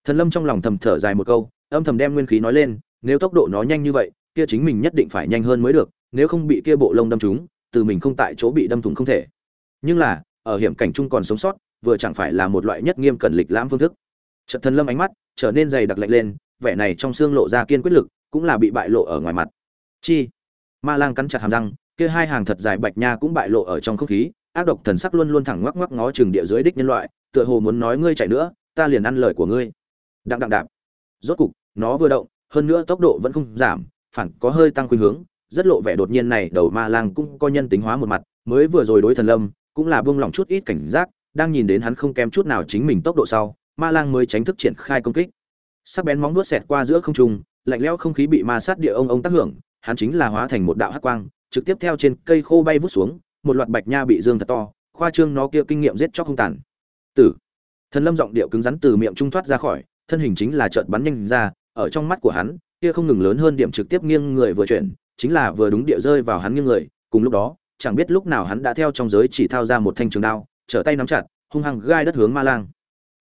Thần lâm trong lòng thầm thở dài một câu, âm thầm đem nguyên khí nói lên, nếu tốc độ nó nhanh như vậy, kia chính mình nhất định phải nhanh hơn mới được, nếu không bị kia bộ lông đâm trúng từ mình không tại chỗ bị đâm thủng không thể. Nhưng là, ở hiểm cảnh chung còn sống sót, vừa chẳng phải là một loại nhất nghiêm cẩn lịch lãm phương thức. Trận thần lâm ánh mắt trở nên dày đặc lạnh lên, vẻ này trong xương lộ ra kiên quyết lực, cũng là bị bại lộ ở ngoài mặt. Chi? Ma lang cắn chặt hàm răng, kia hai hàng thật dài bạch nha cũng bại lộ ở trong không khí, ác độc thần sắc luôn luôn thẳng ngoắc ngoắc ngó chừng địa dưới đích nhân loại, tựa hồ muốn nói ngươi chạy nữa, ta liền ăn lời của ngươi. Đặng đặng đạp. Rốt cục, nó vừa động, hơn nữa tốc độ vẫn không giảm, phản có hơi tăng khuynh hướng rất lộ vẻ đột nhiên này, đầu ma lang cũng có nhân tính hóa một mặt, mới vừa rồi đối thần lâm, cũng là buông lỏng chút ít cảnh giác, đang nhìn đến hắn không kém chút nào chính mình tốc độ sau, ma lang mới tránh thức triển khai công kích. Sắc bén móng vuốt xẹt qua giữa không trung, lạnh lẽo không khí bị ma sát địa ông ông tác hưởng, hắn chính là hóa thành một đạo hắc quang, trực tiếp theo trên cây khô bay vút xuống, một loạt bạch nha bị dương thật to, khoa trương nó kia kinh nghiệm giết chóc không tàn. Tử. Thần lâm giọng điệu cứng rắn từ miệng trung thoát ra khỏi, thân hình chính là chợt bắn nhanh ra, ở trong mắt của hắn, kia không ngừng lớn hơn điểm trực tiếp nghiêng người vừa chuyển chính là vừa đúng địa rơi vào hắn nghiêng người, cùng lúc đó, chẳng biết lúc nào hắn đã theo trong giới chỉ thao ra một thanh trường đao, trở tay nắm chặt, hung hăng gai đất hướng ma lang.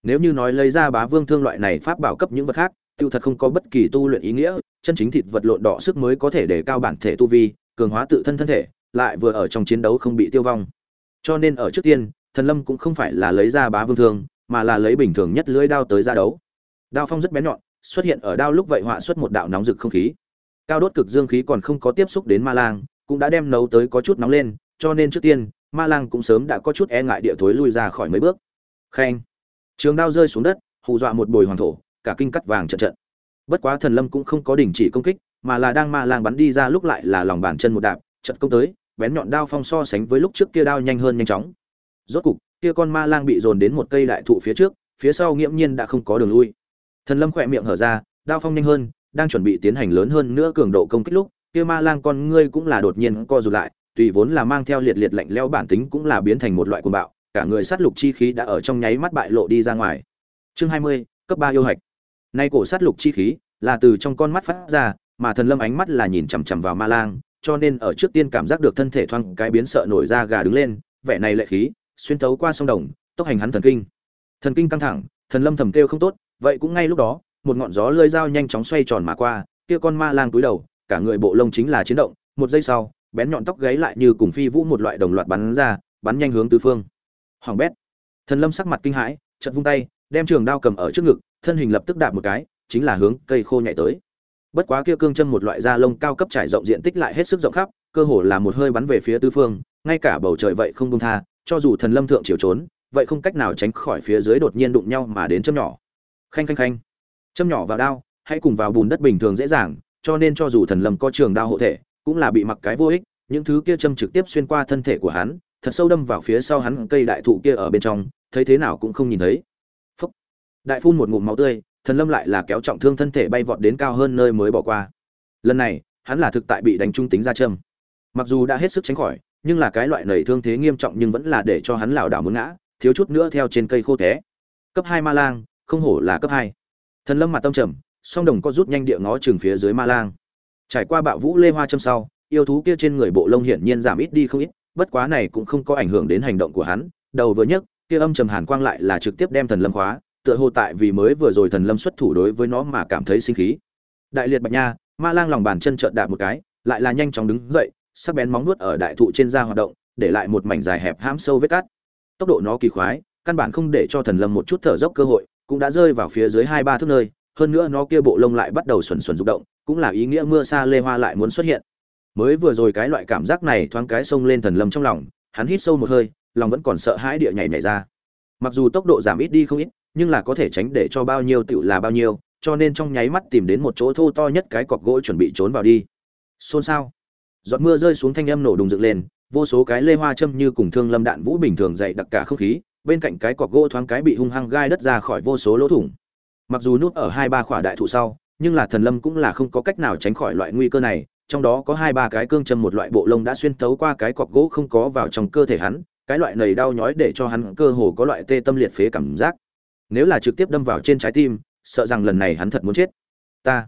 Nếu như nói lấy ra bá vương thương loại này pháp bảo cấp những vật khác, tiêu thật không có bất kỳ tu luyện ý nghĩa, chân chính thịt vật lộn đỏ sức mới có thể để cao bản thể tu vi, cường hóa tự thân thân thể, lại vừa ở trong chiến đấu không bị tiêu vong. Cho nên ở trước tiên, thần lâm cũng không phải là lấy ra bá vương thương, mà là lấy bình thường nhất lưỡi đao tới ra đấu. Đao phong rất bén nhọn, xuất hiện ở đao lúc vậy họa xuất một đạo nóng rực không khí cao đốt cực dương khí còn không có tiếp xúc đến ma lang, cũng đã đem nấu tới có chút nóng lên, cho nên trước tiên, ma lang cũng sớm đã có chút e ngại địa thối lui ra khỏi mấy bước. Khen. Trường đao rơi xuống đất, hù dọa một bồi hoàng thổ, cả kinh cắt vàng trận trận. Bất quá thần lâm cũng không có đình chỉ công kích, mà là đang ma lang bắn đi ra lúc lại là lòng bàn chân một đạp, trận công tới, bén nhọn đao phong so sánh với lúc trước kia đao nhanh hơn nhanh chóng. Rốt cục, kia con ma lang bị dồn đến một cây đại thụ phía trước, phía sau nghiễm nhiên đã không có đường lui. Thần lâm khỏe miệng hở ra, đao phong nhanh hơn đang chuẩn bị tiến hành lớn hơn nữa cường độ công kích lúc, kia ma lang con ngươi cũng là đột nhiên co rụt lại, tùy vốn là mang theo liệt liệt lạnh lẽo bản tính cũng là biến thành một loại cuồng bạo, cả người sát lục chi khí đã ở trong nháy mắt bại lộ đi ra ngoài. Chương hai mươi, cấp ba yêu hạch. Nay cổ sát lục chi khí là từ trong con mắt phát ra, mà thần lâm ánh mắt là nhìn chằm chằm vào ma lang, cho nên ở trước tiên cảm giác được thân thể thoang cái biến sợ nổi ra gà đứng lên, vẻ này lệ khí, xuyên thấu qua sông đồng, tốc hành hắn thần kinh. Thần kinh căng thẳng, thần lâm thầm kêu không tốt, vậy cũng ngay lúc đó một ngọn gió lơi dao nhanh chóng xoay tròn mà qua, kia con ma lang túi đầu, cả người bộ lông chính là chiến động, một giây sau, bén nhọn tóc gáy lại như cùng phi vũ một loại đồng loạt bắn ra, bắn nhanh hướng tứ phương. Hoàng bét. Thần lâm sắc mặt kinh hãi, chợt vung tay, đem trường đao cầm ở trước ngực, thân hình lập tức đạp một cái, chính là hướng cây khô nhảy tới. Bất quá kia cương châm một loại da lông cao cấp trải rộng diện tích lại hết sức rộng khắp, cơ hồ là một hơi bắn về phía tứ phương, ngay cả bầu trời vậy không buông tha, cho dù thần lâm thượng chiều trốn, vậy không cách nào tránh khỏi phía dưới đột nhiên đụng nhau mà đến châm nhỏ. Khanh khanh khanh châm nhỏ vào đao hãy cùng vào bùn đất bình thường dễ dàng, cho nên cho dù thần lâm có trường đao hộ thể, cũng là bị mặc cái vô ích, những thứ kia châm trực tiếp xuyên qua thân thể của hắn, thật sâu đâm vào phía sau hắn cây đại thụ kia ở bên trong, thấy thế nào cũng không nhìn thấy. Phúc. đại phun một ngụm máu tươi, thần lâm lại là kéo trọng thương thân thể bay vọt đến cao hơn nơi mới bỏ qua. Lần này, hắn là thực tại bị đánh trung tính ra châm. Mặc dù đã hết sức tránh khỏi, nhưng là cái loại nảy thương thế nghiêm trọng nhưng vẫn là để cho hắn lảo đảo muốn ngã, thiếu chút nữa theo trên cây khô té. Cấp hai ma lang, không hổ là cấp hai thần lâm mặt tâm trầm, song đồng có rút nhanh địa ngó chừng phía dưới ma lang. Trải qua bạo vũ lê hoa châm sau, yêu thú kia trên người bộ lông hiển nhiên giảm ít đi không ít, bất quá này cũng không có ảnh hưởng đến hành động của hắn. Đầu vừa nhấc, kia âm trầm hàn quang lại là trực tiếp đem thần lâm khóa, tựa hồ tại vì mới vừa rồi thần lâm xuất thủ đối với nó mà cảm thấy sinh khí. Đại liệt bạch nha, ma lang lòng bàn chân trợn đạp một cái, lại là nhanh chóng đứng dậy, sắc bén móng nuốt ở đại thụ trên da hoạt động, để lại một mảnh dài hẹp hãm sâu vết cắt tốc độ nó kỳ khoái căn bản không để cho thần lâm một chút thở dốc cơ hội cũng đã rơi vào phía dưới hai ba thước nơi, hơn nữa nó kia bộ lông lại bắt đầu xuẩn xuẩn rụng động, cũng là ý nghĩa mưa xa lê hoa lại muốn xuất hiện. Mới vừa rồi cái loại cảm giác này thoáng cái xông lên thần lâm trong lòng, hắn hít sâu một hơi, lòng vẫn còn sợ hãi địa nhảy nhảy ra. Mặc dù tốc độ giảm ít đi không ít, nhưng là có thể tránh để cho bao nhiêu tựu là bao nhiêu, cho nên trong nháy mắt tìm đến một chỗ thô to nhất cái cọc gỗ chuẩn bị trốn vào đi. Xôn xao. Giọt mưa rơi xuống thanh âm nổ đùng dựng lên, vô số cái lê hoa châm như cùng thương lâm đạn vũ bình thường dậy đặc cả không khí bên cạnh cái cọc gỗ thoáng cái bị hung hăng gai đất ra khỏi vô số lỗ thủng. Mặc dù núp ở hai ba khỏa đại thụ sau, nhưng là thần lâm cũng là không có cách nào tránh khỏi loại nguy cơ này, trong đó có hai ba cái cương châm một loại bộ lông đã xuyên thấu qua cái cọc gỗ không có vào trong cơ thể hắn, cái loại nầy đau nhói để cho hắn cơ hồ có loại tê tâm liệt phế cảm giác. Nếu là trực tiếp đâm vào trên trái tim, sợ rằng lần này hắn thật muốn chết. Ta.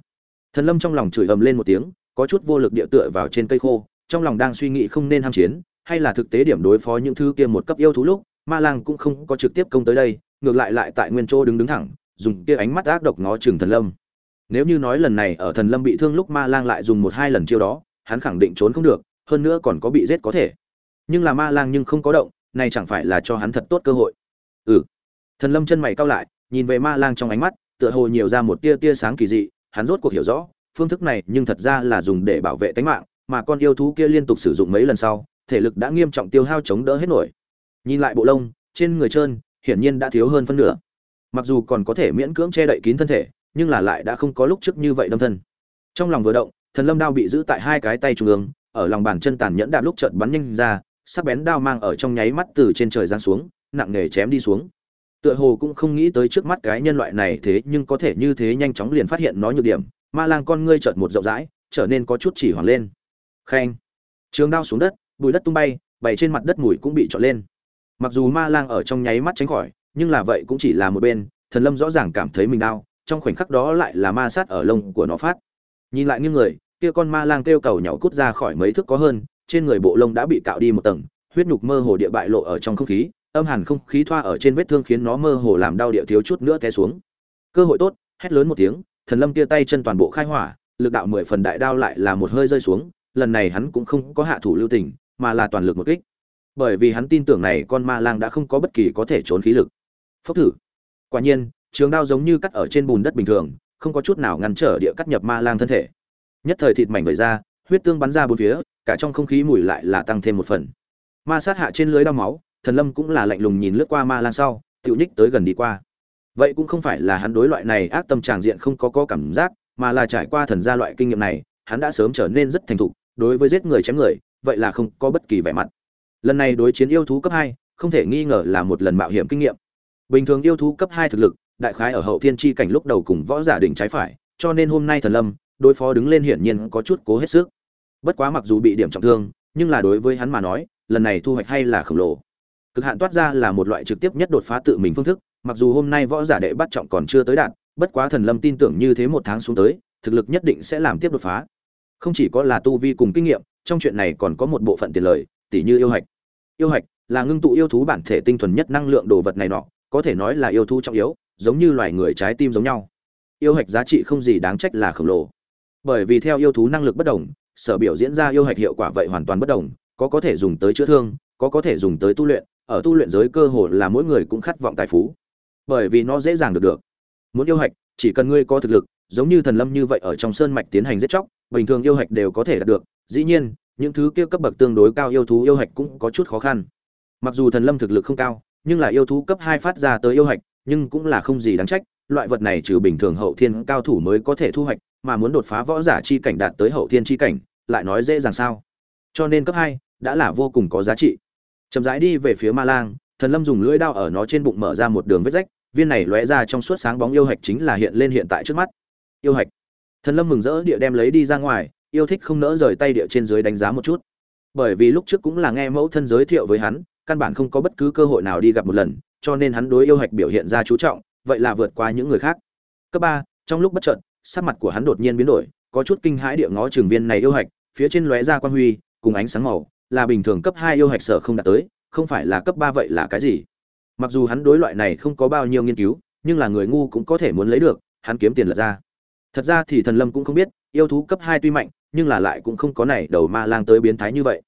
Thần lâm trong lòng chửi ầm lên một tiếng, có chút vô lực địa tựa vào trên cây khô, trong lòng đang suy nghĩ không nên ham chiến, hay là thực tế điểm đối phó những thứ kia một cấp yêu thú lúc ma lang cũng không có trực tiếp công tới đây, ngược lại lại tại nguyên chỗ đứng đứng thẳng, dùng kia ánh mắt ác độc ngó chừng thần lâm. Nếu như nói lần này ở thần lâm bị thương lúc ma lang lại dùng một hai lần chiêu đó, hắn khẳng định trốn không được, hơn nữa còn có bị giết có thể. Nhưng là ma lang nhưng không có động, này chẳng phải là cho hắn thật tốt cơ hội. Ừ. Thần lâm chân mày cau lại, nhìn về ma lang trong ánh mắt, tựa hồ nhiều ra một tia tia sáng kỳ dị, hắn rốt cuộc hiểu rõ, phương thức này nhưng thật ra là dùng để bảo vệ tính mạng, mà con yêu thú kia liên tục sử dụng mấy lần sau, thể lực đã nghiêm trọng tiêu hao chống đỡ hết nổi nhìn lại bộ lông, trên người trơn, hiển nhiên đã thiếu hơn phân nửa. Mặc dù còn có thể miễn cưỡng che đậy kín thân thể, nhưng là lại đã không có lúc trước như vậy đâm thân. Trong lòng vừa động, thần lâm đao bị giữ tại hai cái tay trung ương, ở lòng bàn chân tàn nhẫn đạp lúc chợt bắn nhanh ra, sắc bén đao mang ở trong nháy mắt từ trên trời giáng xuống, nặng nề chém đi xuống. Tựa hồ cũng không nghĩ tới trước mắt cái nhân loại này thế nhưng có thể như thế nhanh chóng liền phát hiện nó nhược điểm, ma lang con ngươi chợt một rộng rãi, trở nên có chút chỉ hoàng lên. Khen trường đao xuống đất bụi đất tung bay, bày trên mặt đất mùi cũng bị trọn lên mặc dù ma lang ở trong nháy mắt tránh khỏi, nhưng là vậy cũng chỉ là một bên, thần lâm rõ ràng cảm thấy mình đau, trong khoảnh khắc đó lại là ma sát ở lông của nó phát. Nhìn lại như người, kia con ma lang kêu cầu nhỏ cút ra khỏi mấy thước có hơn, trên người bộ lông đã bị cạo đi một tầng, huyết nhục mơ hồ địa bại lộ ở trong không khí, âm hàn không khí thoa ở trên vết thương khiến nó mơ hồ làm đau địa thiếu chút nữa té xuống. Cơ hội tốt, hét lớn một tiếng, thần lâm kia tay chân toàn bộ khai hỏa, lực đạo mười phần đại đao lại là một hơi rơi xuống, lần này hắn cũng không có hạ thủ lưu tình, mà là toàn lực một kích bởi vì hắn tin tưởng này con ma lang đã không có bất kỳ có thể trốn khí lực. Phốc thử. Quả nhiên, trường đao giống như cắt ở trên bùn đất bình thường, không có chút nào ngăn trở địa cắt nhập ma lang thân thể. Nhất thời thịt mảnh vẩy ra, huyết tương bắn ra bốn phía, cả trong không khí mùi lại là tăng thêm một phần. Ma sát hạ trên lưới đao máu, thần lâm cũng là lạnh lùng nhìn lướt qua ma lang sau, tiểu nhích tới gần đi qua. Vậy cũng không phải là hắn đối loại này ác tâm tràng diện không có có cảm giác, mà là trải qua thần gia loại kinh nghiệm này, hắn đã sớm trở nên rất thành thục, đối với giết người chém người, vậy là không có bất kỳ vẻ mặt lần này đối chiến yêu thú cấp hai, không thể nghi ngờ là một lần mạo hiểm kinh nghiệm. Bình thường yêu thú cấp hai thực lực, đại khái ở hậu thiên chi cảnh lúc đầu cùng võ giả đỉnh trái phải, cho nên hôm nay thần lâm, đối phó đứng lên hiển nhiên có chút cố hết sức. Bất quá mặc dù bị điểm trọng thương, nhưng là đối với hắn mà nói, lần này thu hoạch hay là khổng lồ. Cực hạn toát ra là một loại trực tiếp nhất đột phá tự mình phương thức, mặc dù hôm nay võ giả đệ bắt trọng còn chưa tới đạt, bất quá thần lâm tin tưởng như thế một tháng xuống tới, thực lực nhất định sẽ làm tiếp đột phá. Không chỉ có là tu vi cùng kinh nghiệm, trong chuyện này còn có một bộ phận tiền lời tỷ như yêu hạch yêu hạch là ngưng tụ yêu thú bản thể tinh thuần nhất năng lượng đồ vật này nọ, có thể nói là yêu thú trọng yếu, giống như loài người trái tim giống nhau. Yêu hạch giá trị không gì đáng trách là khổng lồ. Bởi vì theo yêu thú năng lực bất đồng, sở biểu diễn ra yêu hạch hiệu quả vậy hoàn toàn bất đồng, có có thể dùng tới chữa thương, có có thể dùng tới tu luyện, ở tu luyện giới cơ hồ là mỗi người cũng khát vọng tài phú. Bởi vì nó dễ dàng được được. Muốn yêu hạch, chỉ cần ngươi có thực lực, giống như thần lâm như vậy ở trong sơn mạch tiến hành giết chóc, bình thường yêu hạch đều có thể đạt được, dĩ nhiên những thứ kia cấp bậc tương đối cao yêu thú yêu hạch cũng có chút khó khăn. Mặc dù thần lâm thực lực không cao, nhưng là yêu thú cấp hai phát ra tới yêu hạch, nhưng cũng là không gì đáng trách, loại vật này trừ bình thường hậu thiên cao thủ mới có thể thu hoạch, mà muốn đột phá võ giả chi cảnh đạt tới hậu thiên chi cảnh, lại nói dễ dàng sao? Cho nên cấp hai đã là vô cùng có giá trị. Chậm rãi đi về phía ma lang, thần lâm dùng lưỡi đao ở nó trên bụng mở ra một đường vết rách, viên này lóe ra trong suốt sáng bóng yêu hạch chính là hiện lên hiện tại trước mắt. Yêu hạch. Thần lâm mừng rỡ địa đem lấy đi ra ngoài yêu thích không nỡ rời tay địa trên dưới đánh giá một chút. Bởi vì lúc trước cũng là nghe mẫu thân giới thiệu với hắn, căn bản không có bất cứ cơ hội nào đi gặp một lần, cho nên hắn đối yêu hạch biểu hiện ra chú trọng, vậy là vượt qua những người khác. Cấp ba, trong lúc bất chợt, sắc mặt của hắn đột nhiên biến đổi, có chút kinh hãi địa ngó trường viên này yêu hạch, phía trên lóe ra quan huy, cùng ánh sáng màu, là bình thường cấp hai yêu hạch sở không đạt tới, không phải là cấp ba vậy là cái gì? Mặc dù hắn đối loại này không có bao nhiêu nghiên cứu, nhưng là người ngu cũng có thể muốn lấy được, hắn kiếm tiền lật ra. Thật ra thì thần lâm cũng không biết, yêu thú cấp hai tuy mạnh nhưng là lại cũng không có này đầu ma lang tới biến thái như vậy.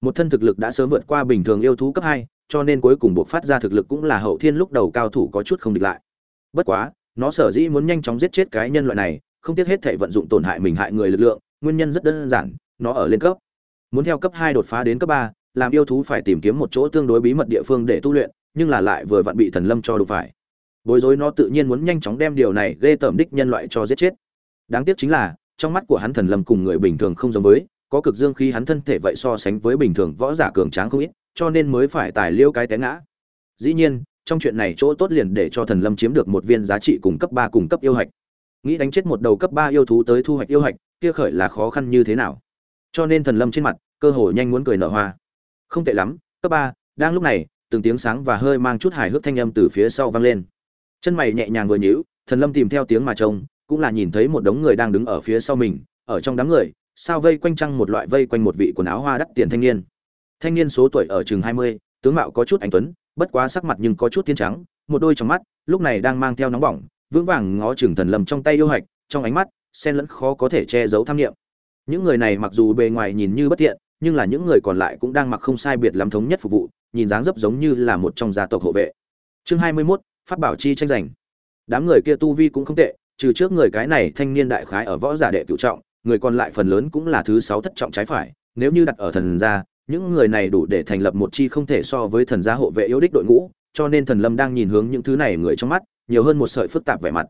Một thân thực lực đã sớm vượt qua bình thường yêu thú cấp hai, cho nên cuối cùng buộc phát ra thực lực cũng là hậu thiên lúc đầu cao thủ có chút không địch lại. Bất quá, nó sở dĩ muốn nhanh chóng giết chết cái nhân loại này, không tiếc hết thể vận dụng tổn hại mình hại người lực lượng, nguyên nhân rất đơn giản, nó ở lên cấp. Muốn theo cấp hai đột phá đến cấp ba, làm yêu thú phải tìm kiếm một chỗ tương đối bí mật địa phương để tu luyện, nhưng là lại vừa vặn bị thần lâm cho đụng phải. Bối rối nó tự nhiên muốn nhanh chóng đem điều này ghê tởm đích nhân loại cho giết chết. Đáng tiếc chính là trong mắt của hắn thần lâm cùng người bình thường không giống với, có cực dương khí hắn thân thể vậy so sánh với bình thường võ giả cường tráng không ít, cho nên mới phải tài liêu cái té ngã. Dĩ nhiên, trong chuyện này chỗ tốt liền để cho thần lâm chiếm được một viên giá trị cùng cấp ba cùng cấp yêu hạch. Nghĩ đánh chết một đầu cấp ba yêu thú tới thu hoạch yêu hạch, kia khởi là khó khăn như thế nào? Cho nên thần lâm trên mặt, cơ hồ nhanh muốn cười nở hoa. Không tệ lắm, cấp ba, đang lúc này, từng tiếng sáng và hơi mang chút hài hước thanh âm từ phía sau vang lên. Chân mày nhẹ nhàng vừa nhíu, thần lâm tìm theo tiếng mà trông cũng là nhìn thấy một đống người đang đứng ở phía sau mình ở trong đám người sao vây quanh trăng một loại vây quanh một vị quần áo hoa đắt tiền thanh niên. Thanh niên số tuổi ở chừng mươi, tướng mạo có chút anh tuấn bất quá sắc mặt nhưng có chút thiên trắng một đôi trong mắt lúc này đang mang theo nóng bỏng vững vàng ngó chừng thần lâm trong tay yêu hạch trong ánh mắt xen lẫn khó có thể che giấu tham nghiệm những người này mặc dù bề ngoài nhìn như bất thiện nhưng là những người còn lại cũng đang mặc không sai biệt lắm thống nhất phục vụ nhìn dáng dấp giống như là một trong gia tộc hộ vệ. Chương hai mươi 21, phát bảo chi tranh giành. Đám người kia tu vi cũng không tệ trừ trước người cái này thanh niên đại khái ở võ giả đệ cựu trọng, người còn lại phần lớn cũng là thứ sáu thất trọng trái phải, nếu như đặt ở thần gia, những người này đủ để thành lập một chi không thể so với thần gia hộ vệ yếu đích đội ngũ, cho nên thần lâm đang nhìn hướng những thứ này người trong mắt, nhiều hơn một sợi phức tạp vẻ mặt.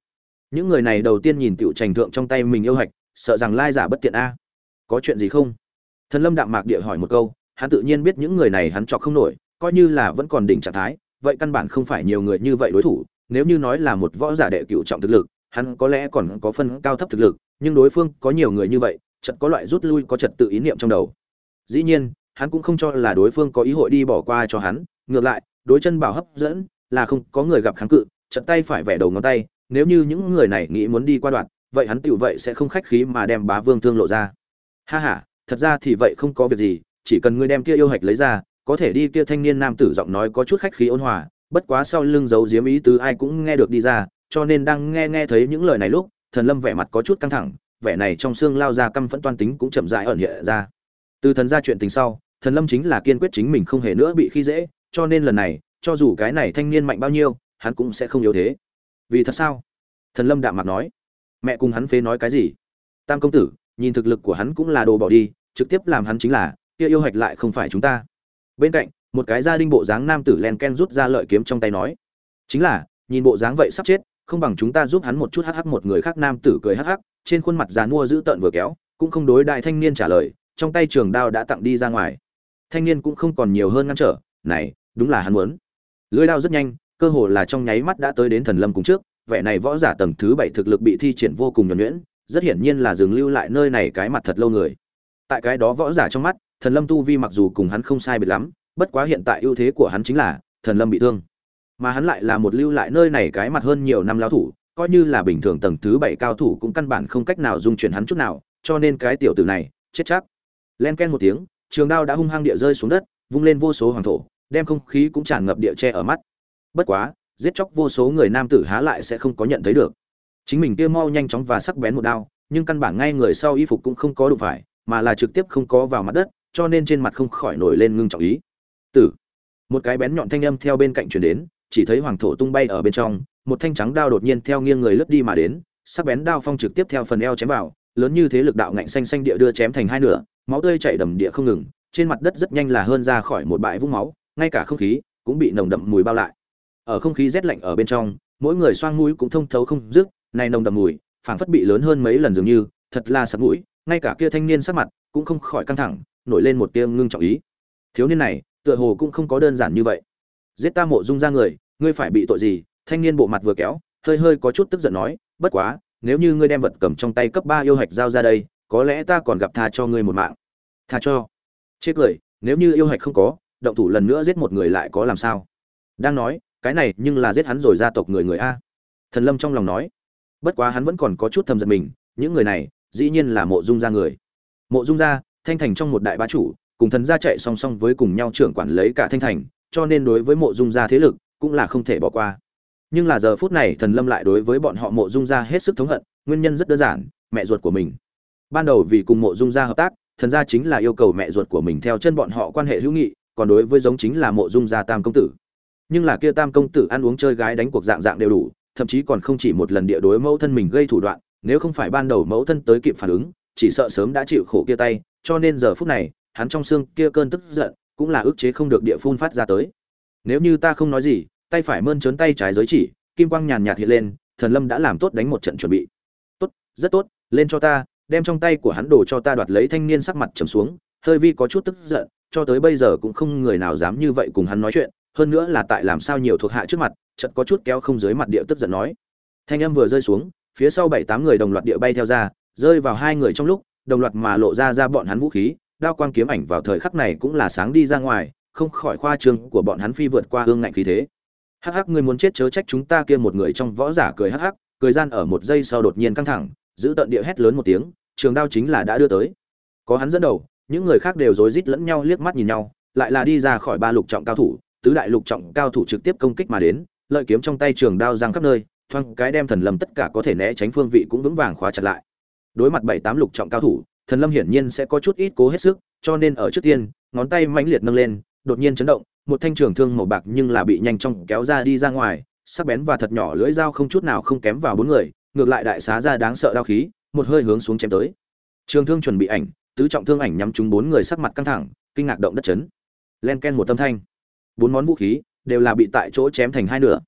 Những người này đầu tiên nhìn tiểu trành thượng trong tay mình yêu hạch, sợ rằng lai giả bất tiện a. Có chuyện gì không? Thần lâm đạm mạc địa hỏi một câu, hắn tự nhiên biết những người này hắn chọc không nổi, coi như là vẫn còn đỉnh trạng thái, vậy căn bản không phải nhiều người như vậy đối thủ, nếu như nói là một võ giả đệ cựu trọng thực lực hắn có lẽ còn có phân cao thấp thực lực, nhưng đối phương có nhiều người như vậy, chợt có loại rút lui có trật tự ý niệm trong đầu. Dĩ nhiên, hắn cũng không cho là đối phương có ý hội đi bỏ qua cho hắn, ngược lại, đối chân bảo hấp dẫn là không có người gặp kháng cự, chợt tay phải vẻ đầu ngón tay, nếu như những người này nghĩ muốn đi qua đoạn, vậy hắn tiểu vậy sẽ không khách khí mà đem bá vương thương lộ ra. Ha ha, thật ra thì vậy không có việc gì, chỉ cần ngươi đem kia yêu hạch lấy ra, có thể đi kia thanh niên nam tử giọng nói có chút khách khí ôn hòa, bất quá sau lưng giấu diếm ý tứ ai cũng nghe được đi ra cho nên đang nghe nghe thấy những lời này lúc, thần lâm vẻ mặt có chút căng thẳng, vẻ này trong xương lao ra căm phẫn toan tính cũng chậm rãi ẩn hiện ra. Từ thần ra chuyện tình sau, thần lâm chính là kiên quyết chính mình không hề nữa bị khi dễ, cho nên lần này, cho dù cái này thanh niên mạnh bao nhiêu, hắn cũng sẽ không yếu thế. Vì thật sao? Thần lâm đạm mặt nói. Mẹ cùng hắn phế nói cái gì? Tam công tử, nhìn thực lực của hắn cũng là đồ bỏ đi, trực tiếp làm hắn chính là, kia yêu hạch lại không phải chúng ta. Bên cạnh, một cái gia đình bộ dáng nam tử len ken rút ra lợi kiếm trong tay nói. Chính là, nhìn bộ dáng vậy sắp chết không bằng chúng ta giúp hắn một chút hắc hắc, một người khác nam tử cười hắc hắc, trên khuôn mặt già mua giữ tợn vừa kéo, cũng không đối đại thanh niên trả lời, trong tay trường đao đã tặng đi ra ngoài. Thanh niên cũng không còn nhiều hơn ngăn trở, này, đúng là hắn muốn. Lưỡi đao rất nhanh, cơ hồ là trong nháy mắt đã tới đến thần lâm cùng trước, vẻ này võ giả tầng thứ bảy thực lực bị thi triển vô cùng nhuần nhuyễn, rất hiển nhiên là dừng lưu lại nơi này cái mặt thật lâu người. Tại cái đó võ giả trong mắt, thần lâm tu vi mặc dù cùng hắn không sai biệt lắm, bất quá hiện tại ưu thế của hắn chính là thần lâm bị thương mà hắn lại là một lưu lại nơi này cái mặt hơn nhiều năm lao thủ, coi như là bình thường tầng thứ bảy cao thủ cũng căn bản không cách nào dung chuyển hắn chút nào, cho nên cái tiểu tử này, chết chắc. Len ken một tiếng, trường đao đã hung hăng địa rơi xuống đất, vung lên vô số hoàng thổ, đem không khí cũng tràn ngập địa che ở mắt. Bất quá, giết chóc vô số người nam tử há lại sẽ không có nhận thấy được. Chính mình kia mau nhanh chóng và sắc bén một đao, nhưng căn bản ngay người sau y phục cũng không có đụng phải, mà là trực tiếp không có vào mặt đất, cho nên trên mặt không khỏi nổi lên ngưng trọng ý. Tử. Một cái bén nhọn thanh âm theo bên cạnh truyền đến chỉ thấy hoàng thổ tung bay ở bên trong, một thanh trắng đao đột nhiên theo nghiêng người lướt đi mà đến, sắc bén đao phong trực tiếp theo phần eo chém vào, lớn như thế lực đạo ngạnh xanh xanh địa đưa chém thành hai nửa, máu tươi chảy đầm địa không ngừng, trên mặt đất rất nhanh là hơn ra khỏi một bãi vũng máu, ngay cả không khí cũng bị nồng đậm mùi bao lại. Ở không khí rét lạnh ở bên trong, mỗi người xoang mũi cũng thông thấu không dứt, này nồng đậm mùi, phảng phất bị lớn hơn mấy lần dường như, thật là sặc mũi, ngay cả kia thanh niên sắc mặt cũng không khỏi căng thẳng, nổi lên một tia ngưng trọng ý. Thiếu niên này, tựa hồ cũng không có đơn giản như vậy giết ta mộ dung ra người, ngươi phải bị tội gì? Thanh niên bộ mặt vừa kéo, hơi hơi có chút tức giận nói, bất quá, nếu như ngươi đem vật cầm trong tay cấp ba yêu hạch giao ra đây, có lẽ ta còn gặp tha cho ngươi một mạng. Tha cho? Chê cười, nếu như yêu hạch không có, động thủ lần nữa giết một người lại có làm sao? Đang nói, cái này nhưng là giết hắn rồi gia tộc người người a. Thần lâm trong lòng nói, bất quá hắn vẫn còn có chút thầm giận mình, những người này, dĩ nhiên là mộ dung gia người. Mộ dung gia thanh thành trong một đại bá chủ, cùng thần gia chạy song song với cùng nhau trưởng quản lấy cả thanh thành cho nên đối với mộ dung gia thế lực cũng là không thể bỏ qua. Nhưng là giờ phút này thần lâm lại đối với bọn họ mộ dung gia hết sức thống hận, nguyên nhân rất đơn giản, mẹ ruột của mình. Ban đầu vì cùng mộ dung gia hợp tác, thần gia chính là yêu cầu mẹ ruột của mình theo chân bọn họ quan hệ hữu nghị, còn đối với giống chính là mộ dung gia tam công tử. Nhưng là kia tam công tử ăn uống chơi gái đánh cuộc dạng dạng đều đủ, thậm chí còn không chỉ một lần địa đối mẫu thân mình gây thủ đoạn, nếu không phải ban đầu mẫu thân tới kịp phản ứng, chỉ sợ sớm đã chịu khổ kia tay, cho nên giờ phút này, hắn trong xương kia cơn tức giận cũng là ức chế không được địa phun phát ra tới. Nếu như ta không nói gì, tay phải mơn trớn tay trái giới chỉ, kim quang nhàn nhạt hiện lên, thần lâm đã làm tốt đánh một trận chuẩn bị. Tốt, rất tốt, lên cho ta, đem trong tay của hắn đồ cho ta đoạt lấy thanh niên sắc mặt trầm xuống, hơi vi có chút tức giận, cho tới bây giờ cũng không người nào dám như vậy cùng hắn nói chuyện, hơn nữa là tại làm sao nhiều thuộc hạ trước mặt, chợt có chút kéo không dưới mặt địa tức giận nói. Thanh âm vừa rơi xuống, phía sau bảy tám người đồng loạt địa bay theo ra, rơi vào hai người trong lúc, đồng loạt mà lộ ra ra bọn hắn vũ khí đao quang kiếm ảnh vào thời khắc này cũng là sáng đi ra ngoài, không khỏi khoa trương của bọn hắn phi vượt qua hương ngạnh khí thế. Hắc hắc, ngươi muốn chết chớ trách chúng ta kia một người trong võ giả cười hắc hắc, cười gian ở một giây sau đột nhiên căng thẳng, giữ tận địa hét lớn một tiếng, trường đao chính là đã đưa tới. Có hắn dẫn đầu, những người khác đều rối rít lẫn nhau liếc mắt nhìn nhau, lại là đi ra khỏi ba lục trọng cao thủ, tứ đại lục trọng cao thủ trực tiếp công kích mà đến, lợi kiếm trong tay trường đao giang khắp nơi thoang cái đem thần lâm tất cả có thể né tránh phương vị cũng vững vàng khóa chặt lại. Đối mặt bảy tám lục trọng cao thủ thần lâm hiển nhiên sẽ có chút ít cố hết sức, cho nên ở trước tiên, ngón tay mãnh liệt nâng lên, đột nhiên chấn động, một thanh trường thương màu bạc nhưng là bị nhanh chóng kéo ra đi ra ngoài, sắc bén và thật nhỏ lưỡi dao không chút nào không kém vào bốn người, ngược lại đại xá ra đáng sợ đao khí, một hơi hướng xuống chém tới. Trường thương chuẩn bị ảnh, tứ trọng thương ảnh nhắm trúng bốn người sắc mặt căng thẳng, kinh ngạc động đất chấn. Len ken một tâm thanh. Bốn món vũ khí đều là bị tại chỗ chém thành hai nửa.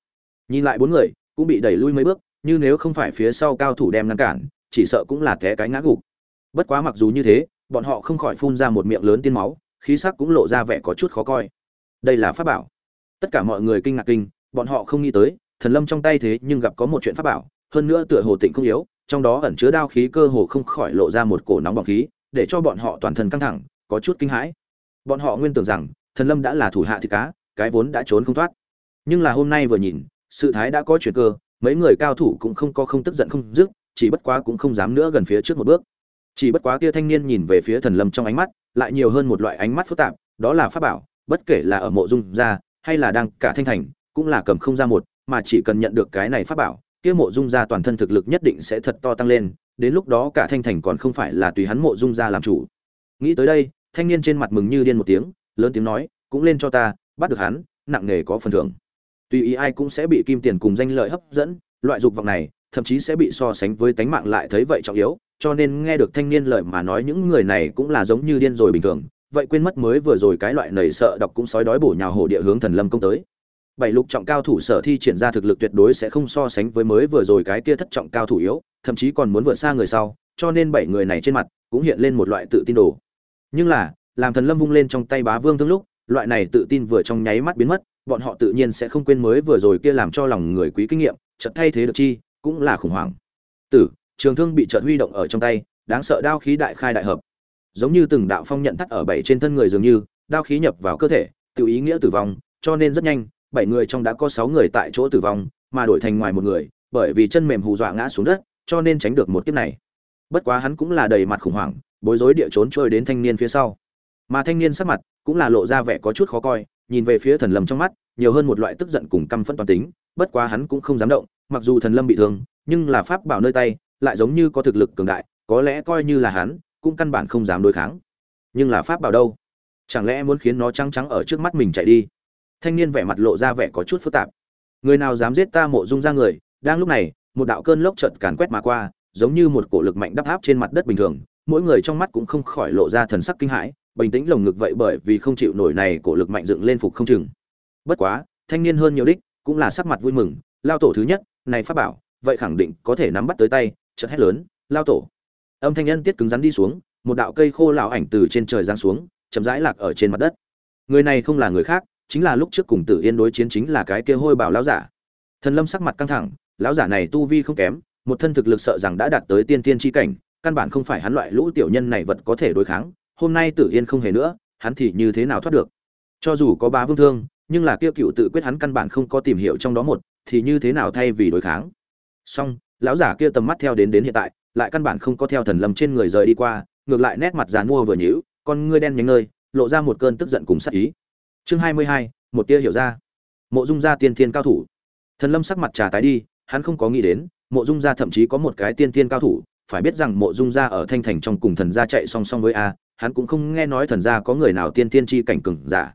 Nhìn lại bốn người, cũng bị đẩy lui mấy bước, như nếu không phải phía sau cao thủ đem ngăn cản, chỉ sợ cũng là té cái ngã gục bất quá mặc dù như thế, bọn họ không khỏi phun ra một miệng lớn tiên máu, khí sắc cũng lộ ra vẻ có chút khó coi. Đây là pháp bảo. Tất cả mọi người kinh ngạc kinh, bọn họ không nghĩ tới, thần lâm trong tay thế nhưng gặp có một chuyện pháp bảo, hơn nữa tựa hồ tịnh không yếu, trong đó ẩn chứa đao khí cơ hồ không khỏi lộ ra một cổ nóng bỏng khí, để cho bọn họ toàn thân căng thẳng, có chút kinh hãi. Bọn họ nguyên tưởng rằng, thần lâm đã là thủ hạ thì cá, cái vốn đã trốn không thoát. Nhưng là hôm nay vừa nhìn, sự thái đã có chuyển cơ, mấy người cao thủ cũng không có không tức giận không dứt, chỉ bất quá cũng không dám nữa gần phía trước một bước chỉ bất quá kia thanh niên nhìn về phía thần lâm trong ánh mắt, lại nhiều hơn một loại ánh mắt phức tạp, đó là pháp bảo, bất kể là ở mộ dung gia, hay là đang cả thanh thành, cũng là cầm không ra một, mà chỉ cần nhận được cái này pháp bảo, kia mộ dung gia toàn thân thực lực nhất định sẽ thật to tăng lên, đến lúc đó cả thanh thành còn không phải là tùy hắn mộ dung gia làm chủ. Nghĩ tới đây, thanh niên trên mặt mừng như điên một tiếng, lớn tiếng nói, cũng lên cho ta, bắt được hắn, nặng nghề có phần thưởng. Tùy ý ai cũng sẽ bị kim tiền cùng danh lợi hấp dẫn, loại dục vọng này, thậm chí sẽ bị so sánh với tánh mạng lại thấy vậy trọng yếu cho nên nghe được thanh niên lời mà nói những người này cũng là giống như điên rồi bình thường, vậy quên mất mới vừa rồi cái loại nầy sợ đọc cũng sói đói bổ nhào hổ địa hướng thần lâm công tới. Bảy lục trọng cao thủ sở thi triển ra thực lực tuyệt đối sẽ không so sánh với mới vừa rồi cái kia thất trọng cao thủ yếu, thậm chí còn muốn vượt xa người sau, cho nên bảy người này trên mặt cũng hiện lên một loại tự tin đồ. Nhưng là, làm thần lâm vung lên trong tay bá vương thương lúc, loại này tự tin vừa trong nháy mắt biến mất, bọn họ tự nhiên sẽ không quên mới vừa rồi kia làm cho lòng người quý kinh nghiệm, chợt thay thế được chi, cũng là khủng hoảng. Tử trường thương bị chợt huy động ở trong tay, đáng sợ đao khí đại khai đại hợp. Giống như từng đạo phong nhận thắt ở bảy trên thân người dường như, đao khí nhập vào cơ thể, tự ý nghĩa tử vong, cho nên rất nhanh, bảy người trong đã có sáu người tại chỗ tử vong, mà đổi thành ngoài một người, bởi vì chân mềm hù dọa ngã xuống đất, cho nên tránh được một kiếp này. Bất quá hắn cũng là đầy mặt khủng hoảng, bối rối địa trốn trôi đến thanh niên phía sau. Mà thanh niên sắc mặt cũng là lộ ra vẻ có chút khó coi, nhìn về phía thần lâm trong mắt, nhiều hơn một loại tức giận cùng căm phẫn toàn tính, bất quá hắn cũng không dám động, mặc dù thần lâm bị thương, nhưng là pháp bảo nơi tay lại giống như có thực lực cường đại, có lẽ coi như là hắn, cũng căn bản không dám đối kháng. Nhưng là pháp bảo đâu? Chẳng lẽ muốn khiến nó trắng trắng ở trước mắt mình chạy đi? Thanh niên vẻ mặt lộ ra vẻ có chút phức tạp. Người nào dám giết ta mộ dung ra người? Đang lúc này, một đạo cơn lốc chợt càn quét mà qua, giống như một cổ lực mạnh đắp áp trên mặt đất bình thường, mỗi người trong mắt cũng không khỏi lộ ra thần sắc kinh hãi, bình tĩnh lồng ngực vậy bởi vì không chịu nổi này cổ lực mạnh dựng lên phục không chừng. Bất quá, thanh niên hơn nhiều đích, cũng là sắc mặt vui mừng, lao tổ thứ nhất, này pháp bảo, vậy khẳng định có thể nắm bắt tới tay chợt hét lớn lao tổ âm thanh nhân tiết cứng rắn đi xuống một đạo cây khô lão ảnh từ trên trời giáng xuống chậm rãi lạc ở trên mặt đất người này không là người khác chính là lúc trước cùng Tử Yên đối chiến chính là cái kia hôi bảo lão giả. Thần Lâm sắc mặt căng thẳng, lão giả này tu vi không kém, một thân thực lực sợ rằng đã đạt tới tiên tiên chi cảnh, căn bản không phải hắn loại lũ tiểu nhân này vật có thể đối kháng, hôm nay Tử Yên không hề nữa, hắn thì như thế nào thoát được? Cho dù có bá vương thương, nhưng là kia cựu tự quyết hắn căn bản không có tìm hiểu trong đó một, thì như thế nào thay vì đối kháng? Song, lão giả kia tầm mắt theo đến đến hiện tại, lại căn bản không có theo thần lâm trên người rời đi qua, ngược lại nét mặt giàn mua vừa nhíu, con ngươi đen nhánh nơi, lộ ra một cơn tức giận cùng sát ý. Chương hai mươi hai một tia hiểu ra. Mộ dung gia tiên thiên cao thủ. Thần lâm sắc mặt trà tái đi hắn không có nghĩ đến mộ dung gia thậm chí có một cái tiên thiên cao thủ phải biết rằng mộ dung gia ở thanh thành trong cùng thần gia chạy song song với a hắn cũng không nghe nói thần gia có người nào tiên thiên chi cảnh cường giả.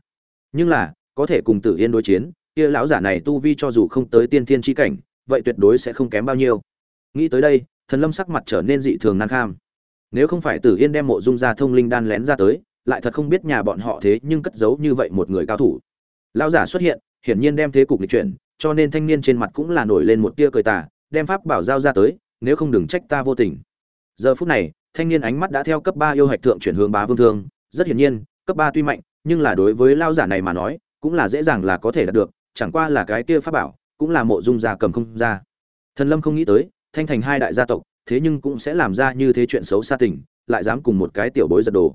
Nhưng là có thể cùng tử yên đối chiến kia lão giả này tu vi cho dù không tới tiên thiên chi cảnh vậy tuyệt đối sẽ không kém bao nhiêu nghĩ tới đây, thần lâm sắc mặt trở nên dị thường nan kham. Nếu không phải tử yên đem mộ dung gia thông linh đan lén ra tới, lại thật không biết nhà bọn họ thế nhưng cất giấu như vậy một người cao thủ. Lão giả xuất hiện, hiển nhiên đem thế cục lịch chuyển, cho nên thanh niên trên mặt cũng là nổi lên một tia cười tà, đem pháp bảo giao ra tới, nếu không đừng trách ta vô tình. Giờ phút này, thanh niên ánh mắt đã theo cấp ba yêu hạch thượng chuyển hướng bá vương thương, rất hiển nhiên, cấp ba tuy mạnh, nhưng là đối với lao giả này mà nói, cũng là dễ dàng là có thể đạt được, chẳng qua là cái kia pháp bảo, cũng là mộ dung gia cầm không ra. Thần lâm không nghĩ tới thanh thành hai đại gia tộc, thế nhưng cũng sẽ làm ra như thế chuyện xấu xa tình, lại dám cùng một cái tiểu bối giật đồ.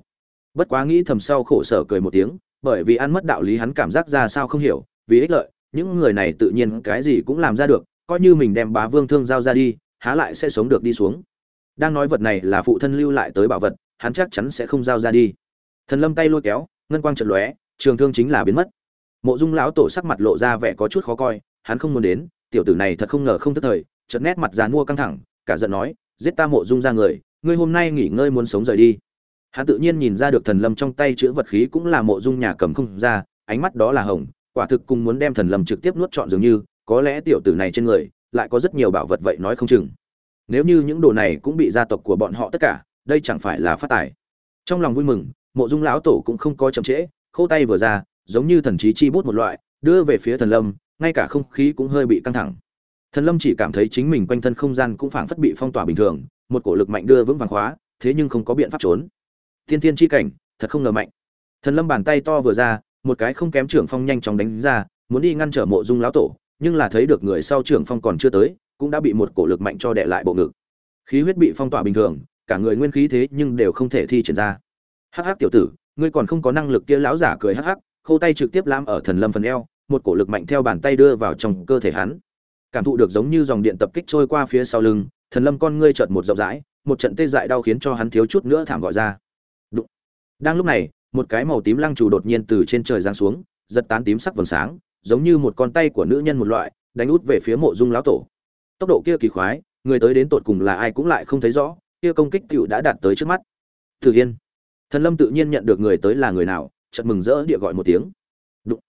Bất quá nghĩ thầm sau khổ sở cười một tiếng, bởi vì ăn mất đạo lý hắn cảm giác ra sao không hiểu, vì ích lợi, những người này tự nhiên cái gì cũng làm ra được, coi như mình đem bá vương thương giao ra đi, há lại sẽ sống được đi xuống. Đang nói vật này là phụ thân lưu lại tới bảo vật, hắn chắc chắn sẽ không giao ra đi. Thần lâm tay lôi kéo, ngân quang trận lóe, trường thương chính là biến mất. Mộ dung lão tổ sắc mặt lộ ra vẻ có chút khó coi, hắn không muốn đến, tiểu tử này thật không ngờ không tức thời chợt nét mặt già mua căng thẳng, cả giận nói, giết ta mộ dung ra người, ngươi hôm nay nghỉ ngơi muốn sống rời đi. Hắn tự nhiên nhìn ra được thần lâm trong tay chứa vật khí cũng là mộ dung nhà cầm không ra, ánh mắt đó là hồng, quả thực cùng muốn đem thần lâm trực tiếp nuốt trọn dường như, có lẽ tiểu tử này trên người lại có rất nhiều bảo vật vậy nói không chừng. Nếu như những đồ này cũng bị gia tộc của bọn họ tất cả, đây chẳng phải là phát tài. Trong lòng vui mừng, mộ dung lão tổ cũng không có chậm trễ khâu tay vừa ra, giống như thần trí chi bút một loại, đưa về phía thần lâm, ngay cả không khí cũng hơi bị căng thẳng thần lâm chỉ cảm thấy chính mình quanh thân không gian cũng phảng phất bị phong tỏa bình thường, một cổ lực mạnh đưa vững vàng khóa, thế nhưng không có biện pháp trốn. Thiên thiên chi cảnh, thật không ngờ mạnh. Thần lâm bàn tay to vừa ra, một cái không kém trưởng phong nhanh chóng đánh ra, muốn đi ngăn trở mộ dung lão tổ, nhưng là thấy được người sau trưởng phong còn chưa tới, cũng đã bị một cổ lực mạnh cho đè lại bộ ngực. Khí huyết bị phong tỏa bình thường, cả người nguyên khí thế nhưng đều không thể thi triển ra. Hắc hắc tiểu tử, ngươi còn không có năng lực kia lão giả cười hắc hắc, khâu tay trực tiếp lam ở thần lâm phần eo, một cổ lực mạnh theo bàn tay đưa vào trong cơ thể hắn cảm thụ được giống như dòng điện tập kích trôi qua phía sau lưng, thần lâm con ngươi chợt một rộng rãi, một trận tê dại đau khiến cho hắn thiếu chút nữa thảm gọi ra. Đang lúc này, một cái màu tím lăng chủ đột nhiên từ trên trời giáng xuống, giật tán tím sắc vầng sáng, giống như một con tay của nữ nhân một loại, đánh út về phía mộ dung lão tổ. Tốc độ kia kỳ khoái người tới đến tột cùng là ai cũng lại không thấy rõ, kia công kích tựu đã đạt tới trước mắt. Thử yên thần lâm tự nhiên nhận được người tới là người nào, chợt mừng rỡ địa gọi một tiếng. Đụng.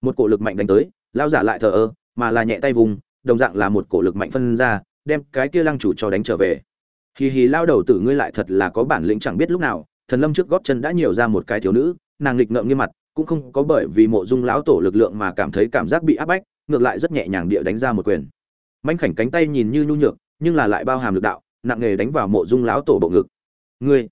một cổ lực mạnh đánh tới lao giả lại thờ ơ, mà là nhẹ tay vùng đồng dạng là một cổ lực mạnh phân ra, đem cái kia lăng chủ cho đánh trở về. Hì hì, lao đầu tử ngươi lại thật là có bản lĩnh chẳng biết lúc nào, thần lâm trước góp chân đã nhiều ra một cái thiếu nữ, nàng lịch ngợm nghiêm mặt, cũng không có bởi vì mộ dung lão tổ lực lượng mà cảm thấy cảm giác bị áp bách, ngược lại rất nhẹ nhàng địa đánh ra một quyền. Manh khảnh cánh tay nhìn như nhu nhược, nhưng là lại bao hàm lực đạo, nặng nghề đánh vào mộ dung lão tổ bộ ngực. Ngươi,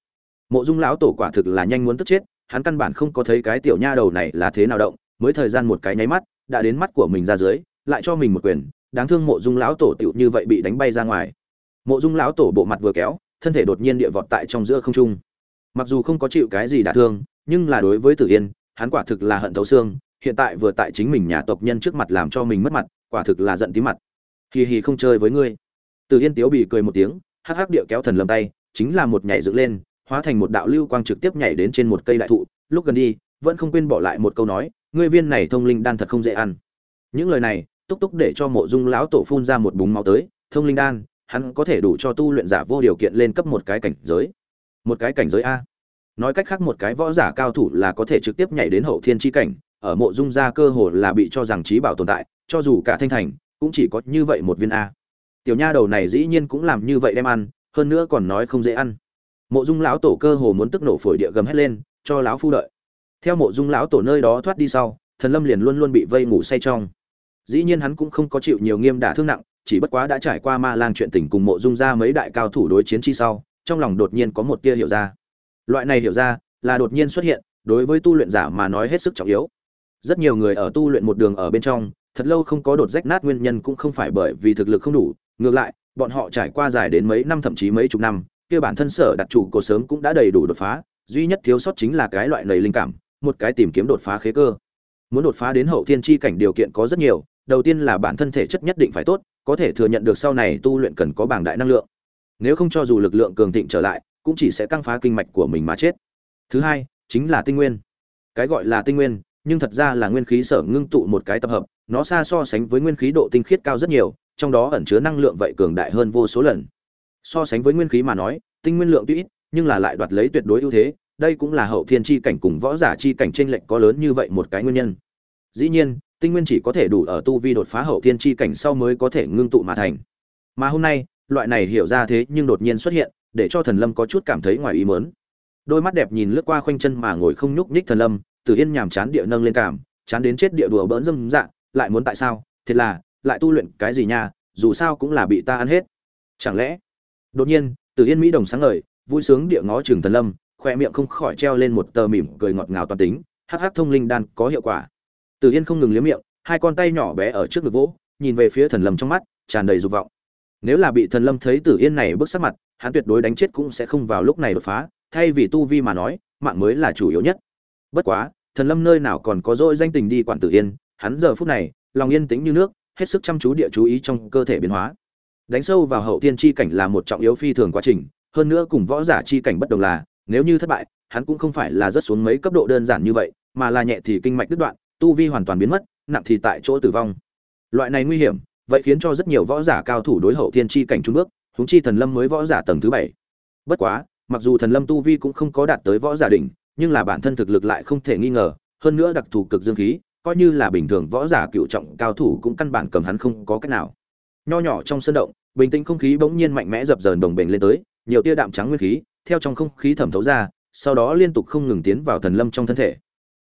mộ dung lão tổ quả thực là nhanh muốn tức chết, hắn căn bản không có thấy cái tiểu nha đầu này là thế nào động, mới thời gian một cái nháy mắt, đã đến mắt của mình ra dưới, lại cho mình một quyền đáng thương mộ dung lão tổ tựu như vậy bị đánh bay ra ngoài. Mộ dung lão tổ bộ mặt vừa kéo, thân thể đột nhiên địa vọt tại trong giữa không trung. Mặc dù không có chịu cái gì đả thương, nhưng là đối với tử yên, hắn quả thực là hận thấu xương, hiện tại vừa tại chính mình nhà tộc nhân trước mặt làm cho mình mất mặt, quả thực là giận tí mặt. Hì hì không chơi với ngươi. Tử yên tiếu bị cười một tiếng, hắc hắc địa kéo thần lầm tay, chính là một nhảy dựng lên, hóa thành một đạo lưu quang trực tiếp nhảy đến trên một cây đại thụ. Lúc gần đi, vẫn không quên bỏ lại một câu nói, ngươi viên này thông linh đan thật không dễ ăn. Những lời này túc túc để cho mộ dung lão tổ phun ra một búng máu tới, thông linh đan, hắn có thể đủ cho tu luyện giả vô điều kiện lên cấp một cái cảnh giới. Một cái cảnh giới a. Nói cách khác một cái võ giả cao thủ là có thể trực tiếp nhảy đến hậu thiên chi cảnh, ở mộ dung gia cơ hồ là bị cho rằng trí bảo tồn tại, cho dù cả thanh thành, cũng chỉ có như vậy một viên a. Tiểu nha đầu này dĩ nhiên cũng làm như vậy đem ăn, hơn nữa còn nói không dễ ăn. Mộ dung lão tổ cơ hồ muốn tức nổ phổi địa gầm hét lên, cho lão phu đợi. Theo mộ dung lão tổ nơi đó thoát đi sau, thần lâm liền luôn luôn bị vây ngủ say trong dĩ nhiên hắn cũng không có chịu nhiều nghiêm đả thương nặng, chỉ bất quá đã trải qua ma lang chuyện tình cùng mộ dung ra mấy đại cao thủ đối chiến chi sau, trong lòng đột nhiên có một tia hiểu ra. Loại này hiểu ra là đột nhiên xuất hiện, đối với tu luyện giả mà nói hết sức trọng yếu. Rất nhiều người ở tu luyện một đường ở bên trong, thật lâu không có đột rách nát nguyên nhân cũng không phải bởi vì thực lực không đủ, ngược lại, bọn họ trải qua dài đến mấy năm thậm chí mấy chục năm, kia bản thân sở đặt chủ cổ sớm cũng đã đầy đủ đột phá, duy nhất thiếu sót chính là cái loại lầy linh cảm, một cái tìm kiếm đột phá khế cơ. Muốn đột phá đến hậu thiên chi cảnh điều kiện có rất nhiều đầu tiên là bản thân thể chất nhất định phải tốt, có thể thừa nhận được sau này tu luyện cần có bảng đại năng lượng. Nếu không cho dù lực lượng cường thịnh trở lại, cũng chỉ sẽ căng phá kinh mạch của mình mà chết. Thứ hai, chính là tinh nguyên. Cái gọi là tinh nguyên, nhưng thật ra là nguyên khí sở ngưng tụ một cái tập hợp, nó xa so sánh với nguyên khí độ tinh khiết cao rất nhiều, trong đó ẩn chứa năng lượng vậy cường đại hơn vô số lần. So sánh với nguyên khí mà nói, tinh nguyên lượng tuy ít, nhưng là lại đoạt lấy tuyệt đối ưu thế, đây cũng là hậu thiên chi cảnh cùng võ giả chi cảnh trên lệnh có lớn như vậy một cái nguyên nhân. Dĩ nhiên tinh nguyên chỉ có thể đủ ở tu vi đột phá hậu thiên chi cảnh sau mới có thể ngưng tụ mà thành. Mà hôm nay, loại này hiểu ra thế nhưng đột nhiên xuất hiện, để cho thần lâm có chút cảm thấy ngoài ý mớn đôi mắt đẹp nhìn lướt qua khoanh chân mà ngồi không nhúc nhích thần lâm từ yên nhàm chán địa nâng lên cảm, chán đến chết địa đùa bỡn dâm dạ lại muốn tại sao? Thiệt là, lại tu luyện cái gì nha, dù sao cũng là bị ta ăn hết. Chẳng lẽ? Đột nhiên từ yên mỹ đồng sáng ngời, vui sướng địa ngó trường thần lâm, khoe miệng không khỏi treo lên một tờ mỉm cười ngọt ngào toàn tính, hắc hắc thông linh đan có hiệu quả từ yên không ngừng liếm miệng, hai con tay nhỏ bé ở trước ngực vỗ, nhìn về phía thần lâm trong mắt, tràn đầy dục vọng. Nếu là bị thần lâm thấy tử yên này bước sắc mặt, hắn tuyệt đối đánh chết cũng sẽ không vào lúc này đột phá, thay vì tu vi mà nói, mạng mới là chủ yếu nhất. Bất quá, thần lâm nơi nào còn có dỗi danh tình đi quản tử yên, hắn giờ phút này, lòng yên tĩnh như nước, hết sức chăm chú địa chú ý trong cơ thể biến hóa. Đánh sâu vào hậu tiên chi cảnh là một trọng yếu phi thường quá trình, hơn nữa cùng võ giả chi cảnh bất đồng là, nếu như thất bại, hắn cũng không phải là rất xuống mấy cấp độ đơn giản như vậy, mà là nhẹ thì kinh mạch đứt đoạn tu vi hoàn toàn biến mất, nặng thì tại chỗ tử vong. Loại này nguy hiểm, vậy khiến cho rất nhiều võ giả cao thủ đối hậu thiên chi cảnh trung bước, huống chi thần lâm mới võ giả tầng thứ bảy. Bất quá, mặc dù thần lâm tu vi cũng không có đạt tới võ giả đỉnh, nhưng là bản thân thực lực lại không thể nghi ngờ, hơn nữa đặc thù cực dương khí, coi như là bình thường võ giả cựu trọng cao thủ cũng căn bản cầm hắn không có cách nào. Nho nhỏ trong sân động, bình tĩnh không khí bỗng nhiên mạnh mẽ dập dờn đồng bền lên tới, nhiều tia đạm trắng nguyên khí, theo trong không khí thẩm thấu ra, sau đó liên tục không ngừng tiến vào thần lâm trong thân thể.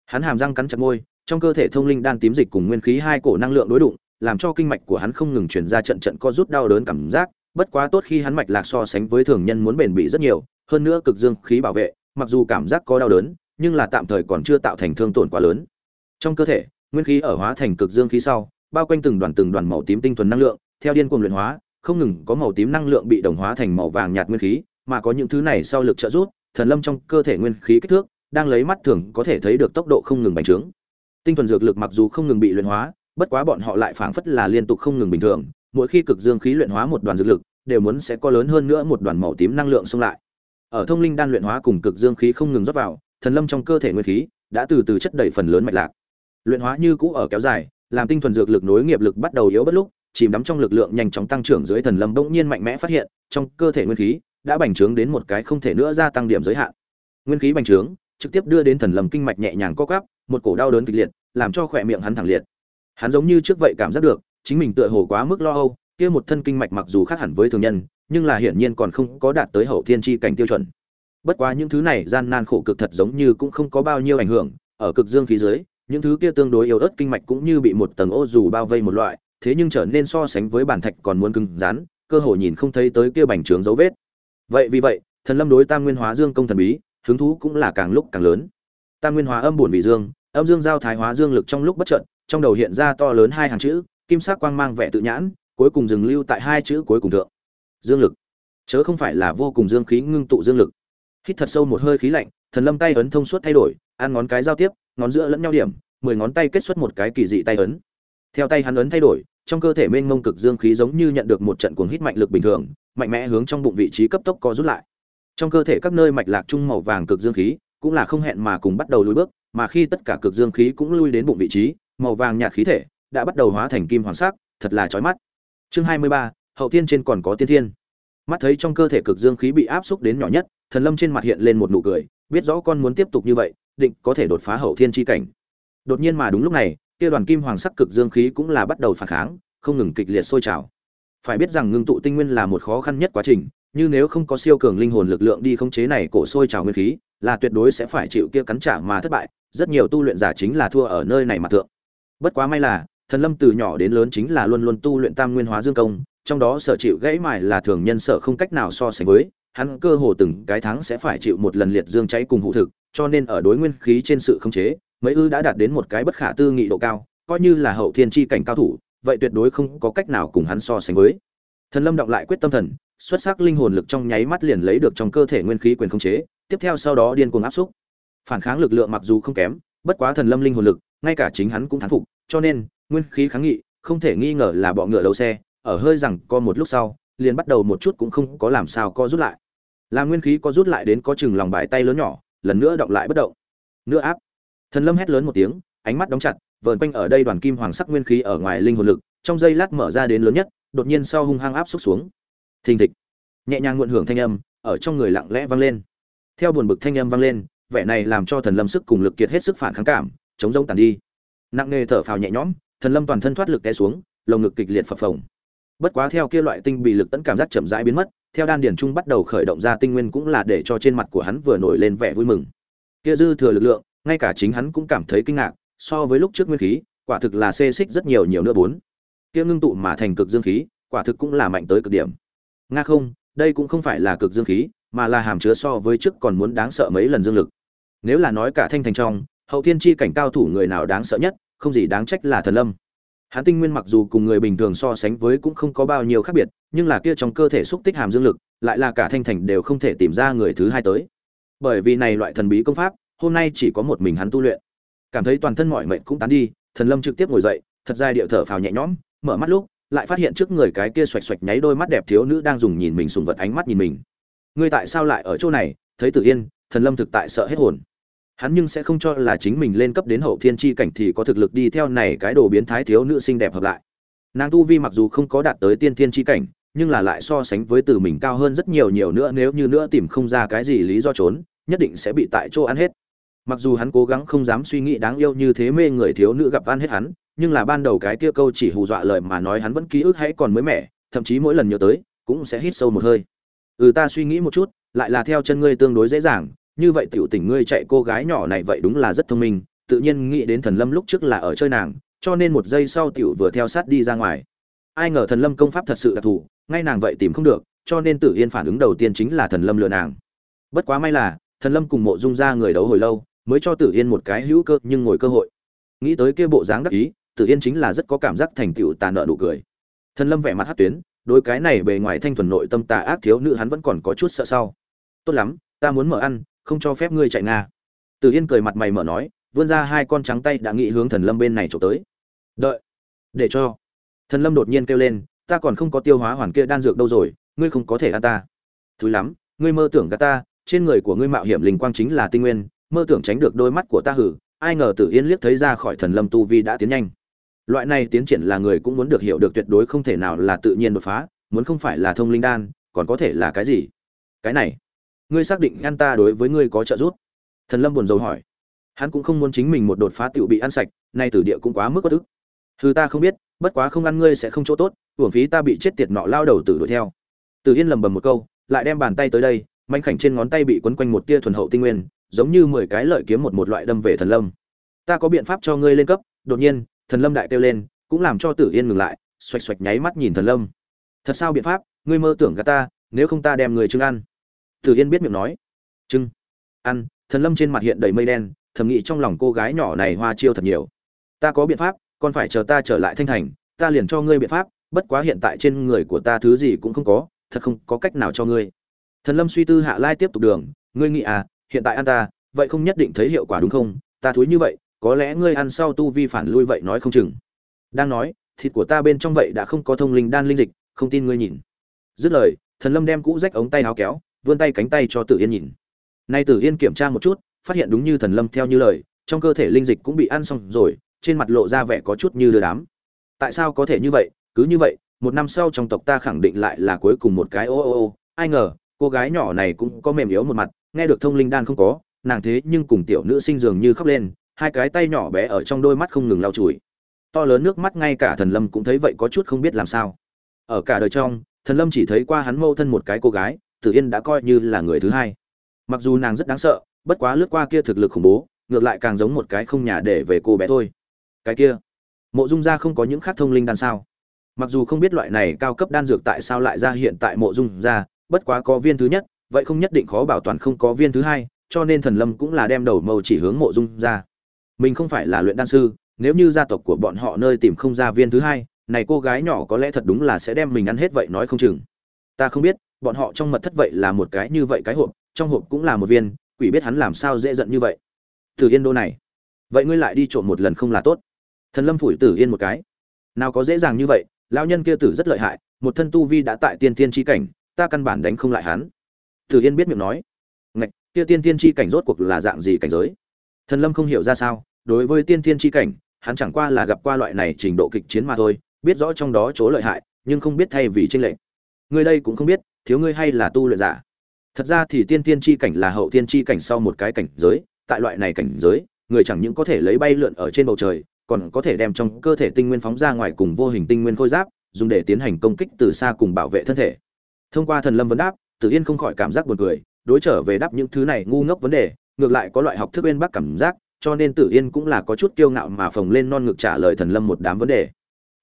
Hắn hàm răng cắn chặt môi trong cơ thể thông linh đan tím dịch cùng nguyên khí hai cổ năng lượng đối đụng, làm cho kinh mạch của hắn không ngừng truyền ra trận trận co rút đau đớn cảm giác, bất quá tốt khi hắn mạch lạc so sánh với thường nhân muốn bền bỉ rất nhiều, hơn nữa cực dương khí bảo vệ, mặc dù cảm giác có đau đớn, nhưng là tạm thời còn chưa tạo thành thương tổn quá lớn. Trong cơ thể, nguyên khí ở hóa thành cực dương khí sau, bao quanh từng đoàn từng đoàn màu tím tinh thuần năng lượng, theo điên cuồng luyện hóa, không ngừng có màu tím năng lượng bị đồng hóa thành màu vàng nhạt nguyên khí, mà có những thứ này sau lực trợ giúp, thần lâm trong cơ thể nguyên khí kích thước, đang lấy mắt thường có thể thấy được tốc độ không ngừng bành trướng tinh thuần dược lực mặc dù không ngừng bị luyện hóa, bất quá bọn họ lại phảng phất là liên tục không ngừng bình thường, mỗi khi cực dương khí luyện hóa một đoàn dược lực, đều muốn sẽ có lớn hơn nữa một đoàn màu tím năng lượng xông lại. Ở thông linh đan luyện hóa cùng cực dương khí không ngừng rót vào, thần lâm trong cơ thể nguyên khí đã từ từ chất đầy phần lớn mạch lạc. Luyện hóa như cũ ở kéo dài, làm tinh thuần dược lực nối nghiệp lực bắt đầu yếu bất lúc, chìm đắm trong lực lượng nhanh chóng tăng trưởng dưới thần lâm bỗng nhiên mạnh mẽ phát hiện, trong cơ thể nguyên khí đã bành trướng đến một cái không thể nữa gia tăng điểm giới hạn. Nguyên khí bành trướng trực tiếp đưa đến thần lâm kinh mạch nhẹ nhàng co quắp, một cổ đau đớn kịch liệt, làm cho khỏe miệng hắn thẳng liệt. Hắn giống như trước vậy cảm giác được, chính mình tựa hồ quá mức lo âu, kia một thân kinh mạch mặc dù khác hẳn với thường nhân, nhưng là hiển nhiên còn không có đạt tới hậu thiên chi cảnh tiêu chuẩn. Bất quá những thứ này gian nan khổ cực thật giống như cũng không có bao nhiêu ảnh hưởng, ở cực dương khí dưới, những thứ kia tương đối yếu ớt kinh mạch cũng như bị một tầng ô dù bao vây một loại, thế nhưng trở nên so sánh với bản thạch còn muốn cứng rắn, cơ hồ nhìn không thấy tới kia bành trướng dấu vết. Vậy vì vậy, thần lâm đối tam nguyên hóa dương công thần bí hứng thú cũng là càng lúc càng lớn. Tam nguyên hóa âm buồn vị dương, âm dương giao thái hóa dương lực trong lúc bất chợt, trong đầu hiện ra to lớn hai hàng chữ, kim sắc quang mang vẻ tự nhãn, cuối cùng dừng lưu tại hai chữ cuối cùng thượng. Dương lực. Chớ không phải là vô cùng dương khí ngưng tụ dương lực. Hít thật sâu một hơi khí lạnh, thần lâm tay ấn thông suốt thay đổi, ăn ngón cái giao tiếp, ngón giữa lẫn nhau điểm, mười ngón tay kết xuất một cái kỳ dị tay ấn. Theo tay hắn ấn thay đổi, trong cơ thể mênh mông cực dương khí giống như nhận được một trận cuồng hít mạnh lực bình thường, mạnh mẽ hướng trong bụng vị trí cấp tốc co rút lại trong cơ thể các nơi mạch lạc trung màu vàng cực dương khí, cũng là không hẹn mà cùng bắt đầu lùi bước, mà khi tất cả cực dương khí cũng lui đến bụng vị trí, màu vàng nhạt khí thể đã bắt đầu hóa thành kim hoàng sắc, thật là chói mắt. Chương hai mươi ba, hậu thiên trên còn có tiên thiên. Mắt thấy trong cơ thể cực dương khí bị áp xúc đến nhỏ nhất, thần lâm trên mặt hiện lên một nụ cười, biết rõ con muốn tiếp tục như vậy, định có thể đột phá hậu thiên chi cảnh. Đột nhiên mà đúng lúc này, kia đoàn kim hoàng sắc cực dương khí cũng là bắt đầu phản kháng, không ngừng kịch liệt sôi trào. Phải biết rằng ngưng tụ tinh nguyên là một khó khăn nhất quá trình như nếu không có siêu cường linh hồn lực lượng đi khống chế này cổ sôi trào nguyên khí, là tuyệt đối sẽ phải chịu kia cắn trả mà thất bại, rất nhiều tu luyện giả chính là thua ở nơi này mà thượng. Bất quá may là, thần lâm từ nhỏ đến lớn chính là luôn luôn tu luyện tam nguyên hóa dương công, trong đó sở chịu gãy mài là thường nhân sở không cách nào so sánh với, hắn cơ hồ từng cái tháng sẽ phải chịu một lần liệt dương cháy cùng hữu thực, cho nên ở đối nguyên khí trên sự khống chế, mấy ư đã đạt đến một cái bất khả tư nghị độ cao, coi như là hậu thiên chi cảnh cao thủ, vậy tuyệt đối không có cách nào cùng hắn so sánh với. Thần lâm động lại quyết tâm thần xuất sắc linh hồn lực trong nháy mắt liền lấy được trong cơ thể nguyên khí quyền khống chế, tiếp theo sau đó điên cuồng áp xúc. Phản kháng lực lượng mặc dù không kém, bất quá thần lâm linh hồn lực, ngay cả chính hắn cũng thán phục, cho nên, nguyên khí kháng nghị, không thể nghi ngờ là bọ ngựa đầu xe, ở hơi rằng co một lúc sau, liền bắt đầu một chút cũng không có làm sao co rút lại. Là nguyên khí có rút lại đến có chừng lòng bài tay lớn nhỏ, lần nữa động lại bất động. Nữa áp. Thần lâm hét lớn một tiếng, ánh mắt đóng chặt, vờn quanh ở đây đoàn kim hoàng sắc nguyên khí ở ngoài linh hồn lực, trong giây lát mở ra đến lớn nhất, đột nhiên sau hung hăng áp xúc xuống thình thịch. Nhẹ nhàng nguồn hưởng thanh âm, ở trong người lặng lẽ vang lên. Theo buồn bực thanh âm vang lên, vẻ này làm cho thần lâm sức cùng lực kiệt hết sức phản kháng cảm, chống rông tàn đi. Nặng nề thở phào nhẹ nhõm, thần lâm toàn thân thoát lực té xuống, lồng ngực kịch liệt phập phồng. Bất quá theo kia loại tinh bị lực tấn cảm giác chậm rãi biến mất, theo đan điển trung bắt đầu khởi động ra tinh nguyên cũng là để cho trên mặt của hắn vừa nổi lên vẻ vui mừng. Kia dư thừa lực lượng, ngay cả chính hắn cũng cảm thấy kinh ngạc, so với lúc trước nguyên khí, quả thực là xê xích rất nhiều nhiều nữa bốn. Kia ngưng tụ mà thành cực dương khí, quả thực cũng là mạnh tới cực điểm nga không, đây cũng không phải là cực dương khí, mà là hàm chứa so với trước còn muốn đáng sợ mấy lần dương lực. Nếu là nói cả thanh thành trong, hậu thiên chi cảnh cao thủ người nào đáng sợ nhất, không gì đáng trách là thần lâm. Hắn tinh nguyên mặc dù cùng người bình thường so sánh với cũng không có bao nhiêu khác biệt, nhưng là kia trong cơ thể xúc tích hàm dương lực, lại là cả thanh thành đều không thể tìm ra người thứ hai tới. Bởi vì này loại thần bí công pháp, hôm nay chỉ có một mình hắn tu luyện. Cảm thấy toàn thân mọi mệnh cũng tán đi, thần lâm trực tiếp ngồi dậy, thật dài điệu thở phào nhẹ nhõm, mở mắt lúc lại phát hiện trước người cái kia xoạch xoạch nháy đôi mắt đẹp thiếu nữ đang dùng nhìn mình sùng vật ánh mắt nhìn mình. Ngươi tại sao lại ở chỗ này? Thấy tử yên, thần lâm thực tại sợ hết hồn. Hắn nhưng sẽ không cho là chính mình lên cấp đến hậu thiên chi cảnh thì có thực lực đi theo này cái đồ biến thái thiếu nữ xinh đẹp hợp lại. Nàng tu vi mặc dù không có đạt tới tiên thiên chi cảnh, nhưng là lại so sánh với từ mình cao hơn rất nhiều nhiều nữa, nếu như nữa tìm không ra cái gì lý do trốn, nhất định sẽ bị tại chỗ ăn hết. Mặc dù hắn cố gắng không dám suy nghĩ đáng yêu như thế mê người thiếu nữ gặp ăn hết hắn nhưng là ban đầu cái kia câu chỉ hù dọa lời mà nói hắn vẫn ký ức hãy còn mới mẻ, thậm chí mỗi lần nhớ tới, cũng sẽ hít sâu một hơi. Ừ ta suy nghĩ một chút, lại là theo chân ngươi tương đối dễ dàng, như vậy tiểu tình ngươi chạy cô gái nhỏ này vậy đúng là rất thông minh, tự nhiên nghĩ đến thần lâm lúc trước là ở chơi nàng, cho nên một giây sau tiểu vừa theo sát đi ra ngoài. Ai ngờ thần lâm công pháp thật sự đặc thù, ngay nàng vậy tìm không được, cho nên tử yên phản ứng đầu tiên chính là thần lâm lừa nàng. Bất quá may là, thần lâm cùng mộ dung ra người đấu hồi lâu, mới cho tử yên một cái hữu cơ nhưng ngồi cơ hội. Nghĩ tới kia bộ dáng đắc ý tử yên chính là rất có cảm giác thành tựu tà nợ nụ cười. Thần lâm vẻ mặt hát tuyến, đối cái này bề ngoài thanh thuần nội tâm tà ác thiếu nữ hắn vẫn còn có chút sợ sau. Tốt lắm, ta muốn mở ăn, không cho phép ngươi chạy nga. Tử yên cười mặt mày mở nói, vươn ra hai con trắng tay đã nghĩ hướng thần lâm bên này trộm tới. Đợi, để cho. Thần lâm đột nhiên kêu lên, ta còn không có tiêu hóa hoàn kia đan dược đâu rồi, ngươi không có thể ăn ta. Thứ lắm, ngươi mơ tưởng gạt ta, trên người của ngươi mạo hiểm linh quang chính là tinh nguyên, mơ tưởng tránh được đôi mắt của ta hử. Ai ngờ tử yên liếc thấy ra khỏi thần lâm tu vi đã tiến nhanh loại này tiến triển là người cũng muốn được hiểu được tuyệt đối không thể nào là tự nhiên đột phá, muốn không phải là thông linh đan, còn có thể là cái gì? Cái này, ngươi xác định ngăn ta đối với ngươi có trợ giúp? Thần lâm buồn rầu hỏi. Hắn cũng không muốn chính mình một đột phá tựu bị ăn sạch, nay tử địa cũng quá mức bất ức. Thứ ta không biết, bất quá không ăn ngươi sẽ không chỗ tốt, uổng phí ta bị chết tiệt nọ lao đầu tử đuổi theo. Từ yên lầm bầm một câu, lại đem bàn tay tới đây, manh khảnh trên ngón tay bị quấn quanh một tia thuần hậu tinh nguyên, giống như mười cái lợi kiếm một một loại đâm về thần lâm. Ta có biện pháp cho ngươi lên cấp, đột nhiên thần lâm đại kêu lên, cũng làm cho tử yên ngừng lại, xoạch xoạch nháy mắt nhìn thần lâm. Thật sao biện pháp, ngươi mơ tưởng gà ta, nếu không ta đem người trưng ăn. Tử yên biết miệng nói. Trưng. Ăn, thần lâm trên mặt hiện đầy mây đen, thầm nghĩ trong lòng cô gái nhỏ này hoa chiêu thật nhiều. Ta có biện pháp, còn phải chờ ta trở lại thanh thành, ta liền cho ngươi biện pháp, bất quá hiện tại trên người của ta thứ gì cũng không có, thật không có cách nào cho ngươi. Thần lâm suy tư hạ lai tiếp tục đường, ngươi nghĩ à hiện tại ăn ta, vậy không nhất định thấy hiệu quả đúng không? Ta thúi như vậy có lẽ ngươi ăn sau tu vi phản lui vậy nói không chừng. Đang nói, thịt của ta bên trong vậy đã không có thông linh đan linh dịch, không tin ngươi nhìn. Dứt lời, thần lâm đem cũ rách ống tay áo kéo, vươn tay cánh tay cho tử yên nhìn. Nay tử yên kiểm tra một chút, phát hiện đúng như thần lâm theo như lời, trong cơ thể linh dịch cũng bị ăn xong rồi, trên mặt lộ ra vẻ có chút như đưa đám. Tại sao có thể như vậy? Cứ như vậy, một năm sau trong tộc ta khẳng định lại là cuối cùng một cái ô ô ô. Ai ngờ, cô gái nhỏ này cũng có mềm yếu một mặt, nghe được thông linh đan không có, nàng thế nhưng cùng tiểu nữ sinh dường như khóc lên hai cái tay nhỏ bé ở trong đôi mắt không ngừng lau chùi. To lớn nước mắt ngay cả thần lâm cũng thấy vậy có chút không biết làm sao. Ở cả đời trong, thần lâm chỉ thấy qua hắn mâu thân một cái cô gái, tử yên đã coi như là người thứ hai. Mặc dù nàng rất đáng sợ, bất quá lướt qua kia thực lực khủng bố, ngược lại càng giống một cái không nhà để về cô bé thôi. Cái kia, mộ dung gia không có những khác thông linh đan sao? Mặc dù không biết loại này cao cấp đan dược tại sao lại ra hiện tại mộ dung gia, bất quá có viên thứ nhất, vậy không nhất định khó bảo toàn không có viên thứ hai, cho nên thần lâm cũng là đem đầu mâu chỉ hướng mộ dung gia mình không phải là luyện đan sư, nếu như gia tộc của bọn họ nơi tìm không ra viên thứ hai, này cô gái nhỏ có lẽ thật đúng là sẽ đem mình ăn hết vậy nói không chừng. Ta không biết, bọn họ trong mật thất vậy là một cái như vậy cái hộp, trong hộp cũng là một viên, quỷ biết hắn làm sao dễ giận như vậy. Tử yên đô này, vậy ngươi lại đi trộm một lần không là tốt. Thần lâm phủi tử yên một cái. Nào có dễ dàng như vậy, lão nhân kia tử rất lợi hại, một thân tu vi đã tại tiên tiên tri cảnh, ta căn bản đánh không lại hắn. Tử yên biết miệng nói. Ngạch, kia tiên tiên tri cảnh rốt cuộc là dạng gì cảnh giới? Thần lâm không hiểu ra sao, đối với tiên thiên tri cảnh, hắn chẳng qua là gặp qua loại này trình độ kịch chiến mà thôi, biết rõ trong đó chỗ lợi hại, nhưng không biết thay vì tranh lệch. Người đây cũng không biết, thiếu ngươi hay là tu luyện giả. Thật ra thì tiên tiên tri cảnh là hậu tiên tri cảnh sau một cái cảnh giới, tại loại này cảnh giới, người chẳng những có thể lấy bay lượn ở trên bầu trời, còn có thể đem trong cơ thể tinh nguyên phóng ra ngoài cùng vô hình tinh nguyên khôi giáp, dùng để tiến hành công kích từ xa cùng bảo vệ thân thể. Thông qua thần lâm vấn đáp, tử yên không khỏi cảm giác buồn cười, đối trở về đáp những thứ này ngu ngốc vấn đề ngược lại có loại học thức bên bác cảm giác, cho nên tử yên cũng là có chút kiêu ngạo mà phồng lên non ngực trả lời thần lâm một đám vấn đề.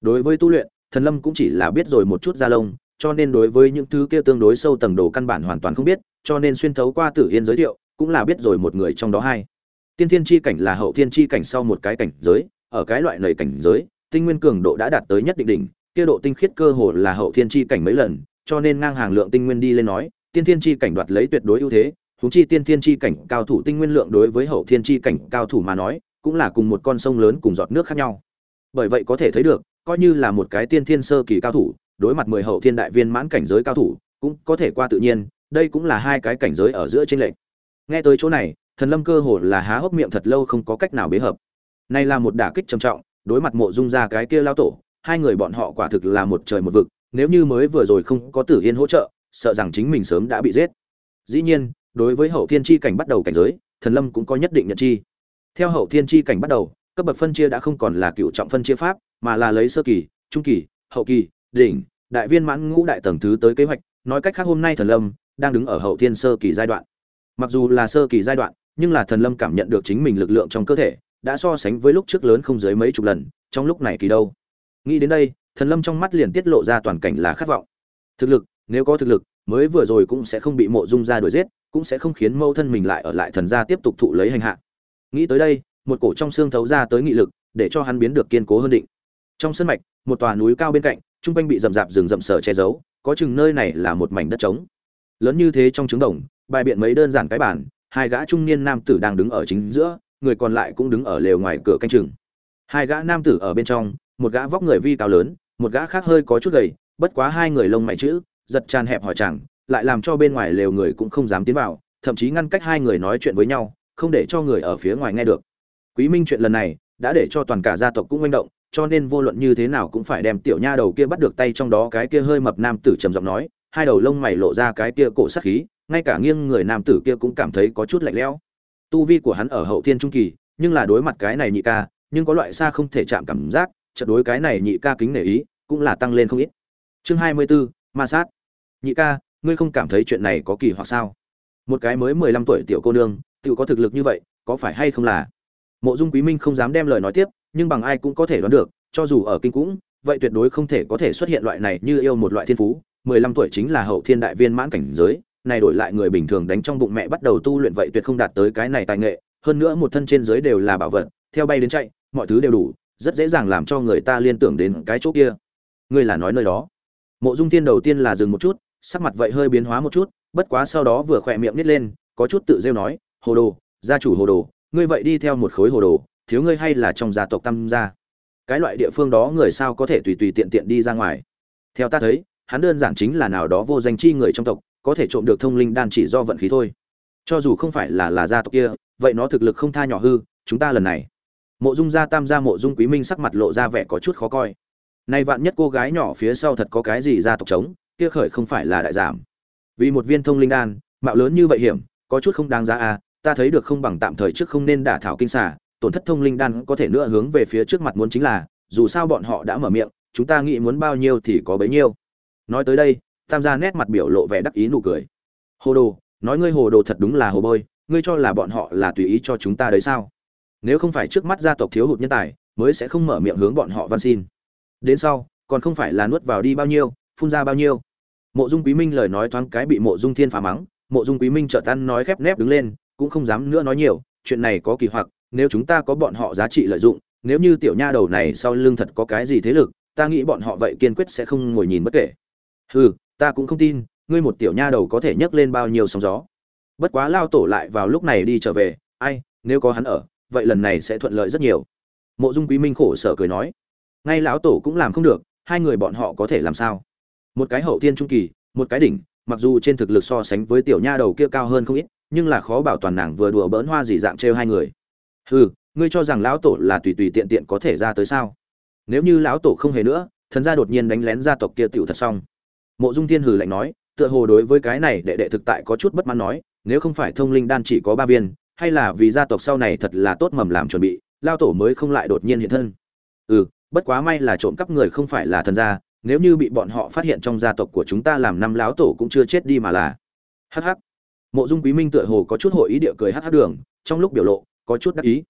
Đối với tu luyện, thần lâm cũng chỉ là biết rồi một chút da lông, cho nên đối với những thứ kia tương đối sâu tầng đồ căn bản hoàn toàn không biết, cho nên xuyên thấu qua tử yên giới thiệu, cũng là biết rồi một người trong đó hai. Tiên thiên chi cảnh là hậu thiên chi cảnh sau một cái cảnh giới, ở cái loại này cảnh giới, tinh nguyên cường độ đã đạt tới nhất định đỉnh, kia độ tinh khiết cơ hồ là hậu thiên chi cảnh mấy lần, cho nên ngang hàng lượng tinh nguyên đi lên nói, tiên thiên chi cảnh đoạt lấy tuyệt đối ưu thế huống chi tiên thiên chi cảnh cao thủ tinh nguyên lượng đối với hậu thiên chi cảnh cao thủ mà nói, cũng là cùng một con sông lớn cùng giọt nước khác nhau. Bởi vậy có thể thấy được, coi như là một cái tiên thiên sơ kỳ cao thủ, đối mặt mười hậu thiên đại viên mãn cảnh giới cao thủ, cũng có thể qua tự nhiên, đây cũng là hai cái cảnh giới ở giữa trên lệnh nghe tới chỗ này, thần lâm cơ hồ là há hốc miệng thật lâu không có cách nào bế hợp. Nay là một đả kích trầm trọng, đối mặt mộ dung ra cái kia lao tổ, hai người bọn họ quả thực là một trời một vực, nếu như mới vừa rồi không có tử yên hỗ trợ, sợ rằng chính mình sớm đã bị giết. Dĩ nhiên đối với hậu thiên chi cảnh bắt đầu cảnh giới, thần lâm cũng có nhất định nhận chi. Theo hậu thiên chi cảnh bắt đầu, cấp bậc phân chia đã không còn là cựu trọng phân chia pháp, mà là lấy sơ kỳ, trung kỳ, hậu kỳ, đỉnh, đại viên mãn ngũ đại tầng thứ tới kế hoạch, nói cách khác hôm nay thần lâm đang đứng ở hậu thiên sơ kỳ giai đoạn. Mặc dù là sơ kỳ giai đoạn, nhưng là thần lâm cảm nhận được chính mình lực lượng trong cơ thể, đã so sánh với lúc trước lớn không dưới mấy chục lần, trong lúc này kỳ đâu. Nghĩ đến đây, thần lâm trong mắt liền tiết lộ ra toàn cảnh là khát vọng. Thực lực, nếu có thực lực, mới vừa rồi cũng sẽ không bị mộ dung ra đuổi giết cũng sẽ không khiến mâu thân mình lại ở lại thần gia tiếp tục thụ lấy hành hạ. Nghĩ tới đây, một cổ trong xương thấu ra tới nghị lực, để cho hắn biến được kiên cố hơn định. Trong sân mạch, một tòa núi cao bên cạnh, trung quanh bị rậm rạp rừng rậm sở che giấu, có chừng nơi này là một mảnh đất trống. Lớn như thế trong trứng đồng, bài biện mấy đơn giản cái bản hai gã trung niên nam tử đang đứng ở chính giữa, người còn lại cũng đứng ở lều ngoài cửa canh chừng. Hai gã nam tử ở bên trong, một gã vóc người vi cao lớn, một gã khác hơi có chút gầy, bất quá hai người lông mày chữ, giật tràn hẹp hỏi chẳng lại làm cho bên ngoài lều người cũng không dám tiến vào thậm chí ngăn cách hai người nói chuyện với nhau không để cho người ở phía ngoài nghe được. Quý minh chuyện lần này đã để cho toàn cả gia tộc cũng manh động cho nên vô luận như thế nào cũng phải đem tiểu nha đầu kia bắt được tay trong đó cái kia hơi mập nam tử trầm giọng nói hai đầu lông mày lộ ra cái kia cổ sát khí ngay cả nghiêng người nam tử kia cũng cảm thấy có chút lạnh lẽo. Tu vi của hắn ở hậu thiên trung kỳ nhưng là đối mặt cái này nhị ca nhưng có loại xa không thể chạm cảm giác chợt đối cái này nhị ca kính nể ý cũng là tăng lên không ít. Chương hai mươi 24, ma sát. Nhị ca ngươi không cảm thấy chuyện này có kỳ hoặc sao? Một cái mới mười lăm tuổi tiểu cô nương tự có thực lực như vậy, có phải hay không là? Mộ dung quý minh không dám đem lời nói tiếp, nhưng bằng ai cũng có thể đoán được, cho dù ở kinh cũng, vậy tuyệt đối không thể có thể xuất hiện loại này như yêu một loại thiên phú. mười lăm tuổi chính là hậu thiên đại viên mãn cảnh giới, này đổi lại người bình thường đánh trong bụng mẹ bắt đầu tu luyện vậy tuyệt không đạt tới cái này tài nghệ. Hơn nữa một thân trên dưới đều là bảo vật, theo bay đến chạy, mọi thứ đều đủ, rất dễ dàng làm cho người ta liên tưởng đến cái chỗ kia. Ngươi là nói nơi đó. Mộ dung tiên đầu tiên là dừng một chút sắc mặt vậy hơi biến hóa một chút, bất quá sau đó vừa khỏe miệng nít lên, có chút tự rêu nói, hồ đồ, gia chủ hồ đồ, ngươi vậy đi theo một khối hồ đồ, thiếu ngươi hay là trong gia tộc tam gia? Cái loại địa phương đó người sao có thể tùy tùy tiện tiện đi ra ngoài? Theo ta thấy, hắn đơn giản chính là nào đó vô danh chi người trong tộc, có thể trộm được thông linh đan chỉ do vận khí thôi. Cho dù không phải là là gia tộc kia, vậy nó thực lực không tha nhỏ hư, chúng ta lần này. Mộ dung gia, tam gia, mộ dung quý minh sắc mặt lộ ra vẻ có chút khó coi. Nay vạn nhất cô gái nhỏ phía sau thật có cái gì gia tộc trống kia khởi không phải là đại giảm. Vì một viên thông linh đan mạo lớn như vậy hiểm có chút không đáng giá à ta thấy được không bằng tạm thời trước không nên đả thảo kinh xả tổn thất thông linh đan có thể nữa hướng về phía trước mặt muốn chính là dù sao bọn họ đã mở miệng chúng ta nghĩ muốn bao nhiêu thì có bấy nhiêu. Nói tới đây tam gia nét mặt biểu lộ vẻ đắc ý nụ cười. Hồ đồ nói ngươi hồ đồ thật đúng là hồ bơi, ngươi cho là bọn họ là tùy ý cho chúng ta đấy sao? Nếu không phải trước mắt gia tộc thiếu hụt nhân tài mới sẽ không mở miệng hướng bọn họ van xin. Đến sau còn không phải là nuốt vào đi bao nhiêu phun ra bao nhiêu mộ dung quý minh lời nói thoáng cái bị mộ dung thiên phá mắng, mộ dung quý minh trợ tan nói khép nép đứng lên, cũng không dám nữa nói nhiều, chuyện này có kỳ hoặc, nếu chúng ta có bọn họ giá trị lợi dụng, nếu như tiểu nha đầu này sau lưng thật có cái gì thế lực, ta nghĩ bọn họ vậy kiên quyết sẽ không ngồi nhìn bất kể. Hừ, ta cũng không tin, ngươi một tiểu nha đầu có thể nhấc lên bao nhiêu sóng gió. Bất quá lao tổ lại vào lúc này đi trở về, ai, nếu có hắn ở, vậy lần này sẽ thuận lợi rất nhiều. Mộ dung quý minh khổ sở cười nói, ngay lão tổ cũng làm không được, hai người bọn họ có thể làm sao? Một cái hậu thiên trung kỳ, một cái đỉnh, mặc dù trên thực lực so sánh với tiểu nha đầu kia cao hơn không ít, nhưng là khó bảo toàn nàng vừa đùa bỡn hoa gì dạng trêu hai người. Hừ, ngươi cho rằng lão tổ là tùy tùy tiện tiện có thể ra tới sao? Nếu như lão tổ không hề nữa, thần gia đột nhiên đánh lén gia tộc kia tiểu thật xong. Mộ dung thiên hừ lạnh nói, tựa hồ đối với cái này đệ đệ thực tại có chút bất mãn nói, nếu không phải thông linh đan chỉ có ba viên, hay là vì gia tộc sau này thật là tốt mầm làm chuẩn bị lao tổ mới không lại đột nhiên hiện thân. Ừ bất quá may là trộm cắp người không phải là thần gia nếu như bị bọn họ phát hiện trong gia tộc của chúng ta làm năm lão tổ cũng chưa chết đi mà là. Hh mộ dung quý minh tựa hồ có chút hội ý địa cười hh đường, trong lúc biểu lộ, có chút đắc ý.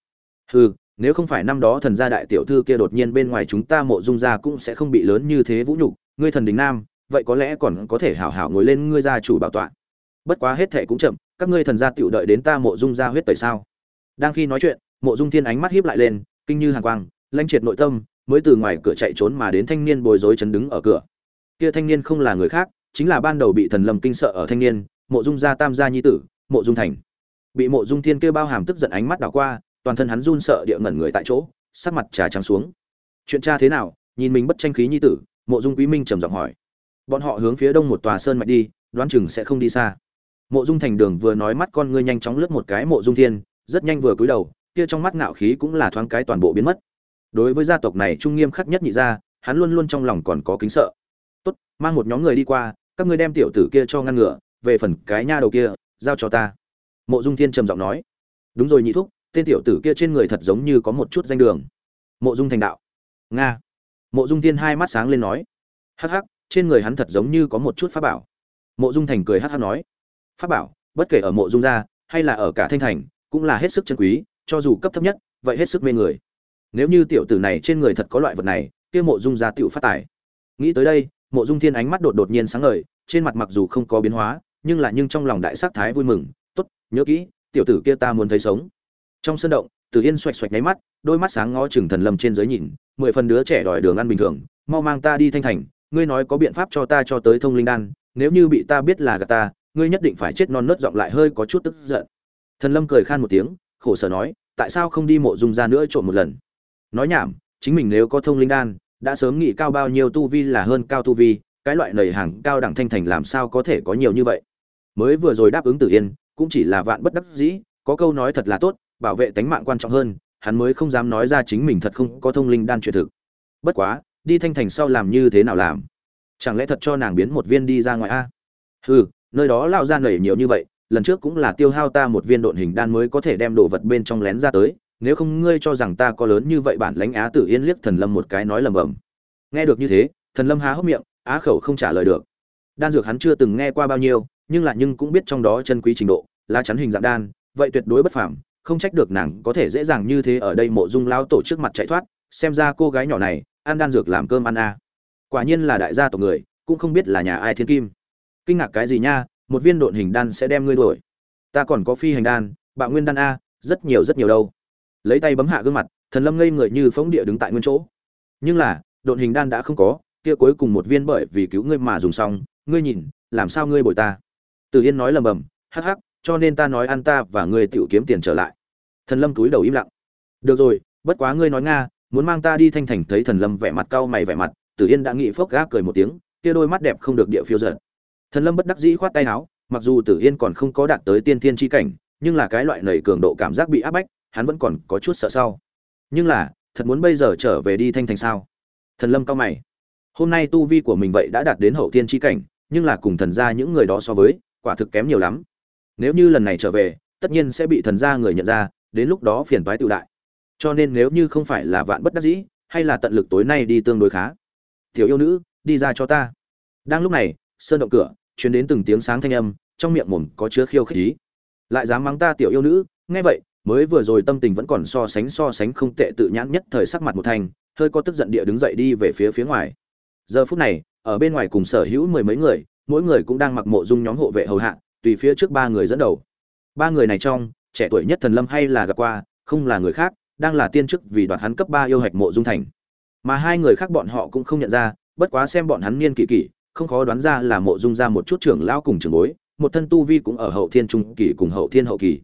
Hừ, nếu không phải năm đó thần gia đại tiểu thư kia đột nhiên bên ngoài chúng ta mộ dung gia cũng sẽ không bị lớn như thế vũ nhục, ngươi thần đình nam, vậy có lẽ còn có thể hảo hảo ngồi lên ngươi gia chủ bảo tọa. Bất quá hết thệ cũng chậm, các ngươi thần gia tiểu đợi đến ta mộ dung gia huyết tẩy sao? Đang khi nói chuyện, mộ dung thiên ánh mắt hiếp lại lên, kinh như hàn quang lanh triệt nội tâm mới từ ngoài cửa chạy trốn mà đến thanh niên bồi dối chấn đứng ở cửa. Kia thanh niên không là người khác, chính là ban đầu bị thần lâm kinh sợ ở thanh niên, mộ dung gia tam gia nhi tử, mộ dung thành. Bị mộ dung thiên kia bao hàm tức giận ánh mắt đảo qua, toàn thân hắn run sợ địa ngẩn người tại chỗ, sắc mặt trà trắng xuống. Chuyện cha thế nào? Nhìn mình bất tranh khí nhi tử. Mộ dung quý minh trầm giọng hỏi. Bọn họ hướng phía đông một tòa sơn mạch đi, đoán chừng sẽ không đi xa. Mộ dung thành đường vừa nói mắt con ngươi nhanh chóng lướt một cái mộ dung thiên, rất nhanh vừa cúi đầu, kia trong mắt ngạo khí cũng là thoáng cái toàn bộ biến mất đối với gia tộc này trung nghiêm khắc nhất nhị gia, hắn luôn luôn trong lòng còn có kính sợ. Tốt, mang một nhóm người đi qua, các ngươi đem tiểu tử kia cho ngăn ngựa về phần cái nha đầu kia, giao cho ta. Mộ dung thiên trầm giọng nói. Đúng rồi nhị thúc, tên tiểu tử kia trên người thật giống như có một chút danh đường. Mộ dung thành đạo. Nga. Mộ dung thiên hai mắt sáng lên nói. Hắc hắc, trên người hắn thật giống như có một chút pháp bảo. Mộ dung thành cười hắc hắc nói. Pháp bảo, bất kể ở mộ dung gia, hay là ở cả thanh thành, cũng là hết sức chân quý, cho dù cấp thấp nhất, vậy hết sức mê người nếu như tiểu tử này trên người thật có loại vật này, kia mộ dung gia tựu phát tài. Nghĩ tới đây, mộ dung thiên ánh mắt đột đột nhiên sáng ngời, trên mặt mặc dù không có biến hóa, nhưng là nhưng trong lòng đại sắc thái vui mừng. Tốt, nhớ kỹ, tiểu tử kia ta muốn thấy sống. Trong sân động tử yên xoạch xoạch nháy mắt, đôi mắt sáng ngó chừng thần lâm trên giới nhìn, mười phần đứa trẻ đòi đường ăn bình thường, mau mang ta đi thanh thành, ngươi nói có biện pháp cho ta cho tới thông linh đan, nếu như bị ta biết là gà ta, ngươi nhất định phải chết non nớt giọng lại hơi có chút tức giận. Thần lâm cười khan một tiếng, khổ sở nói, tại sao không đi mộ dung ra nữa trộn một lần? Nói nhảm, chính mình nếu có thông linh đan, đã sớm nghĩ cao bao nhiêu tu vi là hơn cao tu vi, cái loại nầy hàng cao đẳng thanh thành làm sao có thể có nhiều như vậy? Mới vừa rồi đáp ứng tử yên, cũng chỉ là vạn bất đắc dĩ, có câu nói thật là tốt, bảo vệ tánh mạng quan trọng hơn, hắn mới không dám nói ra chính mình thật không có thông linh đan chuyện thực. Bất quá, đi thanh thành sau làm như thế nào làm? Chẳng lẽ thật cho nàng biến một viên đi ra ngoài a? Hừ, nơi đó lao ra nảy nhiều như vậy, lần trước cũng là tiêu hao ta một viên độn hình đan mới có thể đem đồ vật bên trong lén ra tới nếu không ngươi cho rằng ta có lớn như vậy bản lãnh á tử yên liếc thần lâm một cái nói lầm bầm. Nghe được như thế, thần lâm há hốc miệng, á khẩu không trả lời được. Đan dược hắn chưa từng nghe qua bao nhiêu, nhưng lại nhưng cũng biết trong đó chân quý trình độ, lá chắn hình dạng đan, vậy tuyệt đối bất phàm, không trách được nàng có thể dễ dàng như thế ở đây mộ dung lao tổ trước mặt chạy thoát, xem ra cô gái nhỏ này, ăn đan dược làm cơm ăn a à. quả nhiên là đại gia tộc người, cũng không biết là nhà ai thiên kim. Kinh ngạc cái gì nha, một viên độn hình đan sẽ đem ngươi đổi ta còn có phi hành đan, bạo nguyên đan a, rất nhiều rất nhiều đâu lấy tay bấm hạ gương mặt, thần lâm ngây người như phóng địa đứng tại nguyên chỗ. Nhưng là, độn hình đan đã không có, kia cuối cùng một viên bởi vì cứu ngươi mà dùng xong, ngươi nhìn, làm sao ngươi bồi ta? Từ yên nói lầm bầm, hắc hắc, cho nên ta nói ăn ta và ngươi tiểu kiếm tiền trở lại. Thần lâm túi đầu im lặng. Được rồi, bất quá ngươi nói nga, muốn mang ta đi thanh thành thấy thần lâm vẻ mặt cau mày vẻ mặt. Tử yên đã nghĩ phốc gác cười một tiếng, kia đôi mắt đẹp không được địa phiêu giận. thần lâm bất đắc dĩ khoát tay áo, mặc dù tử yên còn không có đạt tới tiên thiên chi cảnh, nhưng là cái loại nảy cường độ cảm giác bị áp bách hắn vẫn còn có chút sợ sau. Nhưng là, thật muốn bây giờ trở về đi thanh thành sao? Thần lâm cao mày. Hôm nay tu vi của mình vậy đã đạt đến hậu tiên chi cảnh, nhưng là cùng thần gia những người đó so với, quả thực kém nhiều lắm. Nếu như lần này trở về, tất nhiên sẽ bị thần gia người nhận ra, đến lúc đó phiền toái tự đại. Cho nên nếu như không phải là vạn bất đắc dĩ, hay là tận lực tối nay đi tương đối khá. Tiểu yêu nữ, đi ra cho ta. Đang lúc này, sơn động cửa chuyến đến từng tiếng sáng thanh âm, trong miệng mồm có chứa khiêu khích ý. Lại dám mắng ta tiểu yêu nữ, nghe vậy mới vừa rồi tâm tình vẫn còn so sánh so sánh không tệ tự nhãn nhất thời sắc mặt một thành hơi có tức giận địa đứng dậy đi về phía phía ngoài. Giờ phút này, ở bên ngoài cùng sở hữu mười mấy người, mỗi người cũng đang mặc mộ dung nhóm hộ vệ hầu hạ, tùy phía trước ba người dẫn đầu. Ba người này trong, trẻ tuổi nhất thần lâm hay là gặp qua, không là người khác, đang là tiên chức vì đoạt hắn cấp ba yêu hạch mộ dung thành. Mà hai người khác bọn họ cũng không nhận ra, bất quá xem bọn hắn niên kỳ kỷ, không khó đoán ra là mộ dung ra một chút trưởng lao cùng trưởng bối, một thân tu vi cũng ở hậu thiên trung kỳ cùng hậu thiên hậu kỳ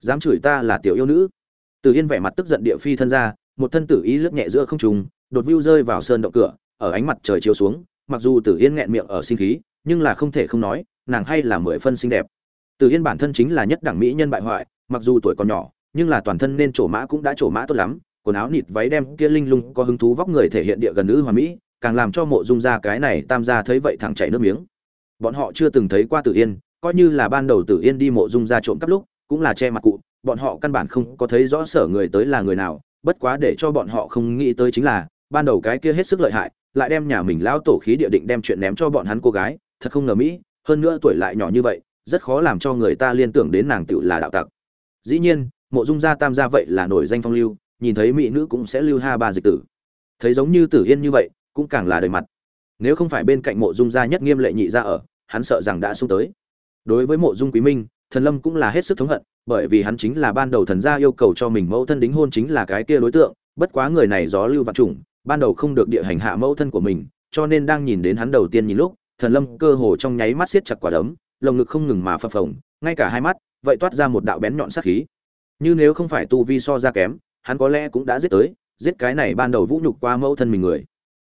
dám chửi ta là tiểu yêu nữ. Từ yên vẻ mặt tức giận địa phi thân ra một thân tử ý lướt nhẹ giữa không trùng, đột vưu rơi vào sơn động cửa ở ánh mặt trời chiếu xuống mặc dù tử yên nghẹn miệng ở sinh khí nhưng là không thể không nói nàng hay là mười phân xinh đẹp. Tử yên bản thân chính là nhất đẳng mỹ nhân bại hoại mặc dù tuổi còn nhỏ nhưng là toàn thân nên trổ mã cũng đã trổ mã tốt lắm quần áo nịt váy đem kia linh lung có hứng thú vóc người thể hiện địa gần nữ hoàn mỹ càng làm cho mộ dung ra cái này tam gia thấy vậy thẳng chảy nước miếng. Bọn họ chưa từng thấy qua tử yên coi như là ban đầu tử yên đi mộ dung ra trộm cắp lúc cũng là che mặt cụ, bọn họ căn bản không có thấy rõ sở người tới là người nào, bất quá để cho bọn họ không nghĩ tới chính là, ban đầu cái kia hết sức lợi hại, lại đem nhà mình lão tổ khí địa định đem chuyện ném cho bọn hắn cô gái, thật không ngờ mỹ, hơn nữa tuổi lại nhỏ như vậy, rất khó làm cho người ta liên tưởng đến nàng tựu là đạo tặc. Dĩ nhiên, mộ dung gia tam gia vậy là nổi danh phong lưu, nhìn thấy mỹ nữ cũng sẽ lưu ha ba dịch tử. Thấy giống như tử yên như vậy, cũng càng là đời mặt. Nếu không phải bên cạnh mộ dung gia nhất nghiêm lệ nhị gia ở, hắn sợ rằng đã xuống tới. Đối với mộ dung quý minh thần lâm cũng là hết sức thống hận, bởi vì hắn chính là ban đầu thần gia yêu cầu cho mình mẫu thân đính hôn chính là cái kia đối tượng, bất quá người này gió lưu vạn trùng, ban đầu không được địa hành hạ mẫu thân của mình, cho nên đang nhìn đến hắn đầu tiên nhìn lúc, thần lâm cơ hồ trong nháy mắt siết chặt quả đấm, lồng ngực không ngừng mà phập phồng, ngay cả hai mắt, vậy toát ra một đạo bén nhọn sát khí. Như nếu không phải tu vi so ra kém, hắn có lẽ cũng đã giết tới, giết cái này ban đầu vũ nhục qua mẫu thân mình người.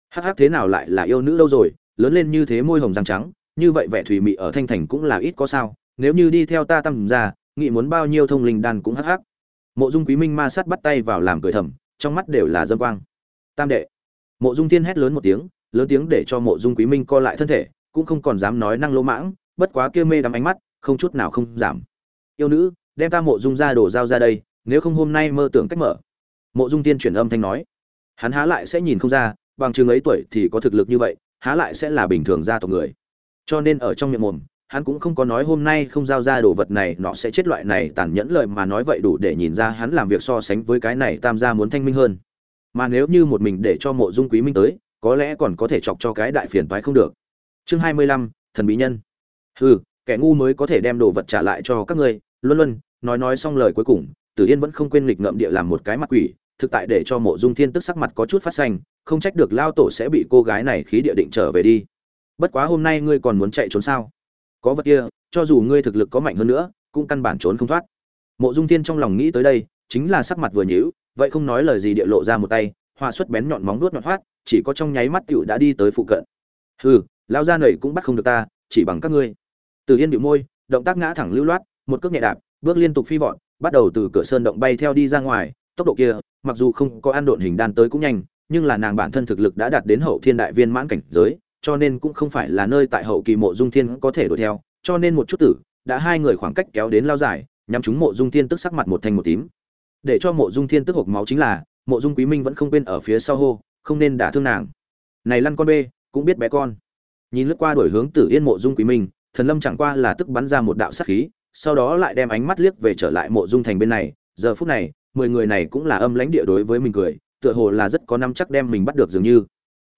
Hắc hắc, thế nào lại là yêu nữ đâu rồi, lớn lên như thế môi hồng răng trắng, như vậy vẻ thủy mị ở thanh thành cũng là ít có sao nếu như đi theo ta tăng ra, nghĩ muốn bao nhiêu thông linh đan cũng hắc hắc. Mộ dung quý minh ma sát bắt tay vào làm cười thầm, trong mắt đều là dâm quang. Tam đệ. Mộ dung tiên hét lớn một tiếng, lớn tiếng để cho mộ dung quý minh co lại thân thể, cũng không còn dám nói năng lỗ mãng, bất quá kia mê đắm ánh mắt, không chút nào không giảm. Yêu nữ, đem ta mộ dung ra đổ dao ra đây, nếu không hôm nay mơ tưởng cách mở. Mộ dung tiên chuyển âm thanh nói. Hắn há lại sẽ nhìn không ra, bằng chừng ấy tuổi thì có thực lực như vậy, há lại sẽ là bình thường gia tộc người. Cho nên ở trong miệng mồm hắn cũng không có nói hôm nay không giao ra đồ vật này nó sẽ chết loại này tàn nhẫn lời mà nói vậy đủ để nhìn ra hắn làm việc so sánh với cái này tam gia muốn thanh minh hơn. Mà nếu như một mình để cho mộ dung quý minh tới, có lẽ còn có thể chọc cho cái đại phiền toái không được. Chương hai mươi lăm, thần bí nhân. Hừ, kẻ ngu mới có thể đem đồ vật trả lại cho các ngươi, luân luân, nói nói xong lời cuối cùng, tử yên vẫn không quên nghịch ngợm địa làm một cái mặt quỷ, thực tại để cho mộ dung thiên tức sắc mặt có chút phát xanh, không trách được lao tổ sẽ bị cô gái này khí địa định trở về đi. Bất quá hôm nay ngươi còn muốn chạy trốn sao? Có vật kia, cho dù ngươi thực lực có mạnh hơn nữa, cũng căn bản trốn không thoát. Mộ dung thiên trong lòng nghĩ tới đây, chính là sắc mặt vừa nhíu, vậy không nói lời gì địa lộ ra một tay hoa xuất bén nhọn móng nuốt nhọn hoát chỉ có trong nháy mắt tiểu đã đi tới phụ cận. Hừ lao ra nầy cũng bắt không được ta, chỉ bằng các ngươi. Từ yên bị môi, động tác ngã thẳng lưu loát, một cước nhẹ đạp, bước liên tục phi vọt, bắt đầu từ cửa sơn động bay theo đi ra ngoài, tốc độ kia, mặc dù không có ăn độn hình đan tới cũng nhanh, nhưng là nàng bản thân thực lực đã đạt đến hậu thiên đại viên mãn cảnh giới cho nên cũng không phải là nơi tại hậu kỳ mộ dung thiên có thể đuổi theo, cho nên một chút tử, đã hai người khoảng cách kéo đến lao dài, nhắm chúng mộ dung thiên tức sắc mặt một thanh một tím. Để cho mộ dung thiên tức hộp máu chính là, mộ dung quý minh vẫn không quên ở phía sau hô, không nên đả thương nàng. Này lăn con bê, cũng biết bé con. Nhìn lướt qua đổi hướng tử yên mộ dung quý minh, thần lâm chẳng qua là tức bắn ra một đạo sát khí, sau đó lại đem ánh mắt liếc về trở lại mộ dung thành bên này. Giờ phút này, mười người này cũng là âm lãnh địa đối với mình cười, tựa hồ là rất có năm chắc đem mình bắt được dường như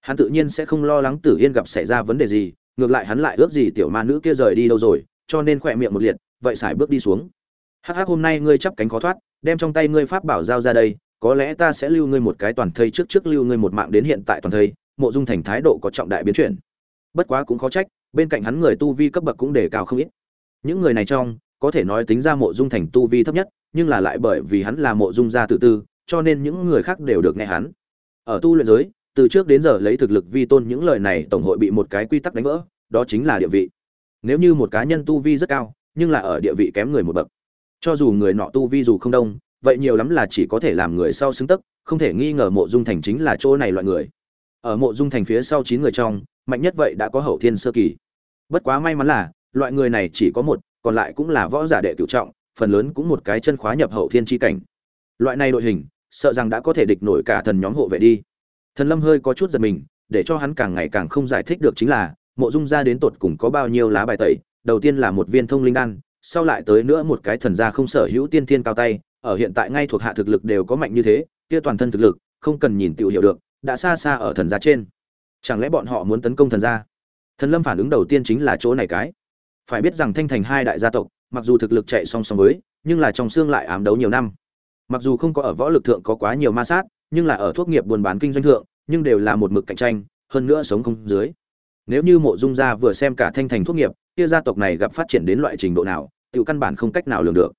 hắn tự nhiên sẽ không lo lắng tử yên gặp xảy ra vấn đề gì, ngược lại hắn lại ước gì tiểu ma nữ kia rời đi đâu rồi, cho nên khỏe miệng một liệt, vậy xài bước đi xuống. Hắc hắc, hôm nay ngươi chắp cánh khó thoát, đem trong tay ngươi pháp bảo giao ra đây, có lẽ ta sẽ lưu ngươi một cái toàn thây trước trước lưu ngươi một mạng đến hiện tại toàn thây, mộ dung thành thái độ có trọng đại biến chuyển. Bất quá cũng khó trách, bên cạnh hắn người tu vi cấp bậc cũng đề cao không ít. Những người này trong, có thể nói tính ra mộ dung thành tu vi thấp nhất, nhưng là lại bởi vì hắn là mộ dung gia tự tư, cho nên những người khác đều được nghe hắn. Ở tu luyện giới từ trước đến giờ lấy thực lực vi tôn những lời này tổng hội bị một cái quy tắc đánh vỡ đó chính là địa vị. Nếu như một cá nhân tu vi rất cao nhưng là ở địa vị kém người một bậc cho dù người nọ tu vi dù không đông vậy nhiều lắm là chỉ có thể làm người sau xứng tức, không thể nghi ngờ mộ dung thành chính là chỗ này loại người. Ở mộ dung thành phía sau chín người trong mạnh nhất vậy đã có hậu thiên sơ kỳ. Bất quá may mắn là loại người này chỉ có một còn lại cũng là võ giả đệ cửu trọng phần lớn cũng một cái chân khóa nhập hậu thiên chi cảnh. Loại này đội hình sợ rằng đã có thể địch nổi cả thần nhóm hộ vệ đi thần lâm hơi có chút giật mình, để cho hắn càng ngày càng không giải thích được chính là, mộ dung ra đến tột cùng có bao nhiêu lá bài tẩy, đầu tiên là một viên thông linh đan, sau lại tới nữa một cái thần gia không sở hữu tiên thiên cao tay, ở hiện tại ngay thuộc hạ thực lực đều có mạnh như thế, kia toàn thân thực lực, không cần nhìn tiểu hiểu được, đã xa xa ở thần gia trên. Chẳng lẽ bọn họ muốn tấn công thần gia? Thần lâm phản ứng đầu tiên chính là chỗ này cái. Phải biết rằng thanh thành hai đại gia tộc, mặc dù thực lực chạy song song với, nhưng là trong xương lại ám đấu nhiều năm. Mặc dù không có ở võ lực thượng có quá nhiều ma sát nhưng là ở thuốc nghiệp buôn bán kinh doanh thượng, nhưng đều là một mực cạnh tranh, hơn nữa sống không dưới. Nếu như mộ dung gia vừa xem cả thanh thành thuốc nghiệp, kia gia tộc này gặp phát triển đến loại trình độ nào tự căn bản không cách nào lường được.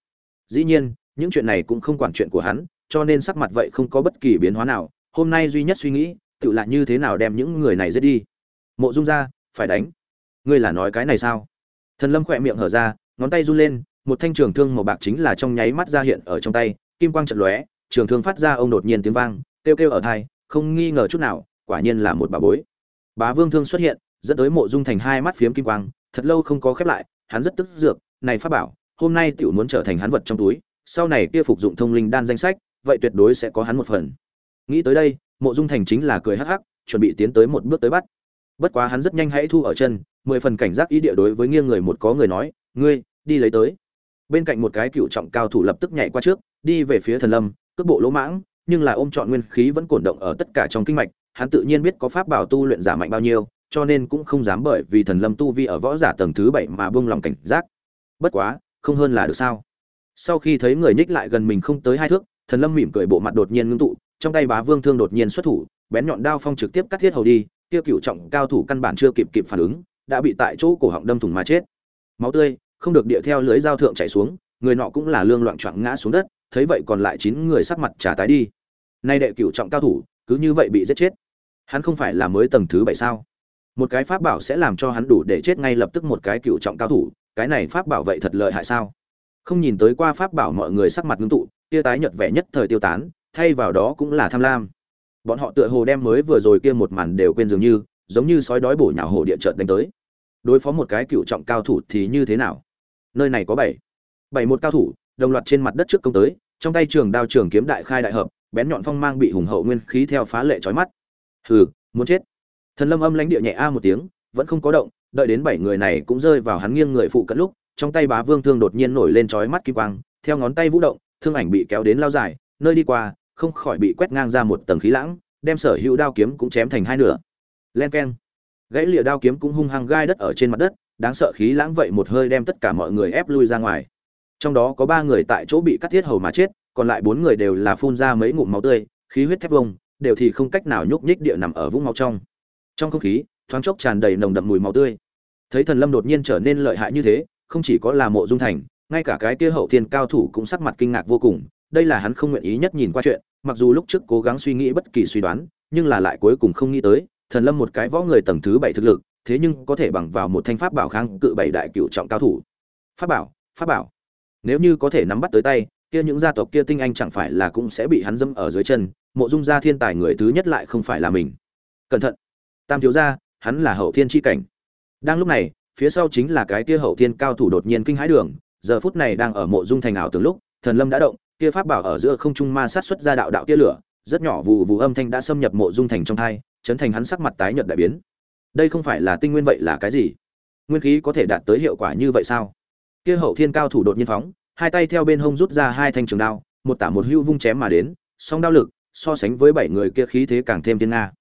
Dĩ nhiên, những chuyện này cũng không quản chuyện của hắn, cho nên sắc mặt vậy không có bất kỳ biến hóa nào. Hôm nay duy nhất suy nghĩ tự là như thế nào đem những người này giết đi? Mộ dung gia, phải đánh. Ngươi là nói cái này sao? Thần lâm khỏe miệng hở ra, ngón tay run lên, một thanh trường thương màu bạc chính là trong nháy mắt ra hiện ở trong tay, kim quang trận lóe trường thương phát ra ông đột nhiên tiếng vang, kêu kêu ở thai, không nghi ngờ chút nào, quả nhiên là một bà bối. Bá vương thương xuất hiện, dẫn tới mộ dung thành hai mắt phiếm kim quang, thật lâu không có khép lại, hắn rất tức dược này pháp bảo, hôm nay tiểu muốn trở thành hắn vật trong túi, sau này kia phục dụng thông linh đan danh sách, vậy tuyệt đối sẽ có hắn một phần. Nghĩ tới đây, mộ dung thành chính là cười hắc hắc, chuẩn bị tiến tới một bước tới bắt. Bất quá hắn rất nhanh hãy thu ở chân, mười phần cảnh giác ý địa đối với nghiêng người một có người nói, ngươi, đi lấy tới bên cạnh một cái cựu trọng cao thủ lập tức nhảy qua trước, đi về phía thần lâm, cước bộ lỗ mãng, nhưng là ôm trọn nguyên khí vẫn cổn động ở tất cả trong kinh mạch, hắn tự nhiên biết có pháp bảo tu luyện giả mạnh bao nhiêu, cho nên cũng không dám bởi vì thần lâm tu vi ở võ giả tầng thứ bảy mà buông lòng cảnh giác. Bất quá, không hơn là được sao? Sau khi thấy người nhích lại gần mình không tới hai thước, thần lâm mỉm cười bộ mặt đột nhiên ngưng tụ, trong tay bá vương thương đột nhiên xuất thủ, bén nhọn đao phong trực tiếp cắt thiết hầu đi tiêu cựu trọng cao thủ căn bản chưa kịp kịp phản ứng, đã bị tại chỗ cổ họng đâm thủng mà chết. Máu tươi không được địa theo lưới dao thượng chảy xuống, người nọ cũng là lương loạn choạng ngã xuống đất, thấy vậy còn lại chín người sắc mặt trả tái đi. Nay đệ cửu trọng cao thủ, cứ như vậy bị giết chết. Hắn không phải là mới tầng thứ bảy sao? Một cái pháp bảo sẽ làm cho hắn đủ để chết ngay lập tức một cái cựu trọng cao thủ, cái này pháp bảo vậy thật lợi hại sao? Không nhìn tới qua pháp bảo mọi người sắc mặt ngưng tụ, tia tái nhợt vẻ nhất thời tiêu tán, thay vào đó cũng là tham lam. Bọn họ tựa hồ đem mới vừa rồi kia một màn đều quên dường như, giống như sói đói bổ nhào hồ địa trợt đánh tới. Đối phó một cái cựu trọng cao thủ thì như thế nào? Nơi này có bảy. Bảy một cao thủ, đồng loạt trên mặt đất trước công tới, trong tay trường đao trường kiếm đại khai đại hợp, bén nhọn phong mang bị hùng hậu nguyên khí theo phá lệ chói mắt. Hừ, muốn chết. Thần lâm âm lãnh địa nhẹ a một tiếng, vẫn không có động, đợi đến bảy người này cũng rơi vào hắn nghiêng người phụ cận lúc, trong tay bá vương thương đột nhiên nổi lên chói mắt kim quang, theo ngón tay vũ động, thương ảnh bị kéo đến lao dài, nơi đi qua, không khỏi bị quét ngang ra một tầng khí lãng, đem sở hữu đao kiếm cũng chém thành hai nửa. Len keng. Gãy lìa đao kiếm cũng hung hăng gai đất ở trên mặt đất đáng sợ khí lãng vậy một hơi đem tất cả mọi người ép lui ra ngoài. Trong đó có ba người tại chỗ bị cắt thiết hầu mà chết, còn lại bốn người đều là phun ra mấy ngụm máu tươi, khí huyết thép vông, đều thì không cách nào nhúc nhích địa nằm ở vũng máu trong. Trong không khí, thoáng chốc tràn đầy nồng đậm mùi máu tươi. Thấy thần lâm đột nhiên trở nên lợi hại như thế, không chỉ có là mộ dung thành, ngay cả cái kia hậu thiên cao thủ cũng sắc mặt kinh ngạc vô cùng, đây là hắn không nguyện ý nhất nhìn qua chuyện, mặc dù lúc trước cố gắng suy nghĩ bất kỳ suy đoán, nhưng là lại cuối cùng không nghĩ tới, thần lâm một cái võ người tầng thứ bảy thực lực thế nhưng có thể bằng vào một thanh pháp bảo kháng cự bảy đại cựu trọng cao thủ. Pháp bảo pháp bảo. Nếu như có thể nắm bắt tới tay, kia những gia tộc kia tinh anh chẳng phải là cũng sẽ bị hắn dâm ở dưới chân, mộ dung gia thiên tài người thứ nhất lại không phải là mình. Cẩn thận. Tam thiếu gia, hắn là hậu thiên chi cảnh. Đang lúc này, phía sau chính là cái kia hậu thiên cao thủ đột nhiên kinh hãi đường, giờ phút này đang ở mộ dung thành ảo tưởng lúc, thần lâm đã động, kia pháp bảo ở giữa không trung ma sát xuất ra đạo đạo tia lửa, rất nhỏ vụ vụ âm thanh đã xâm nhập mộ dung thành trong thai, chấn thành hắn sắc mặt tái nhợt đại biến đây không phải là tinh nguyên vậy là cái gì? Nguyên khí có thể đạt tới hiệu quả như vậy sao? Kia hậu thiên cao thủ đột nhiên phóng, hai tay theo bên hông rút ra hai thanh trường đao, một tả một hưu vung chém mà đến, song đao lực, so sánh với bảy người kia khí thế càng thêm thiên nga.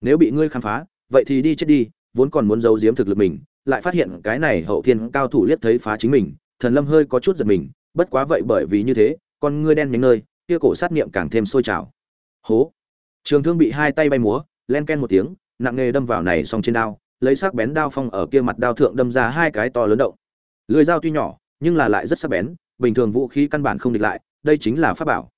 Nếu bị ngươi khám phá, vậy thì đi chết đi, vốn còn muốn giấu giếm thực lực mình, lại phát hiện cái này hậu thiên cao thủ liếc thấy phá chính mình, thần lâm hơi có chút giật mình, bất quá vậy bởi vì như thế, con ngươi đen nhánh nơi, kia cổ sát niệm càng thêm sôi trào. Hố! Trường thương bị hai tay bay múa, len ken một tiếng nặng nghề đâm vào này xong trên đao, lấy sắc bén đao phong ở kia mặt đao thượng đâm ra hai cái to lớn động. Lưỡi dao tuy nhỏ, nhưng là lại rất sắc bén, bình thường vũ khí căn bản không địch lại, đây chính là pháp bảo.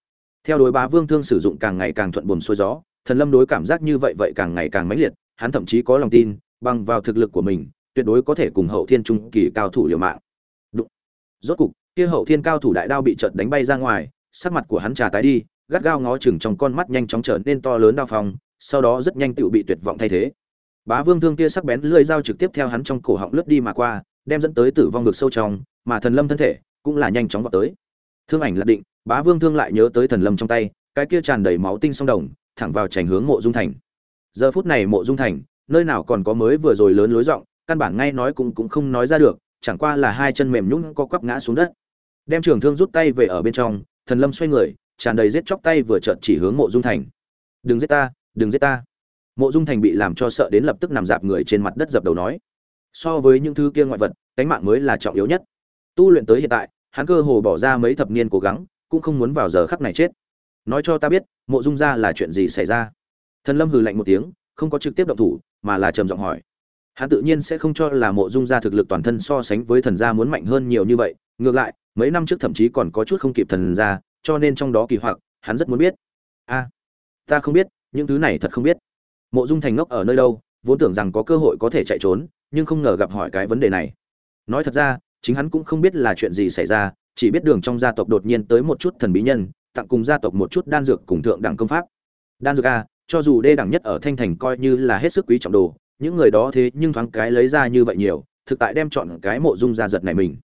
Theo đối bá vương thương sử dụng càng ngày càng thuận buồm xuôi gió, thần lâm đối cảm giác như vậy vậy càng ngày càng mãnh liệt, hắn thậm chí có lòng tin, bằng vào thực lực của mình, tuyệt đối có thể cùng hậu thiên trung kỳ cao thủ liều mạng. Đụng. rốt cục, kia hậu thiên cao thủ đại đao bị chợt đánh bay ra ngoài, sắc mặt của hắn trà tái đi, gắt gao ngó chừng trong con mắt nhanh chóng trở nên to lớn đao phong sau đó rất nhanh tựu bị tuyệt vọng thay thế. Bá vương thương kia sắc bén lưỡi dao trực tiếp theo hắn trong cổ họng lướt đi mà qua, đem dẫn tới tử vong vực sâu trong, mà thần lâm thân thể cũng là nhanh chóng vào tới. Thương ảnh lạc định, bá vương thương lại nhớ tới thần lâm trong tay, cái kia tràn đầy máu tinh song đồng, thẳng vào trành hướng mộ dung thành. Giờ phút này mộ dung thành, nơi nào còn có mới vừa rồi lớn lối rộng, căn bản ngay nói cũng cũng không nói ra được, chẳng qua là hai chân mềm nhũn co quắp ngã xuống đất. Đem trường thương rút tay về ở bên trong, thần lâm xoay người, tràn đầy giết chóc tay vừa chợt chỉ hướng mộ dung thành. Đừng giết ta đừng giết ta. Mộ dung thành bị làm cho sợ đến lập tức nằm dạp người trên mặt đất dập đầu nói. So với những thứ kia ngoại vật, cánh mạng mới là trọng yếu nhất. Tu luyện tới hiện tại, hắn cơ hồ bỏ ra mấy thập niên cố gắng, cũng không muốn vào giờ khắc này chết. Nói cho ta biết, mộ dung ra là chuyện gì xảy ra? Thần lâm hừ lạnh một tiếng, không có trực tiếp động thủ, mà là trầm giọng hỏi. Hắn tự nhiên sẽ không cho là mộ dung gia thực lực toàn thân so sánh với thần gia muốn mạnh hơn nhiều như vậy. Ngược lại, mấy năm trước thậm chí còn có chút không kịp thần gia, cho nên trong đó kỳ hoặc, hắn rất muốn biết. A, ta không biết những thứ này thật không biết. Mộ dung thành ngốc ở nơi đâu, vốn tưởng rằng có cơ hội có thể chạy trốn, nhưng không ngờ gặp hỏi cái vấn đề này. Nói thật ra, chính hắn cũng không biết là chuyện gì xảy ra, chỉ biết đường trong gia tộc đột nhiên tới một chút thần bí nhân, tặng cùng gia tộc một chút đan dược cùng thượng đẳng công pháp. Đan dược a, cho dù đê đẳng nhất ở thanh thành coi như là hết sức quý trọng đồ, những người đó thế nhưng thoáng cái lấy ra như vậy nhiều, thực tại đem chọn cái mộ dung gia giật này mình.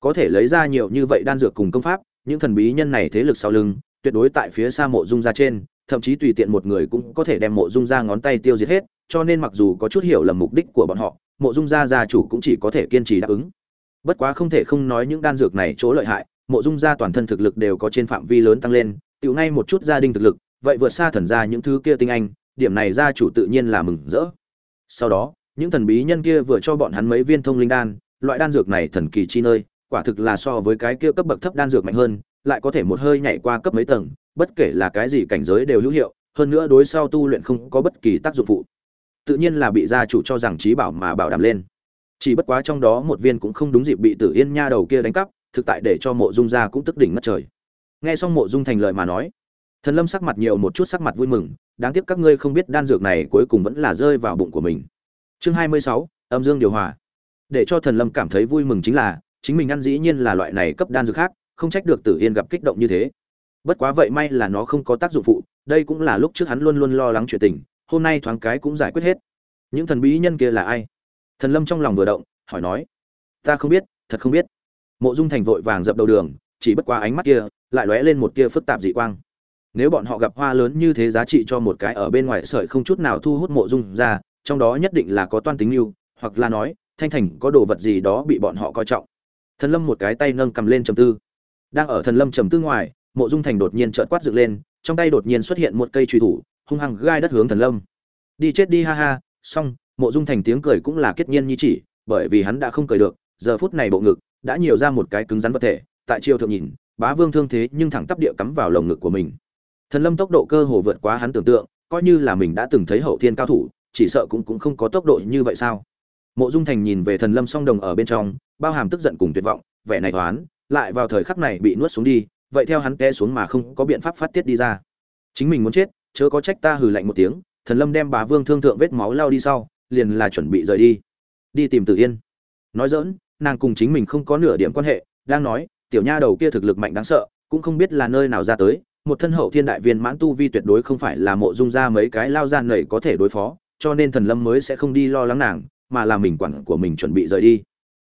Có thể lấy ra nhiều như vậy đan dược cùng công pháp, những thần bí nhân này thế lực sau lưng, tuyệt đối tại phía xa mộ dung gia trên thậm chí tùy tiện một người cũng có thể đem mộ dung gia ngón tay tiêu diệt hết, cho nên mặc dù có chút hiểu lầm mục đích của bọn họ, mộ dung gia gia chủ cũng chỉ có thể kiên trì đáp ứng. Bất quá không thể không nói những đan dược này chỗ lợi hại, mộ dung gia toàn thân thực lực đều có trên phạm vi lớn tăng lên, tiểu ngay một chút gia đình thực lực, vậy vượt xa thần gia những thứ kia tinh anh, điểm này gia chủ tự nhiên là mừng rỡ. Sau đó, những thần bí nhân kia vừa cho bọn hắn mấy viên thông linh đan, loại đan dược này thần kỳ chi nơi, quả thực là so với cái kia cấp bậc thấp đan dược mạnh hơn, lại có thể một hơi nhảy qua cấp mấy tầng bất kể là cái gì cảnh giới đều hữu hiệu, hơn nữa đối sau tu luyện không có bất kỳ tác dụng phụ. Tự nhiên là bị gia chủ cho rằng trí bảo mà bảo đảm lên. Chỉ bất quá trong đó một viên cũng không đúng dịp bị tử yên nha đầu kia đánh cắp, thực tại để cho mộ dung gia cũng tức đỉnh mất trời. Nghe xong mộ dung thành lời mà nói, thần lâm sắc mặt nhiều một chút sắc mặt vui mừng, đáng tiếc các ngươi không biết đan dược này cuối cùng vẫn là rơi vào bụng của mình. Chương hai mươi sáu, âm dương điều hòa. Để cho thần lâm cảm thấy vui mừng chính là, chính mình ăn dĩ nhiên là loại này cấp đan dược khác, không trách được tử yên gặp kích động như thế bất quá vậy may là nó không có tác dụng phụ, đây cũng là lúc trước hắn luôn luôn lo lắng chuyện tình, hôm nay thoáng cái cũng giải quyết hết. Những thần bí nhân kia là ai? Thần lâm trong lòng vừa động, hỏi nói, ta không biết, thật không biết. Mộ dung thành vội vàng dập đầu đường, chỉ bất quá ánh mắt kia lại lóe lên một tia phức tạp dị quang. Nếu bọn họ gặp hoa lớn như thế giá trị cho một cái ở bên ngoài sợi không chút nào thu hút mộ dung ra, trong đó nhất định là có toan tính yêu hoặc là nói, thanh thành có đồ vật gì đó bị bọn họ coi trọng. Thần lâm một cái tay nâng cầm lên trầm tư. Đang ở thần lâm trầm tư ngoài mộ dung thành đột nhiên trợn quát dựng lên, trong tay đột nhiên xuất hiện một cây truy thủ, hung hăng gai đất hướng thần lâm. Đi chết đi, ha ha, xong, mộ dung thành tiếng cười cũng là kết nhiên như chỉ, bởi vì hắn đã không cười được, giờ phút này bộ ngực đã nhiều ra một cái cứng rắn vật thể, tại chiều thượng nhìn, bá vương thương thế nhưng thẳng tắp địa cắm vào lồng ngực của mình. Thần lâm tốc độ cơ hồ vượt quá hắn tưởng tượng, coi như là mình đã từng thấy hậu thiên cao thủ, chỉ sợ cũng cũng không có tốc độ như vậy sao? Mộ dung thành nhìn về thần lâm song đồng ở bên trong, bao hàm tức giận cùng tuyệt vọng, vẻ này toán lại vào thời khắc này bị nuốt xuống đi vậy theo hắn té xuống mà không có biện pháp phát tiết đi ra. Chính mình muốn chết, chớ có trách ta hừ lạnh một tiếng, thần lâm đem bà vương thương thượng vết máu lao đi sau, liền là chuẩn bị rời đi. Đi tìm tử yên. Nói dỡn nàng cùng chính mình không có nửa điểm quan hệ, đang nói, tiểu nha đầu kia thực lực mạnh đáng sợ, cũng không biết là nơi nào ra tới, một thân hậu thiên đại viên mãn tu vi tuyệt đối không phải là mộ dung ra mấy cái lao gian nảy có thể đối phó, cho nên thần lâm mới sẽ không đi lo lắng nàng, mà là mình quản của mình chuẩn bị rời đi.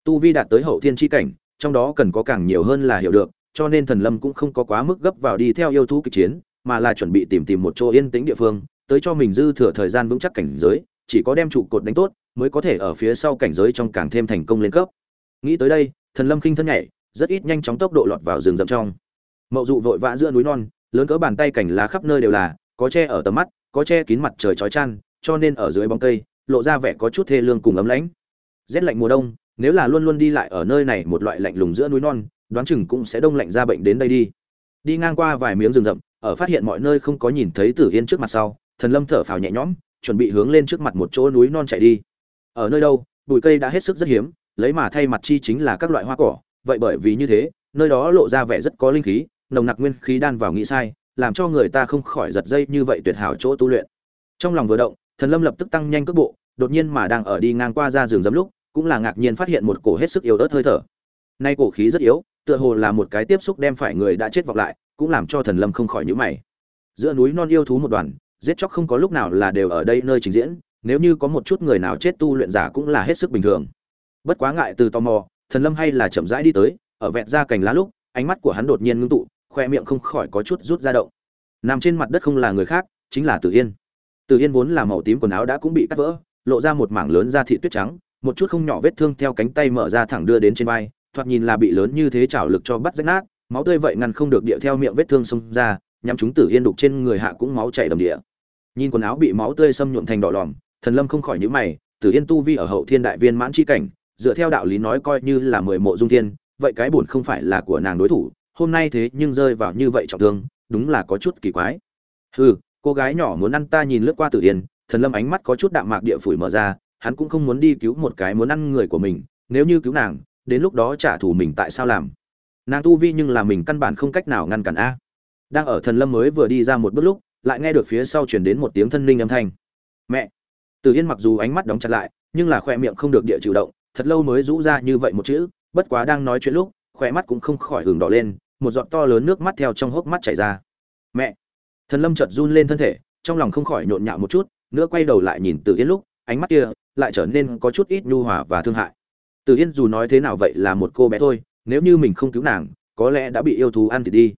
Tu vi đạt tới hậu thiên chi cảnh, trong đó cần có càng nhiều hơn là hiểu được cho nên thần lâm cũng không có quá mức gấp vào đi theo yêu thú kịch chiến, mà là chuẩn bị tìm tìm một chỗ yên tĩnh địa phương, tới cho mình dư thừa thời gian vững chắc cảnh giới, chỉ có đem trụ cột đánh tốt, mới có thể ở phía sau cảnh giới trong càng thêm thành công lên cấp. Nghĩ tới đây, thần lâm khinh thân nhảy, rất ít nhanh chóng tốc độ lọt vào rừng rậm trong. Mậu dụ vội vã giữa núi non, lớn cỡ bàn tay cảnh lá khắp nơi đều là, có che ở tầm mắt, có che kín mặt trời chói chang, cho nên ở dưới bóng cây, lộ ra vẻ có chút thê lương cùng ấm lãnh. Rét lạnh mùa đông, nếu là luôn luôn đi lại ở nơi này một loại lạnh lùng giữa núi non đoán chừng cũng sẽ đông lạnh ra bệnh đến đây đi. Đi ngang qua vài miếng rừng rậm, ở phát hiện mọi nơi không có nhìn thấy tử yên trước mặt sau, thần lâm thở phào nhẹ nhõm, chuẩn bị hướng lên trước mặt một chỗ núi non chạy đi. Ở nơi đâu, bụi cây đã hết sức rất hiếm, lấy mà thay mặt chi chính là các loại hoa cỏ, vậy bởi vì như thế, nơi đó lộ ra vẻ rất có linh khí, nồng nặc nguyên khí đan vào nghĩ sai, làm cho người ta không khỏi giật dây như vậy tuyệt hảo chỗ tu luyện. Trong lòng vừa động, thần lâm lập tức tăng nhanh cước bộ, đột nhiên mà đang ở đi ngang qua ra rừng rậm lúc, cũng là ngạc nhiên phát hiện một cổ hết sức yếu ớt hơi thở. Nay cổ khí rất yếu tựa hồ là một cái tiếp xúc đem phải người đã chết vọng lại, cũng làm cho thần lâm không khỏi nhíu mày. Giữa núi non yêu thú một đoàn, giết chóc không có lúc nào là đều ở đây nơi trình diễn, nếu như có một chút người nào chết tu luyện giả cũng là hết sức bình thường. Bất quá ngại từ tò mò, thần lâm hay là chậm rãi đi tới, ở vẹn ra cành lá lúc, ánh mắt của hắn đột nhiên ngưng tụ, khoe miệng không khỏi có chút rút ra động. Nằm trên mặt đất không là người khác, chính là tử yên. Tử yên vốn là màu tím quần áo đã cũng bị cắt vỡ, lộ ra một mảng lớn da thị tuyết trắng, một chút không nhỏ vết thương theo cánh tay mở ra thẳng đưa đến trên vai thoạt nhìn là bị lớn như thế chảo lực cho bắt rách nát, máu tươi vậy ngăn không được địa theo miệng vết thương xông ra, nhắm chúng tử yên đục trên người hạ cũng máu chảy đầm địa. Nhìn quần áo bị máu tươi xâm nhuộm thành đỏ lòm, thần lâm không khỏi nhíu mày, tử yên tu vi ở hậu thiên đại viên mãn chi cảnh, dựa theo đạo lý nói coi như là mười mộ dung thiên, vậy cái buồn không phải là của nàng đối thủ, hôm nay thế nhưng rơi vào như vậy trọng thương, đúng là có chút kỳ quái. Hừ, cô gái nhỏ muốn ăn ta nhìn lướt qua tử yên, thần lâm ánh mắt có chút đạm mạc địa phủi mở ra, hắn cũng không muốn đi cứu một cái muốn ăn người của mình, nếu như cứu nàng đến lúc đó trả thù mình tại sao làm? Nàng tu vi nhưng là mình căn bản không cách nào ngăn cản a. Đang ở thần lâm mới vừa đi ra một bước lúc lại nghe được phía sau chuyển đến một tiếng thân linh âm thanh. Mẹ! Từ yên mặc dù ánh mắt đóng chặt lại nhưng là khoe miệng không được địa chịu động thật lâu mới rũ ra như vậy một chữ bất quá đang nói chuyện lúc khoe mắt cũng không khỏi hừng đỏ lên một giọt to lớn nước mắt theo trong hốc mắt chảy ra. Mẹ! Thần lâm chợt run lên thân thể trong lòng không khỏi nhộn nhạo một chút nữa quay đầu lại nhìn từ Yên lúc, ánh mắt kia lại trở nên có chút ít nhu hòa và thương hại. Từ Yên dù nói thế nào vậy là một cô bé thôi, nếu như mình không cứu nàng, có lẽ đã bị yêu thú ăn thịt đi.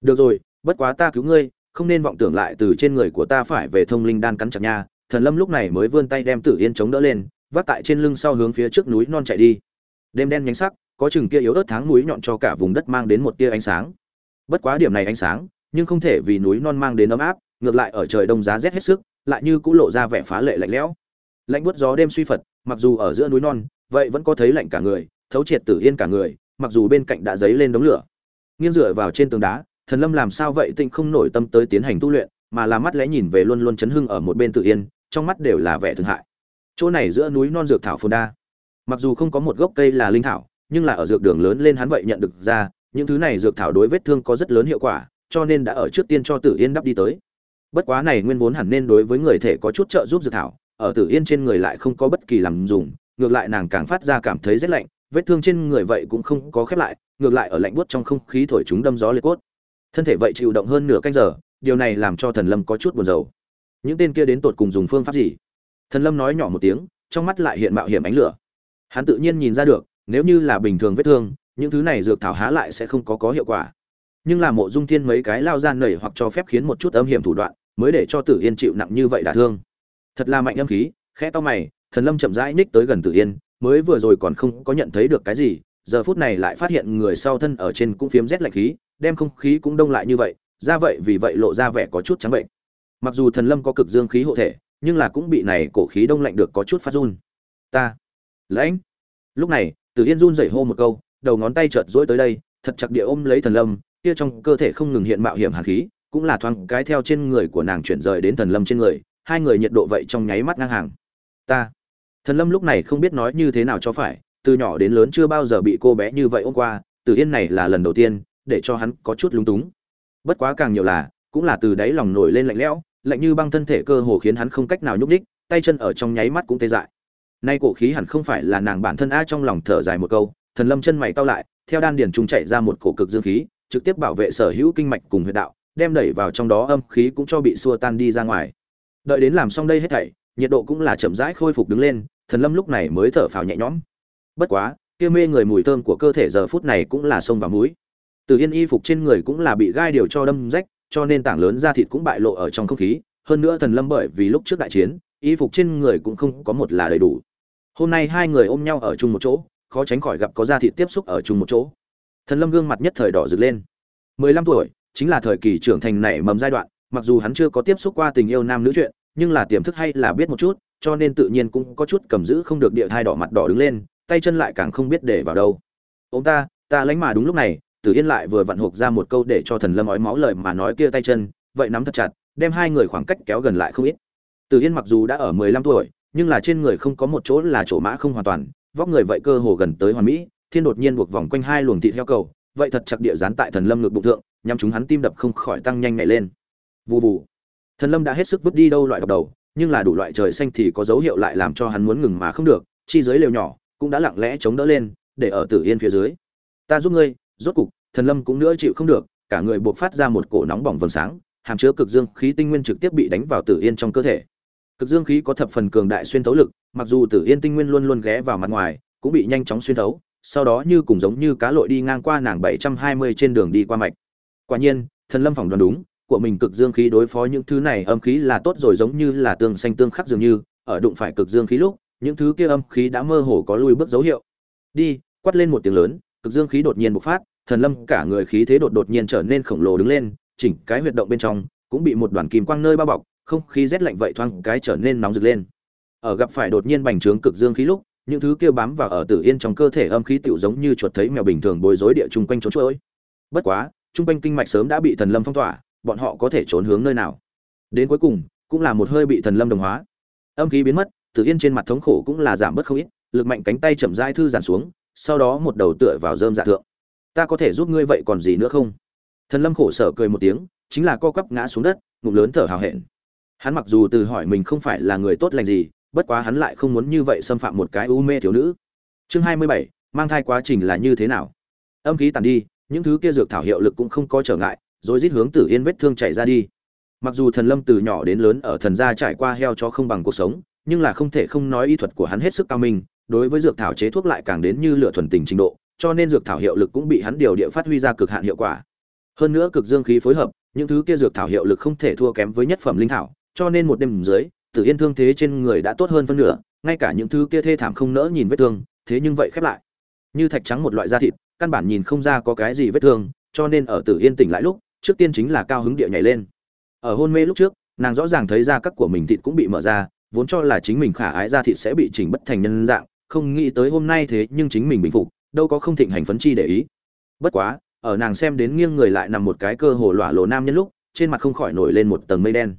Được rồi, bất quá ta cứu ngươi, không nên vọng tưởng lại từ trên người của ta phải về thông linh đan cắn chặt nha. Thần Lâm lúc này mới vươn tay đem Tử Yên chống đỡ lên, vác tại trên lưng sau hướng phía trước núi non chạy đi. Đêm đen nhánh sắc, có chừng kia yếu ớt tháng núi nhọn cho cả vùng đất mang đến một tia ánh sáng. Bất quá điểm này ánh sáng, nhưng không thể vì núi non mang đến ấm áp, ngược lại ở trời đông giá rét hết sức, lại như cũng lộ ra vẻ phá lệ lạnh lẽo lạnh buốt gió đêm suy phật mặc dù ở giữa núi non vậy vẫn có thấy lạnh cả người, thấu triệt tử yên cả người, mặc dù bên cạnh đã dấy lên đống lửa. Nghiêng dựa vào trên tường đá, thần lâm làm sao vậy tịnh không nổi tâm tới tiến hành tu luyện, mà là mắt lẽ nhìn về luôn luôn chấn hưng ở một bên tự yên, trong mắt đều là vẻ thương hại. Chỗ này giữa núi non dược thảo phồn đa. Mặc dù không có một gốc cây là linh thảo, nhưng là ở dược đường lớn lên hắn vậy nhận được ra, những thứ này dược thảo đối vết thương có rất lớn hiệu quả, cho nên đã ở trước tiên cho tử yên đắp đi tới. Bất quá này nguyên vốn hẳn nên đối với người thể có chút trợ giúp dược thảo, ở tử yên trên người lại không có bất kỳ làm dùng ngược lại nàng càng phát ra cảm thấy rét lạnh vết thương trên người vậy cũng không có khép lại ngược lại ở lạnh buốt trong không khí thổi chúng đâm gió liệt cốt. Thân thể vậy chịu động hơn nửa canh giờ điều này làm cho thần lâm có chút buồn rầu. Những tên kia đến tột cùng dùng phương pháp gì? Thần lâm nói nhỏ một tiếng trong mắt lại hiện mạo hiểm ánh lửa. Hắn tự nhiên nhìn ra được nếu như là bình thường vết thương những thứ này dược thảo há lại sẽ không có có hiệu quả. Nhưng là mộ dung thiên mấy cái lao gian nảy hoặc cho phép khiến một chút âm hiểm thủ đoạn mới để cho Tử Yên chịu nặng như vậy đả thương. Thật là mạnh âm khí, khẽ to mày, Thần Lâm chậm rãi ních tới gần Tử Yên, mới vừa rồi còn không có nhận thấy được cái gì, giờ phút này lại phát hiện người sau thân ở trên cũng phiếm rét lạnh khí, đem không khí cũng đông lại như vậy, ra vậy vì vậy lộ ra vẻ có chút trắng bệnh. Mặc dù Thần Lâm có cực dương khí hộ thể, nhưng là cũng bị này cổ khí đông lạnh được có chút phát run. Ta, lãnh. Lúc này, Tử Yên run rẩy hô một câu, đầu ngón tay chợt duỗi tới đây, thật chặt địa ôm lấy Thần Lâm, kia trong cơ thể không ngừng hiện mạo hiểm hàn khí, cũng là thoáng cái theo trên người của nàng chuyển rời đến thần lâm trên người hai người nhiệt độ vậy trong nháy mắt ngang hàng ta thần lâm lúc này không biết nói như thế nào cho phải, từ nhỏ đến lớn chưa bao giờ bị cô bé như vậy ôm qua, từ yên này là lần đầu tiên, để cho hắn có chút lúng túng. Bất quá càng nhiều là, cũng là từ đáy lòng nổi lên lạnh lẽo, lạnh như băng thân thể cơ hồ khiến hắn không cách nào nhúc nhích, tay chân ở trong nháy mắt cũng tê dại. Nay cổ khí hẳn không phải là nàng bản thân a trong lòng thở dài một câu, thần lâm chân mày cau lại, theo đan điền trung chạy ra một cổ cực dương khí, trực tiếp bảo vệ sở hữu kinh mạch cùng huyệt đạo, đem đẩy vào trong đó âm khí cũng cho bị xua tan đi ra ngoài. Đợi đến làm xong đây hết thảy nhiệt độ cũng là chậm rãi khôi phục đứng lên thần lâm lúc này mới thở phào nhẹ nhõm bất quá kia mê người mùi thơm của cơ thể giờ phút này cũng là sông vào mũi Từ Yên y phục trên người cũng là bị gai điều cho đâm rách, cho nên tảng lớn da thịt cũng bại lộ ở trong không khí, hơn nữa Thần Lâm bởi vì lúc trước đại chiến, y phục trên người cũng không có một là đầy đủ. Hôm nay hai người ôm nhau ở chung một chỗ, khó tránh khỏi gặp có da thịt tiếp xúc ở chung một chỗ. Thần Lâm gương mặt nhất thời đỏ rực lên. 15 tuổi, chính là thời kỳ trưởng thành nảy mầm giai đoạn, mặc dù hắn chưa có tiếp xúc qua tình yêu nam nữ chuyện, nhưng là tiềm thức hay là biết một chút, cho nên tự nhiên cũng có chút cầm giữ không được địa thai đỏ mặt đỏ đứng lên, tay chân lại càng không biết để vào đâu. Ông ta, ta lánh mà đúng lúc này, Tử Yên lại vừa vặn hộp ra một câu để cho Thần Lâm ói máu lời mà nói kia tay chân, vậy nắm thật chặt, đem hai người khoảng cách kéo gần lại không ít. Tử Yên mặc dù đã ở 15 tuổi, nhưng là trên người không có một chỗ là chỗ mã không hoàn toàn, vóc người vậy cơ hồ gần tới hoàn mỹ, thiên đột nhiên buộc vòng quanh hai luồng thịt theo cầu, vậy thật chặt địa dán tại Thần Lâm ngực bụng thượng, nhắm chúng hắn tim đập không khỏi tăng nhanh nhảy lên. Vù vù. Thần Lâm đã hết sức vứt đi đâu loại độc đầu, nhưng là đủ loại trời xanh thì có dấu hiệu lại làm cho hắn muốn ngừng mà không được, chi dưới lều nhỏ cũng đã lặng lẽ chống đỡ lên, để ở Tử Yên phía dưới. Ta giúp ngươi, rốt cục, Thần Lâm cũng nữa chịu không được, cả người buộc phát ra một cổ nóng bỏng vầng sáng, hàm chứa cực dương khí tinh nguyên trực tiếp bị đánh vào Tử Yên trong cơ thể. Cực dương khí có thập phần cường đại xuyên thấu lực, mặc dù Tử Yên tinh nguyên luôn luôn ghé vào mặt ngoài, cũng bị nhanh chóng xuyên thấu, sau đó như cùng giống như cá lội đi ngang qua nàng 720 trên đường đi qua mạch. Quả nhiên, Thần Lâm phỏng đoán đúng, của mình cực dương khí đối phó những thứ này âm khí là tốt rồi giống như là tương xanh tương khắc dường như, ở đụng phải cực dương khí lúc, những thứ kia âm khí đã mơ hồ có lui bước dấu hiệu. Đi, quát lên một tiếng lớn, cực dương khí đột nhiên bộc phát, thần lâm cả người khí thế đột đột nhiên trở nên khổng lồ đứng lên, chỉnh cái huyệt động bên trong cũng bị một đoàn kim quang nơi bao bọc, không khí rét lạnh vậy thoáng cái trở nên nóng rực lên. Ở gặp phải đột nhiên bành trướng cực dương khí lúc, những thứ kia bám vào ở Tử Yên trong cơ thể âm khí tiểu giống như chuột thấy mèo bình thường bối rối địa trung quanh trốn trôi. Bất quá, trung quanh kinh mạch sớm đã bị thần lâm phong tỏa, bọn họ có thể trốn hướng nơi nào. Đến cuối cùng, cũng là một hơi bị thần lâm đồng hóa. Âm khí biến mất, tử yên trên mặt thống khổ cũng là giảm bớt không ít, lực mạnh cánh tay chậm rãi thư giãn xuống, sau đó một đầu tựa vào dơm dạ thượng. Ta có thể giúp ngươi vậy còn gì nữa không? Thần lâm khổ sở cười một tiếng, chính là co quắp ngã xuống đất, ngụm lớn thở hào hẹn. Hắn mặc dù từ hỏi mình không phải là người tốt lành gì, bất quá hắn lại không muốn như vậy xâm phạm một cái u mê thiếu nữ. Chương hai mươi bảy, mang thai quá trình là như thế nào? Âm khí tàn đi, những thứ kia dược thảo hiệu lực cũng không có trở ngại rồi rít hướng Tử Yên vết thương chảy ra đi. Mặc dù Thần Lâm từ nhỏ đến lớn ở thần gia trải qua heo cho không bằng cuộc sống, nhưng là không thể không nói y thuật của hắn hết sức cao minh, đối với dược thảo chế thuốc lại càng đến như lửa thuần tình trình độ, cho nên dược thảo hiệu lực cũng bị hắn điều địa phát huy ra cực hạn hiệu quả. Hơn nữa cực dương khí phối hợp, những thứ kia dược thảo hiệu lực không thể thua kém với nhất phẩm linh thảo, cho nên một đêm dưới, Tử Yên thương thế trên người đã tốt hơn phân nửa, ngay cả những thứ kia thê thảm không nỡ nhìn vết thương, thế nhưng vậy khép lại. Như thạch trắng một loại da thịt, căn bản nhìn không ra có cái gì vết thương, cho nên ở Tử Yên tỉnh lại lúc, trước tiên chính là cao hứng địa nhảy lên. Ở hôn mê lúc trước, nàng rõ ràng thấy da các của mình thịt cũng bị mở ra, vốn cho là chính mình khả ái da thịt sẽ bị chỉnh bất thành nhân dạng, không nghĩ tới hôm nay thế nhưng chính mình bình phục, đâu có không thịnh hành phấn chi để ý. Bất quá, ở nàng xem đến nghiêng người lại nằm một cái cơ hồ lỏa lộ nam nhân lúc, trên mặt không khỏi nổi lên một tầng mây đen.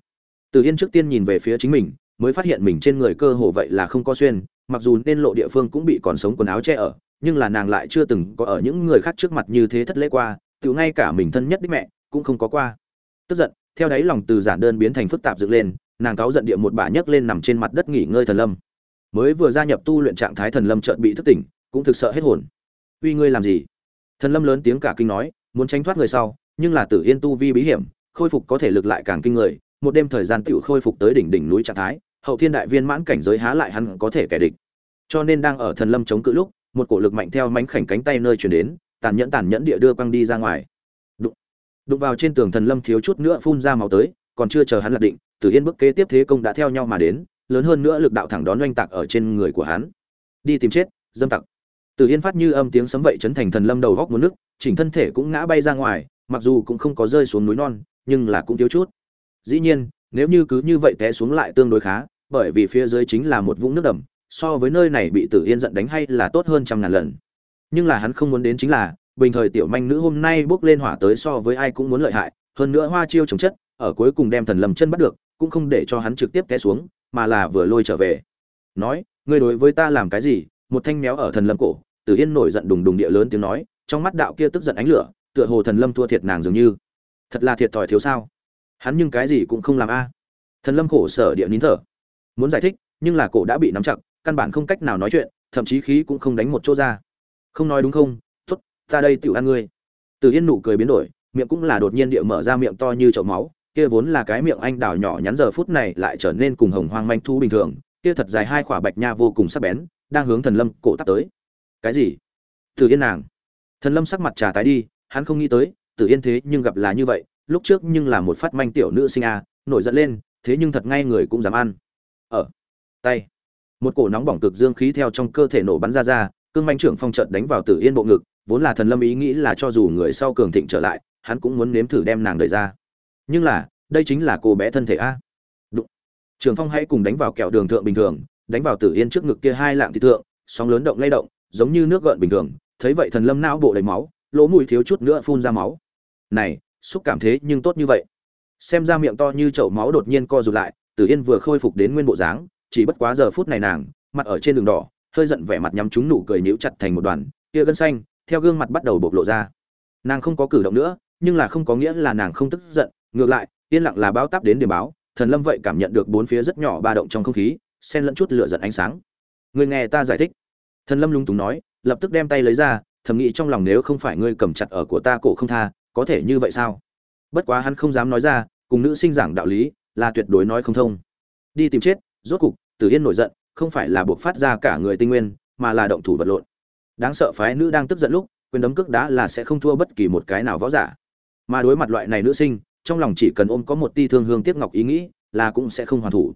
Từ yên trước tiên nhìn về phía chính mình, mới phát hiện mình trên người cơ hồ vậy là không có xuyên, mặc dù nên lộ địa phương cũng bị còn sống quần áo che ở, nhưng là nàng lại chưa từng có ở những người khác trước mặt như thế thất lễ qua, tự ngay cả mình thân nhất đích mẹ cũng không có qua. Tức giận, theo đáy lòng từ giản đơn biến thành phức tạp dựng lên, nàng cáo giận địa một bà nhấc lên nằm trên mặt đất nghỉ ngơi thần lâm. Mới vừa gia nhập tu luyện trạng thái thần lâm chợt bị thức tỉnh, cũng thực sợ hết hồn. Uy, ngươi làm gì? Thần lâm lớn tiếng cả kinh nói, muốn tránh thoát người sau, nhưng là tử yên tu vi bí hiểm, khôi phục có thể lực lại càng kinh người, một đêm thời gian tựu khôi phục tới đỉnh đỉnh núi trạng thái, hậu thiên đại viên mãn cảnh giới há lại hắn có thể kẻ địch. Cho nên đang ở thần lâm chống cự lúc, một cổ lực mạnh theo mánh khảnh cánh tay nơi chuyển đến, tàn nhẫn tàn nhẫn địa đưa quăng đi ra ngoài đụng vào trên tường thần lâm thiếu chút nữa phun ra máu tới, còn chưa chờ hắn lạc định, tử yên bước kế tiếp thế công đã theo nhau mà đến, lớn hơn nữa lực đạo thẳng đón oanh tạc ở trên người của hắn. Đi tìm chết, dâm tặc. Tử yên phát như âm tiếng sấm vậy chấn thành thần lâm đầu góc muốn nước chỉnh thân thể cũng ngã bay ra ngoài, mặc dù cũng không có rơi xuống núi non, nhưng là cũng thiếu chút. Dĩ nhiên, nếu như cứ như vậy té xuống lại tương đối khá, bởi vì phía dưới chính là một vũng nước đầm, so với nơi này bị tử yên giận đánh hay là tốt hơn trăm ngàn lần. Nhưng là hắn không muốn đến chính là bình thời tiểu manh nữ hôm nay bước lên hỏa tới so với ai cũng muốn lợi hại, hơn nữa hoa chiêu chống chất, ở cuối cùng đem thần lâm chân bắt được, cũng không để cho hắn trực tiếp té xuống, mà là vừa lôi trở về. Nói, ngươi đối với ta làm cái gì? Một thanh méo ở thần lâm cổ, Tử Yên nổi giận đùng đùng địa lớn tiếng nói, trong mắt đạo kia tức giận ánh lửa, tựa hồ thần lâm thua thiệt nàng dường như. Thật là thiệt thòi thiếu sao? Hắn nhưng cái gì cũng không làm a. Thần lâm khổ sở địa nín thở, muốn giải thích, nhưng là cổ đã bị nắm chặt, căn bản không cách nào nói chuyện, thậm chí khí cũng không đánh một chỗ ra. Không nói đúng không? Ta đây tiểu ăn ngươi. Từ yên nụ cười biến đổi, miệng cũng là đột nhiên địa mở ra miệng to như chậu máu, kia vốn là cái miệng anh đào nhỏ nhắn giờ phút này lại trở nên cùng hồng hoang manh thu bình thường, kia thật dài hai khỏa bạch nha vô cùng sắc bén, đang hướng thần lâm cổ tắt tới. Cái gì? Từ yên nàng. Thần lâm sắc mặt trà tái đi, hắn không nghĩ tới tử yên thế nhưng gặp là như vậy, lúc trước nhưng là một phát manh tiểu nữ sinh a, nổi giận lên, thế nhưng thật ngay người cũng dám ăn. Ở tay. Một cổ nóng bỏng cực dương khí theo trong cơ thể nổ bắn ra ra, cương manh trưởng phong trận đánh vào tử yên bộ ngực vốn là thần lâm ý nghĩ là cho dù người sau cường thịnh trở lại, hắn cũng muốn nếm thử đem nàng đẩy ra. Nhưng là, đây chính là cô bé thân thể a. Đụng. trường phong hãy cùng đánh vào kẹo đường thượng bình thường, đánh vào tử yên trước ngực kia hai lạng thị thượng, sóng lớn động lay động, giống như nước gợn bình thường, thấy vậy thần lâm não bộ đầy máu, lỗ mũi thiếu chút nữa phun ra máu. Này, xúc cảm thế nhưng tốt như vậy. Xem ra miệng to như chậu máu đột nhiên co rụt lại, tử yên vừa khôi phục đến nguyên bộ dáng, chỉ bất quá giờ phút này nàng, mặt ở trên đường đỏ, hơi giận vẻ mặt nhắm trúng nụ cười nhíu chặt thành một đoàn, kia gân xanh theo gương mặt bắt đầu bộc lộ ra. Nàng không có cử động nữa, nhưng là không có nghĩa là nàng không tức giận, ngược lại, yên lặng là báo táp đến điểm báo, thần lâm vậy cảm nhận được bốn phía rất nhỏ ba động trong không khí, xen lẫn chút lửa giận ánh sáng. Người nghe ta giải thích. Thần lâm lung túng nói, lập tức đem tay lấy ra, thầm nghĩ trong lòng nếu không phải ngươi cầm chặt ở của ta cổ không tha, có thể như vậy sao? Bất quá hắn không dám nói ra, cùng nữ sinh giảng đạo lý, là tuyệt đối nói không thông. Đi tìm chết, rốt cục, tử yên nổi giận, không phải là buộc phát ra cả người tinh nguyên, mà là động thủ vật lộn đáng sợ phái nữ đang tức giận lúc, quyền đấm cước đá là sẽ không thua bất kỳ một cái nào võ giả. Mà đối mặt loại này nữ sinh, trong lòng chỉ cần ôm có một ti thương hương tiếc ngọc ý nghĩ là cũng sẽ không hoàn thủ.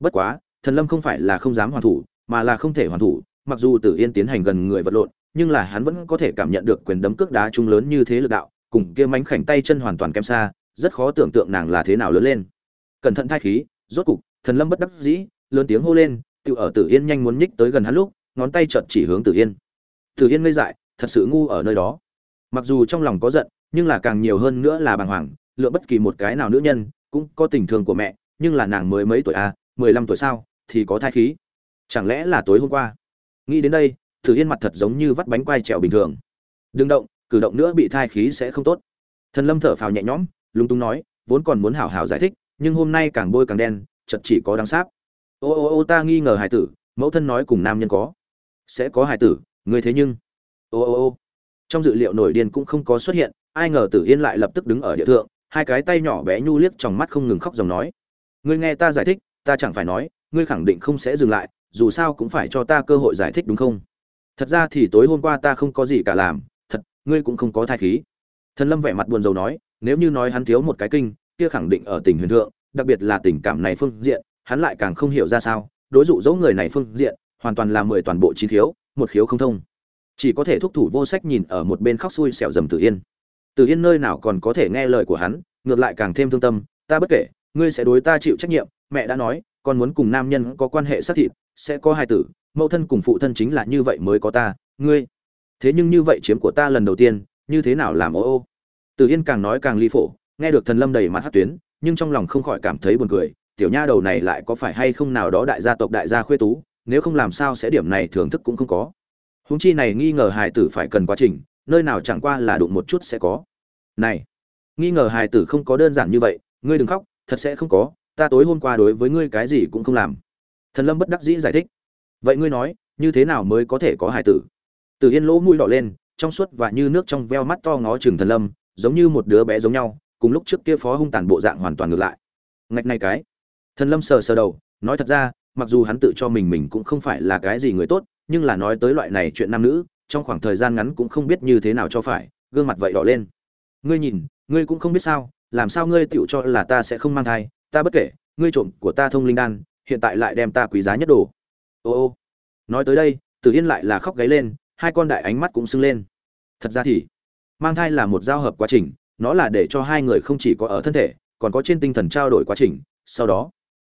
Bất quá, thần lâm không phải là không dám hoàn thủ, mà là không thể hoàn thủ, mặc dù tử yên tiến hành gần người vật lộn, nhưng là hắn vẫn có thể cảm nhận được quyền đấm cước đá trung lớn như thế lực đạo, cùng kia mánh khảnh tay chân hoàn toàn kém xa, rất khó tưởng tượng nàng là thế nào lớn lên. Cẩn thận thai khí, rốt cục, thần lâm bất đắc dĩ, lớn tiếng hô lên tự ở tử yên nhanh muốn nhích tới gần hắn lúc, ngón tay chợt chỉ hướng tử yên tử yên ngây dại thật sự ngu ở nơi đó. Mặc dù trong lòng có giận nhưng là càng nhiều hơn nữa là bàng hoàng lựa bất kỳ một cái nào nữ nhân cũng có tình thương của mẹ nhưng là nàng mới mấy tuổi a à, mười lăm tuổi sao thì có thai khí. Chẳng lẽ là tối hôm qua? Nghĩ đến đây tử yên mặt thật giống như vắt bánh quai trèo bình thường. Đừng động cử động nữa bị thai khí sẽ không tốt. Thần lâm thở phào nhẹ nhõm lúng túng nói vốn còn muốn hảo hảo giải thích nhưng hôm nay càng bôi càng đen chật chỉ có đáng sáp. Ô ô ô ta nghi ngờ hải tử mẫu thân nói cùng nam nhân có. Sẽ có hải tử người thế nhưng ô ô ô. Trong dự liệu nổi điên cũng không có xuất hiện, ai ngờ tử yên lại lập tức đứng ở địa thượng, hai cái tay nhỏ bé nhu liếc trong mắt không ngừng khóc dòng nói. Ngươi nghe ta giải thích, ta chẳng phải nói, ngươi khẳng định không sẽ dừng lại, dù sao cũng phải cho ta cơ hội giải thích đúng không? Thật ra thì tối hôm qua ta không có gì cả làm, thật, ngươi cũng không có thai khí. Thần lâm vẻ mặt buồn rầu nói, nếu như nói hắn thiếu một cái kinh, kia khẳng định ở tình huyền thượng, đặc biệt là tình cảm này phương diện, hắn lại càng không hiểu ra sao, đối dụ dỗ người này phương diện, hoàn toàn là mười toàn bộ chín thiếu một khiếu không thông. Chỉ có thể thúc thủ vô sách nhìn ở một bên khóc xui xẻo dầm tử yên. Tử yên nơi nào còn có thể nghe lời của hắn, ngược lại càng thêm thương tâm, ta bất kể, ngươi sẽ đối ta chịu trách nhiệm, mẹ đã nói, con muốn cùng nam nhân có quan hệ xác thịt, sẽ có hai tử, mẫu thân cùng phụ thân chính là như vậy mới có ta, ngươi. Thế nhưng như vậy chiếm của ta lần đầu tiên, như thế nào làm ô ô? Tử yên càng nói càng ly phổ, nghe được thần lâm đầy mặt hát tuyến, nhưng trong lòng không khỏi cảm thấy buồn cười, tiểu nha đầu này lại có phải hay không nào đó đại gia tộc đại gia khuê tú nếu không làm sao sẽ điểm này thưởng thức cũng không có. Húng chi này nghi ngờ hài tử phải cần quá trình, nơi nào chẳng qua là đụng một chút sẽ có. Này, nghi ngờ hài tử không có đơn giản như vậy, ngươi đừng khóc, thật sẽ không có, ta tối hôm qua đối với ngươi cái gì cũng không làm. Thần lâm bất đắc dĩ giải thích. Vậy ngươi nói, như thế nào mới có thể có hài tử? Từ yên lỗ mũi đỏ lên, trong suốt và như nước trong veo mắt to ngó chừng thần lâm, giống như một đứa bé giống nhau, cùng lúc trước kia phó hung tàn bộ dạng hoàn toàn ngược lại. Ngạch này cái. Thần lâm sờ sờ đầu, nói thật ra mặc dù hắn tự cho mình mình cũng không phải là cái gì người tốt, nhưng là nói tới loại này chuyện nam nữ, trong khoảng thời gian ngắn cũng không biết như thế nào cho phải, gương mặt vậy đỏ lên. Ngươi nhìn, ngươi cũng không biết sao, làm sao ngươi tựu cho là ta sẽ không mang thai, ta bất kể, ngươi trộm của ta thông linh đan, hiện tại lại đem ta quý giá nhất đồ. Ô ô. Nói tới đây, tử yên lại là khóc gáy lên, hai con đại ánh mắt cũng sưng lên. Thật ra thì, mang thai là một giao hợp quá trình, nó là để cho hai người không chỉ có ở thân thể, còn có trên tinh thần trao đổi quá trình, sau đó,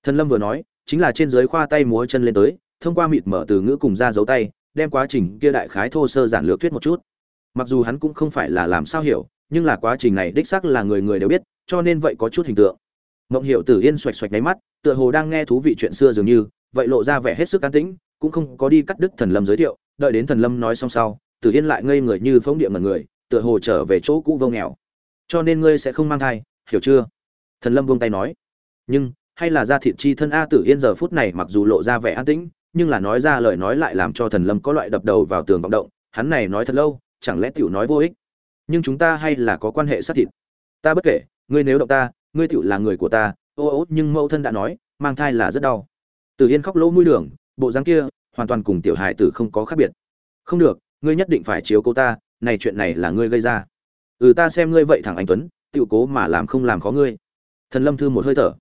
thần lâm vừa nói chính là trên dưới khoa tay múa chân lên tới, thông qua mịt mở từ ngữ cùng ra dấu tay, đem quá trình kia đại khái thô sơ giản lược thuyết một chút. Mặc dù hắn cũng không phải là làm sao hiểu, nhưng là quá trình này đích xác là người người đều biết, cho nên vậy có chút hình tượng. Mộng hiệu tử yên xoạch xoạch đáy mắt, tựa hồ đang nghe thú vị chuyện xưa dường như, vậy lộ ra vẻ hết sức an tĩnh, cũng không có đi cắt đứt thần lâm giới thiệu, đợi đến thần lâm nói xong sau, tử yên lại ngây người như phóng địa ngẩn người, tựa hồ trở về chỗ cũ vô nghèo. Cho nên ngươi sẽ không mang thai, hiểu chưa? Thần lâm buông tay nói. Nhưng hay là ra thịt chi thân a tử yên giờ phút này mặc dù lộ ra vẻ an tĩnh, nhưng là nói ra lời nói lại làm cho thần lâm có loại đập đầu vào tường vọng động, hắn này nói thật lâu, chẳng lẽ tiểu nói vô ích? Nhưng chúng ta hay là có quan hệ sát thịt? Ta bất kể, ngươi nếu động ta, ngươi tiểu là người của ta, ô ô, nhưng mẫu thân đã nói, mang thai là rất đau. Tử yên khóc lỗ mũi đường, bộ dáng kia, hoàn toàn cùng tiểu hài tử không có khác biệt. Không được, ngươi nhất định phải chiếu cô ta, này chuyện này là ngươi gây ra. Ừ ta xem ngươi vậy thẳng anh tuấn, tiểu cố mà làm không làm khó ngươi. Thần lâm thư một hơi thở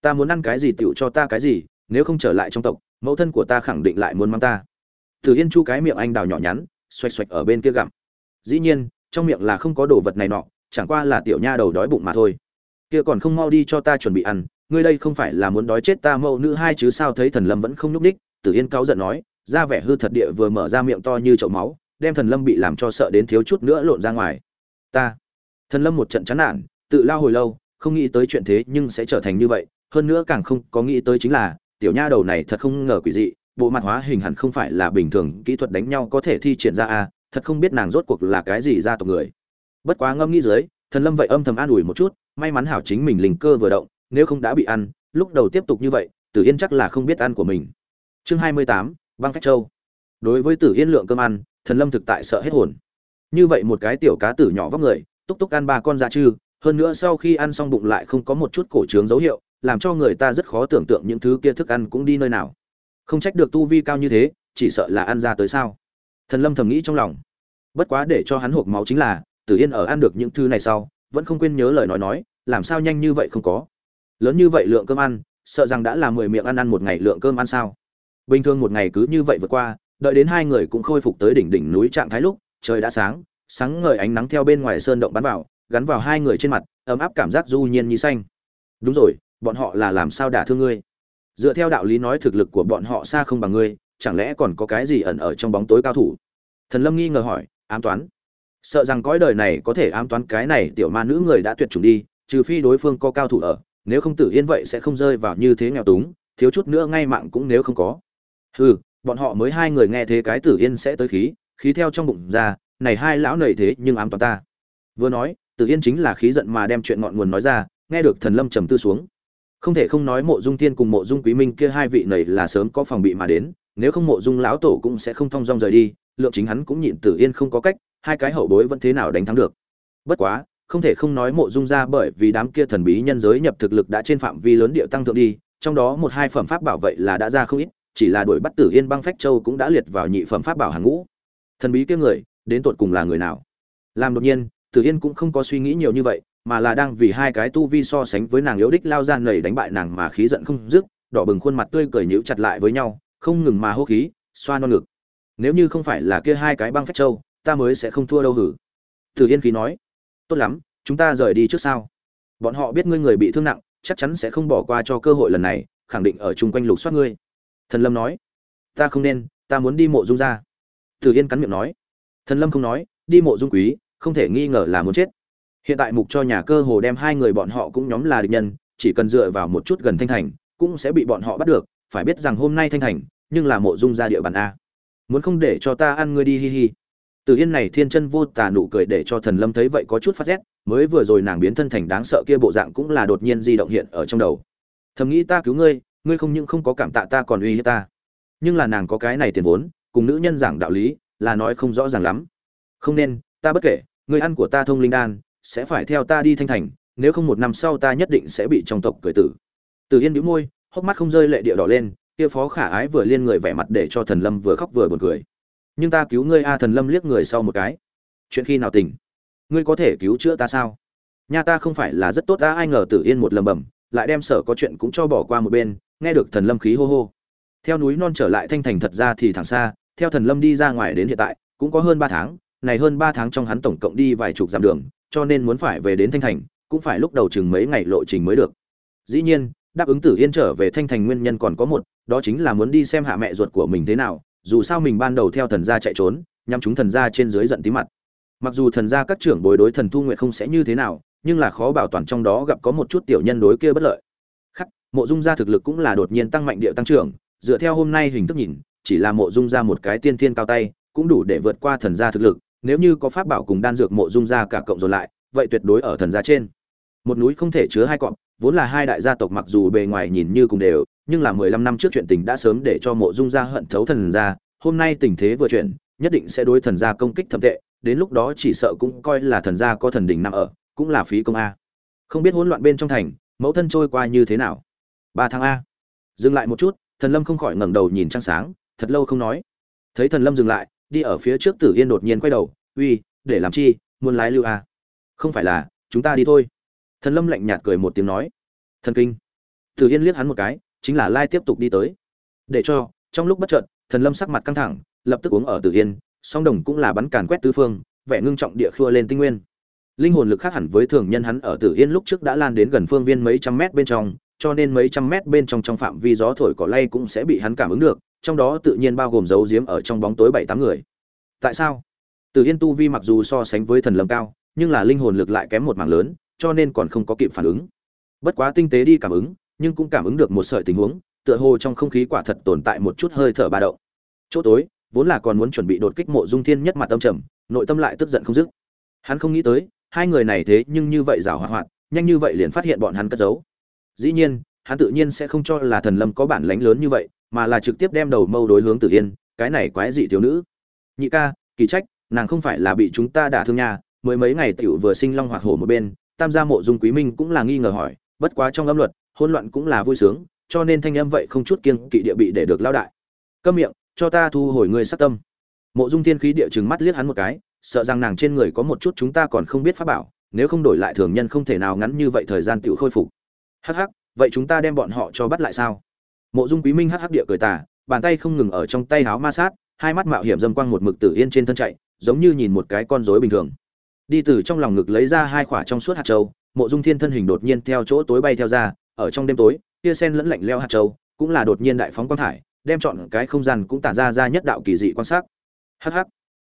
ta muốn ăn cái gì tiểu cho ta cái gì, nếu không trở lại trong tộc, mẫu thân của ta khẳng định lại muốn mang ta. Từ yên chu cái miệng anh đào nhỏ nhắn, xoạch xoạch ở bên kia gặm. Dĩ nhiên, trong miệng là không có đồ vật này nọ, chẳng qua là tiểu nha đầu đói bụng mà thôi. Kia còn không mau đi cho ta chuẩn bị ăn, ngươi đây không phải là muốn đói chết ta mẫu nữ hai chứ sao thấy thần lâm vẫn không nhúc ních tử yên cáu giận nói, ra vẻ hư thật địa vừa mở ra miệng to như chậu máu, đem thần lâm bị làm cho sợ đến thiếu chút nữa lộn ra ngoài. Ta. Thần lâm một trận chán nản, tự lao hồi lâu, không nghĩ tới chuyện thế nhưng sẽ trở thành như vậy hơn nữa càng không có nghĩ tới chính là, tiểu nha đầu này thật không ngờ quỷ dị, bộ mặt hóa hình hẳn không phải là bình thường, kỹ thuật đánh nhau có thể thi triển ra a thật không biết nàng rốt cuộc là cái gì ra tộc người. Bất quá ngâm nghĩ dưới, thần lâm vậy âm thầm an ủi một chút, may mắn hảo chính mình linh cơ vừa động, nếu không đã bị ăn, lúc đầu tiếp tục như vậy, tử yên chắc là không biết ăn của mình. Chương hai mươi tám, băng phách châu. Đối với tử yên lượng cơm ăn, thần lâm thực tại sợ hết hồn. Như vậy một cái tiểu cá tử nhỏ vóc người, túc túc ăn ba con dạ chư, hơn nữa sau khi ăn xong bụng lại không có một chút cổ trướng dấu hiệu làm cho người ta rất khó tưởng tượng những thứ kia thức ăn cũng đi nơi nào. Không trách được tu vi cao như thế, chỉ sợ là ăn ra tới sao? Thần lâm thầm nghĩ trong lòng. Bất quá để cho hắn hộp máu chính là, tử yên ở ăn được những thứ này sau, vẫn không quên nhớ lời nói nói, làm sao nhanh như vậy không có? Lớn như vậy lượng cơm ăn, sợ rằng đã là mười miệng ăn ăn một ngày lượng cơm ăn sao? Bình thường một ngày cứ như vậy vượt qua, đợi đến hai người cũng khôi phục tới đỉnh đỉnh núi trạng thái lúc, trời đã sáng sáng ngời ánh nắng theo bên ngoài sơn động bắn vào, gắn vào hai người trên mặt, ấm áp cảm giác du nhiên như xanh. Đúng rồi bọn họ là làm sao đả thương ngươi? Dựa theo đạo lý nói thực lực của bọn họ xa không bằng ngươi, chẳng lẽ còn có cái gì ẩn ở trong bóng tối cao thủ? Thần lâm nghi ngờ hỏi, ám toán. Sợ rằng cõi đời này có thể ám toán cái này tiểu ma nữ người đã tuyệt chủng đi, trừ phi đối phương có cao thủ ở, nếu không tử yên vậy sẽ không rơi vào như thế nghèo túng, thiếu chút nữa ngay mạng cũng nếu không có. Hừ, bọn họ mới hai người nghe thế cái tử yên sẽ tới khí khí theo trong bụng ra, này hai lão nầy thế nhưng ám toán ta. Vừa nói, tử yên chính là khí giận mà đem chuyện ngọn nguồn nói ra, nghe được thần lâm trầm tư xuống không thể không nói mộ dung tiên cùng mộ dung quý minh kia hai vị này là sớm có phòng bị mà đến, nếu không mộ dung lão tổ cũng sẽ không thong dong rời đi, lượng chính hắn cũng nhịn tử yên không có cách, hai cái hậu bối vẫn thế nào đánh thắng được. Bất quá, không thể không nói mộ dung ra bởi vì đám kia thần bí nhân giới nhập thực lực đã trên phạm vi lớn địa tăng thượng đi, trong đó một hai phẩm pháp bảo vệ là đã ra không ít, chỉ là đuổi bắt tử yên băng phách châu cũng đã liệt vào nhị phẩm pháp bảo hàng ngũ. Thần bí kia người, đến tột cùng là người nào? Làm đột nhiên, tử yên cũng không có suy nghĩ nhiều như vậy mà là đang vì hai cái tu vi so sánh với nàng yếu đích lao ra nảy đánh bại nàng mà khí giận không dứt, đỏ bừng khuôn mặt tươi cười nhíu chặt lại với nhau, không ngừng mà hô khí, xoa non ngực. Nếu như không phải là kia hai cái băng phách châu, ta mới sẽ không thua đâu hử. Từ yên khí nói, tốt lắm, chúng ta rời đi trước sao? Bọn họ biết ngươi người bị thương nặng, chắc chắn sẽ không bỏ qua cho cơ hội lần này, khẳng định ở chung quanh lục soát ngươi. Thần lâm nói, ta không nên, ta muốn đi mộ dung ra. Từ yên cắn miệng nói, thần lâm không nói, đi mộ dung quý, không thể nghi ngờ là muốn chết hiện tại mục cho nhà cơ hồ đem hai người bọn họ cũng nhóm là địch nhân chỉ cần dựa vào một chút gần thanh thành cũng sẽ bị bọn họ bắt được phải biết rằng hôm nay thanh thành nhưng là mộ dung ra địa bàn a muốn không để cho ta ăn ngươi đi hi hi từ Yên này thiên chân vô tà nụ cười để cho Thần Lâm thấy vậy có chút phát rét, mới vừa rồi nàng biến thân thành đáng sợ kia bộ dạng cũng là đột nhiên di động hiện ở trong đầu. Thầm nghĩ ta cứu ngươi, ngươi không những không có cảm tạ ta còn uy hiếp ta. Nhưng là nàng có cái này tiền vốn, cùng nữ nhân giảng đạo lý, là nói không rõ ràng lắm. Không nên, ta bất kể, ngươi ăn của ta thông linh đan, sẽ phải theo ta đi thanh thành, nếu không một năm sau ta nhất định sẽ bị trong tộc cười tử. Từ Yên bĩu môi, hốc mắt không rơi lệ địa đỏ lên, kia phó khả ái vừa liên người vẻ mặt để cho Thần Lâm vừa khóc vừa buồn cười. Nhưng ta cứu ngươi a thần lâm liếc người sau một cái. Chuyện khi nào tỉnh? Ngươi có thể cứu chữa ta sao? Nha ta không phải là rất tốt ta ai ngờ tử yên một lầm bầm lại đem sở có chuyện cũng cho bỏ qua một bên nghe được thần lâm khí hô hô. Theo núi non trở lại thanh thành thật ra thì thẳng xa theo thần lâm đi ra ngoài đến hiện tại cũng có hơn ba tháng này hơn ba tháng trong hắn tổng cộng đi vài chục dặm đường cho nên muốn phải về đến thanh thành, cũng phải lúc đầu chừng mấy ngày lộ trình mới được. Dĩ nhiên, đáp ứng tử yên trở về thanh thành nguyên nhân còn có một, đó chính là muốn đi xem hạ mẹ ruột của mình thế nào, dù sao mình ban đầu theo thần gia chạy trốn nhằm chúng thần gia trên dưới giận tí mặt. Mặc dù thần gia các trưởng bối đối thần thu nguyện không sẽ như thế nào, nhưng là khó bảo toàn trong đó gặp có một chút tiểu nhân đối kia bất lợi. Khắc, mộ dung gia thực lực cũng là đột nhiên tăng mạnh địa tăng trưởng, dựa theo hôm nay hình thức nhìn, chỉ là mộ dung gia một cái tiên thiên cao tay, cũng đủ để vượt qua thần gia thực lực nếu như có pháp bảo cùng đan dược mộ dung gia cả cộng dồn lại, vậy tuyệt đối ở thần gia trên. Một núi không thể chứa hai cọp, vốn là hai đại gia tộc mặc dù bề ngoài nhìn như cùng đều, nhưng là mười lăm năm trước chuyện tình đã sớm để cho mộ dung gia hận thấu thần gia, hôm nay tình thế vừa chuyển, nhất định sẽ đối thần gia công kích thậm tệ, đến lúc đó chỉ sợ cũng coi là thần gia có thần đình nằm ở, cũng là phí công a. Không biết hỗn loạn bên trong thành, mẫu thân trôi qua như thế nào? Ba tháng a. Dừng lại một chút, thần lâm không khỏi ngẩng đầu nhìn trăng sáng, thật lâu không nói. Thấy thần lâm dừng lại đi ở phía trước tử yên đột nhiên quay đầu, uy, để làm chi? Muốn lái lưu à? không phải là, chúng ta đi thôi. Thần lâm lạnh nhạt cười một tiếng nói. Thần kinh. Tử yên liếc hắn một cái, chính là lai tiếp tục đi tới. Để cho. Trong lúc bất chợt, thần lâm sắc mặt căng thẳng, lập tức uống ở tử yên, song đồng cũng là bắn càn quét tứ phương, vẻ ngưng trọng địa khua lên tinh nguyên. Linh hồn lực khác hẳn với thường nhân hắn ở tử yên lúc trước đã lan đến gần phương viên mấy trăm mét bên trong cho nên mấy trăm mét bên trong trong phạm vi gió thổi cỏ lay cũng sẽ bị hắn cảm ứng được, trong đó tự nhiên bao gồm dấu diếm ở trong bóng tối bảy tám người. Tại sao? Từ yên tu vi mặc dù so sánh với thần lâm cao, nhưng là linh hồn lực lại kém một mảng lớn, cho nên còn không có kịp phản ứng. Bất quá tinh tế đi cảm ứng, nhưng cũng cảm ứng được một sợi tình huống, tựa hồ trong không khí quả thật tồn tại một chút hơi thở ba động. Chỗ tối, vốn là còn muốn chuẩn bị đột kích mộ dung thiên nhất mặt tâm trầm, nội tâm lại tức giận không dứt. Hắn không nghĩ tới, hai người này thế nhưng như vậy giàu hoạt hoạt, nhanh như vậy liền phát hiện bọn hắn cất giấu dĩ nhiên hắn tự nhiên sẽ không cho là thần lâm có bản lãnh lớn như vậy mà là trực tiếp đem đầu mâu đối hướng tử yên cái này quái dị thiếu nữ. Nhị ca kỳ trách nàng không phải là bị chúng ta đả thương nha, mới mấy ngày tiểu vừa sinh long hoạt hổ một bên tam gia mộ dung quý minh cũng là nghi ngờ hỏi bất quá trong âm luật hỗn loạn cũng là vui sướng cho nên thanh âm vậy không chút kiêng kỵ địa bị để được lao đại. Câm miệng cho ta thu hồi ngươi sát tâm. Mộ dung thiên khí địa chừng mắt liếc hắn một cái sợ rằng nàng trên người có một chút chúng ta còn không biết pháp bảo nếu không đổi lại thường nhân không thể nào ngắn như vậy thời gian tiểu khôi phục hắc hắc, vậy chúng ta đem bọn họ cho bắt lại sao? Mộ dung quý minh hắc hắc địa cười tà, bàn tay không ngừng ở trong tay háo ma sát, hai mắt mạo hiểm dâm quang một mực tử yên trên thân chạy, giống như nhìn một cái con rối bình thường. Đi từ trong lòng ngực lấy ra hai khỏa trong suốt hạt châu, mộ dung thiên thân hình đột nhiên theo chỗ tối bay theo ra, ở trong đêm tối kia sen lẫn lạnh leo hạt châu, cũng là đột nhiên đại phóng quang thải, đem chọn cái không gian cũng tản ra ra nhất đạo kỳ dị quan sát hắc hắc.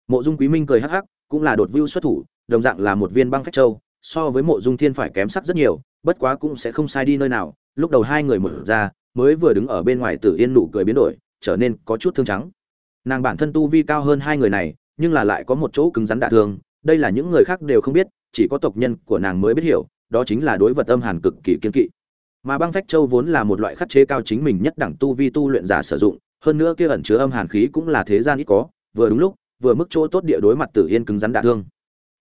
Mộ dung quý minh cười hắc hắc, cũng là đột vưu xuất thủ, đồng dạng là một viên băng phách châu so với mộ dung thiên phải kém sắc rất nhiều, bất quá cũng sẽ không sai đi nơi nào. Lúc đầu hai người mở ra, mới vừa đứng ở bên ngoài tử yên nụ cười biến đổi, trở nên có chút thương trắng. Nàng bản thân tu vi cao hơn hai người này, nhưng là lại có một chỗ cứng rắn đả thương, đây là những người khác đều không biết, chỉ có tộc nhân của nàng mới biết hiểu, đó chính là đối vật âm hàn cực kỳ kiên kỵ. Mà băng phách châu vốn là một loại khắc chế cao chính mình nhất đẳng tu vi tu luyện giả sử dụng, hơn nữa kia ẩn chứa âm hàn khí cũng là thế gian ít có, vừa đúng lúc, vừa mức chỗ tốt địa đối mặt tử yên cứng rắn đả thương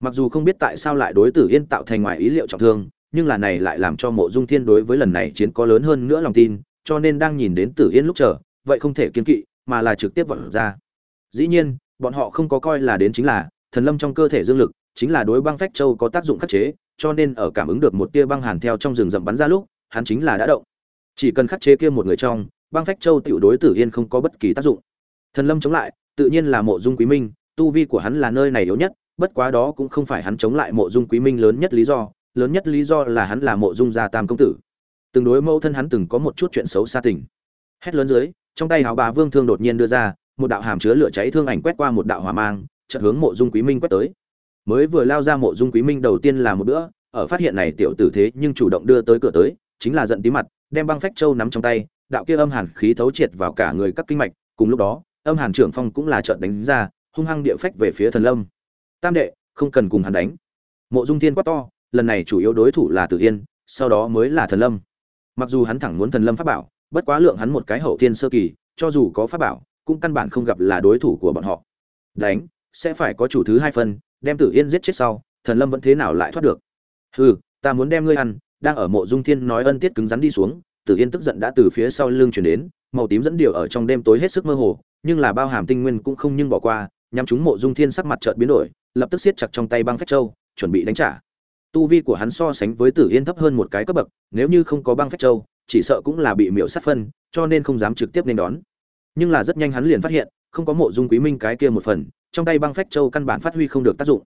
mặc dù không biết tại sao lại đối tử yên tạo thành ngoài ý liệu trọng thương, nhưng là này lại làm cho mộ dung thiên đối với lần này chiến có lớn hơn nữa lòng tin, cho nên đang nhìn đến tử yên lúc chờ, vậy không thể kiên kỵ, mà là trực tiếp vận ra. Dĩ nhiên, bọn họ không có coi là đến chính là thần lâm trong cơ thể dương lực, chính là đối băng phách châu có tác dụng khắc chế, cho nên ở cảm ứng được một tia băng hàn theo trong rừng rậm bắn ra lúc, hắn chính là đã động. Chỉ cần khắc chế kia một người trong, băng phách châu tiểu đối tử yên không có bất kỳ tác dụng. Thần lâm chống lại, tự nhiên là mộ dung quý minh, tu vi của hắn là nơi này yếu nhất bất quá đó cũng không phải hắn chống lại mộ dung quý minh lớn nhất lý do, lớn nhất lý do là hắn là mộ dung gia tam công tử. Từng đối mẫu thân hắn từng có một chút chuyện xấu xa tình. Hét lớn dưới, trong tay hào bà vương thương đột nhiên đưa ra, một đạo hàm chứa lửa cháy thương ảnh quét qua một đạo hỏa mang, chợt hướng mộ dung quý minh quét tới. Mới vừa lao ra mộ dung quý minh đầu tiên là một bữa, ở phát hiện này tiểu tử thế nhưng chủ động đưa tới cửa tới, chính là giận tí mặt, đem băng phách châu nắm trong tay, đạo kia âm hàn khí thấu triệt vào cả người các kinh mạch, cùng lúc đó, âm hàn trưởng phong cũng là trợn đánh ra, hung hăng địa phách về phía thần lâm tam đệ, không cần cùng hắn đánh. Mộ dung thiên quát to, lần này chủ yếu đối thủ là tử yên, sau đó mới là thần lâm. Mặc dù hắn thẳng muốn thần lâm pháp bảo, bất quá lượng hắn một cái hậu thiên sơ kỳ, cho dù có pháp bảo, cũng căn bản không gặp là đối thủ của bọn họ. Đánh, sẽ phải có chủ thứ hai phần, đem tử yên giết chết sau, thần lâm vẫn thế nào lại thoát được? Hừ, ta muốn đem ngươi ăn, đang ở mộ dung thiên nói ân tiết cứng rắn đi xuống, tử yên tức giận đã từ phía sau lưng chuyển đến, màu tím dẫn điều ở trong đêm tối hết sức mơ hồ, nhưng là bao hàm tinh nguyên cũng không nhưng bỏ qua, nhắm chúng mộ dung thiên sắc mặt chợt biến đổi lập tức siết chặt trong tay băng phách châu, chuẩn bị đánh trả. Tu vi của hắn so sánh với tử yên thấp hơn một cái cấp bậc, nếu như không có băng phách châu, chỉ sợ cũng là bị miễu sát phân, cho nên không dám trực tiếp nên đón. Nhưng là rất nhanh hắn liền phát hiện, không có mộ dung quý minh cái kia một phần, trong tay băng phách châu căn bản phát huy không được tác dụng.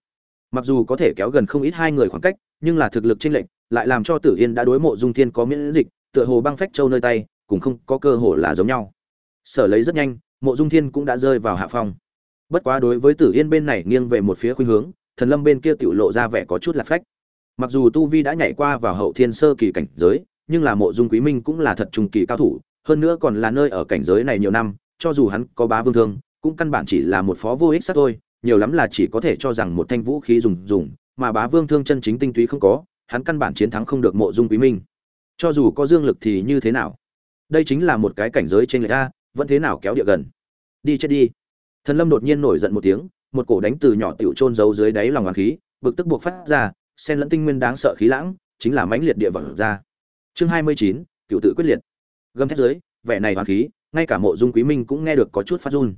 Mặc dù có thể kéo gần không ít hai người khoảng cách, nhưng là thực lực chênh lệch, lại làm cho tử yên đã đối mộ dung thiên có miễn dịch, tựa hồ băng phách châu nơi tay cũng không có cơ hội là giống nhau. Sở lấy rất nhanh, mộ dung thiên cũng đã rơi vào hạ phong bất quá đối với tử yên bên này nghiêng về một phía khuynh hướng, thần lâm bên kia tự lộ ra vẻ có chút lạc phách. Mặc dù tu vi đã nhảy qua vào hậu thiên sơ kỳ cảnh giới, nhưng là mộ dung quý minh cũng là thật trung kỳ cao thủ, hơn nữa còn là nơi ở cảnh giới này nhiều năm, cho dù hắn có bá vương thương, cũng căn bản chỉ là một phó vô ích sát thôi, nhiều lắm là chỉ có thể cho rằng một thanh vũ khí dùng dùng, mà bá vương thương chân chính tinh túy không có, hắn căn bản chiến thắng không được mộ dung quý minh. Cho dù có dương lực thì như thế nào? Đây chính là một cái cảnh giới trên lệch a, vẫn thế nào kéo địa gần? Đi chết đi thần lâm đột nhiên nổi giận một tiếng, một cổ đánh từ nhỏ tiểu trôn giấu dưới đáy lòng hoàng khí, bực tức buộc phát ra sen lẫn tinh nguyên đáng sợ khí lãng, chính là mãnh liệt địa vật ra. Chương hai mươi chín, cựu tự quyết liệt. Gầm thét dưới, vẻ này hoàng khí, ngay cả mộ dung quý minh cũng nghe được có chút phát run.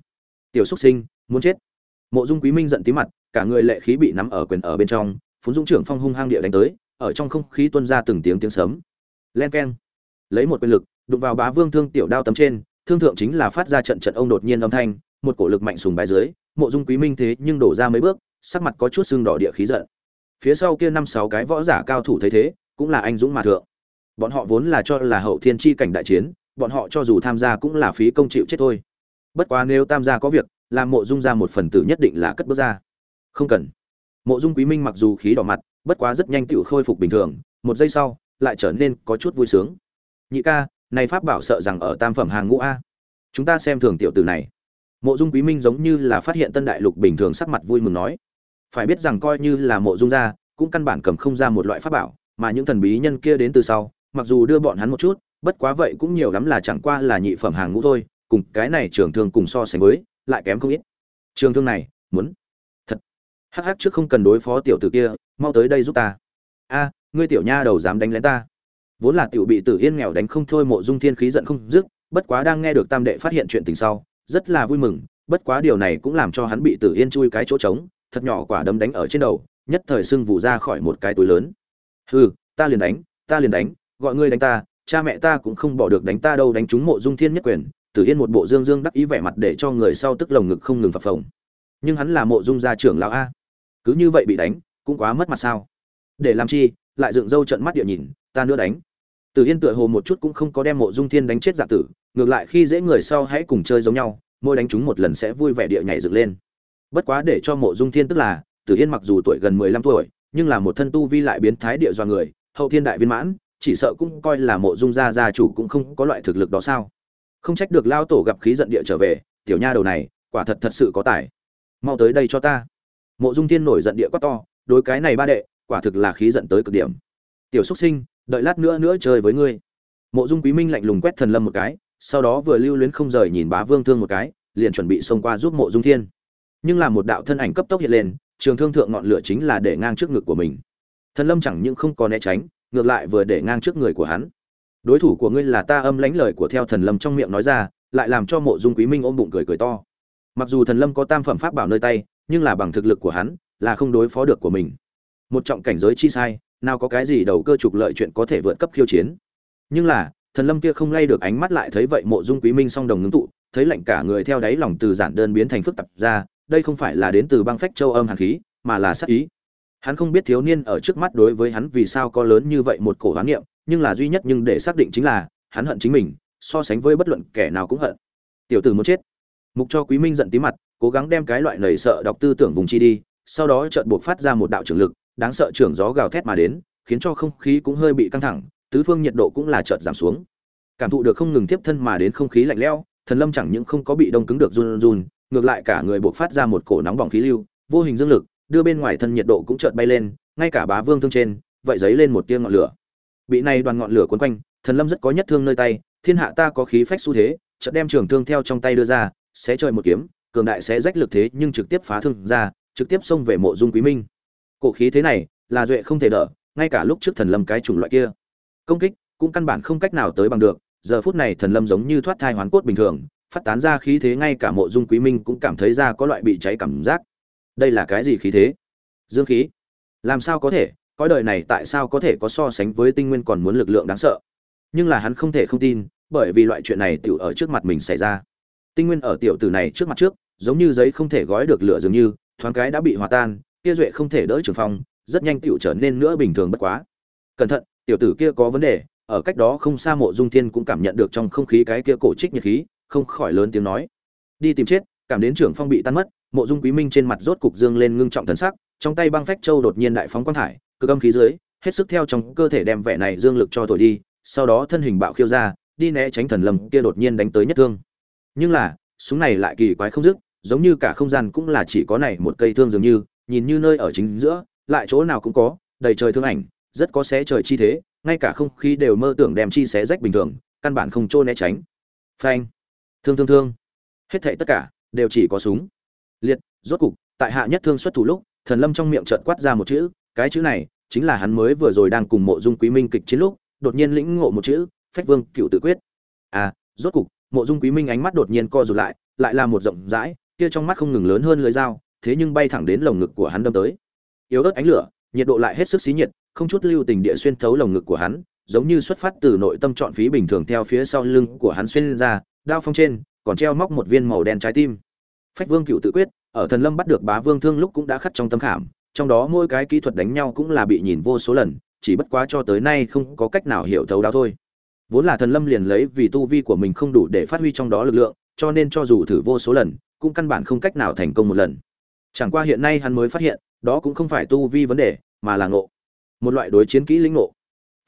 Tiểu xúc sinh, muốn chết. Mộ dung quý minh giận tí mặt, cả người lệ khí bị nắm ở quyền ở bên trong phún dũng trưởng phong hung hăng địa đánh tới, ở trong không khí tuôn ra từng tiếng tiếng sấm. Len keng. Lấy một quyền lực, đụng vào bá vương thương tiểu đao tấm trên, thương thượng chính là phát ra trận trận ông đột nhiên âm thanh một cổ lực mạnh sùng bái dưới, mộ dung quý minh thế nhưng đổ ra mấy bước, sắc mặt có chút sưng đỏ địa khí giận. Phía sau kia năm sáu cái võ giả cao thủ thấy thế, cũng là anh dũng mà thượng. Bọn họ vốn là cho là hậu thiên chi cảnh đại chiến, bọn họ cho dù tham gia cũng là phí công chịu chết thôi. Bất quá nếu tam gia có việc, làm mộ dung ra một phần tử nhất định là cất bước ra. Không cần. Mộ dung quý minh mặc dù khí đỏ mặt, bất quá rất nhanh tựu khôi phục bình thường, một giây sau, lại trở nên có chút vui sướng. Nhị ca, này pháp bảo sợ rằng ở tam phẩm hàng ngũ a. Chúng ta xem thường tiểu tử này mộ dung quý minh giống như là phát hiện tân đại lục bình thường sắc mặt vui mừng nói. Phải biết rằng coi như là mộ dung gia cũng căn bản cầm không ra một loại pháp bảo, mà những thần bí nhân kia đến từ sau, mặc dù đưa bọn hắn một chút, bất quá vậy cũng nhiều lắm là chẳng qua là nhị phẩm hàng ngũ thôi, cùng cái này trường thương cùng so sánh với, lại kém không ít. Trường thương này, muốn. Thật. Hắc hắc trước không cần đối phó tiểu tử kia, mau tới đây giúp ta. A, ngươi tiểu nha đầu dám đánh lén ta. Vốn là tiểu bị tử yên nghèo đánh không thôi mộ dung thiên khí giận không dứt, bất quá đang nghe được tam đệ phát hiện chuyện tình sau rất là vui mừng, bất quá điều này cũng làm cho hắn bị tử yên chui cái chỗ trống, thật nhỏ quả đấm đánh ở trên đầu, nhất thời sưng vụ ra khỏi một cái túi lớn. Hừ, ta liền đánh, ta liền đánh, gọi ngươi đánh ta, cha mẹ ta cũng không bỏ được đánh ta đâu, đánh trúng mộ dung thiên nhất quyền. Tử yên một bộ dương dương đắc ý vẻ mặt để cho người sau tức lồng ngực không ngừng phập phồng. Nhưng hắn là mộ dung gia trưởng lão a, cứ như vậy bị đánh, cũng quá mất mặt sao? Để làm chi, lại dựng râu trận mắt địa nhìn, ta nữa đánh. Tử yên tựa hồ một chút cũng không có đem mộ dung thiên đánh chết dạ tử ngược lại khi dễ người sau hãy cùng chơi giống nhau môi đánh chúng một lần sẽ vui vẻ địa nhảy dựng lên. Bất quá để cho mộ dung thiên tức là, tử yên mặc dù tuổi gần mười lăm tuổi, nhưng là một thân tu vi lại biến thái địa do người, hậu thiên đại viên mãn, chỉ sợ cũng coi là mộ dung gia gia chủ cũng không có loại thực lực đó sao. Không trách được lao tổ gặp khí giận địa trở về, tiểu nha đầu này, quả thật thật sự có tài. Mau tới đây cho ta. Mộ dung thiên nổi giận địa quá to, đối cái này ba đệ, quả thực là khí giận tới cực điểm. Tiểu xúc sinh, đợi lát nữa nữa chơi với ngươi. Mộ dung quý minh lạnh lùng quét thần lâm một cái sau đó vừa lưu luyến không rời nhìn bá vương thương một cái, liền chuẩn bị xông qua giúp mộ dung thiên. Nhưng là một đạo thân ảnh cấp tốc hiện lên, trường thương thượng ngọn lửa chính là để ngang trước ngực của mình. Thần lâm chẳng những không có né tránh, ngược lại vừa để ngang trước người của hắn. Đối thủ của ngươi là ta âm lãnh lời của theo thần lâm trong miệng nói ra, lại làm cho mộ dung quý minh ôm bụng cười cười to. Mặc dù thần lâm có tam phẩm pháp bảo nơi tay, nhưng là bằng thực lực của hắn, là không đối phó được của mình. Một trọng cảnh giới chi sai, nào có cái gì đầu cơ trục lợi chuyện có thể vượt cấp khiêu chiến. Nhưng là thần lâm kia không lay được ánh mắt lại thấy vậy mộ dung quý minh song đồng ngưng tụ, thấy lạnh cả người theo đáy lòng từ giản đơn biến thành phức tạp ra, đây không phải là đến từ băng phách châu âm hàn khí, mà là sát ý. Hắn không biết thiếu niên ở trước mắt đối với hắn vì sao có lớn như vậy một cổ hoán niệm, nhưng là duy nhất nhưng để xác định chính là, hắn hận chính mình, so sánh với bất luận kẻ nào cũng hận. Tiểu tử muốn chết. Mục cho quý minh giận tí mặt, cố gắng đem cái loại nầy sợ đọc tư tưởng vùng chi đi, sau đó chợt buộc phát ra một đạo trưởng lực, đáng sợ trưởng gió gào thét mà đến, khiến cho không khí cũng hơi bị căng thẳng tứ phương nhiệt độ cũng là chợt giảm xuống. Cảm thụ được không ngừng tiếp thân mà đến không khí lạnh lẽo, thần lâm chẳng những không có bị đông cứng được run run, ngược lại cả người buộc phát ra một cổ nóng bỏng khí lưu, vô hình dương lực, đưa bên ngoài thân nhiệt độ cũng chợt bay lên, ngay cả bá vương thương trên, vậy giấy lên một tia ngọn lửa. Bị này đoàn ngọn lửa cuốn quanh, thần lâm rất có nhất thương nơi tay, thiên hạ ta có khí phách xu thế, chợt đem trường thương theo trong tay đưa ra sẽ trời một kiếm, cường đại sẽ rách lực thế nhưng trực tiếp phá thương ra, trực tiếp xông về mộ dung quý minh. Cổ khí thế này, là duệ không thể đỡ, ngay cả lúc trước thần lâm cái chủng loại kia công kích cũng căn bản không cách nào tới bằng được. Giờ phút này thần lâm giống như thoát thai hoán cốt bình thường, phát tán ra khí thế ngay cả mộ dung quý minh cũng cảm thấy ra có loại bị cháy cảm giác. Đây là cái gì khí thế? Dương khí? Làm sao có thể? Cõi đời này tại sao có thể có so sánh với tinh nguyên còn muốn lực lượng đáng sợ? Nhưng là hắn không thể không tin, bởi vì loại chuyện này tiểu ở trước mặt mình xảy ra. Tinh nguyên ở tiểu tử này trước mặt trước, giống như giấy không thể gói được lửa dường như, thoáng cái đã bị hòa tan, kia duệ không thể đỡ trường phong rất nhanh tiểu trở nên nữa bình thường bất quá. Cẩn thận tiểu tử kia có vấn đề, ở cách đó không xa mộ dung thiên cũng cảm nhận được trong không khí cái kia cổ trích nhiệt khí, không khỏi lớn tiếng nói. Đi tìm chết, cảm đến trưởng phong bị tan mất, mộ dung quý minh trên mặt rốt cục dương lên ngưng trọng thần sắc, trong tay băng phách châu đột nhiên đại phóng quang thải, cực âm khí dưới, hết sức theo trong cơ thể đem vẻ này dương lực cho thổi đi, sau đó thân hình bạo khiêu ra, đi né tránh thần lầm kia đột nhiên đánh tới nhất thương. Nhưng là, súng này lại kỳ quái không dứt, giống như cả không gian cũng là chỉ có này một cây thương dường như, nhìn như nơi ở chính giữa, lại chỗ nào cũng có, đầy trời thương ảnh rất có xé trời chi thế, ngay cả không khí đều mơ tưởng đem chi xé rách bình thường, căn bản không trôi né tránh. Phanh. Thương thương thương. Hết thảy tất cả đều chỉ có súng. Liệt, rốt cục, tại hạ nhất thương xuất thủ lúc, thần lâm trong miệng chợt quát ra một chữ, cái chữ này chính là hắn mới vừa rồi đang cùng mộ dung quý minh kịch chiến lúc, đột nhiên lĩnh ngộ một chữ, phách vương cựu tự quyết. À rốt cục, mộ dung quý minh ánh mắt đột nhiên co rụt lại lại là một rộng rãi, kia trong mắt không ngừng lớn hơn lưỡi dao, thế nhưng bay thẳng đến lồng ngực của hắn đâm tới. Yếu ớt ánh lửa nhiệt độ lại hết sức xí nhiệt, không chút lưu tình địa xuyên thấu lồng ngực của hắn, giống như xuất phát từ nội tâm chọn phí bình thường theo phía sau lưng của hắn xuyên ra, đao phong trên, còn treo móc một viên màu đen trái tim. Phách vương cựu tự quyết, ở thần lâm bắt được bá vương thương lúc cũng đã khắc trong tâm khảm, trong đó mỗi cái kỹ thuật đánh nhau cũng là bị nhìn vô số lần, chỉ bất quá cho tới nay không có cách nào hiểu thấu đáo thôi. Vốn là thần lâm liền lấy vì tu vi của mình không đủ để phát huy trong đó lực lượng, cho nên cho dù thử vô số lần, cũng căn bản không cách nào thành công một lần chẳng qua hiện nay hắn mới phát hiện, đó cũng không phải tu vi vấn đề, mà là ngộ. Một loại đối chiến kỹ lĩnh ngộ.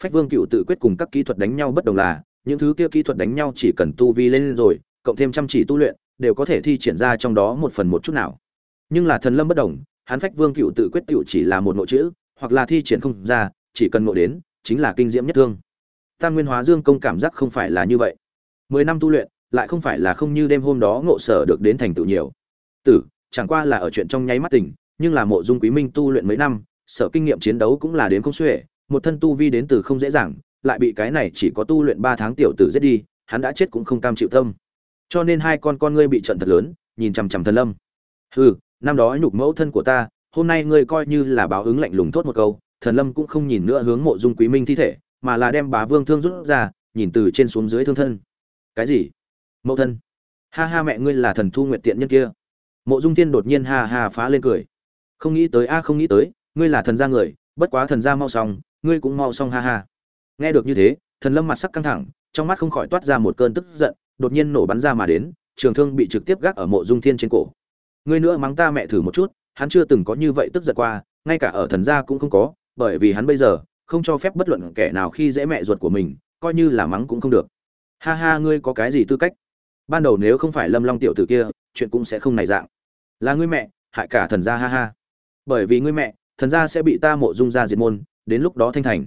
Phách vương cựu tự quyết cùng các kỹ thuật đánh nhau bất đồng là, những thứ kia kỹ thuật đánh nhau chỉ cần tu vi lên rồi, cộng thêm chăm chỉ tu luyện, đều có thể thi triển ra trong đó một phần một chút nào. Nhưng là thần lâm bất đồng, hắn phách vương cựu tự quyết tựu chỉ là một nội chữ, hoặc là thi triển không ra, chỉ cần ngộ đến, chính là kinh diễm nhất thương. Tam nguyên hóa dương công cảm giác không phải là như vậy. Mười năm tu luyện, lại không phải là không như đêm hôm đó ngộ sở được đến thành tựu nhiều. Tử chẳng qua là ở chuyện trong nháy mắt tình, nhưng là mộ dung quý minh tu luyện mấy năm, sở kinh nghiệm chiến đấu cũng là đến không xuể, một thân tu vi đến từ không dễ dàng, lại bị cái này chỉ có tu luyện ba tháng tiểu tử giết đi, hắn đã chết cũng không cam chịu tâm. Cho nên hai con con ngươi bị trận thật lớn, nhìn chằm chằm thần lâm. Hừ, năm đó nhục mẫu thân của ta, hôm nay ngươi coi như là báo ứng lạnh lùng thốt một câu, thần lâm cũng không nhìn nữa hướng mộ dung quý minh thi thể, mà là đem bá vương thương rút ra, nhìn từ trên xuống dưới thương thân. Cái gì? Mẫu thân. Ha ha mẹ ngươi là thần thu nguyệt tiện nhân kia mộ dung Thiên đột nhiên ha ha phá lên cười. Không nghĩ tới, a, không nghĩ tới, ngươi là thần gia người, bất quá thần gia mau xong, ngươi cũng mau xong ha ha. Nghe được như thế, thần lâm mặt sắc căng thẳng, trong mắt không khỏi toát ra một cơn tức giận, đột nhiên nổ bắn ra mà đến, trường thương bị trực tiếp gác ở mộ dung thiên trên cổ. Ngươi nữa mắng ta mẹ thử một chút, hắn chưa từng có như vậy tức giận qua, ngay cả ở thần gia cũng không có, bởi vì hắn bây giờ không cho phép bất luận kẻ nào khi dễ mẹ ruột của mình, coi như là mắng cũng không được. Ha ha, ngươi có cái gì tư cách? Ban đầu nếu không phải lâm long tiểu tử kia chuyện cũng sẽ không này dạng. Là ngươi mẹ, hại cả thần gia ha ha. Bởi vì ngươi mẹ, thần gia sẽ bị ta mộ dung ra diệt môn, đến lúc đó thanh thành.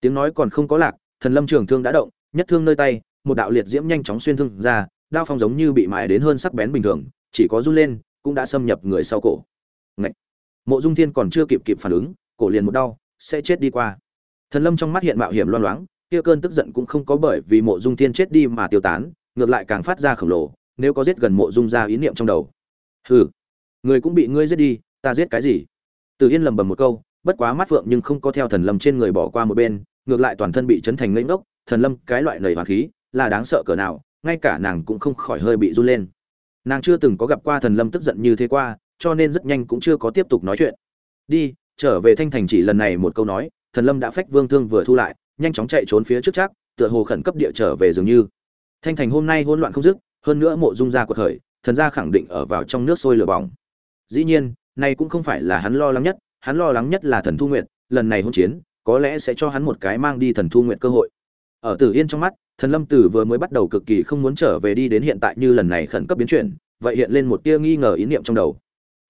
Tiếng nói còn không có lạc, thần lâm trường thương đã động, nhất thương nơi tay, một đạo liệt diễm nhanh chóng xuyên thương ra, đao phong giống như bị mài đến hơn sắc bén bình thường, chỉ có run lên, cũng đã xâm nhập người sau cổ. Ngậy! mộ dung thiên còn chưa kịp kịp phản ứng, cổ liền một đau, sẽ chết đi qua. Thần lâm trong mắt hiện mạo hiểm loan loáng, kia cơn tức giận cũng không có bởi vì mộ dung thiên chết đi mà tiêu tán, ngược lại càng phát ra khổng lồ nếu có giết gần mộ dung ra ý niệm trong đầu. Hừ, người cũng bị ngươi giết đi, ta giết cái gì? Từ yên lầm bầm một câu, bất quá mắt phượng nhưng không có theo thần lâm trên người bỏ qua một bên, ngược lại toàn thân bị chấn thành ngây ngốc, thần lâm cái loại lời hoàng khí, là đáng sợ cỡ nào, ngay cả nàng cũng không khỏi hơi bị run lên. Nàng chưa từng có gặp qua thần lâm tức giận như thế qua, cho nên rất nhanh cũng chưa có tiếp tục nói chuyện. Đi, trở về thanh thành chỉ lần này một câu nói, thần lâm đã phách vương thương vừa thu lại, nhanh chóng chạy trốn phía trước chắc, tựa hồ khẩn cấp địa trở về dường như. Thanh thành hôm nay hỗn loạn không dứt hơn nữa mộ dung gia của thời thần gia khẳng định ở vào trong nước sôi lửa bỏng. Dĩ nhiên, này cũng không phải là hắn lo lắng nhất, hắn lo lắng nhất là thần thu nguyện lần này hôn chiến, có lẽ sẽ cho hắn một cái mang đi thần thu nguyện cơ hội. Ở tử yên trong mắt, thần lâm tử vừa mới bắt đầu cực kỳ không muốn trở về đi đến hiện tại như lần này khẩn cấp biến chuyển, vậy hiện lên một tia nghi ngờ ý niệm trong đầu.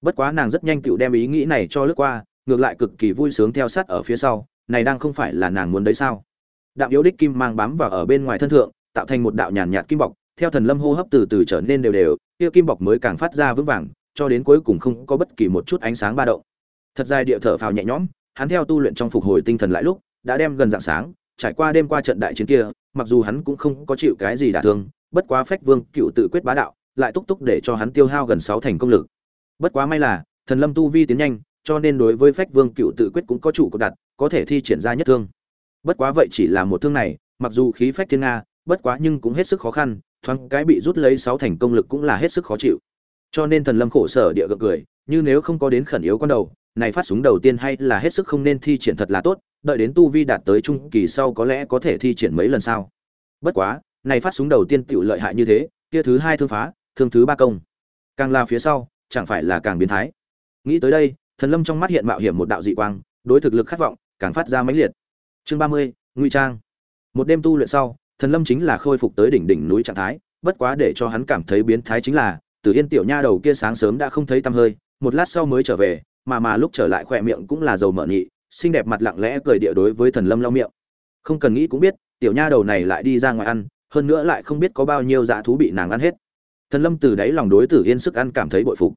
Bất quá nàng rất nhanh tựu đem ý nghĩ này cho lướt qua, ngược lại cực kỳ vui sướng theo sát ở phía sau, này đang không phải là nàng muốn đấy sao? Đạo yếu đích kim mang bám vào ở bên ngoài thân thượng, tạo thành một đạo nhàn nhạt kim bọc theo thần lâm hô hấp từ từ trở nên đều đều, kia kim bọc mới càng phát ra vững vàng, cho đến cuối cùng không có bất kỳ một chút ánh sáng ba động. Thật dài địa thở phào nhẹ nhõm, hắn theo tu luyện trong phục hồi tinh thần lại lúc, đã đem gần dạng sáng, trải qua đêm qua trận đại chiến kia, mặc dù hắn cũng không có chịu cái gì đả thương, bất quá phách vương cựu tự quyết bá đạo, lại túc túc để cho hắn tiêu hao gần sáu thành công lực. Bất quá may là, thần lâm tu vi tiến nhanh, cho nên đối với phách vương cựu tự quyết cũng có chủ cột đặt, có thể thi triển ra nhất thương. Bất quá vậy chỉ là một thương này, mặc dù khí phách thiên nga, bất quá nhưng cũng hết sức khó khăn thoáng cái bị rút lấy sáu thành công lực cũng là hết sức khó chịu. Cho nên thần lâm khổ sở địa gượng cười, như nếu không có đến khẩn yếu con đầu, này phát súng đầu tiên hay là hết sức không nên thi triển thật là tốt, đợi đến tu vi đạt tới trung kỳ sau có lẽ có thể thi triển mấy lần sau bất quá, này phát súng đầu tiên tựu lợi hại như thế, kia thứ hai thương phá, thương thứ ba công. Càng là phía sau, chẳng phải là càng biến thái. Nghĩ tới đây, thần lâm trong mắt hiện mạo hiểm một đạo dị quang, đối thực lực khát vọng càng phát ra mãnh liệt. Chương ba mươi, ngụy trang. Một đêm tu luyện sau thần lâm chính là khôi phục tới đỉnh đỉnh núi trạng thái bất quá để cho hắn cảm thấy biến thái chính là Tử Yên tiểu nha đầu kia sáng sớm đã không thấy tăm hơi, một lát sau mới trở về, mà mà lúc trở lại khỏe miệng cũng là dầu mỡ nhị, xinh đẹp mặt lặng lẽ cười địa đối với Thần Lâm lau miệng. Không cần nghĩ cũng biết, tiểu nha đầu này lại đi ra ngoài ăn, hơn nữa lại không biết có bao nhiêu dã thú bị nàng ăn hết. Thần Lâm từ đáy lòng đối Tử Yên sức ăn cảm thấy bội phục.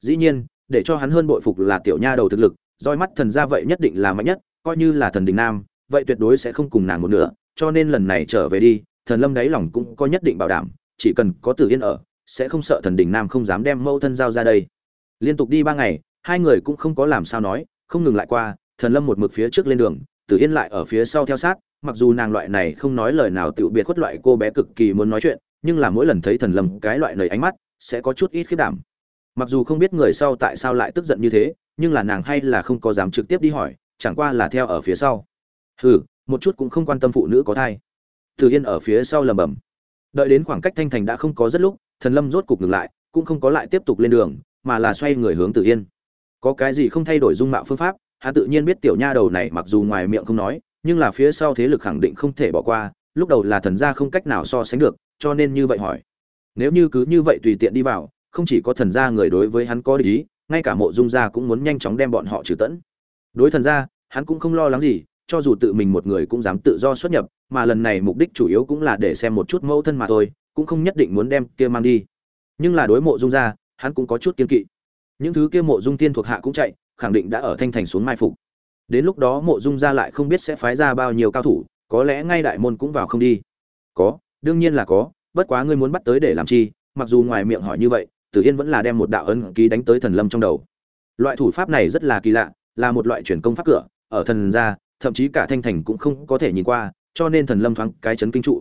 Dĩ nhiên, để cho hắn hơn bội phục là tiểu nha đầu thực lực, roi mắt thần ra vậy nhất định là mạnh nhất, coi như là thần đình nam, vậy tuyệt đối sẽ không cùng nàng một nữa, cho nên lần này trở về đi, Thần Lâm đáy lòng cũng có nhất định bảo đảm, chỉ cần có Tử Yên ở, sẽ không sợ thần đình nam không dám đem mẫu thân giao ra đây. Liên tục đi ba ngày hai người cũng không có làm sao nói không ngừng lại qua thần lâm một mực phía trước lên đường tử yên lại ở phía sau theo sát mặc dù nàng loại này không nói lời nào tự biệt khuất loại cô bé cực kỳ muốn nói chuyện nhưng là mỗi lần thấy thần lâm cái loại lời ánh mắt sẽ có chút ít khiết đảm. Mặc dù không biết người sau tại sao lại tức giận như thế nhưng là nàng hay là không có dám trực tiếp đi hỏi chẳng qua là theo ở phía sau. Hừ một chút cũng không quan tâm phụ nữ có thai. Từ yên ở phía sau lầm bầm đợi đến khoảng cách thanh thành đã không có rất lúc, thần lâm rốt cục ngừng lại, cũng không có lại tiếp tục lên đường, mà là xoay người hướng từ yên. Có cái gì không thay đổi dung mạo phương pháp, hắn tự nhiên biết tiểu nha đầu này mặc dù ngoài miệng không nói, nhưng là phía sau thế lực khẳng định không thể bỏ qua, lúc đầu là thần gia không cách nào so sánh được, cho nên như vậy hỏi. Nếu như cứ như vậy tùy tiện đi vào, không chỉ có thần gia người đối với hắn có lý ngay cả mộ dung gia cũng muốn nhanh chóng đem bọn họ trừ tận đối thần gia, hắn cũng không lo lắng gì cho dù tự mình một người cũng dám tự do xuất nhập, mà lần này mục đích chủ yếu cũng là để xem một chút mẫu thân mà thôi, cũng không nhất định muốn đem kia mang đi. Nhưng là đối mộ dung gia hắn cũng có chút kiên kỵ. Những thứ kia mộ dung tiên thuộc hạ cũng chạy, khẳng định đã ở thanh thành xuống mai phục. Đến lúc đó mộ dung gia lại không biết sẽ phái ra bao nhiêu cao thủ, có lẽ ngay đại môn cũng vào không đi. Có, đương nhiên là có, bất quá ngươi muốn bắt tới để làm chi, mặc dù ngoài miệng hỏi như vậy, tử yên vẫn là đem một đạo ấn ký đánh tới thần lâm trong đầu. Loại thủ pháp này rất là kỳ lạ, là một loại chuyển công pháp cửa, ở thần gia thậm chí cả thanh thành cũng không có thể nhìn qua, cho nên thần lâm thoáng cái chấn kinh trụ.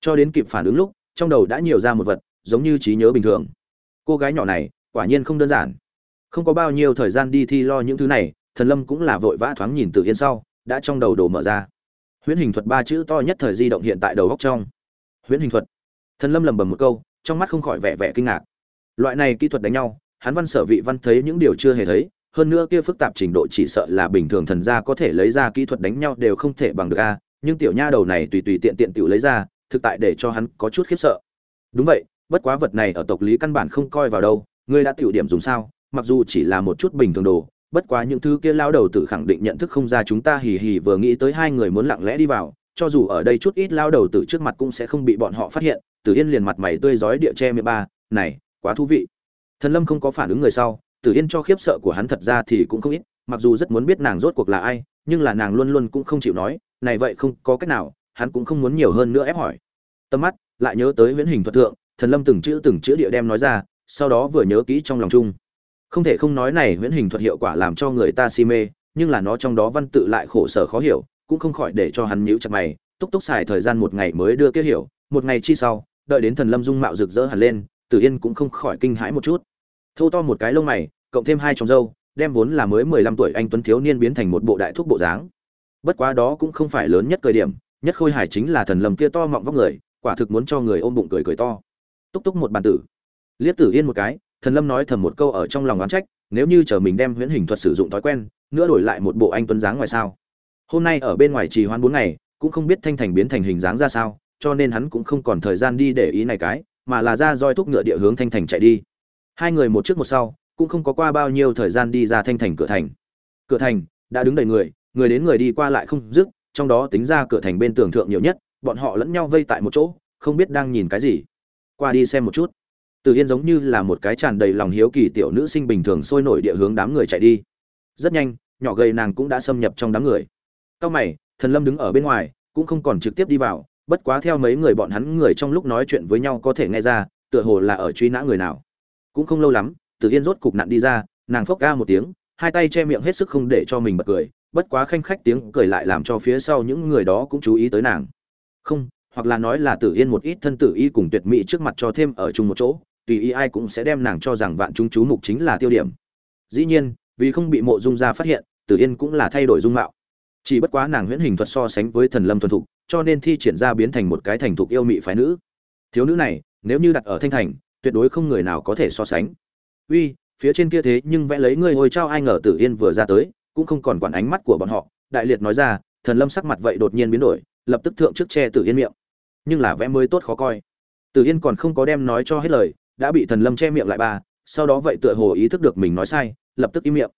Cho đến kịp phản ứng lúc, trong đầu đã nhiều ra một vật, giống như trí nhớ bình thường. Cô gái nhỏ này, quả nhiên không đơn giản. Không có bao nhiêu thời gian đi thi lo những thứ này, thần lâm cũng là vội vã thoáng nhìn tự yên sau, đã trong đầu đồ mở ra. Huyễn hình thuật ba chữ to nhất thời di động hiện tại đầu góc trong. Huyễn hình thuật. Thần lâm lầm bầm một câu, trong mắt không khỏi vẻ vẻ kinh ngạc. Loại này kỹ thuật đánh nhau, hắn văn sở vị văn thấy những điều chưa hề thấy hơn nữa kia phức tạp trình độ chỉ sợ là bình thường thần gia có thể lấy ra kỹ thuật đánh nhau đều không thể bằng được a, nhưng tiểu nha đầu này tùy tùy tiện tiện tiểu lấy ra, thực tại để cho hắn có chút khiếp sợ. Đúng vậy, bất quá vật này ở tộc lý căn bản không coi vào đâu, ngươi đã tiểu điểm dùng sao, mặc dù chỉ là một chút bình thường đồ, bất quá những thứ kia lao đầu tử khẳng định nhận thức không ra chúng ta hì hì vừa nghĩ tới hai người muốn lặng lẽ đi vào, cho dù ở đây chút ít lao đầu tử trước mặt cũng sẽ không bị bọn họ phát hiện, tử yên liền mặt mày tươi rói địa che mười ba, này, quá thú vị. Thần lâm không có phản ứng người sau tử yên cho khiếp sợ của hắn thật ra thì cũng không ít, mặc dù rất muốn biết nàng rốt cuộc là ai, nhưng là nàng luôn luôn cũng không chịu nói, này vậy không có cách nào, hắn cũng không muốn nhiều hơn nữa ép hỏi. Tâm mắt lại nhớ tới viễn hình thuật thượng, thần lâm từng chữ từng chữ địa đem nói ra, sau đó vừa nhớ kỹ trong lòng chung. Không thể không nói này viễn hình thuật hiệu quả làm cho người ta si mê, nhưng là nó trong đó văn tự lại khổ sở khó hiểu, cũng không khỏi để cho hắn nhíu chặt mày, túc túc xài thời gian một ngày mới đưa kết hiểu, một ngày chi sau, đợi đến thần lâm dung mạo rực rỡ hẳn lên, tử yên cũng không khỏi kinh hãi một chút. Thâu to một cái lông mày cộng thêm hai tròng dâu, đem vốn là mới mười lăm tuổi anh tuấn thiếu niên biến thành một bộ đại thúc bộ dáng. Bất quá đó cũng không phải lớn nhất cười điểm nhất khôi hài chính là thần lâm kia to mọng vóc người quả thực muốn cho người ôm bụng cười cười to. Túc túc một bàn tử. Liếc tử yên một cái thần lâm nói thầm một câu ở trong lòng oán trách nếu như chờ mình đem huyễn hình thuật sử dụng thói quen nữa đổi lại một bộ anh tuấn dáng ngoài sao? Hôm nay ở bên ngoài trì hoãn bốn ngày cũng không biết thanh thành biến thành hình dáng ra sao cho nên hắn cũng không còn thời gian đi để ý này cái mà là ra roi thúc ngựa địa hướng thanh thành chạy đi. Hai người một trước một sau cũng không có qua bao nhiêu thời gian đi ra thanh thành cửa thành. Cửa thành đã đứng đầy người người đến người đi qua lại không dứt, trong đó tính ra cửa thành bên tường thượng nhiều nhất, bọn họ lẫn nhau vây tại một chỗ, không biết đang nhìn cái gì. Qua đi xem một chút. Từ yên giống như là một cái tràn đầy lòng hiếu kỳ tiểu nữ sinh bình thường sôi nổi địa hướng đám người chạy đi. Rất nhanh, nhỏ gầy nàng cũng đã xâm nhập trong đám người. Cao mày, thần lâm đứng ở bên ngoài, cũng không còn trực tiếp đi vào, bất quá theo mấy người bọn hắn người trong lúc nói chuyện với nhau có thể nghe ra, tựa hồ là ở truy nã người nào. Cũng không lâu lắm Tử Yên rốt cục nặn đi ra, nàng phốc ca một tiếng, hai tay che miệng hết sức không để cho mình bật cười, bất quá khanh khách tiếng cười lại làm cho phía sau những người đó cũng chú ý tới nàng. Không, hoặc là nói là Tử Yên một ít thân tử y cùng tuyệt mỹ trước mặt cho thêm ở chung một chỗ, tùy ý ai cũng sẽ đem nàng cho rằng vạn chúng chú mục chính là tiêu điểm. Dĩ nhiên, vì không bị Mộ Dung gia phát hiện, Tử Yên cũng là thay đổi dung mạo. Chỉ bất quá nàng huyễn hình thuật so sánh với thần lâm thuần thục, cho nên thi triển ra biến thành một cái thành thục yêu mị phái nữ. Thiếu nữ này, nếu như đặt ở thanh thành, tuyệt đối không người nào có thể so sánh uy, phía trên kia thế nhưng vẽ lấy ngươi hồi trao ai ngờ tử yên vừa ra tới, cũng không còn quản ánh mắt của bọn họ. Đại liệt nói ra, thần lâm sắc mặt vậy đột nhiên biến đổi, lập tức thượng trước che tử yên miệng. Nhưng là vẽ mới tốt khó coi. Tử yên còn không có đem nói cho hết lời, đã bị thần lâm che miệng lại ba, sau đó vậy tựa hồ ý thức được mình nói sai, lập tức im miệng.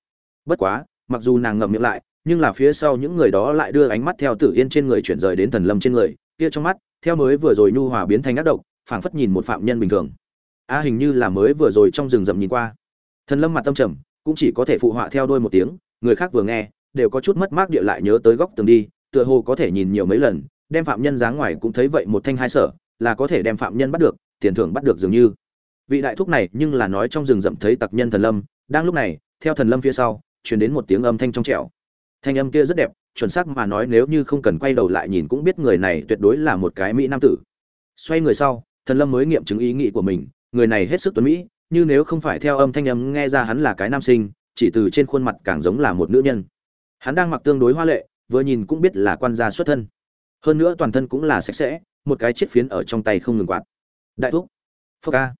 Bất quá, mặc dù nàng ngậm miệng lại, nhưng là phía sau những người đó lại đưa ánh mắt theo tử yên trên người chuyển rời đến thần lâm trên người, kia trong mắt, theo mới vừa rồi nhu hòa biến thành ác độc, phảng phất nhìn một phạm nhân bình thường a hình như là mới vừa rồi trong rừng rậm nhìn qua. Thần lâm mặt tâm trầm, cũng chỉ có thể phụ họa theo đôi một tiếng, người khác vừa nghe, đều có chút mất mát địa lại nhớ tới góc tường đi, tựa hồ có thể nhìn nhiều mấy lần, đem phạm nhân dáng ngoài cũng thấy vậy một thanh hai sở, là có thể đem phạm nhân bắt được, tiền thưởng bắt được dường như. Vị đại thúc này nhưng là nói trong rừng rậm thấy tặc nhân thần lâm, đang lúc này, theo thần lâm phía sau, truyền đến một tiếng âm thanh trong trẻo. Thanh âm kia rất đẹp, chuẩn xác mà nói nếu như không cần quay đầu lại nhìn cũng biết người này tuyệt đối là một cái mỹ nam tử. Xoay người sau, thần lâm mới nghiệm chứng ý nghĩ của mình người này hết sức tuấn mỹ, như nếu không phải theo âm thanh âm nghe ra hắn là cái nam sinh, chỉ từ trên khuôn mặt càng giống là một nữ nhân. Hắn đang mặc tương đối hoa lệ, vừa nhìn cũng biết là quan gia xuất thân. Hơn nữa toàn thân cũng là sạch sẽ, một cái chiếc phiến ở trong tay không ngừng quạt. Đại thúc phơ ca.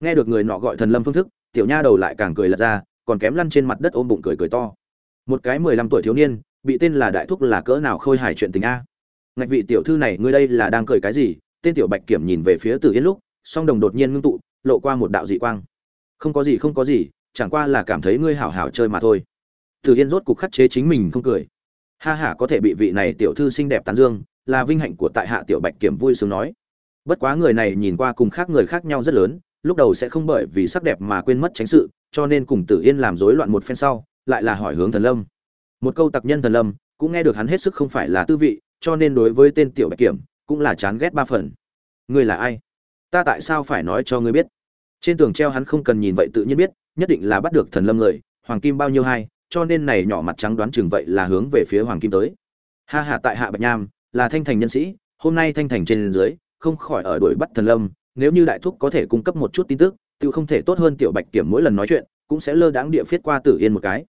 Nghe được người nọ gọi thần lâm phương thức, tiểu nha đầu lại càng cười lật ra, còn kém lăn trên mặt đất ôm bụng cười cười to. Một cái mười lăm tuổi thiếu niên, bị tên là đại thúc là cỡ nào khôi hài chuyện tình a. Ngạch vị tiểu thư này, ngươi đây là đang cười cái gì? Tên tiểu bạch kiểm nhìn về phía tử yên lúc song đồng đột nhiên ngưng tụ, lộ qua một đạo dị quang. Không có gì, không có gì, chẳng qua là cảm thấy ngươi hảo hảo chơi mà thôi. Tử yên rốt cục khắc chế chính mình không cười. Ha ha, có thể bị vị này tiểu thư xinh đẹp tán dương, là vinh hạnh của tại hạ tiểu bạch kiểm vui sướng nói. Bất quá người này nhìn qua cùng khác người khác nhau rất lớn, lúc đầu sẽ không bởi vì sắc đẹp mà quên mất tránh sự, cho nên cùng tử yên làm rối loạn một phen sau, lại là hỏi hướng thần lâm. Một câu tặc nhân thần lâm, cũng nghe được hắn hết sức không phải là tư vị, cho nên đối với tên tiểu bạch kiểm, cũng là chán ghét ba phần. Ngươi là ai? Ta tại sao phải nói cho ngươi biết? Trên tường treo hắn không cần nhìn vậy tự nhiên biết, nhất định là bắt được thần lâm người, hoàng kim bao nhiêu hay cho nên này nhỏ mặt trắng đoán chừng vậy là hướng về phía hoàng kim tới. Ha hạ tại hạ bạch nham, là thanh thành nhân sĩ, hôm nay thanh thành trên dưới, không khỏi ở đuổi bắt thần lâm, nếu như đại thúc có thể cung cấp một chút tin tức tự không thể tốt hơn tiểu bạch kiểm mỗi lần nói chuyện, cũng sẽ lơ đãng địa phiết qua tử yên một cái.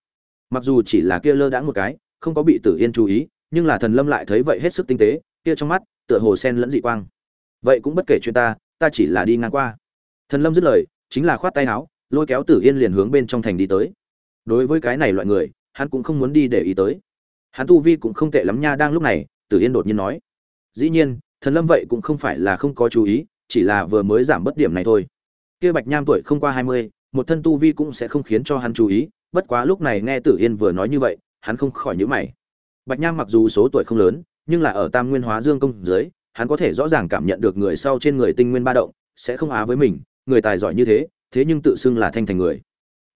Mặc dù chỉ là kia lơ đãng một cái, không có bị tử yên chú ý, nhưng là thần lâm lại thấy vậy hết sức tinh tế, kia trong mắt, tựa hồ sen lẫn dị quang. Vậy cũng bất kể chuyện ta ta chỉ là đi ngang qua. Thần lâm dứt lời, chính là khoát tay áo, lôi kéo tử yên liền hướng bên trong thành đi tới. Đối với cái này loại người, hắn cũng không muốn đi để ý tới. Hắn tu vi cũng không tệ lắm nha, đang lúc này, tử yên đột nhiên nói, dĩ nhiên, thần lâm vậy cũng không phải là không có chú ý, chỉ là vừa mới giảm bất điểm này thôi. Kia bạch nham tuổi không qua hai mươi, một thân tu vi cũng sẽ không khiến cho hắn chú ý, bất quá lúc này nghe tử yên vừa nói như vậy, hắn không khỏi nhíu mày. Bạch nham mặc dù số tuổi không lớn, nhưng là ở tam nguyên hóa dương công dưới hắn có thể rõ ràng cảm nhận được người sau trên người tinh nguyên ba động, sẽ không á với mình, người tài giỏi như thế thế nhưng tự xưng là thanh thành người.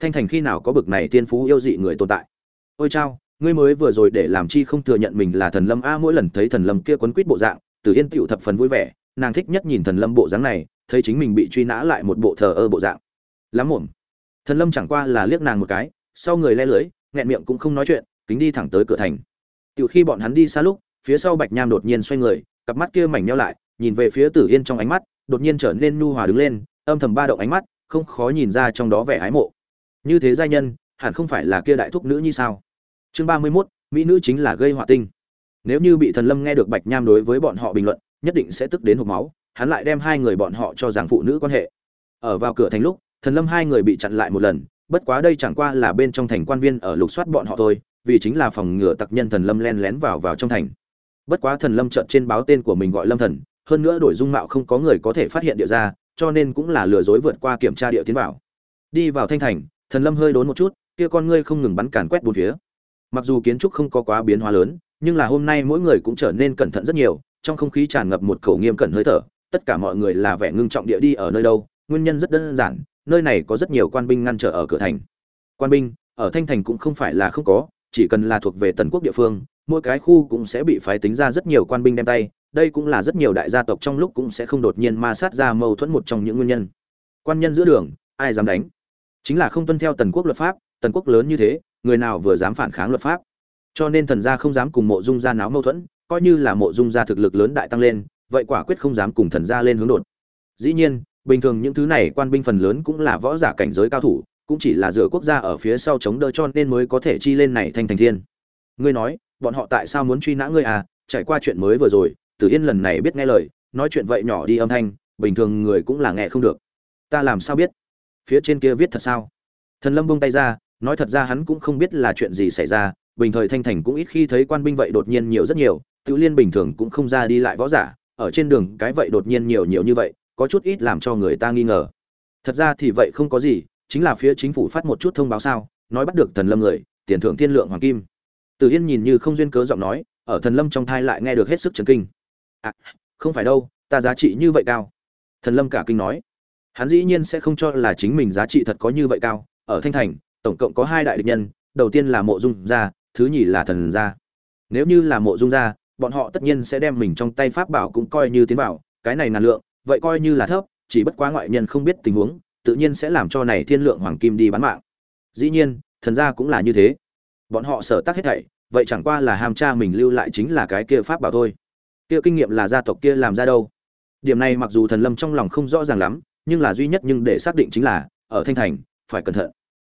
Thanh thành khi nào có bực này tiên phú yêu dị người tồn tại? Ôi chao, ngươi mới vừa rồi để làm chi không thừa nhận mình là thần lâm a, mỗi lần thấy thần lâm kia quấn quýt bộ dạng, tử yên tựu thập phần vui vẻ, nàng thích nhất nhìn thần lâm bộ dáng này, thấy chính mình bị truy nã lại một bộ thờ ơ bộ dạng. Lắm muộn. Thần lâm chẳng qua là liếc nàng một cái, sau người le lưới, nghẹn miệng cũng không nói chuyện, kính đi thẳng tới cửa thành. Tiểu khi bọn hắn đi xa lúc, phía sau bạch nham đột nhiên xoay người cặp mắt kia mảnh nheo lại nhìn về phía tử yên trong ánh mắt đột nhiên trở nên nu hòa đứng lên âm thầm ba động ánh mắt không khó nhìn ra trong đó vẻ ái mộ. Như thế giai nhân hẳn không phải là kia đại thúc nữ như sao? Chương ba mươi 31, mỹ nữ chính là gây họa tinh. Nếu như bị thần lâm nghe được bạch nham đối với bọn họ bình luận nhất định sẽ tức đến hộc máu hắn lại đem hai người bọn họ cho rằng phụ nữ quan hệ. Ở vào cửa thành lúc thần lâm hai người bị chặn lại một lần bất quá đây chẳng qua là bên trong thành quan viên ở lục soát bọn họ thôi vì chính là phòng ngừa tặc nhân thần lâm len lén vào vào trong thành bất quá thần lâm trận trên báo tên của mình gọi lâm thần, hơn nữa đổi dung mạo không có người có thể phát hiện địa ra, cho nên cũng là lừa dối vượt qua kiểm tra địa tiến vào. Đi vào thanh thành, thần lâm hơi đốn một chút, kia con ngươi không ngừng bắn càn quét bốn phía. Mặc dù kiến trúc không có quá biến hóa lớn, nhưng là hôm nay mỗi người cũng trở nên cẩn thận rất nhiều, trong không khí tràn ngập một khẩu nghiêm cẩn hơi thở, tất cả mọi người là vẻ ngưng trọng địa đi ở nơi đâu, nguyên nhân rất đơn giản, nơi này có rất nhiều quan binh ngăn trở ở cửa thành. Quan binh, ở thanh thành cũng không phải là không có, chỉ cần là thuộc về tần quốc địa phương mỗi cái khu cũng sẽ bị phái tính ra rất nhiều quan binh đem tay, đây cũng là rất nhiều đại gia tộc trong lúc cũng sẽ không đột nhiên ma sát ra mâu thuẫn một trong những nguyên nhân. Quan nhân giữa đường, ai dám đánh? Chính là không tuân theo tần quốc luật pháp, tần quốc lớn như thế, người nào vừa dám phản kháng luật pháp? Cho nên thần gia không dám cùng mộ dung gia náo mâu thuẫn, coi như là mộ dung gia thực lực lớn đại tăng lên, vậy quả quyết không dám cùng thần gia lên hướng đột. Dĩ nhiên, bình thường những thứ này quan binh phần lớn cũng là võ giả cảnh giới cao thủ, cũng chỉ là dựa quốc gia ở phía sau chống đỡ cho nên mới có thể chi lên này thành thành thiên. Ngươi nói bọn họ tại sao muốn truy nã ngươi à? Trải qua chuyện mới vừa rồi, tử yên lần này biết nghe lời, nói chuyện vậy nhỏ đi âm thanh, bình thường người cũng là nghe không được. Ta làm sao biết? Phía trên kia viết thật sao? Thần lâm buông tay ra, nói thật ra hắn cũng không biết là chuyện gì xảy ra, bình thời thanh thành cũng ít khi thấy quan binh vậy đột nhiên nhiều rất nhiều, tự liên bình thường cũng không ra đi lại võ giả, ở trên đường cái vậy đột nhiên nhiều nhiều như vậy, có chút ít làm cho người ta nghi ngờ. Thật ra thì vậy không có gì, chính là phía chính phủ phát một chút thông báo sao, nói bắt được thần lâm người, tiền thưởng thiên lượng hoàng kim từ yên nhìn như không duyên cớ giọng nói, ở thần lâm trong thai lại nghe được hết sức chấn kinh. À không phải đâu, ta giá trị như vậy cao. Thần lâm cả kinh nói. Hắn dĩ nhiên sẽ không cho là chính mình giá trị thật có như vậy cao. Ở thanh thành, tổng cộng có hai đại địch nhân, đầu tiên là mộ dung gia, thứ nhì là thần gia. Nếu như là mộ dung gia, bọn họ tất nhiên sẽ đem mình trong tay pháp bảo cũng coi như tiến vào. Cái này là lượng, vậy coi như là thấp, chỉ bất quá ngoại nhân không biết tình huống, tự nhiên sẽ làm cho này thiên lượng hoàng kim đi bán mạng. Dĩ nhiên, thần gia cũng là như thế bọn họ sở tác hết thảy, vậy chẳng qua là ham cha mình lưu lại chính là cái kia pháp bảo thôi. Kia kinh nghiệm là gia tộc kia làm ra đâu? Điểm này mặc dù thần lâm trong lòng không rõ ràng lắm, nhưng là duy nhất nhưng để xác định chính là, ở thanh thành, phải cẩn thận.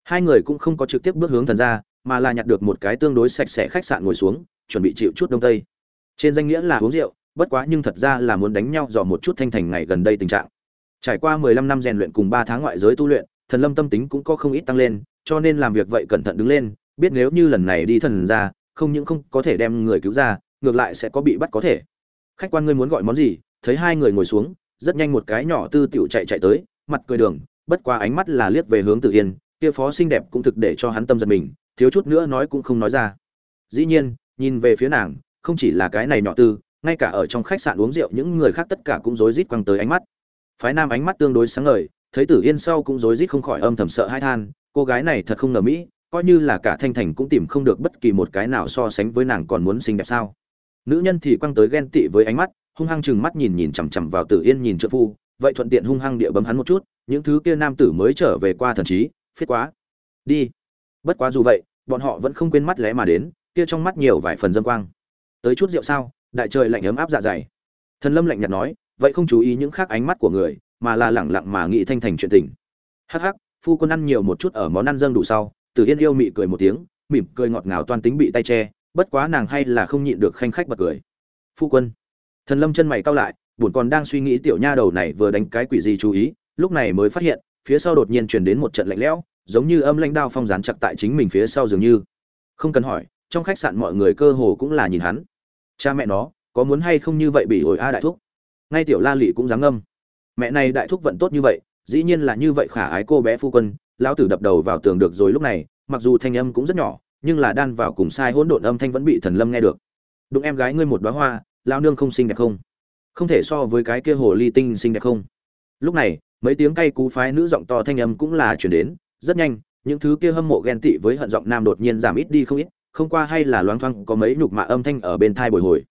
Hai người cũng không có trực tiếp bước hướng thần ra mà là nhặt được một cái tương đối sạch sẽ khách sạn ngồi xuống, chuẩn bị chịu chút đông tây. Trên danh nghĩa là uống rượu, bất quá nhưng thật ra là muốn đánh nhau dò một chút thanh thành ngày gần đây tình trạng. Trải qua mười lăm năm rèn luyện cùng ba tháng ngoại giới tu luyện, thần lâm tâm tính cũng có không ít tăng lên, cho nên làm việc vậy cẩn thận đứng lên biết nếu như lần này đi thần ra, không những không có thể đem người cứu ra, ngược lại sẽ có bị bắt có thể. Khách quan ngươi muốn gọi món gì? Thấy hai người ngồi xuống, rất nhanh một cái nhỏ tư tiểu chạy chạy tới, mặt cười đường, bất qua ánh mắt là liếc về hướng tự yên, kia phó xinh đẹp cũng thực để cho hắn tâm giật mình, thiếu chút nữa nói cũng không nói ra. Dĩ nhiên, nhìn về phía nàng, không chỉ là cái này nhỏ tư, ngay cả ở trong khách sạn uống rượu những người khác tất cả cũng rối rít quăng tới ánh mắt. Phái nam ánh mắt tương đối sáng ngời, thấy tử yên sau cũng rối rít không khỏi âm thầm sợ hai than, cô gái này thật không ngờ mỹ coi như là cả thanh thành cũng tìm không được bất kỳ một cái nào so sánh với nàng còn muốn xinh đẹp sao. Nữ nhân thì quăng tới ghen tị với ánh mắt, hung hăng chừng mắt nhìn nhìn chằm chằm vào tử yên nhìn trợ phu, vậy thuận tiện hung hăng địa bấm hắn một chút, những thứ kia nam tử mới trở về qua thần trí, phiết quá. Đi. Bất quá dù vậy, bọn họ vẫn không quên mắt lẽ mà đến, kia trong mắt nhiều vài phần dâm quang. Tới chút rượu sao, đại trời lạnh ấm áp dạ dày. Thần lâm lạnh nhạt nói, vậy không chú ý những khác ánh mắt của người, mà là lẳng lặng mà nghĩ thanh thành chuyện tình. Hắc hắc, phu quân ăn nhiều một chút ở món ăn dâng đủ sau tử yên yêu mị cười một tiếng, mỉm cười ngọt ngào toan tính bị tay che, bất quá nàng hay là không nhịn được khanh khách bật cười. Phu quân. Thần lâm chân mày cau lại, buồn còn đang suy nghĩ tiểu nha đầu này vừa đánh cái quỷ gì chú ý, lúc này mới phát hiện, phía sau đột nhiên truyền đến một trận lạnh lẽo, giống như âm lãnh đao phong dán chặt tại chính mình phía sau dường như. Không cần hỏi, trong khách sạn mọi người cơ hồ cũng là nhìn hắn. Cha mẹ nó, có muốn hay không như vậy bị ổi a đại thúc? Ngay tiểu la lị cũng dám ngâm. Mẹ này đại thúc vận tốt như vậy, dĩ nhiên là như vậy khả ái cô bé phu quân lão tử đập đầu vào tường được rồi lúc này, mặc dù thanh âm cũng rất nhỏ, nhưng là đan vào cùng sai hỗn độn âm thanh vẫn bị thần lâm nghe được. Đụng em gái ngươi một đóa hoa lao nương không xinh đẹp không? Không thể so với cái kia hồ ly tinh xinh đẹp không? Lúc này, mấy tiếng cay cú phái nữ giọng to thanh âm cũng là chuyển đến, rất nhanh, những thứ kia hâm mộ ghen tị với hận giọng nam đột nhiên giảm ít đi không ít, không qua hay là loáng thoáng có mấy nhục mạ âm thanh ở bên thai bồi hồi.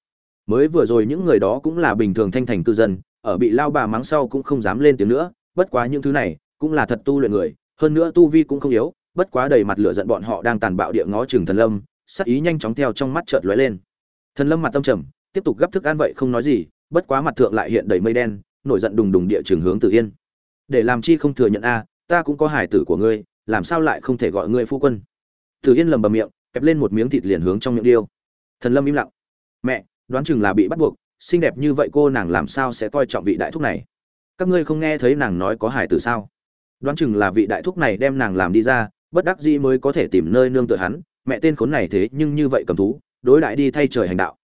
Mới vừa rồi những người đó cũng là bình thường thanh thành cư dân, ở bị lao bà mắng sau cũng không dám lên tiếng nữa, bất quá những thứ này cũng là thật tu luyện người hơn nữa tu vi cũng không yếu, bất quá đầy mặt lửa giận bọn họ đang tàn bạo địa ngó chừng thần lâm, sắc ý nhanh chóng theo trong mắt chợt lóe lên. Thần lâm mặt tâm trầm, tiếp tục gấp thức ăn vậy không nói gì, bất quá mặt thượng lại hiện đầy mây đen, nổi giận đùng đùng địa trường hướng tử yên. Để làm chi không thừa nhận a, ta cũng có hải tử của ngươi, làm sao lại không thể gọi ngươi phu quân? Tử yên lầm bầm miệng, kẹp lên một miếng thịt liền hướng trong miệng điêu. Thần lâm im lặng. Mẹ, đoán chừng là bị bắt buộc, xinh đẹp như vậy cô nàng làm sao sẽ coi trọng vị đại thúc này? Các ngươi không nghe thấy nàng nói có hải tử sao? Đoán chừng là vị đại thúc này đem nàng làm đi ra, bất đắc dĩ mới có thể tìm nơi nương tựa hắn, mẹ tên khốn này thế nhưng như vậy cầm thú, đối đại đi thay trời hành đạo.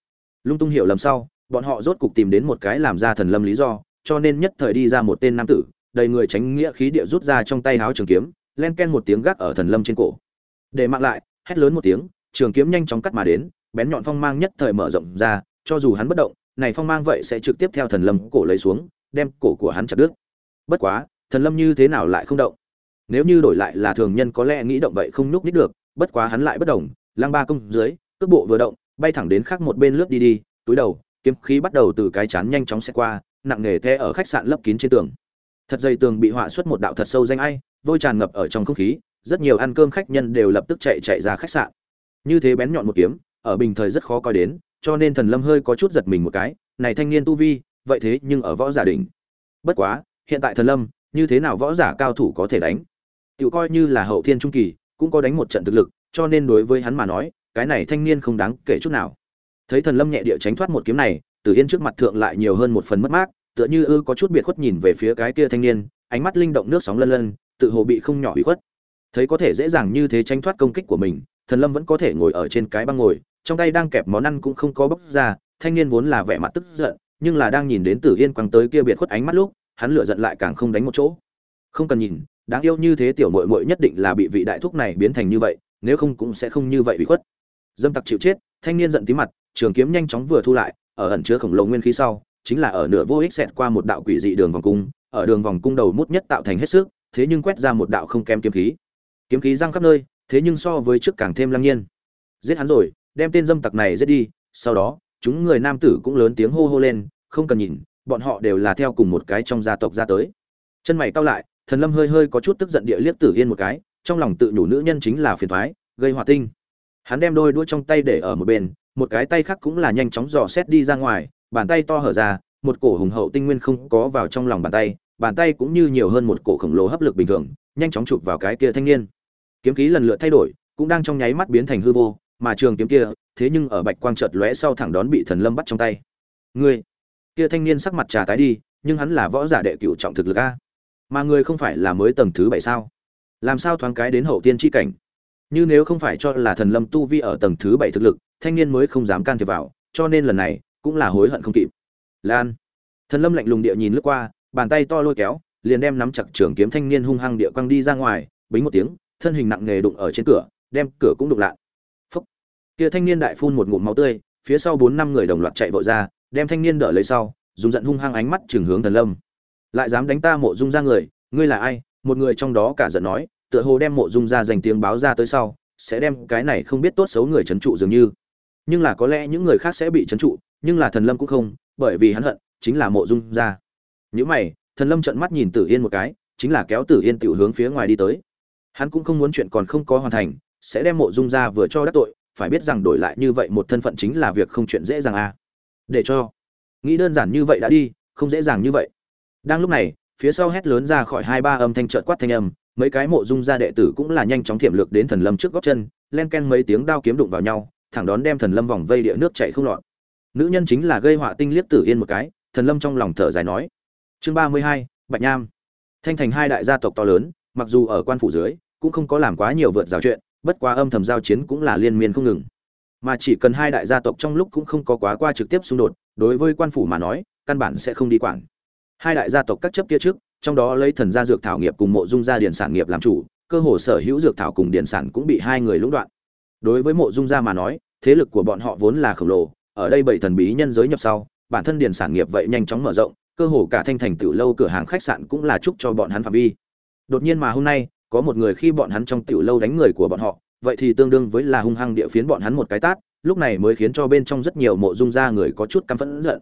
Lung tung hiểu lầm sau, bọn họ rốt cục tìm đến một cái làm ra thần lâm lý do, cho nên nhất thời đi ra một tên nam tử, đầy người tránh nghĩa khí địa rút ra trong tay háo trường kiếm, len ken một tiếng gác ở thần lâm trên cổ. Để mặc lại, hét lớn một tiếng, trường kiếm nhanh chóng cắt mà đến, bén nhọn phong mang nhất thời mở rộng ra, cho dù hắn bất động, này phong mang vậy sẽ trực tiếp theo thần lâm cổ lấy xuống, đem cổ của hắn chặt đứt. Bất quá thần lâm như thế nào lại không động? Nếu như đổi lại là thường nhân có lẽ nghĩ động vậy không nhúc nít được, bất quá hắn lại bất động, lăng ba công dưới, cước bộ vừa động, bay thẳng đến khác một bên lướt đi đi, túi đầu, kiếm khí bắt đầu từ cái chán nhanh chóng xe qua, nặng nề the ở khách sạn lấp kín trên tường. Thật dày tường bị họa xuất một đạo thật sâu danh ai, vôi tràn ngập ở trong không khí, rất nhiều ăn cơm khách nhân đều lập tức chạy chạy ra khách sạn. Như thế bén nhọn một kiếm, ở bình thời rất khó coi đến, cho nên thần lâm hơi có chút giật mình một cái, này thanh niên tu vi, vậy thế nhưng ở võ giả đỉnh. Bất quá, hiện tại thần lâm như thế nào võ giả cao thủ có thể đánh? Tự coi như là hậu thiên trung kỳ, cũng có đánh một trận thực lực, cho nên đối với hắn mà nói, cái này thanh niên không đáng kể chút nào. Thấy thần lâm nhẹ địa tránh thoát một kiếm này, tử yên trước mặt thượng lại nhiều hơn một phần mất mát, tựa như ư có chút biệt khuất nhìn về phía cái kia thanh niên, ánh mắt linh động nước sóng lân lân, tự hồ bị không nhỏ bị khuất. Thấy có thể dễ dàng như thế tránh thoát công kích của mình, thần lâm vẫn có thể ngồi ở trên cái băng ngồi, trong tay đang kẹp món ăn cũng không có bốc ra, thanh niên vốn là vẻ mặt tức giận, nhưng là đang nhìn đến tử yên quăng tới kia biệt khuất ánh mắt lúc hắn lửa giận lại càng không đánh một chỗ. Không cần nhìn, đáng yêu như thế tiểu muội muội nhất định là bị vị đại thúc này biến thành như vậy, nếu không cũng sẽ không như vậy bị khuất. Dâm tặc chịu chết, thanh niên giận tí mặt, trường kiếm nhanh chóng vừa thu lại, ở ẩn chứa khổng lồ nguyên khí sau, chính là ở nửa vô ích xẹt qua một đạo quỷ dị đường vòng cung, ở đường vòng cung đầu mút nhất tạo thành hết sức, thế nhưng quét ra một đạo không kém kiếm khí. Kiếm khí răng khắp nơi, thế nhưng so với trước càng thêm lăng nhiên. Giết hắn rồi, đem tên dâm tặc này giết đi, sau đó, chúng người nam tử cũng lớn tiếng hô hô lên, không cần nhìn bọn họ đều là theo cùng một cái trong gia tộc ra tới. Chân mày cau lại, thần lâm hơi hơi có chút tức giận địa liếc tử yên một cái, trong lòng tự nhủ nữ nhân chính là phiền thoái gây hỏa tinh. Hắn đem đôi đũa trong tay để ở một bên, một cái tay khác cũng là nhanh chóng dò xét đi ra ngoài, bàn tay to hở ra, một cổ hùng hậu tinh nguyên không có vào trong lòng bàn tay bàn tay cũng như nhiều hơn một cổ khổng lồ hấp lực bình thường, nhanh chóng chụp vào cái kia thanh niên. Kiếm khí lần lượt thay đổi, cũng đang trong nháy mắt biến thành hư vô, mà trường kiếm kia, thế nhưng ở bạch quang chợt lóe sau thẳng đón bị thần lâm bắt trong tay. Ngươi! Kia thanh niên sắc mặt trà tái đi, nhưng hắn là võ giả đệ cửu trọng thực lực a. Mà ngươi không phải là mới tầng thứ bảy sao? Làm sao thoáng cái đến hậu tiên chi cảnh? Như nếu không phải cho là thần lâm tu vi ở tầng thứ bảy thực lực, thanh niên mới không dám can thiệp vào, cho nên lần này cũng là hối hận không kịp. Lan. Thần lâm lạnh lùng địa nhìn lướt qua, bàn tay to lôi kéo, liền đem nắm chặt trường kiếm thanh niên hung hăng địa quăng đi ra ngoài, bính một tiếng, thân hình nặng nề đụng ở trên cửa, đem cửa cũng đụng lại phúc. Kia thanh niên đại phun một ngụm máu tươi, phía sau bốn năm người đồng loạt chạy vội ra đem thanh niên đỡ lấy sau, dùng giận hung hăng ánh mắt chừng hướng thần lâm. Lại dám đánh ta mộ dung ra người, ngươi là ai? Một người trong đó cả giận nói, tựa hồ đem mộ dung ra dành tiếng báo ra tới sau, sẽ đem cái này không biết tốt xấu người trấn trụ dường như. Nhưng là có lẽ những người khác sẽ bị trấn trụ, nhưng là thần lâm cũng không, bởi vì hắn hận, chính là mộ dung ra. Những mày, thần lâm trợn mắt nhìn tử yên một cái, chính là kéo tử yên tiểu hướng phía ngoài đi tới. Hắn cũng không muốn chuyện còn không có hoàn thành, sẽ đem mộ dung ra vừa cho đắc tội, phải biết rằng đổi lại như vậy một thân phận chính là việc không chuyện dễ dàng à để cho. Nghĩ đơn giản như vậy đã đi, không dễ dàng như vậy. Đang lúc này, phía sau hét lớn ra khỏi hai ba âm thanh trợt quát thanh âm, mấy cái mộ dung gia đệ tử cũng là nhanh chóng thiểm lược đến thần lâm trước góc chân, len ken mấy tiếng đao kiếm đụng vào nhau, thẳng đón đem thần lâm vòng vây địa nước chạy không lọt. Nữ nhân chính là gây họa tinh liếc tử yên một cái, thần lâm trong lòng thở dài nói. Chương ba mươi hai, bạch nham. Thanh thành hai đại gia tộc to lớn, mặc dù ở quan phủ dưới, cũng không có làm quá nhiều vượt rào chuyện, bất quá âm thầm giao chiến cũng là liên miên không ngừng mà chỉ cần hai đại gia tộc trong lúc cũng không có quá qua trực tiếp xung đột, đối với quan phủ mà nói, căn bản sẽ không đi quản. Hai đại gia tộc các chấp kia trước, trong đó lấy thần gia dược thảo nghiệp cùng mộ dung gia điển sản nghiệp làm chủ, cơ hồ sở hữu dược thảo cùng điển sản cũng bị hai người lũng đoạn. Đối với mộ dung gia mà nói, thế lực của bọn họ vốn là khổng lồ, ở đây bảy thần bí nhân giới nhập sau, bản thân điển sản nghiệp vậy nhanh chóng mở rộng, cơ hồ cả thanh thành tiểu lâu cửa hàng khách sạn cũng là chúc cho bọn hắn phạm vi. Đột nhiên mà hôm nay, có một người khi bọn hắn trong tiểu lâu đánh người của bọn họ vậy thì tương đương với là hung hăng địa phiến bọn hắn một cái tát, lúc này mới khiến cho bên trong rất nhiều mộ dung gia người có chút căm phẫn giận.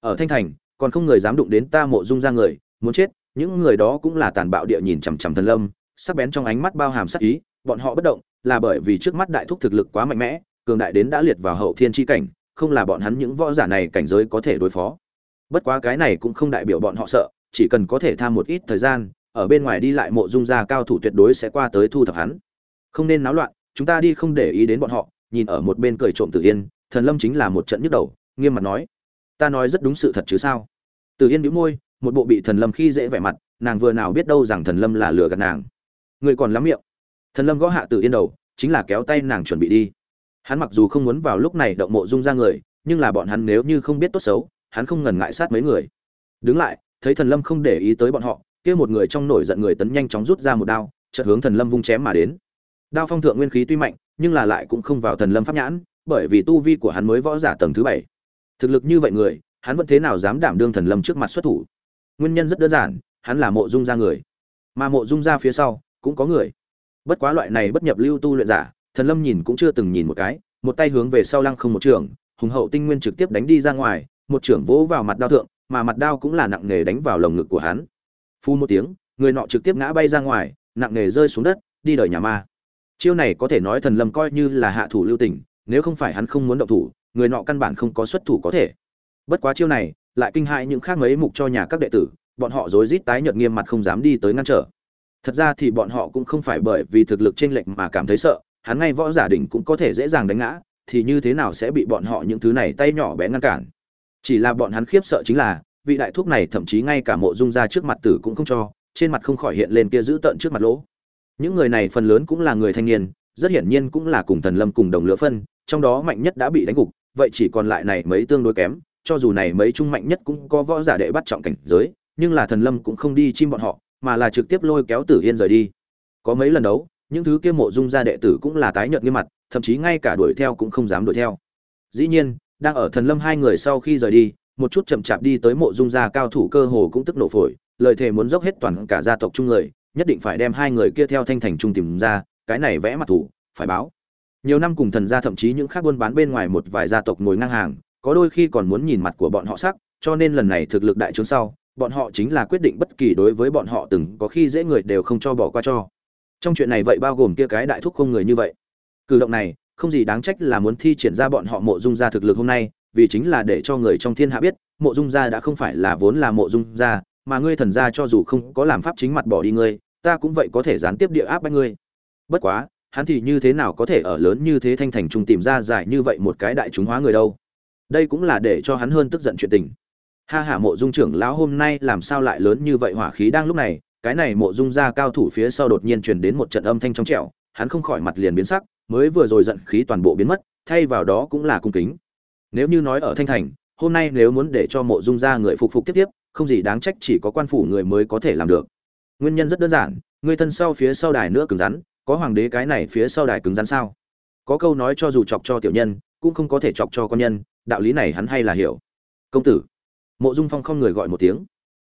Ở thanh thành, còn không người dám đụng đến ta mộ dung gia người, muốn chết, những người đó cũng là tàn bạo địa nhìn chằm chằm thần lâm, sắc bén trong ánh mắt bao hàm sát ý, bọn họ bất động, là bởi vì trước mắt đại thúc thực lực quá mạnh mẽ, cường đại đến đã liệt vào hậu thiên chi cảnh, không là bọn hắn những võ giả này cảnh giới có thể đối phó. Bất quá cái này cũng không đại biểu bọn họ sợ, chỉ cần có thể tham một ít thời gian, ở bên ngoài đi lại mộ dung gia cao thủ tuyệt đối sẽ qua tới thu thập hắn không nên náo loạn, chúng ta đi không để ý đến bọn họ, nhìn ở một bên cười trộm tử yên, thần lâm chính là một trận nhức đầu, nghiêm mặt nói, ta nói rất đúng sự thật chứ sao? Tử yên bĩu môi, một bộ bị thần lâm khi dễ vẻ mặt, nàng vừa nào biết đâu rằng thần lâm là lừa gạt nàng. Người còn lắm miệng. Thần lâm gõ hạ tử yên đầu, chính là kéo tay nàng chuẩn bị đi. Hắn mặc dù không muốn vào lúc này động mộ dung ra người, nhưng là bọn hắn nếu như không biết tốt xấu, hắn không ngần ngại sát mấy người. Đứng lại, thấy thần lâm không để ý tới bọn họ, kia một người trong nổi giận người tấn nhanh chóng rút ra một đao, chợt hướng thần lâm vung chém mà đến đao phong thượng nguyên khí tuy mạnh, nhưng là lại cũng không vào thần lâm pháp nhãn, bởi vì tu vi của hắn mới võ giả tầng thứ bảy. Thực lực như vậy người, hắn vẫn thế nào dám đảm đương thần lâm trước mặt xuất thủ? Nguyên nhân rất đơn giản, hắn là mộ dung gia người. Mà mộ dung gia phía sau, cũng có người. Bất quá loại này bất nhập lưu tu luyện giả, thần lâm nhìn cũng chưa từng nhìn một cái, một tay hướng về sau lăng không một trường, hùng hậu tinh nguyên trực tiếp đánh đi ra ngoài, một trưởng vỗ vào mặt đao thượng, mà mặt đao cũng là nặng nề đánh vào lồng ngực của hắn. Phu một tiếng, người nọ trực tiếp ngã bay ra ngoài, nặng nề rơi xuống đất, đi đời nhà ma chiêu này có thể nói thần lâm coi như là hạ thủ lưu tình, nếu không phải hắn không muốn động thủ, người nọ căn bản không có xuất thủ có thể. Bất quá chiêu này, lại kinh hại những khác mấy mục cho nhà các đệ tử, bọn họ rối rít tái nhợt nghiêm mặt không dám đi tới ngăn trở. Thật ra thì bọn họ cũng không phải bởi vì thực lực chênh lệch mà cảm thấy sợ, hắn ngay võ giả đỉnh cũng có thể dễ dàng đánh ngã, thì như thế nào sẽ bị bọn họ những thứ này tay nhỏ bé ngăn cản. Chỉ là bọn hắn khiếp sợ chính là, vị đại thuốc này thậm chí ngay cả mộ dung ra trước mặt tử cũng không cho, trên mặt không khỏi hiện lên kia giữ tợn trước mặt lỗ những người này phần lớn cũng là người thanh niên, rất hiển nhiên cũng là cùng thần lâm cùng đồng lứa phân, trong đó mạnh nhất đã bị đánh gục, vậy chỉ còn lại này mấy tương đối kém, cho dù này mấy trung mạnh nhất cũng có võ giả đệ bắt trọng cảnh giới, nhưng là thần lâm cũng không đi chim bọn họ, mà là trực tiếp lôi kéo tử yên rời đi. Có mấy lần đấu, những thứ kia mộ dung gia đệ tử cũng là tái nhợt nghiêm mặt, thậm chí ngay cả đuổi theo cũng không dám đuổi theo. Dĩ nhiên, đang ở thần lâm hai người sau khi rời đi, một chút chậm chạp đi tới mộ dung gia cao thủ cơ hồ cũng tức nổ phổi, lời thề muốn dốc hết toàn cả gia tộc chung người nhất định phải đem hai người kia theo thanh thành trung tìm ra, cái này vẽ mặt thủ, phải báo. Nhiều năm cùng thần gia thậm chí những khác buôn bán bên ngoài một vài gia tộc ngồi ngang hàng, có đôi khi còn muốn nhìn mặt của bọn họ sắc, cho nên lần này thực lực đại trướng sau, bọn họ chính là quyết định bất kỳ đối với bọn họ từng có khi dễ người đều không cho bỏ qua cho. Trong chuyện này vậy bao gồm kia cái đại thúc không người như vậy. Cử động này, không gì đáng trách là muốn thi triển ra bọn họ mộ dung gia thực lực hôm nay, vì chính là để cho người trong thiên hạ biết, mộ dung gia đã không phải là vốn là mộ dung gia mà ngươi thần gia cho dù không có làm pháp chính mặt bỏ đi ngươi, ta cũng vậy có thể gián tiếp địa áp bách ngươi. Bất quá, hắn thì như thế nào có thể ở lớn như thế thanh thành trung tìm ra giải như vậy một cái đại chúng hóa người đâu? Đây cũng là để cho hắn hơn tức giận chuyện tình. Ha ha, mộ dung trưởng lão hôm nay làm sao lại lớn như vậy hỏa khí đang lúc này? Cái này mộ dung gia cao thủ phía sau đột nhiên truyền đến một trận âm thanh trong trẻo, hắn không khỏi mặt liền biến sắc, mới vừa rồi giận khí toàn bộ biến mất, thay vào đó cũng là cung kính. Nếu như nói ở thanh thành, hôm nay nếu muốn để cho mộ dung gia người phục phục tiếp tiếp không gì đáng trách chỉ có quan phủ người mới có thể làm được. Nguyên nhân rất đơn giản, người thân sau phía sau đài nữa cứng rắn, có hoàng đế cái này phía sau đài cứng rắn sao? Có câu nói cho dù chọc cho tiểu nhân, cũng không có thể chọc cho con nhân, đạo lý này hắn hay là hiểu. Công tử. Mộ dung phong không người gọi một tiếng.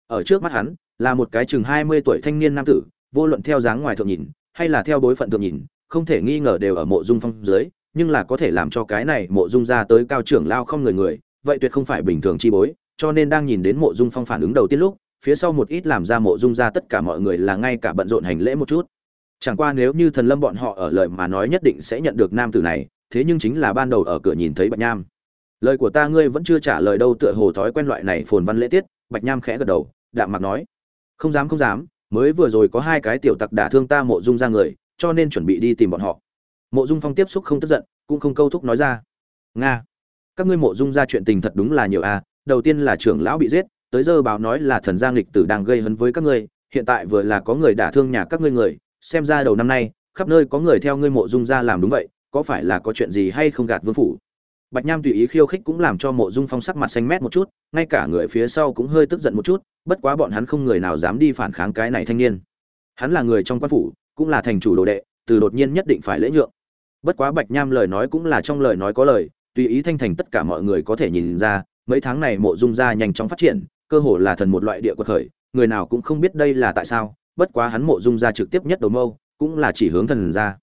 Ở trước mắt hắn, là một cái chừng hai mươi tuổi thanh niên nam tử, vô luận theo dáng ngoài thượng nhìn, hay là theo bối phận thượng nhìn, không thể nghi ngờ đều ở mộ dung phong dưới, nhưng là có thể làm cho cái này mộ dung ra tới cao trưởng lao không người người, vậy tuyệt không phải bình thường chi bối cho nên đang nhìn đến mộ dung phong phản ứng đầu tiên lúc, phía sau một ít làm ra mộ dung ra tất cả mọi người là ngay cả bận rộn hành lễ một chút. Chẳng qua nếu như thần lâm bọn họ ở lời mà nói nhất định sẽ nhận được nam tử này, thế nhưng chính là ban đầu ở cửa nhìn thấy bạch nham. Lời của ta ngươi vẫn chưa trả lời đâu, tựa hồ thói quen loại này phồn văn lễ tiết, bạch nham khẽ gật đầu, đạm mặc nói. Không dám không dám, mới vừa rồi có hai cái tiểu tặc đả thương ta mộ dung ra người, cho nên chuẩn bị đi tìm bọn họ. Mộ dung phong tiếp xúc không tức giận, cũng không câu thúc nói ra. Nga, các ngươi mộ dung ra chuyện tình thật đúng là nhiều à đầu tiên là trưởng lão bị giết, tới giờ báo nói là thần giang lịch tử đang gây hấn với các ngươi, hiện tại vừa là có người đả thương nhà các ngươi người, xem ra đầu năm nay, khắp nơi có người theo ngươi mộ dung ra làm đúng vậy, có phải là có chuyện gì hay không gạt vương phủ? Bạch nham tùy ý khiêu khích cũng làm cho mộ dung phong sắc mặt xanh mét một chút, ngay cả người phía sau cũng hơi tức giận một chút, bất quá bọn hắn không người nào dám đi phản kháng cái này thanh niên. Hắn là người trong quan phủ, cũng là thành chủ đồ đệ, từ đột nhiên nhất định phải lễ nhượng. Bất quá bạch nham lời nói cũng là trong lời nói có lời, tùy ý thanh thành tất cả mọi người có thể nhìn ra mấy tháng này mộ dung gia nhanh chóng phát triển, cơ hồ là thần một loại địa quật khởi, người nào cũng không biết đây là tại sao, bất quá hắn mộ dung gia trực tiếp nhất đầu mâu, cũng là chỉ hướng thần gia.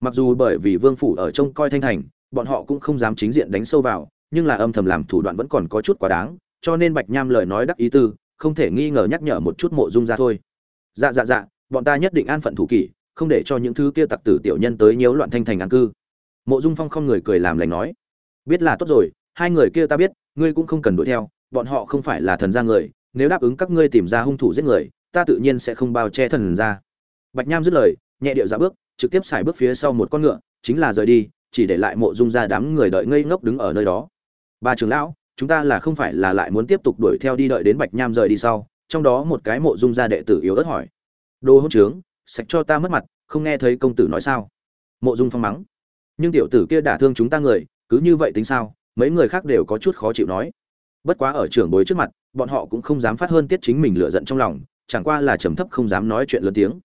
Mặc dù bởi vì vương phủ ở trông coi thanh thành, bọn họ cũng không dám chính diện đánh sâu vào, nhưng là âm thầm làm thủ đoạn vẫn còn có chút quá đáng, cho nên bạch nham lời nói đắc ý tư, không thể nghi ngờ nhắc nhở một chút mộ dung ra thôi. Dạ dạ dạ bọn ta nhất định an phận thủ kỷ, không để cho những thứ kia tặc tử tiểu nhân tới nhiễu loạn thanh thành an cư. Mộ dung phong không người cười làm lành nói, biết là tốt rồi hai người kia ta biết, ngươi cũng không cần đuổi theo, bọn họ không phải là thần gia người, nếu đáp ứng các ngươi tìm ra hung thủ giết người, ta tự nhiên sẽ không bao che thần ra bạch nham dứt lời, nhẹ điệu ra bước, trực tiếp xài bước phía sau một con ngựa, chính là rời đi, chỉ để lại mộ dung ra đám người đợi ngây ngốc đứng ở nơi đó. Ba trưởng lão, chúng ta là không phải là lại muốn tiếp tục đuổi theo đi đợi đến bạch nham rời đi sau? Trong đó một cái mộ dung gia đệ tử yếu ớt hỏi. Đồ hỗn trướng, sạch cho ta mất mặt, không nghe thấy công tử nói sao? Mộ dung phong mắng. Nhưng tiểu tử kia đả thương chúng ta người, cứ như vậy tính sao? Mấy người khác đều có chút khó chịu nói. Bất quá ở trưởng bối trước mặt, bọn họ cũng không dám phát hơn tiết chính mình lựa giận trong lòng, chẳng qua là trầm thấp không dám nói chuyện lớn tiếng.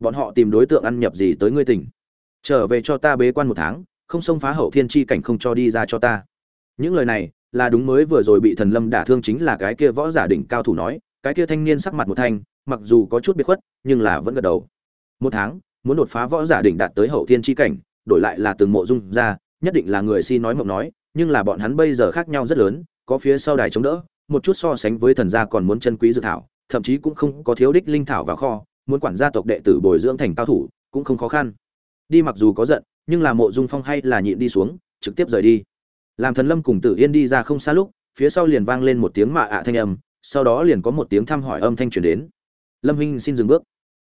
Bọn họ tìm đối tượng ăn nhập gì tới ngươi tỉnh. Trở về cho ta bế quan một tháng, không xông phá hậu thiên chi cảnh không cho đi ra cho ta. Những lời này, là đúng mới vừa rồi bị thần lâm đả thương chính là cái kia võ giả đỉnh cao thủ nói, cái kia thanh niên sắc mặt một thanh, mặc dù có chút biệt khuất, nhưng là vẫn gật đầu. Một tháng, muốn đột phá võ giả đỉnh đạt tới hậu thiên chi cảnh, đổi lại là từng mộ dung ra, nhất định là người si nói mộng nói nhưng là bọn hắn bây giờ khác nhau rất lớn có phía sau đài chống đỡ một chút so sánh với thần gia còn muốn chân quý dự thảo thậm chí cũng không có thiếu đích linh thảo vào kho muốn quản gia tộc đệ tử bồi dưỡng thành cao thủ cũng không khó khăn. Đi mặc dù có giận nhưng là mộ dung phong hay là nhịn đi xuống trực tiếp rời đi. Làm thần lâm cùng tử yên đi ra không xa lúc phía sau liền vang lên một tiếng mạ ạ thanh âm sau đó liền có một tiếng thăm hỏi âm thanh truyền đến. Lâm huynh xin dừng bước.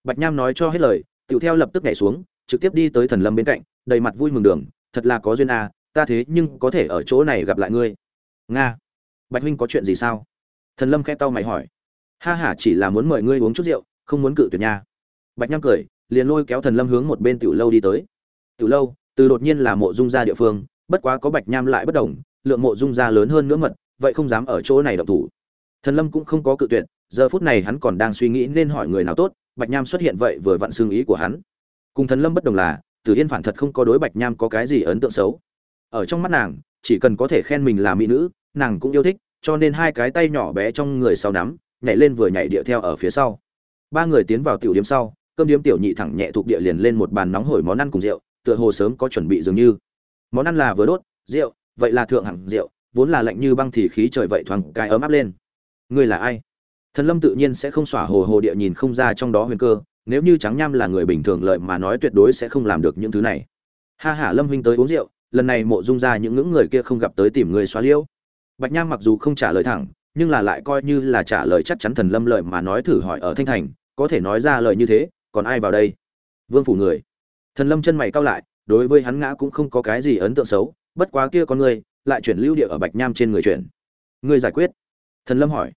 Bạch nham nói cho hết lời tiểu theo lập tức nhảy xuống trực tiếp đi tới thần lâm bên cạnh đầy mặt vui mừng đường thật là có duyên à, ta thế nhưng có thể ở chỗ này gặp lại ngươi. Nga. Bạch huynh có chuyện gì sao? Thần lâm khẽ tao mày hỏi. Ha ha, chỉ là muốn mời ngươi uống chút rượu, không muốn cự tuyệt nha. Bạch nham cười, liền lôi kéo thần lâm hướng một bên tiểu lâu đi tới. Tiểu lâu, từ đột nhiên là mộ dung gia địa phương, bất quá có bạch nham lại bất đồng, lượng mộ dung gia lớn hơn nữa mật, vậy không dám ở chỗ này động thủ. Thần lâm cũng không có cự tuyệt, giờ phút này hắn còn đang suy nghĩ nên hỏi người nào tốt, bạch nham xuất hiện vậy vừa vặn xương ý của hắn. Cùng thần lâm bất đồng là, tử yên phản thật không có đối bạch nham có cái gì ấn tượng xấu ở trong mắt nàng, chỉ cần có thể khen mình là mỹ nữ, nàng cũng yêu thích, cho nên hai cái tay nhỏ bé trong người sau nắm, nhảy lên vừa nhảy địa theo ở phía sau. Ba người tiến vào tiểu điếm sau, cơm điếm tiểu nhị thẳng nhẹ thuộc địa liền lên một bàn nóng hổi món ăn cùng rượu, tựa hồ sớm có chuẩn bị dường như. Món ăn là vừa đốt, rượu, vậy là thượng hạng rượu, vốn là lạnh như băng thì khí trời vậy thoáng cái ấm áp lên. Ngươi là ai? Thần lâm tự nhiên sẽ không xỏa hồ hồ địa nhìn không ra trong đó huyền cơ, nếu như trắng nham là người bình thường lợi mà nói tuyệt đối sẽ không làm được những thứ này. Ha ha, lâm huynh tới uống rượu lần này mộ dung ra những ngưỡng người kia không gặp tới tìm người xóa liễu bạch nham mặc dù không trả lời thẳng, nhưng là lại coi như là trả lời chắc chắn thần lâm lợi mà nói thử hỏi ở thanh thành, có thể nói ra lời như thế, còn ai vào đây? Vương phủ người. Thần lâm chân mày cao lại, đối với hắn ngã cũng không có cái gì ấn tượng xấu, bất quá kia con người, lại chuyển lưu địa ở bạch nham trên người chuyển. Người giải quyết? Thần lâm hỏi.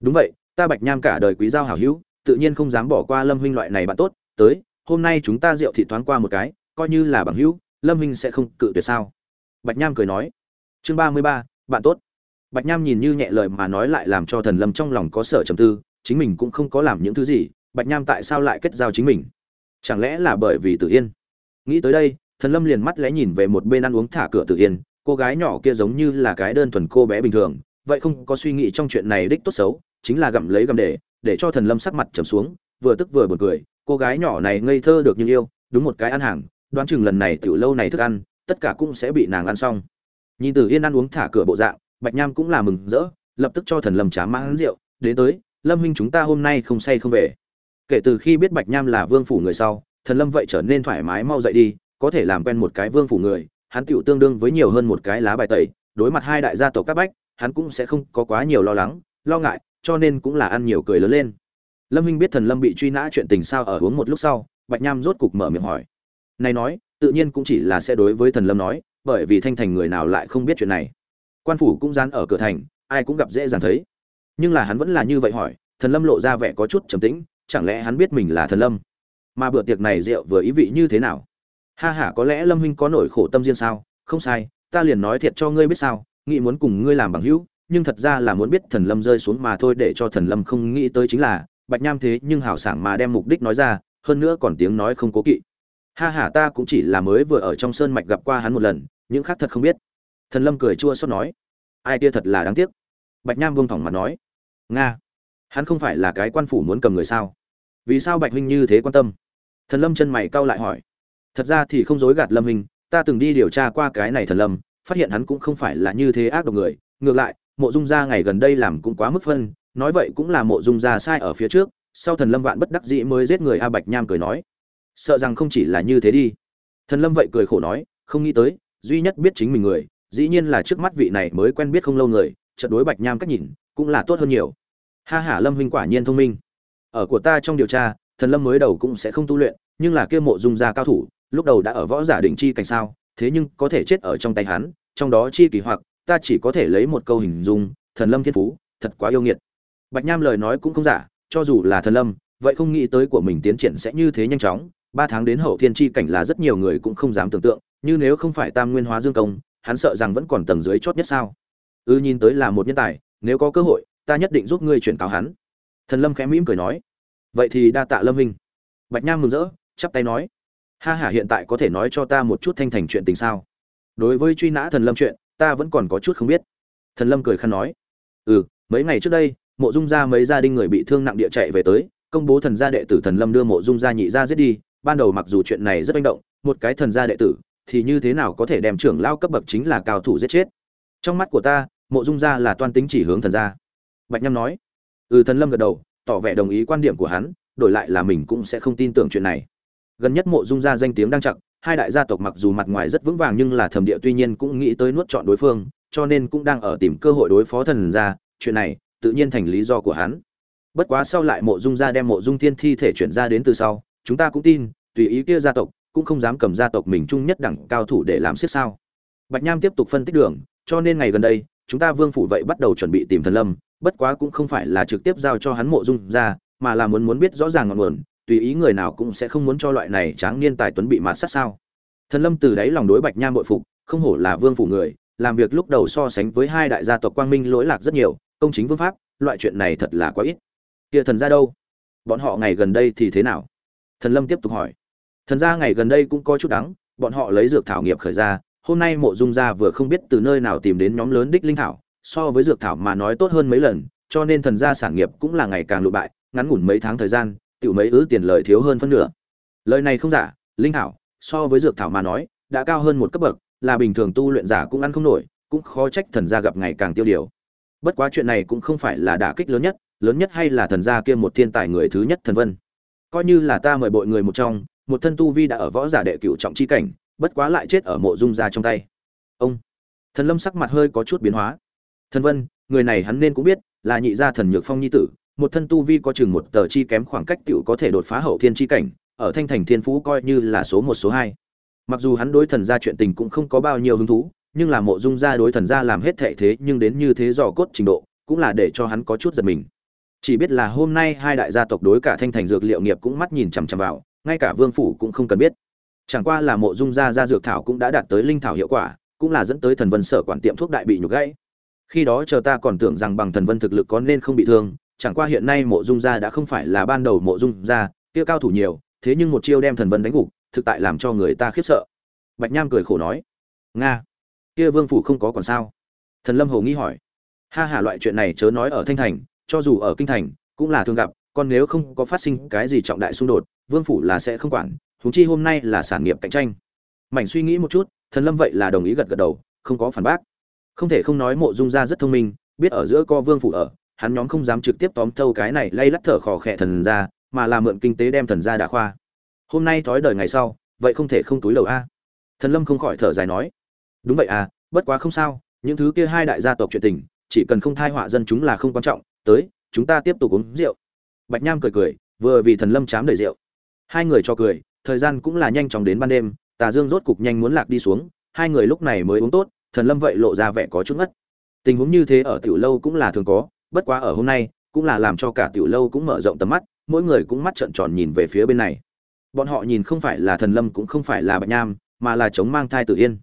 Đúng vậy, ta bạch nham cả đời quý giao hảo hữu, tự nhiên không dám bỏ qua lâm huynh loại này bạn tốt, tới, hôm nay chúng ta rượu thị thoáng qua một cái, coi như là bằng hữu lâm Minh sẽ không cự tuyệt sao? Bạch nham cười nói. Chương ba mươi ba, bạn tốt. Bạch nham nhìn như nhẹ lời mà nói lại làm cho thần lâm trong lòng có sở trầm tư, chính mình cũng không có làm những thứ gì, bạch nham tại sao lại kết giao chính mình? Chẳng lẽ là bởi vì tử yên? Nghĩ tới đây, thần lâm liền mắt lẽ nhìn về một bên ăn uống thả cửa tử yên, cô gái nhỏ kia giống như là cái đơn thuần cô bé bình thường, vậy không có suy nghĩ trong chuyện này đích tốt xấu, chính là gặm lấy gặm để để cho thần lâm sắc mặt trầm xuống, vừa tức vừa buồn cười, cô gái nhỏ này ngây thơ được như yêu, đúng một cái ăn hàng đoán chừng lần này tiểu lâu này thức ăn, tất cả cũng sẽ bị nàng ăn xong. Nhìn tử yên ăn uống thả cửa bộ dạng, bạch nham cũng là mừng rỡ, lập tức cho thần lâm trá mãn rượu, đến tới, lâm huynh chúng ta hôm nay không say không về. Kể từ khi biết bạch nham là vương phủ người sau, thần lâm vậy trở nên thoải mái mau dậy đi, có thể làm quen một cái vương phủ người, hắn tiểu tương đương với nhiều hơn một cái lá bài tẩy, đối mặt hai đại gia tộc các bách, hắn cũng sẽ không có quá nhiều lo lắng, lo ngại, cho nên cũng là ăn nhiều cười lớn lên. Lâm huynh biết thần lâm bị truy nã chuyện tình sao ở uống một lúc sau, bạch nham rốt cục mở miệng hỏi này nói, tự nhiên cũng chỉ là sẽ đối với thần lâm nói, bởi vì thanh thành người nào lại không biết chuyện này. Quan phủ cũng dán ở cửa thành, ai cũng gặp dễ dàng thấy. Nhưng là hắn vẫn là như vậy hỏi, thần lâm lộ ra vẻ có chút trầm tĩnh, chẳng lẽ hắn biết mình là thần lâm? Mà bữa tiệc này rượu vừa ý vị như thế nào? Ha ha, có lẽ lâm huynh có nỗi khổ tâm riêng sao? Không sai, ta liền nói thiệt cho ngươi biết sao, nghĩ muốn cùng ngươi làm bằng hữu, nhưng thật ra là muốn biết thần lâm rơi xuống mà thôi để cho thần lâm không nghĩ tới chính là, bạch nham thế nhưng hảo sảng mà đem mục đích nói ra, hơn nữa còn tiếng nói không cố kỵ ha hả ta cũng chỉ là mới vừa ở trong sơn mạch gặp qua hắn một lần, những khác thật không biết. Thần lâm cười chua xót nói, ai kia thật là đáng tiếc. Bạch nham vương thỏng mặt nói, nga, hắn không phải là cái quan phủ muốn cầm người sao? Vì sao bạch huynh như thế quan tâm? Thần lâm chân mày cau lại hỏi, thật ra thì không dối gạt lâm huynh, ta từng đi điều tra qua cái này thần lâm, phát hiện hắn cũng không phải là như thế ác độc người. Ngược lại, mộ dung gia ngày gần đây làm cũng quá mức phân, nói vậy cũng là mộ dung gia sai ở phía trước. Sau thần lâm vạn bất đắc dĩ mới giết người a bạch nham cười nói sợ rằng không chỉ là như thế đi. Thần lâm vậy cười khổ nói, không nghĩ tới, duy nhất biết chính mình người, dĩ nhiên là trước mắt vị này mới quen biết không lâu người trận đối bạch nham cách nhìn, cũng là tốt hơn nhiều. Ha hả lâm huynh quả nhiên thông minh. Ở của ta trong điều tra, thần lâm mới đầu cũng sẽ không tu luyện, nhưng là kia mộ dung gia cao thủ, lúc đầu đã ở võ giả đỉnh chi cảnh sao, thế nhưng có thể chết ở trong tay hắn, trong đó chi kỳ hoặc, ta chỉ có thể lấy một câu hình dung, thần lâm thiên phú, thật quá yêu nghiệt. Bạch nham lời nói cũng không giả, cho dù là thần lâm, vậy không nghĩ tới của mình tiến triển sẽ như thế nhanh chóng ba tháng đến hậu thiên chi cảnh là rất nhiều người cũng không dám tưởng tượng như nếu không phải tam nguyên hóa dương công hắn sợ rằng vẫn còn tầng dưới chót nhất sao. Ư ừ, nhìn tới là một nhân tài nếu có cơ hội ta nhất định giúp ngươi chuyển cáo hắn. Thần lâm khẽ mỉm cười nói. Vậy thì đa tạ lâm minh bạch nham mừng rỡ chắp tay nói. Ha hả hiện tại có thể nói cho ta một chút thanh thành chuyện tình sao? Đối với truy nã thần lâm chuyện ta vẫn còn có chút không biết. Thần lâm cười khăn nói. Ừ mấy ngày trước đây mộ dung gia mấy gia đình người bị thương nặng địa chạy về tới công bố thần gia đệ tử thần lâm đưa mộ dung gia nhị gia giết đi ban đầu mặc dù chuyện này rất manh động, một cái thần gia đệ tử, thì như thế nào có thể đem trưởng lao cấp bậc chính là cao thủ giết chết? Trong mắt của ta, mộ dung gia là toan tính chỉ hướng thần gia. Bạch nhâm nói. Ừ thần lâm gật đầu, tỏ vẻ đồng ý quan điểm của hắn, đổi lại là mình cũng sẽ không tin tưởng chuyện này. Gần nhất mộ dung gia danh tiếng đang chặt, hai đại gia tộc mặc dù mặt ngoài rất vững vàng nhưng là thẩm địa tuy nhiên cũng nghĩ tới nuốt chọn đối phương, cho nên cũng đang ở tìm cơ hội đối phó thần gia, chuyện này tự nhiên thành lý do của hắn. Bất quá sau lại mộ dung gia đem mộ dung thiên thi thể chuyển ra đến từ sau chúng ta cũng tin, tùy ý kia gia tộc, cũng không dám cầm gia tộc mình chung nhất đẳng cao thủ để làm siết sao. Bạch nham tiếp tục phân tích đường, cho nên ngày gần đây, chúng ta vương phủ vậy bắt đầu chuẩn bị tìm thần lâm, bất quá cũng không phải là trực tiếp giao cho hắn mộ dung ra, mà là muốn muốn biết rõ ràng ngọn nguồn, tùy ý người nào cũng sẽ không muốn cho loại này tráng niên tài tuấn bị mạt sát sao. Thần lâm từ đáy lòng đối bạch nham bội phục, không hổ là vương phủ người, làm việc lúc đầu so sánh với hai đại gia tộc quang minh lỗi lạc rất nhiều, công chính vương pháp, loại chuyện này thật là quá ít. Kia thần ra đâu? Bọn họ ngày gần đây thì thế nào? Thần lâm tiếp tục hỏi. Thần gia ngày gần đây cũng có chút đắng, bọn họ lấy dược thảo nghiệp khởi ra, hôm nay mộ dung gia vừa không biết từ nơi nào tìm đến nhóm lớn đích linh thảo, so với dược thảo mà nói tốt hơn mấy lần, cho nên thần gia sản nghiệp cũng là ngày càng lụ bại, ngắn ngủn mấy tháng thời gian, tiểu mấy ứ tiền lời thiếu hơn phân nửa. Lời này không giả, linh thảo, so với dược thảo mà nói, đã cao hơn một cấp bậc, là bình thường tu luyện giả cũng ăn không nổi, cũng khó trách thần gia gặp ngày càng tiêu điều. Bất quá chuyện này cũng không phải là đả kích lớn nhất lớn nhất hay là thần gia kia một thiên tài người thứ nhất thần vân coi như là ta mời bội người một trong, một thân tu vi đã ở võ giả đệ cửu trọng chi cảnh, bất quá lại chết ở mộ dung gia trong tay. Ông, thần lâm sắc mặt hơi có chút biến hóa. Thần vân, người này hắn nên cũng biết, là nhị gia thần nhược phong nhi tử, một thân tu vi có chừng một tờ chi kém khoảng cách tiểu có thể đột phá hậu thiên chi cảnh, ở thanh thành thiên phú coi như là số một, số hai. Mặc dù hắn đối thần gia chuyện tình cũng không có bao nhiêu hứng thú, nhưng là mộ dung gia đối thần gia làm hết thệ thế nhưng đến như thế dò cốt trình độ, cũng là để cho hắn có chút giật mình chỉ biết là hôm nay hai đại gia tộc đối cả thanh thành dược liệu nghiệp cũng mắt nhìn chằm chằm vào, ngay cả vương phủ cũng không cần biết. Chẳng qua là mộ dung gia gia dược thảo cũng đã đạt tới linh thảo hiệu quả, cũng là dẫn tới thần vân sở quản tiệm thuốc đại bị nhục gãy. Khi đó chờ ta còn tưởng rằng bằng thần vân thực lực có nên không bị thương, chẳng qua hiện nay mộ dung gia đã không phải là ban đầu mộ dung gia, kia cao thủ nhiều, thế nhưng một chiêu đem thần vân đánh gục, thực tại làm cho người ta khiếp sợ. Bạch nham cười khổ nói, nga, kia vương phủ không có còn sao? Thần lâm hồ nghi hỏi, ha hà loại chuyện này chớ nói ở thanh thành cho dù ở kinh thành, cũng là thường gặp, còn nếu không có phát sinh cái gì trọng đại xung đột, vương phủ là sẽ không quản, huống chi hôm nay là sản nghiệp cạnh tranh. Mảnh suy nghĩ một chút, thần lâm vậy là đồng ý gật gật đầu, không có phản bác. Không thể không nói mộ dung gia rất thông minh, biết ở giữa co vương phủ ở, hắn nhóm không dám trực tiếp tóm thâu cái này lay lắt thở khò khẽ thần ra, mà là mượn kinh tế đem thần ra đả khoa. Hôm nay thói đời ngày sau, vậy không thể không túi đầu a. Thần lâm không khỏi thở dài nói. Đúng vậy à bất quá không sao, những thứ kia hai đại gia tộc chuyện tình, chỉ cần không thai họa dân chúng là không quan trọng tới, chúng ta tiếp tục uống rượu. Bạch nham cười cười, vừa vì thần lâm chám đầy rượu. Hai người cho cười, thời gian cũng là nhanh chóng đến ban đêm, tà dương rốt cục nhanh muốn lạc đi xuống, hai người lúc này mới uống tốt, thần lâm vậy lộ ra vẻ có chút ngất. Tình huống như thế ở tiểu lâu cũng là thường có, bất quá ở hôm nay, cũng là làm cho cả tiểu lâu cũng mở rộng tầm mắt, mỗi người cũng mắt trợn tròn nhìn về phía bên này. Bọn họ nhìn không phải là thần lâm cũng không phải là bạch nham, mà là chống mang thai tự yên.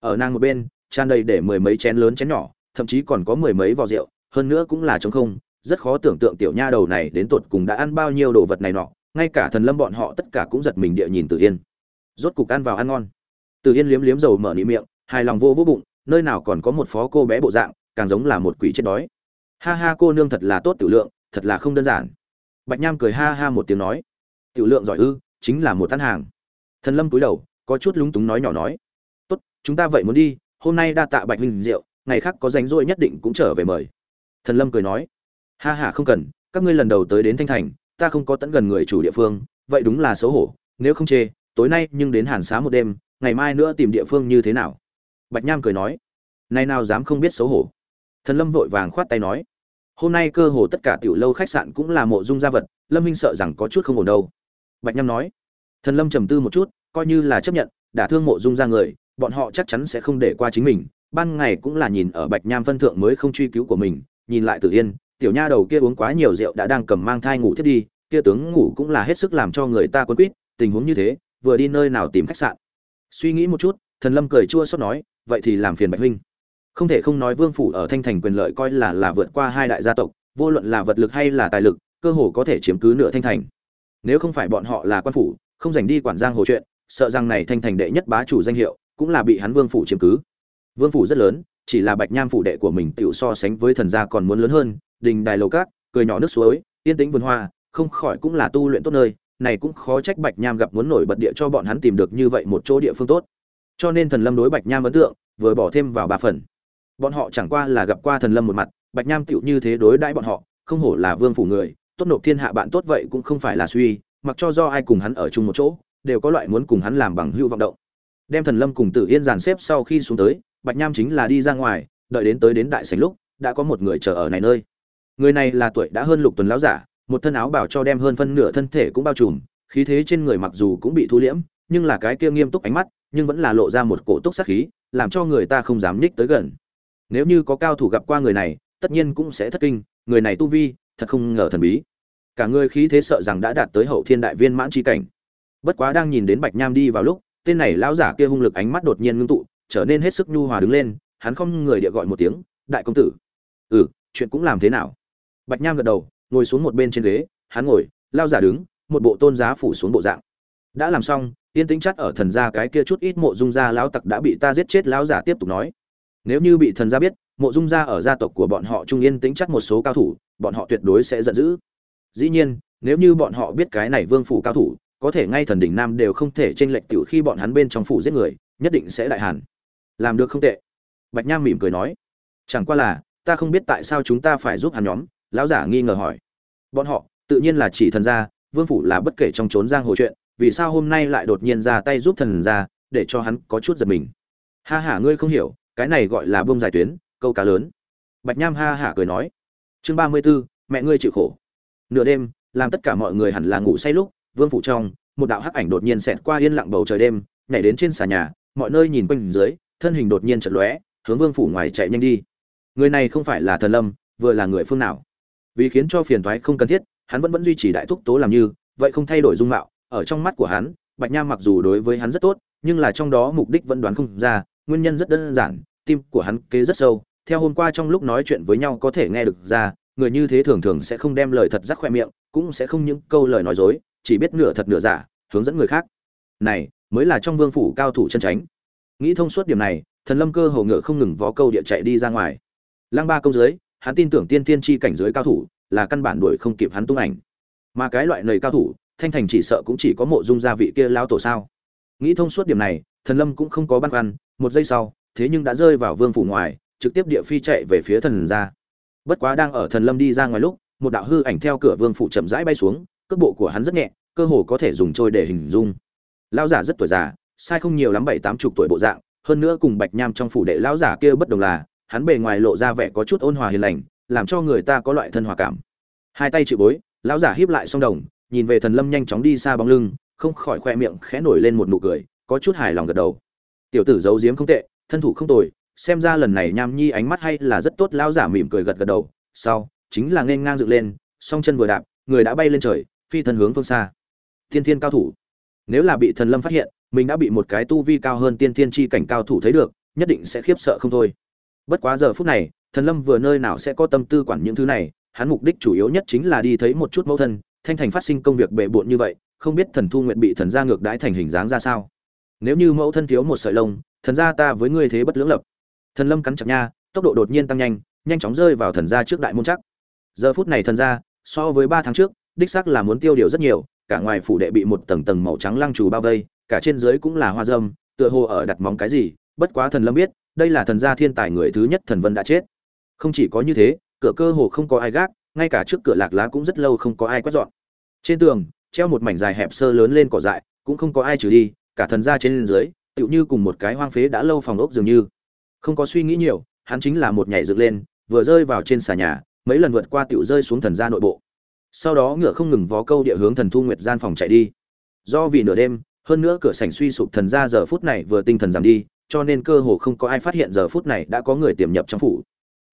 Ở nàng một bên, tràn đầy để mười mấy chén lớn chén nhỏ, thậm chí còn có mười mấy vò rượu hơn nữa cũng là trống không, rất khó tưởng tượng tiểu nha đầu này đến tột cùng đã ăn bao nhiêu đồ vật này nọ, ngay cả thần lâm bọn họ tất cả cũng giật mình địa nhìn tử yên. Rốt cục ăn vào ăn ngon. Tử yên liếm liếm dầu mở nị miệng, hài lòng vô vô bụng, nơi nào còn có một phó cô bé bộ dạng, càng giống là một quỷ chết đói. Ha ha, cô nương thật là tốt tiểu lượng, thật là không đơn giản. Bạch nham cười ha ha một tiếng nói. Tiểu lượng giỏi ư, chính là một tan hàng. Thần lâm cúi đầu, có chút lúng túng nói nhỏ nói. Tốt, chúng ta vậy muốn đi, hôm nay đa tạ bạch huynh rượu ngày khác có rảnh rỗi nhất định cũng trở về mời thần lâm cười nói, ha ha, không cần, các ngươi lần đầu tới đến thanh thành, ta không có tận gần người chủ địa phương, vậy đúng là xấu hổ, nếu không chê, tối nay nhưng đến hàn xá một đêm, ngày mai nữa tìm địa phương như thế nào? Bạch nham cười nói, nay nào dám không biết xấu hổ. Thần lâm vội vàng khoát tay nói, hôm nay cơ hồ tất cả tiểu lâu khách sạn cũng là mộ dung gia vật, lâm minh sợ rằng có chút không ổn đâu. Bạch nham nói, thần lâm trầm tư một chút, coi như là chấp nhận, đả thương mộ dung ra người, bọn họ chắc chắn sẽ không để qua chính mình, ban ngày cũng là nhìn ở bạch nham phân thượng mới không truy cứu của mình nhìn lại Tử yên, tiểu nha đầu kia uống quá nhiều rượu đã đang cầm mang thai ngủ thiết đi, kia tướng ngủ cũng là hết sức làm cho người ta quấn quýt, tình huống như thế, vừa đi nơi nào tìm khách sạn. Suy nghĩ một chút, thần lâm cười chua xót nói, vậy thì làm phiền bạch huynh. Không thể không nói vương phủ ở thanh thành quyền lợi coi là là vượt qua hai đại gia tộc, vô luận là vật lực hay là tài lực, cơ hồ có thể chiếm cứ nửa thanh thành. Nếu không phải bọn họ là quan phủ, không dành đi quản giang hồ chuyện, sợ rằng này thanh thành đệ nhất bá chủ danh hiệu cũng là bị hắn vương phủ chiếm cứ. Vương phủ rất lớn chỉ là bạch nham phủ đệ của mình tựu so sánh với thần gia còn muốn lớn hơn, đình đài lầu cát cười nhỏ nước suối, yên tĩnh vườn hoa, không khỏi cũng là tu luyện tốt nơi, này cũng khó trách bạch nham gặp muốn nổi bật địa cho bọn hắn tìm được như vậy một chỗ địa phương tốt. Cho nên thần lâm đối bạch nham ấn tượng, vừa bỏ thêm vào ba phần. Bọn họ chẳng qua là gặp qua thần lâm một mặt, bạch nham tựu như thế đối đãi bọn họ, không hổ là vương phủ người, tốt nộp thiên hạ bạn tốt vậy cũng không phải là suy, mặc cho do ai cùng hắn ở chung một chỗ, đều có loại muốn cùng hắn làm bằng hữu vọng động. Đem thần lâm cùng tử yên dàn xếp sau khi xuống tới bạch nham chính là đi ra ngoài, đợi đến tới đến đại sảnh lúc, đã có một người chờ ở này nơi. Người này là tuổi đã hơn lục tuần lão giả, một thân áo bảo cho đem hơn phân nửa thân thể cũng bao trùm, khí thế trên người mặc dù cũng bị thu liễm, nhưng là cái kia nghiêm túc ánh mắt, nhưng vẫn là lộ ra một cổ túc sát khí, làm cho người ta không dám nhích tới gần. Nếu như có cao thủ gặp qua người này, tất nhiên cũng sẽ thất kinh, người này tu vi, thật không ngờ thần bí. Cả người khí thế sợ rằng đã đạt tới hậu thiên đại viên mãn chi cảnh. Bất quá đang nhìn đến bạch nham đi vào lúc, tên này lão giả kia hung lực ánh mắt đột nhiên ngưng tụ trở nên hết sức nhu hòa đứng lên, hắn không người địa gọi một tiếng, đại công tử. Ừ chuyện cũng làm thế nào? Bạch nham gật đầu, ngồi xuống một bên trên ghế, hắn ngồi, lao giả đứng, một bộ tôn giá phủ xuống bộ dạng. Đã làm xong, yên tĩnh chắt ở thần gia cái kia chút ít mộ dung gia lão tặc đã bị ta giết chết, lão giả tiếp tục nói. Nếu như bị thần gia biết, mộ dung gia ở gia tộc của bọn họ trung yên tĩnh chắt một số cao thủ, bọn họ tuyệt đối sẽ giận dữ. Dĩ nhiên, nếu như bọn họ biết cái này vương phủ cao thủ, có thể ngay thần đỉnh nam đều không thể tranh lệch tiểu khi bọn hắn bên trong phủ giết người, nhất định sẽ đại hàn làm được không tệ. Bạch nham mỉm cười nói, chẳng qua là, ta không biết tại sao chúng ta phải giúp hắn nhóm. Lão giả nghi ngờ hỏi. Bọn họ, tự nhiên là chỉ thần gia, vương phủ là bất kể trong trốn giang hồ chuyện, vì sao hôm nay lại đột nhiên ra tay giúp thần gia, để cho hắn có chút giật mình? Ha ha, ngươi không hiểu, cái này gọi là bông dài tuyến, câu cá lớn. Bạch nham ha hả cười nói. Chương ba mươi b ố mẹ ngươi chịu khổ. Nửa đêm, làm tất cả mọi người hẳn là ngủ say lúc, vương phủ trong, một đạo hắc ảnh đột nhiên xẹt qua yên lặng bầu trời đêm, nhảy đến trên xà nhà, mọi nơi nhìn quanh dưới thân hình đột nhiên chật lóe, hướng vương phủ ngoài chạy nhanh đi. Người này không phải là thần lâm, vừa là người phương nào? Vì khiến cho phiền thoái không cần thiết, hắn vẫn vẫn duy trì đại thúc tố làm như, vậy không thay đổi dung mạo, ở trong mắt của hắn, bạch nham mặc dù đối với hắn rất tốt, nhưng là trong đó mục đích vẫn đoán không ra, nguyên nhân rất đơn giản, tim của hắn kế rất sâu, theo hôm qua trong lúc nói chuyện với nhau có thể nghe được ra, người như thế thường thường sẽ không đem lời thật rắc khoe miệng, cũng sẽ không những câu lời nói dối, chỉ biết nửa thật nửa giả, hướng dẫn người khác. Này, mới là trong vương phủ cao thủ chân tránh nghĩ thông suốt điểm này, thần lâm cơ hồ ngựa không ngừng vó câu địa chạy đi ra ngoài. Lăng ba công dưới, hắn tin tưởng tiên tiên chi cảnh giới cao thủ, là căn bản đuổi không kịp hắn tung ảnh. Mà cái loại nầy cao thủ, thanh thành chỉ sợ cũng chỉ có mộ dung gia vị kia lao tổ sao. Nghĩ thông suốt điểm này, thần lâm cũng không có băn khoăn, một giây sau, thế nhưng đã rơi vào vương phủ ngoài, trực tiếp địa phi chạy về phía thần gia. Bất quá đang ở thần lâm đi ra ngoài lúc, một đạo hư ảnh theo cửa vương phủ chậm rãi bay xuống, cước bộ của hắn rất nhẹ, cơ hồ có thể dùng trôi để hình dung. Lao giả rất tuổi già sai không nhiều lắm bảy tám chục tuổi bộ dạng, hơn nữa cùng bạch nham trong phủ đệ lão giả kia bất đồng là, hắn bề ngoài lộ ra vẻ có chút ôn hòa hiền lành, làm cho người ta có loại thân hòa cảm. Hai tay chịu bối, lão giả híp lại song đồng, nhìn về thần lâm nhanh chóng đi xa bóng lưng, không khỏi khoe miệng khẽ nổi lên một nụ cười, có chút hài lòng gật đầu. Tiểu tử giấu giếm không tệ, thân thủ không tồi, xem ra lần này nham nhi ánh mắt hay là rất tốt, lão giả mỉm cười gật gật đầu, sau, chính là nên ngang dựng lên, song chân vừa đạp, người đã bay lên trời, phi thân hướng phương xa. Thiên thiên cao thủ, nếu là bị thần lâm phát hiện mình đã bị một cái tu vi cao hơn tiên thiên chi cảnh cao thủ thấy được, nhất định sẽ khiếp sợ không thôi. Bất quá giờ phút này, thần lâm vừa nơi nào sẽ có tâm tư quản những thứ này, hắn mục đích chủ yếu nhất chính là đi thấy một chút mẫu thân, thanh thành phát sinh công việc bệ bộn như vậy, không biết thần thu nguyện bị thần gia ngược đãi thành hình dáng ra sao. Nếu như mẫu thân thiếu một sợi lông, thần gia ta với ngươi thế bất lưỡng lập. Thần lâm cắn chặt nha, tốc độ đột nhiên tăng nhanh nhanh chóng rơi vào thần gia trước đại môn chắc. Giờ phút này thần gia, so với ba tháng trước, đích xác là muốn tiêu điều rất nhiều, cả ngoài phủ đệ bị một tầng tầng màu trắng lăng trù bao vây cả trên dưới cũng là hoa dâm, tựa hồ ở đặt móng cái gì, bất quá thần lâm biết, đây là thần gia thiên tài người thứ nhất thần vân đã chết. Không chỉ có như thế, cửa cơ hồ không có ai gác, ngay cả trước cửa lạc lá cũng rất lâu không có ai quét dọn. Trên tường, treo một mảnh dài hẹp sơ lớn lên cỏ dại, cũng không có ai trừ đi, cả thần gia trên dưới, tựu như cùng một cái hoang phế đã lâu phòng ốc dường như. Không có suy nghĩ nhiều, hắn chính là một nhảy dựng lên, vừa rơi vào trên xà nhà, mấy lần vượt qua tựu rơi xuống thần gia nội bộ. Sau đó ngựa không ngừng vó câu địa hướng thần thu nguyệt gian phòng chạy đi. Do vì nửa đêm hơn nữa cửa sảnh suy sụp thần gia giờ phút này vừa tinh thần giảm đi, cho nên cơ hồ không có ai phát hiện giờ phút này đã có người tiềm nhập trong phủ.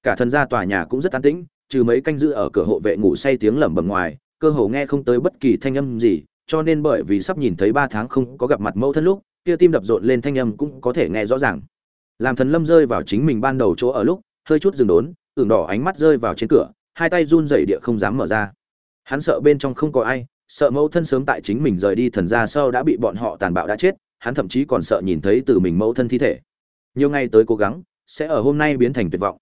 Cả thần gia tòa nhà cũng rất an tĩnh, trừ mấy canh giữ ở cửa hộ vệ ngủ say tiếng lẩm bẩm ngoài, cơ hồ nghe không tới bất kỳ thanh âm gì, cho nên bởi vì sắp nhìn thấy ba tháng không có gặp mặt mẫu thân lúc, kia tim đập rộn lên thanh âm cũng có thể nghe rõ ràng. Làm thần lâm rơi vào chính mình ban đầu chỗ ở lúc, hơi chút dừng đốn, ửng đỏ ánh mắt rơi vào trên cửa, hai tay run rẩy địa không dám mở ra. Hắn sợ bên trong không có ai sợ mẫu thân sớm tại chính mình rời đi thần gia sau đã bị bọn họ tàn bạo đã chết, hắn thậm chí còn sợ nhìn thấy từ mình mẫu thân thi thể. Nhiều ngày tới cố gắng, sẽ ở hôm nay biến thành tuyệt vọng.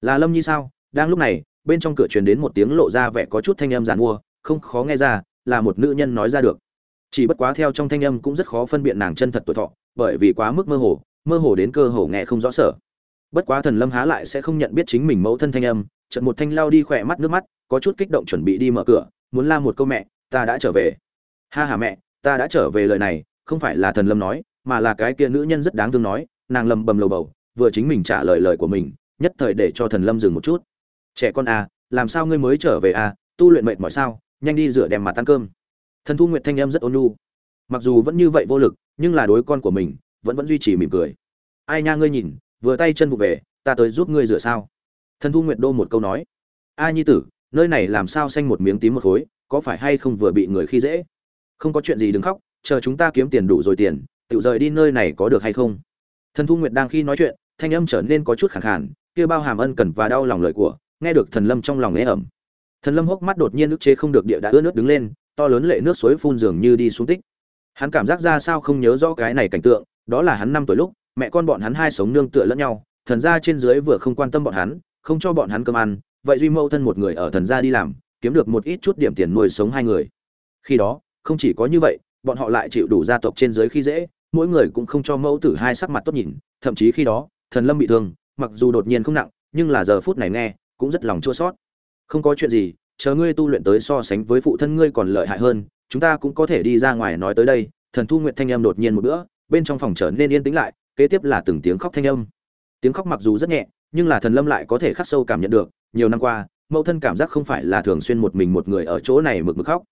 Là lâm nhi sao? Đang lúc này, bên trong cửa truyền đến một tiếng lộ ra vẻ có chút thanh âm giàn mua, không khó nghe ra, là một nữ nhân nói ra được. Chỉ bất quá theo trong thanh âm cũng rất khó phân biệt nàng chân thật tuổi thọ, bởi vì quá mức mơ hồ mơ hồ đến cơ hồ nghe không rõ sở. Bất quá thần lâm há lại sẽ không nhận biết chính mình mẫu thân thanh âm trận một thanh lao đi khỏe mắt nước mắt, có chút kích động chuẩn bị đi mở cửa, muốn la một câu mẹ ta đã trở về. Ha ha mẹ, ta đã trở về lời này, không phải là thần lâm nói, mà là cái kia nữ nhân rất đáng thương nói, nàng lầm bầm lầu bầu, vừa chính mình trả lời lời của mình, nhất thời để cho thần lâm dừng một chút. Trẻ con à làm sao ngươi mới trở về à tu luyện mệt mỏi sao, nhanh đi rửa đem mặt ăn cơm. Thần thu nguyệt thanh em rất ôn nhu. Mặc dù vẫn như vậy vô lực, nhưng là đối con của mình, vẫn vẫn duy trì mỉm cười. Ai nha ngươi nhìn, vừa tay chân vụ về, ta tới giúp ngươi rửa sao? Thần thu nguyệt đô một câu nói. A nhi tử, nơi này làm sao xanh một miếng tím một khối có phải hay không vừa bị người khi dễ? Không có chuyện gì đừng khóc, chờ chúng ta kiếm tiền đủ rồi tiền tự rời đi nơi này có được hay không? Thần thu nguyệt đang khi nói chuyện, thanh âm trở nên có chút khẳng khàn, kia bao hàm ân cần và đau lòng lời của, nghe được thần lâm trong lòng ế ẩm. Thần lâm hốc mắt đột nhiên nước chế không được địa đã ướt nước đứng lên, to lớn lệ nước suối phun dường như đi xuống tích. Hắn cảm giác ra sao không nhớ rõ cái này cảnh tượng, đó là hắn năm tuổi lúc, mẹ con bọn hắn hai sống nương tựa lẫn nhau, thần gia trên dưới vừa không quan tâm bọn hắn, không cho bọn hắn cơm ăn, vậy duy mẫu thân một người ở thần gia đi làm kiếm được một ít chút điểm tiền nuôi sống hai người. Khi đó, không chỉ có như vậy, bọn họ lại chịu đủ gia tộc trên dưới khi dễ, mỗi người cũng không cho mẫu tử hai sắc mặt tốt nhìn, thậm chí khi đó, thần lâm bị thương, mặc dù đột nhiên không nặng, nhưng là giờ phút này nghe, cũng rất lòng chua sót không có chuyện gì, chờ ngươi tu luyện tới so sánh với phụ thân ngươi còn lợi hại hơn, chúng ta cũng có thể đi ra ngoài nói tới đây. Thần thu nguyện thanh âm đột nhiên một bữa, bên trong phòng trở nên yên tĩnh lại, kế tiếp là từng tiếng khóc thanh âm. Tiếng khóc mặc dù rất nhẹ, nhưng là thần lâm lại có thể khắc sâu cảm nhận được, nhiều năm qua mẫu thân cảm giác không phải là thường xuyên một mình một người ở chỗ này mực mực khóc.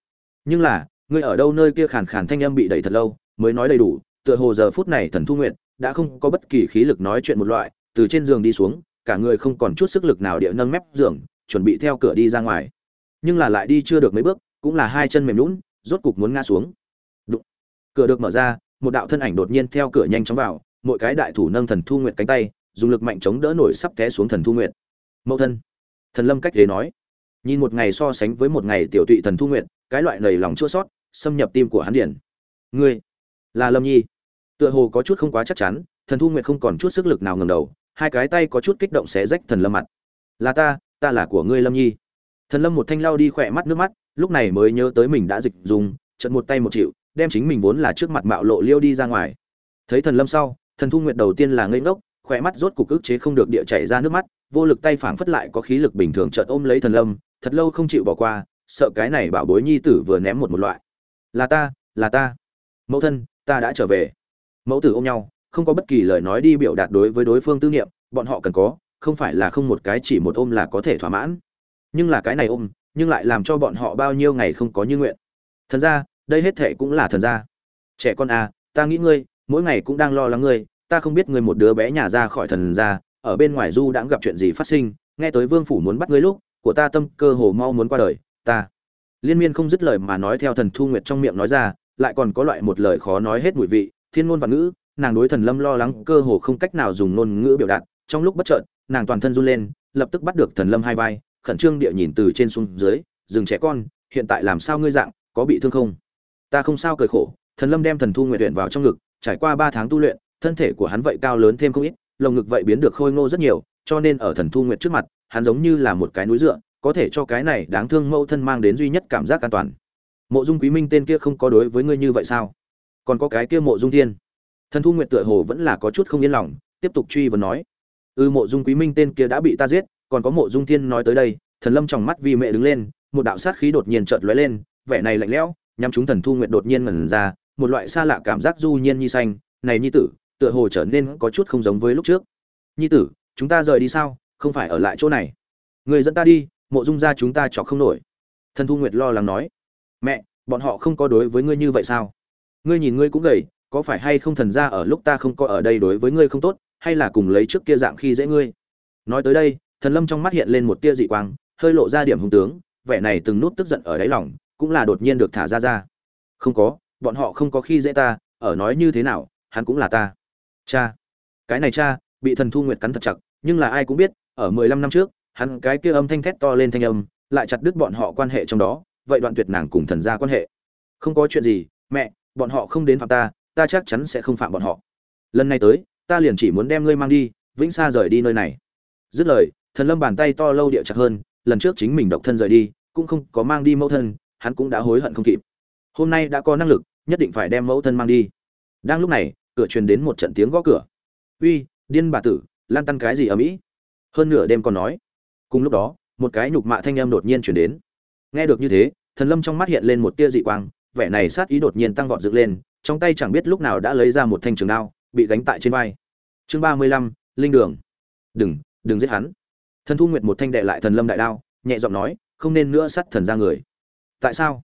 Nhưng là, người ở đâu nơi kia khàn khàn thanh âm bị đẩy thật lâu, mới nói đầy đủ, tựa hồ giờ phút này thần thu nguyện đã không có bất kỳ khí lực nói chuyện một loại, từ trên giường đi xuống, cả người không còn chút sức lực nào địa nâng mép giường, chuẩn bị theo cửa đi ra ngoài. Nhưng là lại đi chưa được mấy bước, cũng là hai chân mềm lún rốt cục muốn ngã xuống. Đụng. cửa được mở ra, một đạo thân ảnh đột nhiên theo cửa nhanh chóng vào, mỗi cái đại thủ nâng thần thu nguyện cánh tay, dùng lực mạnh chống đỡ nổi sắp té xuống thần thu nguyện mẫu thân thần lâm cách thế nói. Nhìn một ngày so sánh với một ngày tiểu tụy thần thu nguyện cái loại lầy lòng chua sót, xâm nhập tim của hắn điển. Ngươi, là lâm nhi. Tựa hồ có chút không quá chắc chắn, thần thu nguyện không còn chút sức lực nào ngầm đầu, hai cái tay có chút kích động xé rách thần lâm mặt. Là ta ta là của ngươi lâm nhi. Thần lâm một thanh lao đi khỏe mắt nước mắt, lúc này mới nhớ tới mình đã dịch dùng trận một tay một chịu, đem chính mình vốn là trước mặt mạo lộ liêu đi ra ngoài. Thấy thần lâm sau, thần thu nguyện đầu tiên là ngây ngốc khỏe mắt rốt cục ức chế không được địa chảy ra nước mắt, vô lực tay phảng phất lại có khí lực bình thường chợt ôm lấy thần lâm, thật lâu không chịu bỏ qua, sợ cái này bảo bối nhi tử vừa ném một một loại. Là ta là ta. Mẫu thân, ta đã trở về. Mẫu tử ôm nhau, không có bất kỳ lời nói đi biểu đạt đối với đối phương tư niệm, bọn họ cần có, không phải là không một cái chỉ một ôm là có thể thỏa mãn. Nhưng là cái này ôm, nhưng lại làm cho bọn họ bao nhiêu ngày không có như nguyện. Thần ra đây hết thệ cũng là thần ra trẻ con à ta nghĩ ngươi, mỗi ngày cũng đang lo lắng ngươi ta không biết ngươi một đứa bé nhà ra khỏi thần ra ở bên ngoài du đã gặp chuyện gì phát sinh, nghe tới vương phủ muốn bắt ngươi lúc, của ta tâm cơ hồ mau muốn qua đời, ta. Liên miên không dứt lời mà nói theo thần thu nguyệt trong miệng nói ra, lại còn có loại một lời khó nói hết mùi vị, thiên ngôn và ngữ, nàng đối thần lâm lo lắng cơ hồ không cách nào dùng ngôn ngữ biểu đạt, trong lúc bất chợt, nàng toàn thân run lên, lập tức bắt được thần lâm hai vai, khẩn trương địa nhìn từ trên xuống dưới, dừng trẻ con, hiện tại làm sao ngươi dạng, có bị thương không? Ta không sao, cười khổ. Thần lâm đem thần thu nguyện luyện vào trong ngực, trải qua ba tháng tu luyện thân thể của hắn vậy cao lớn thêm không ít lồng ngực vậy biến được khôi ngô rất nhiều cho nên ở thần thu nguyệt trước mặt hắn giống như là một cái núi dựa có thể cho cái này đáng thương mẫu thân mang đến duy nhất cảm giác an toàn. Mộ dung quý minh tên kia không có đối với ngươi như vậy sao? Còn có cái kia mộ dung thiên. Thần thu nguyệt tựa hồ vẫn là có chút không yên lòng tiếp tục truy vấn nói. Ư ừ, mộ dung quý minh tên kia đã bị ta giết còn có mộ dung thiên nói tới đây thần lâm trong mắt vì mẹ đứng lên một đạo sát khí đột nhiên chợt lóe lên vẻ này lạnh lẽo nhắm chúng thần thu nguyệt đột nhiên ngẩn ra một loại xa lạ cảm giác du nhiên nhi xanh này nhi tử tựa hồ trở nên có chút không giống với lúc trước. Nhi tử, chúng ta rời đi sao? Không phải ở lại chỗ này. Người dẫn ta đi, mộ dung ra chúng ta chọc không nổi. Thần thu nguyệt lo lắng nói. Mẹ, bọn họ không có đối với ngươi như vậy sao? Ngươi nhìn ngươi cũng gầy, có phải hay không thần ra ở lúc ta không có ở đây đối với ngươi không tốt, hay là cùng lấy trước kia dạng khi dễ ngươi? Nói tới đây, thần lâm trong mắt hiện lên một tia dị quang, hơi lộ ra điểm hung tướng, vẻ này từng nút tức giận ở đáy lòng, cũng là đột nhiên được thả ra ra. Không có, bọn họ không có khi dễ ta, ở nói như thế nào, hắn cũng là ta cha, cái này cha, bị thần thu nguyệt cắn thật chặt, nhưng là ai cũng biết, ở mười lăm năm trước, hắn cái kia âm thanh thét to lên thanh âm, lại chặt đứt bọn họ quan hệ trong đó, vậy đoạn tuyệt nàng cùng thần gia quan hệ. Không có chuyện gì, mẹ, bọn họ không đến phạm ta ta chắc chắn sẽ không phạm bọn họ. Lần này tới, ta liền chỉ muốn đem ngươi mang đi, vĩnh xa rời đi nơi này. Dứt lời, thần lâm bàn tay to lâu địa chặt hơn, lần trước chính mình độc thân rời đi, cũng không có mang đi mẫu thân, hắn cũng đã hối hận không kịp. Hôm nay đã có năng lực, nhất định phải đem mẫu thân mang đi. Đang lúc này cửa truyền đến một trận tiếng gõ cửa. Uy, điên bà tử, lan tăn cái gì ở mỹ? Hơn nửa đêm còn nói. Cùng lúc đó, một cái nhục mạ thanh âm đột nhiên chuyển đến. Nghe được như thế, thần lâm trong mắt hiện lên một tia dị quang, vẻ này sát ý đột nhiên tăng vọt dựng lên, trong tay chẳng biết lúc nào đã lấy ra một thanh trường đao, bị gánh tại trên vai. Chương ba mươi lăm, linh đường. Đừng đừng giết hắn. Thần thu nguyệt một thanh đệ lại thần lâm đại đao, nhẹ giọng nói, không nên nữa sát thần ra người. Tại sao?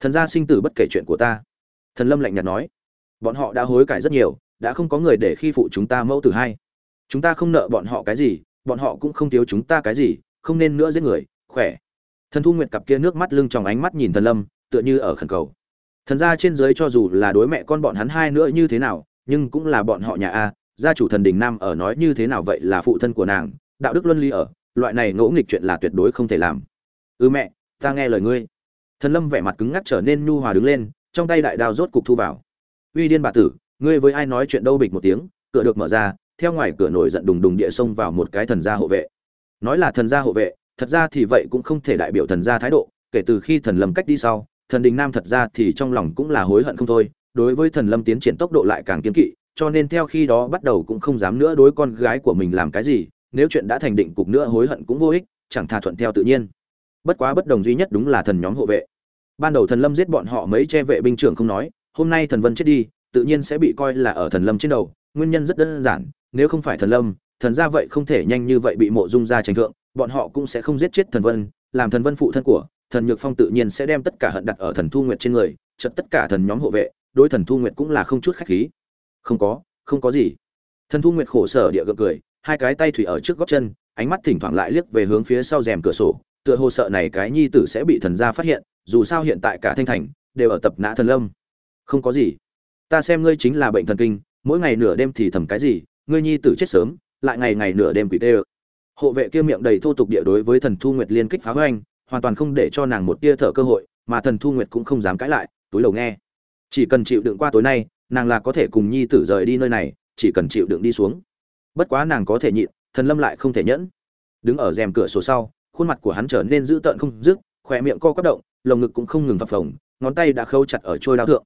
Thần gia sinh tử bất kể chuyện của ta. Thần lâm lạnh nhạt nói bọn họ đã hối cải rất nhiều, đã không có người để khi phụ chúng ta mẫu tử hai. Chúng ta không nợ bọn họ cái gì, bọn họ cũng không thiếu chúng ta cái gì, không nên nữa giết người, khỏe. Thần thu nguyệt cặp kia nước mắt lưng trong ánh mắt nhìn thần lâm, tựa như ở khẩn cầu. Thần gia trên dưới cho dù là đối mẹ con bọn hắn hai nữa như thế nào, nhưng cũng là bọn họ nhà a, gia chủ thần đình nam ở nói như thế nào vậy là phụ thân của nàng, đạo đức luân lý ở, loại này ngỗ nghịch chuyện là tuyệt đối không thể làm. Ư ừ mẹ, ta nghe lời ngươi. Thần lâm vẻ mặt cứng ngắc trở nên nhu hòa đứng lên, trong tay đại đao rốt cục thu vào uy điên bà tử, ngươi với ai nói chuyện đâu? bịch một tiếng, cửa được mở ra, theo ngoài cửa nổi giận đùng đùng địa xông vào một cái thần gia hộ vệ. Nói là thần gia hộ vệ, thật ra thì vậy cũng không thể đại biểu thần gia thái độ, kể từ khi thần lâm cách đi sau, thần đình nam thật ra thì trong lòng cũng là hối hận không thôi, đối với thần lâm tiến triển tốc độ lại càng kiên kỵ, cho nên theo khi đó bắt đầu cũng không dám nữa đối con gái của mình làm cái gì, nếu chuyện đã thành định cục nữa hối hận cũng vô ích, chẳng thà thuận theo tự nhiên. Bất quá bất đồng duy nhất đúng là thần nhóm hộ vệ. Ban đầu thần lâm giết bọn họ mấy che vệ binh trưởng không nói hôm nay thần vân chết đi, tự nhiên sẽ bị coi là ở thần lâm trên đầu, nguyên nhân rất đơn giản, nếu không phải thần lâm, thần gia vậy không thể nhanh như vậy bị mộ dung gia tranh thượng, bọn họ cũng sẽ không giết chết thần vân, làm thần vân phụ thân của, thần nhược phong tự nhiên sẽ đem tất cả hận đặt ở thần thu nguyệt trên người, chật tất cả thần nhóm hộ vệ, đối thần thu nguyệt cũng là không chút khách khí. Không có không có gì. Thần thu nguyệt khổ sở địa gượng cười, hai cái tay thủy ở trước góc chân, ánh mắt thỉnh thoảng lại liếc về hướng phía sau rèm cửa sổ, tựa hồ sợ này cái nhi tử sẽ bị thần gia phát hiện, dù sao hiện tại cả thanh thành, đều ở tập nã thần lâm không có gì. Ta xem ngươi chính là bệnh thần kinh, mỗi ngày nửa đêm thì thầm cái gì, ngươi nhi tử chết sớm, lại ngày ngày nửa đêm quỷ tê hộ vệ kia miệng đầy thô tục địa đối với thần thu nguyệt liên kích phá hoành, hoàn toàn không để cho nàng một tia thở cơ hội, mà thần thu nguyệt cũng không dám cãi lại, túi đầu nghe. Chỉ cần chịu đựng qua tối nay, nàng là có thể cùng nhi tử rời đi nơi này, chỉ cần chịu đựng đi xuống. Bất quá nàng có thể nhịn, thần lâm lại không thể nhẫn. Đứng ở rèm cửa sổ sau, khuôn mặt của hắn trở nên dữ tợn không dứt khỏe miệng co quắp động, lồng ngực cũng không ngừng phập phồng, ngón tay đã khâu chặt ở trôi đao thượng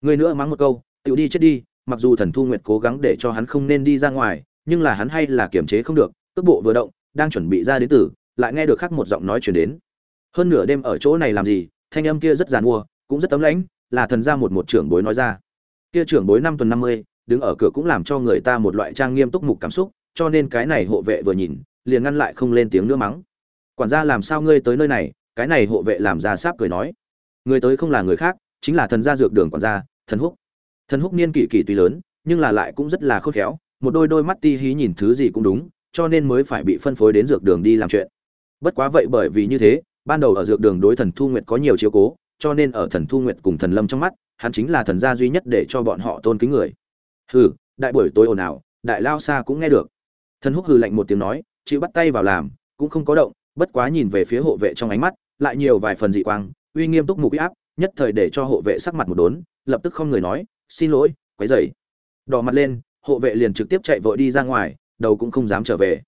người nữa mắng một câu tự đi chết đi, mặc dù thần thu nguyệt cố gắng để cho hắn không nên đi ra ngoài, nhưng là hắn hay là kiềm chế không được, cước bộ vừa động, đang chuẩn bị ra đến tử, lại nghe được khác một giọng nói truyền đến. Hơn nửa đêm ở chỗ này làm gì, thanh âm kia rất giàn mua, cũng rất tấm lãnh, là thần gia một một trưởng bối nói ra. Kia trưởng bối năm tuần năm mươi, đứng ở cửa cũng làm cho người ta một loại trang nghiêm túc mục cảm xúc, cho nên cái này hộ vệ vừa nhìn, liền ngăn lại không lên tiếng nữa mắng. Quản gia làm sao ngươi tới nơi này, cái này hộ vệ làm ra sáp cười nói. Người tới không là người khác chính là thần gia dược đường quản gia, thần húc. Thần húc niên kỷ kỷ tuy lớn, nhưng là lại cũng rất là khôn khéo, một đôi đôi mắt ti hí nhìn thứ gì cũng đúng, cho nên mới phải bị phân phối đến dược đường đi làm chuyện. Bất quá vậy bởi vì như thế, ban đầu ở dược đường đối thần thu nguyệt có nhiều chiếu cố, cho nên ở thần thu nguyệt cùng thần lâm trong mắt, hắn chính là thần gia duy nhất để cho bọn họ tôn kính người. Hừ, đại buổi tối ồn ào, đại lao xa cũng nghe được. Thần húc hừ lạnh một tiếng nói, chịu bắt tay vào làm, cũng không có động, bất quá nhìn về phía hộ vệ trong ánh mắt, lại nhiều vài phần dị quang, uy nghiêm túc mục uy áp nhất thời để cho hộ vệ sắc mặt một đốn, lập tức không người nói, xin lỗi, quấy rầy. Đỏ mặt lên, hộ vệ liền trực tiếp chạy vội đi ra ngoài, đầu cũng không dám trở về.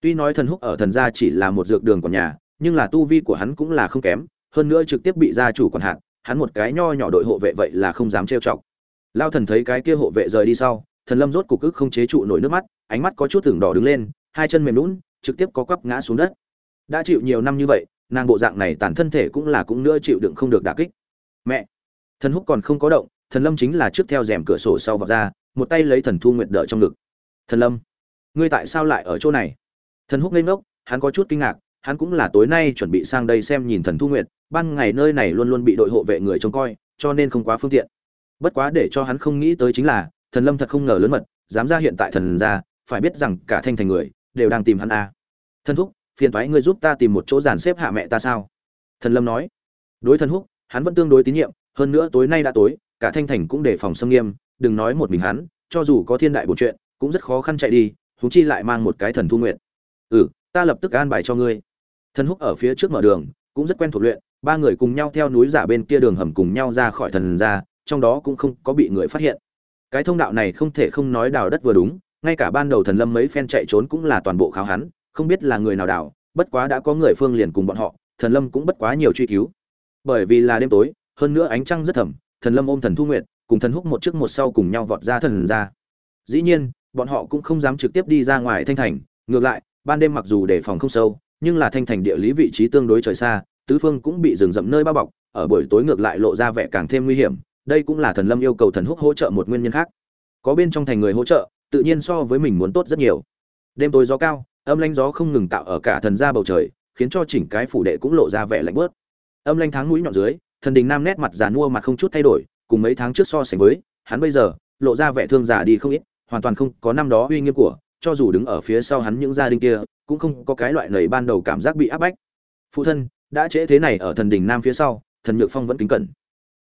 Tuy nói thần húc ở thần gia chỉ là một dược đường của nhà, nhưng là tu vi của hắn cũng là không kém, hơn nữa trực tiếp bị gia chủ quản hạt, hắn một cái nho nhỏ đội hộ vệ vậy là không dám trêu chọc. Lao thần thấy cái kia hộ vệ rời đi sau, thần lâm rốt cục ức không chế trụ nổi nước mắt, ánh mắt có chút tưởng đỏ đứng lên, hai chân mềm lún trực tiếp có quắp ngã xuống đất. Đã chịu nhiều năm như vậy, nàng bộ dạng này tàn thân thể cũng là cũng nữa chịu đựng không được đả kích mẹ. Thần húc còn không có động, thần lâm chính là trước theo rèm cửa sổ sau vào ra, một tay lấy thần thu nguyệt đỡ trong ngực. Thần lâm, ngươi tại sao lại ở chỗ này? Thần húc lên ngốc, hắn có chút kinh ngạc, hắn cũng là tối nay chuẩn bị sang đây xem nhìn thần thu nguyệt, ban ngày nơi này luôn luôn bị đội hộ vệ người trông coi, cho nên không quá phương tiện. Bất quá để cho hắn không nghĩ tới chính là, thần lâm thật không ngờ lớn mật, dám ra hiện tại thần gia phải biết rằng cả thanh thành người, đều đang tìm hắn a. Thần thúc phiền thoái ngươi giúp ta tìm một chỗ dàn xếp hạ mẹ ta sao? Thần lâm nói. Đối thần húc hắn vẫn tương đối tín nhiệm, hơn nữa tối nay đã tối, cả thanh thành cũng đề phòng xâm nghiêm, đừng nói một mình hắn, cho dù có thiên đại bổ chuyện, cũng rất khó khăn chạy đi, huống chi lại mang một cái thần thu nguyện. Ừ ta lập tức an bài cho ngươi. Thần húc ở phía trước mở đường, cũng rất quen thuộc luyện, ba người cùng nhau theo núi giả bên kia đường hầm cùng nhau ra khỏi thần ra, trong đó cũng không có bị người phát hiện. Cái thông đạo này không thể không nói đào đất vừa đúng, ngay cả ban đầu thần lâm mấy phen chạy trốn cũng là toàn bộ kháo hắn, không biết là người nào đào, bất quá đã có người phương liền cùng bọn họ, thần lâm cũng bất quá nhiều truy cứu bởi vì là đêm tối, hơn nữa ánh trăng rất thầm, thần lâm ôm thần thu nguyện cùng thần húc một trước một sau cùng nhau vọt ra thần ra. Dĩ nhiên, bọn họ cũng không dám trực tiếp đi ra ngoài thanh thành, ngược lại, ban đêm mặc dù đề phòng không sâu, nhưng là thanh thành địa lý vị trí tương đối trời xa, tứ phương cũng bị rừng rậm nơi bao bọc, ở buổi tối ngược lại lộ ra vẻ càng thêm nguy hiểm, đây cũng là thần lâm yêu cầu thần húc hỗ trợ một nguyên nhân khác. Có bên trong thành người hỗ trợ, tự nhiên so với mình muốn tốt rất nhiều. Đêm tối gió cao, âm lanh gió không ngừng tạo ở cả thần ra bầu trời, khiến cho chỉnh cái phủ đệ cũng lộ ra vẻ lạnh bớt âm lanh tháng mũi nhọn dưới, thần đình nam nét mặt già nua mặt không chút thay đổi, cùng mấy tháng trước so sánh với, hắn bây giờ, lộ ra vẻ thương già đi không ít, hoàn toàn không có năm đó uy nghiêm của, cho dù đứng ở phía sau hắn những gia đình kia, cũng không có cái loại lầy ban đầu cảm giác bị áp bách. Phụ thân, đã trễ thế này ở thần đình nam phía sau, thần nhược phong vẫn kính cẩn.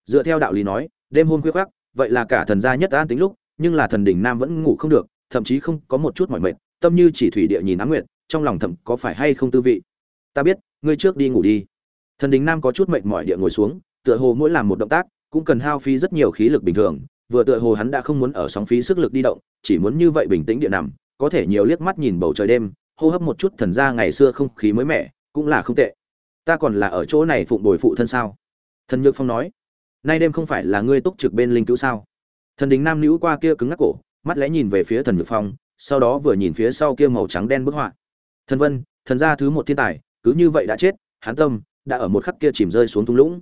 Dựa theo đạo lý nói, đêm hôm khuya khoác, vậy là cả thần gia nhất an tính lúc, nhưng là thần đình nam vẫn ngủ không được, thậm chí không có một chút mỏi mệt, tâm như chỉ thủy địa nhìn á nguyệt, trong lòng thầm có phải hay không tư vị? Ta biết, ngươi trước đi ngủ đi thần đình nam có chút mệt mỏi địa ngồi xuống, tựa hồ mỗi làm một động tác, cũng cần hao phí rất nhiều khí lực bình thường, vừa tựa hồ hắn đã không muốn ở sóng phí sức lực đi động, chỉ muốn như vậy bình tĩnh địa nằm, có thể nhiều liếc mắt nhìn bầu trời đêm, hô hấp một chút thần ra ngày xưa không khí mới mẻ, cũng là không tệ. Ta còn là ở chỗ này phụng bồi phụ thân sao? Thần nhược phong nói. Nay đêm không phải là ngươi túc trực bên linh cứu sao? Thần đình nam nữ qua kia cứng ngắc cổ, mắt lẽ nhìn về phía thần nhược phong, sau đó vừa nhìn phía sau kia màu trắng đen bức họa. Thần vân, thần gia thứ một thiên tài, cứ như vậy đã chết hán tâm đã ở một khắc kia chìm rơi xuống thung lũng.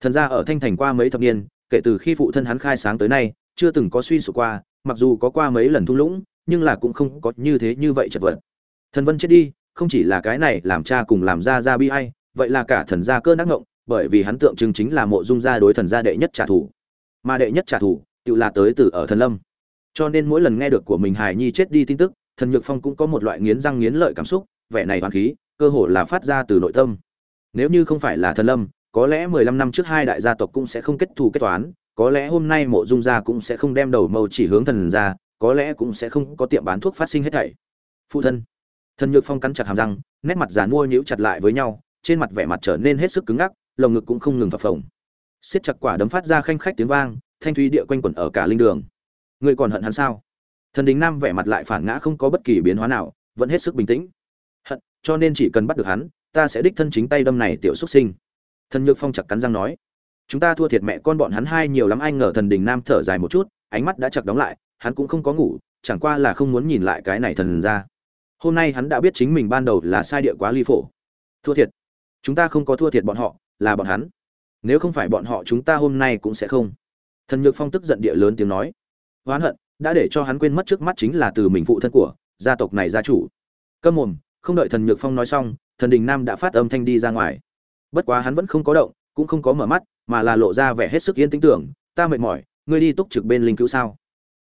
Thần gia ở thanh thành qua mấy thập niên, kể từ khi phụ thân hắn khai sáng tới nay, chưa từng có suy sụp qua, mặc dù có qua mấy lần thung lũng, nhưng là cũng không có như thế như vậy chật vật. Thần vân chết đi, không chỉ là cái này làm cha cùng làm ra ra bi ai, vậy là cả thần gia cơn ác ngộng, bởi vì hắn tượng trưng chính là mộ dung gia đối thần gia đệ nhất trả thù. Mà đệ nhất trả thù, tự là tới từ ở thần lâm. Cho nên mỗi lần nghe được của mình hài nhi chết đi tin tức, thần nhược phong cũng có một loại nghiến răng nghiến lợi cảm xúc, vẻ này hoàn khí, cơ hồ là phát ra từ nội tâm nếu như không phải là thần lâm, có lẽ mười lăm năm trước hai đại gia tộc cũng sẽ không kết thù kết toán, có lẽ hôm nay mộ dung gia cũng sẽ không đem đầu mâu chỉ hướng thần gia, có lẽ cũng sẽ không có tiệm bán thuốc phát sinh hết thảy. Phụ thân, thần nhược phong cắn chặt hàm răng, nét mặt giàn mua nhíu chặt lại với nhau, trên mặt vẻ mặt trở nên hết sức cứng ngắc, lồng ngực cũng không ngừng phập phồng. Siết chặt quả đấm phát ra khanh khách tiếng vang, thanh thúy địa quanh quẩn ở cả linh đường. Người còn hận hắn sao? Thần đình nam vẻ mặt lại phản ngã không có bất kỳ biến hóa nào, vẫn hết sức bình tĩnh. Hận, cho nên chỉ cần bắt được hắn ta sẽ đích thân chính tay đâm này tiểu xuất sinh. Thần nhược phong chặt cắn răng nói. Chúng ta thua thiệt mẹ con bọn hắn hai nhiều lắm anh ngờ thần đình nam thở dài một chút, ánh mắt đã chặt đóng lại, hắn cũng không có ngủ, chẳng qua là không muốn nhìn lại cái này thần ra. Hôm nay hắn đã biết chính mình ban đầu là sai địa quá ly phổ. Thua thiệt. Chúng ta không có thua thiệt bọn họ, là bọn hắn. Nếu không phải bọn họ chúng ta hôm nay cũng sẽ không. Thần nhược phong tức giận địa lớn tiếng nói. Oán hận, đã để cho hắn quên mất trước mắt chính là từ mình phụ thân của gia tộc này gia chủ. Câm mồm, không đợi thần nhược phong nói xong thần đình nam đã phát âm thanh đi ra ngoài. Bất quá hắn vẫn không có động, cũng không có mở mắt, mà là lộ ra vẻ hết sức yên tĩnh tưởng, ta mệt mỏi, ngươi đi túc trực bên linh cứu sao?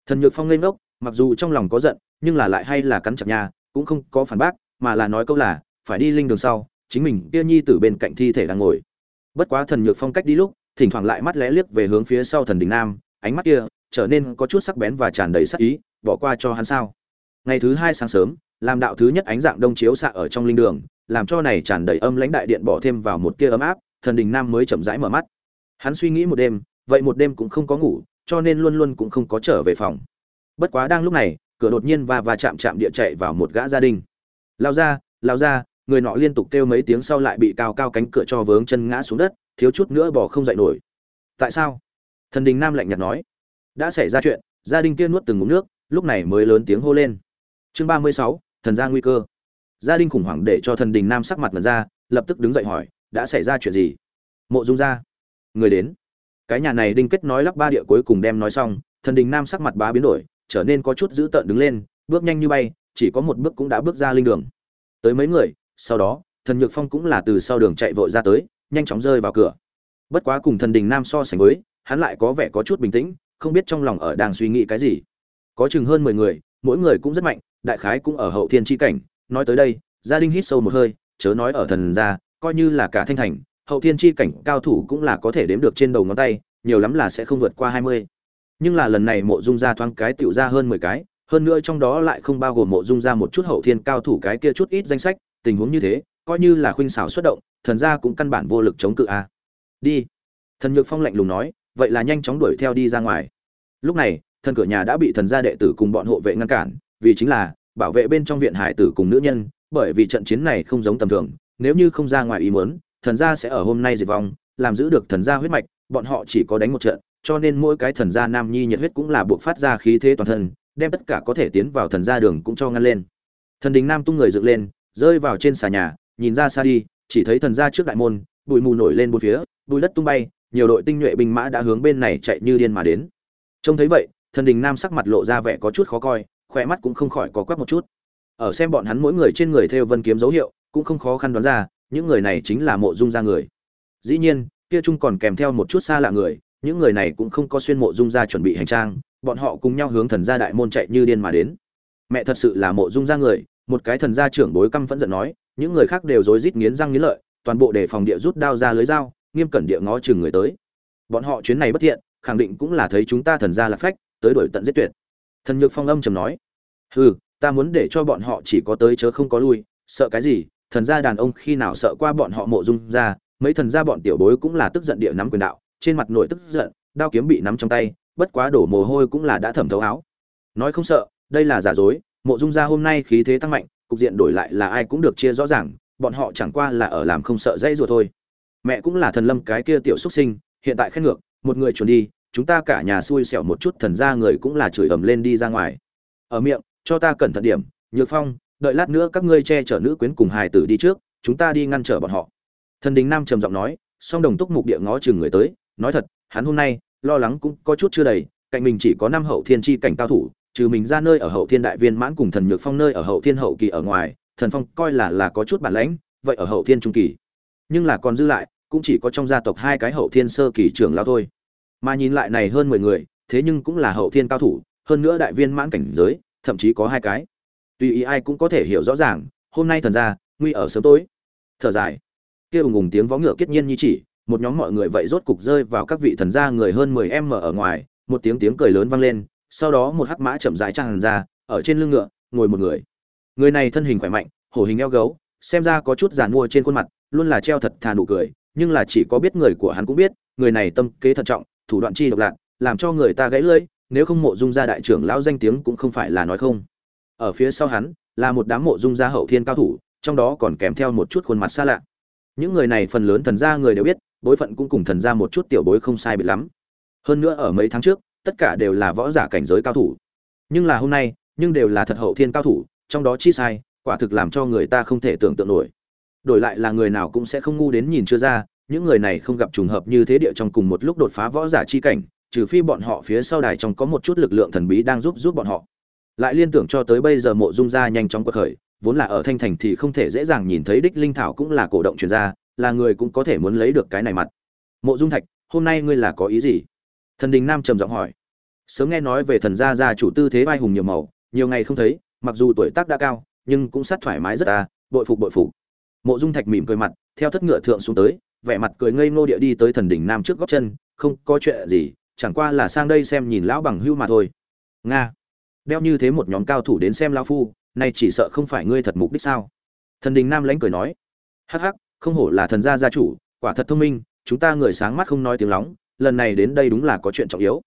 Thần nhược phong lên ngốc, mặc dù trong lòng có giận, nhưng là lại hay là cắn chặt nhà, cũng không có phản bác, mà là nói câu là, phải đi linh đường sau, chính mình kia nhi tử bên cạnh thi thể đang ngồi. Bất quá thần nhược phong cách đi lúc, thỉnh thoảng lại mắt lẽ liếc về hướng phía sau thần đình nam, ánh mắt kia trở nên có chút sắc bén và tràn đầy sắc ý, bỏ qua cho hắn sao? Ngày thứ hai sáng sớm, làm đạo thứ nhất ánh dạng đông chiếu xạ ở trong linh đường làm cho này tràn đầy âm lãnh đại điện bỏ thêm vào một tia ấm áp, thần đình nam mới chậm rãi mở mắt. Hắn suy nghĩ một đêm, vậy một đêm cũng không có ngủ, cho nên luôn luôn cũng không có trở về phòng. Bất quá đang lúc này, cửa đột nhiên va va chạm chạm địa chạy vào một gã gia đình. Lao ra lao ra người nọ liên tục kêu mấy tiếng sau lại bị cao cao cánh cửa cho vướng chân ngã xuống đất, thiếu chút nữa bỏ không dậy nổi. Tại sao? Thần đình nam lạnh nhạt nói. Đã xảy ra chuyện, gia đình kia nuốt từng ngụm nước, lúc này mới lớn tiếng hô lên. Chương ba mươi sáu, thần gia nguy cơ gia đình khủng hoảng để cho thần đình nam sắc mặt mật ra, lập tức đứng dậy hỏi, đã xảy ra chuyện gì? Mộ dung ra người đến. Cái nhà này đinh kết nói lắp ba địa cuối cùng đem nói xong, thần đình nam sắc mặt bá biến đổi, trở nên có chút dữ tợn đứng lên, bước nhanh như bay, chỉ có một bước cũng đã bước ra linh đường. Tới mấy người, sau đó, thần nhược phong cũng là từ sau đường chạy vội ra tới, nhanh chóng rơi vào cửa. Bất quá cùng thần đình nam so sánh với, hắn lại có vẻ có chút bình tĩnh, không biết trong lòng ở đang suy nghĩ cái gì. Có chừng hơn mười người, mỗi người cũng rất mạnh, đại khái cũng ở hậu thiên tri cảnh nói tới đây, gia đình hít sâu một hơi, chớ nói ở thần gia, coi như là cả thanh thành, hậu thiên chi cảnh cao thủ cũng là có thể đếm được trên đầu ngón tay, nhiều lắm là sẽ không vượt qua hai mươi. Nhưng là lần này mộ dung ra thoáng cái tựu ra hơn mười cái, hơn nữa trong đó lại không bao gồm mộ dung ra một chút hậu thiên cao thủ cái kia chút ít danh sách, tình huống như thế, coi như là khuynh xảo xuất động, thần gia cũng căn bản vô lực chống cự a. Đi. Thần nhược phong lạnh lùng nói, vậy là nhanh chóng đuổi theo đi ra ngoài. Lúc này, thần cửa nhà đã bị thần gia đệ tử cùng bọn hộ vệ ngăn cản, vì chính là bảo vệ bên trong viện hải tử cùng nữ nhân, bởi vì trận chiến này không giống tầm thường, nếu như không ra ngoài ý muốn, thần gia sẽ ở hôm nay diệt vong, làm giữ được thần gia huyết mạch, bọn họ chỉ có đánh một trận, cho nên mỗi cái thần gia nam nhi nhiệt huyết cũng là buộc phát ra khí thế toàn thân, đem tất cả có thể tiến vào thần gia đường cũng cho ngăn lên. Thần đình nam tung người dựng lên, rơi vào trên xà nhà, nhìn ra xa đi, chỉ thấy thần gia trước đại môn, bụi mù nổi lên bốn phía, bụi đất tung bay, nhiều đội tinh nhuệ binh mã đã hướng bên này chạy như điên mà đến. Trông thấy vậy, thần đình nam sắc mặt lộ ra vẻ có chút khó coi khỏe mắt cũng không khỏi có quắc một chút. Ở xem bọn hắn mỗi người trên người theo vân kiếm dấu hiệu, cũng không khó khăn đoán ra, những người này chính là mộ dung gia người. Dĩ nhiên, kia chung còn kèm theo một chút xa lạ người, những người này cũng không có xuyên mộ dung gia chuẩn bị hành trang, bọn họ cùng nhau hướng thần gia đại môn chạy như điên mà đến. Mẹ thật sự là mộ dung gia người, một cái thần gia trưởng bối căm phẫn giận nói, những người khác đều rối rít nghiến răng nghiến lợi, toàn bộ đề phòng địa rút đao ra lưới dao, nghiêm cẩn địa ngó chừng người tới. Bọn họ chuyến này bất thiện, khẳng định cũng là thấy chúng ta thần gia là phách, tới đổi tận giết tuyệt. Thần nhược phong âm trầm nói hừ, ta muốn để cho bọn họ chỉ có tới chớ không có lui, sợ cái gì? Thần gia đàn ông khi nào sợ qua bọn họ mộ dung ra, mấy thần gia bọn tiểu bối cũng là tức giận địa nắm quyền đạo, trên mặt nội tức giận, đao kiếm bị nắm trong tay, bất quá đổ mồ hôi cũng là đã thẩm thấu áo. Nói không sợ, đây là giả dối, mộ dung gia hôm nay khí thế tăng mạnh, cục diện đổi lại là ai cũng được chia rõ ràng, bọn họ chẳng qua là ở làm không sợ dây rùa thôi. Mẹ cũng là thần lâm cái kia tiểu xuất sinh, hiện tại khen ngược, một người chuẩn đi, chúng ta cả nhà xui xẻo một chút, thần gia người cũng là chửi ầm lên đi ra ngoài. Ở miệng cho ta cẩn thận điểm, nhược phong, đợi lát nữa các ngươi che chở nữ quyến cùng hài tử đi trước, chúng ta đi ngăn trở bọn họ. Thần đình nam trầm giọng nói, song đồng túc mục địa ngó chừng người tới, nói thật, hắn hôm nay, lo lắng cũng có chút chưa đầy, cạnh mình chỉ có năm hậu thiên chi cảnh cao thủ, trừ mình ra nơi ở hậu thiên đại viên mãn cùng thần nhược phong nơi ở hậu thiên hậu kỳ ở ngoài, thần phong coi là là có chút bản lãnh, vậy ở hậu thiên trung kỳ, nhưng là còn dư lại, cũng chỉ có trong gia tộc hai cái hậu thiên sơ kỳ trưởng lao thôi. Mà nhìn lại này hơn mười người, thế nhưng cũng là hậu thiên cao thủ, hơn nữa đại viên mãn cảnh giới thậm chí có hai cái. Tùy ý ai cũng có thể hiểu rõ ràng, hôm nay thần ra nguy ở sớm tối. Thở dài. Kia ùng ùng tiếng vó ngựa kết nhiên như chỉ, một nhóm mọi người vậy rốt cục rơi vào các vị thần gia người hơn mười em mở ở ngoài, một tiếng tiếng cười lớn vang lên, sau đó một hắc mã chậm rãi tràn ra, ở trên lưng ngựa, ngồi một người. Người này thân hình khỏe mạnh, hổ hình eo gấu, xem ra có chút giàn mua trên khuôn mặt, luôn là treo thật thà nụ cười, nhưng là chỉ có biết người của hắn cũng biết, người này tâm kế thận trọng, thủ đoạn chi độc lạc làm cho người ta gãy lưỡi nếu không mộ dung gia đại trưởng lão danh tiếng cũng không phải là nói không. Ở phía sau hắn, là một đám mộ dung gia hậu thiên cao thủ, trong đó còn kèm theo một chút khuôn mặt xa lạ. Những người này phần lớn thần gia người đều biết, bối phận cũng cùng thần gia một chút tiểu bối không sai biệt lắm. Hơn nữa ở mấy tháng trước, tất cả đều là võ giả cảnh giới cao thủ. Nhưng là hôm nay, nhưng đều là thật hậu thiên cao thủ, trong đó chi sai, quả thực làm cho người ta không thể tưởng tượng nổi. Đổi lại là người nào cũng sẽ không ngu đến nhìn chưa ra, những người này không gặp trùng hợp như thế địa trong cùng một lúc đột phá võ giả chi cảnh trừ phi bọn họ phía sau đài trong có một chút lực lượng thần bí đang giúp giúp bọn họ. Lại liên tưởng cho tới bây giờ mộ dung gia nhanh chóng quật khởi, vốn là ở thanh thành thì không thể dễ dàng nhìn thấy đích linh thảo cũng là cổ động truyền ra là người cũng có thể muốn lấy được cái này mặt. Mộ dung thạch, hôm nay ngươi là có ý gì? Thần đình nam trầm giọng hỏi. Sớm nghe nói về thần gia gia chủ tư thế vai hùng nhiều màu, nhiều ngày không thấy, mặc dù tuổi tác đã cao, nhưng cũng sát thoải mái rất ta bội phục bội phục. Mộ dung thạch mỉm cười mặt, theo thất ngựa thượng xuống tới, vẻ mặt cười ngây ngô địa đi tới thần đỉnh nam trước góc chân, không có chuyện gì chẳng qua là sang đây xem nhìn lão bằng hưu mà thôi. Nga. Đeo như thế một nhóm cao thủ đến xem lão phu, nay chỉ sợ không phải ngươi thật mục đích sao? Thần đình nam lãnh cười nói. Hắc hắc, không hổ là thần gia gia chủ, quả thật thông minh, chúng ta người sáng mắt không nói tiếng lóng, lần này đến đây đúng là có chuyện trọng yếu.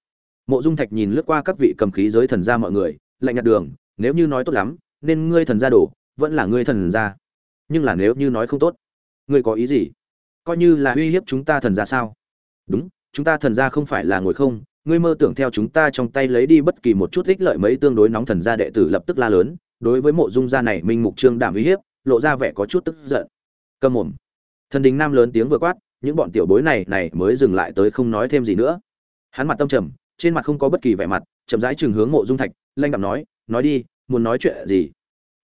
Mộ dung thạch nhìn lướt qua các vị cầm khí giới thần gia mọi người, lạnh nhạt đường, nếu như nói tốt lắm, nên ngươi thần gia đổ, vẫn là ngươi thần gia. Nhưng là nếu như nói không tốt, ngươi có ý gì? Coi như là uy hiếp chúng ta thần gia sao? Đúng chúng ta thần gia không phải là ngồi không, ngươi mơ tưởng theo chúng ta trong tay lấy đi bất kỳ một chút ích lợi mấy tương đối nóng thần gia đệ tử lập tức la lớn, đối với mộ dung gia này minh mục trương đảm uy hiếp, lộ ra vẻ có chút tức giận. Câm mồm. Thần đình nam lớn tiếng vừa quát, những bọn tiểu bối này này mới dừng lại tới không nói thêm gì nữa. Hắn mặt tâm trầm, trên mặt không có bất kỳ vẻ mặt, chậm rãi chừng hướng mộ dung thạch, lanh đạm nói nói đi, muốn nói chuyện gì?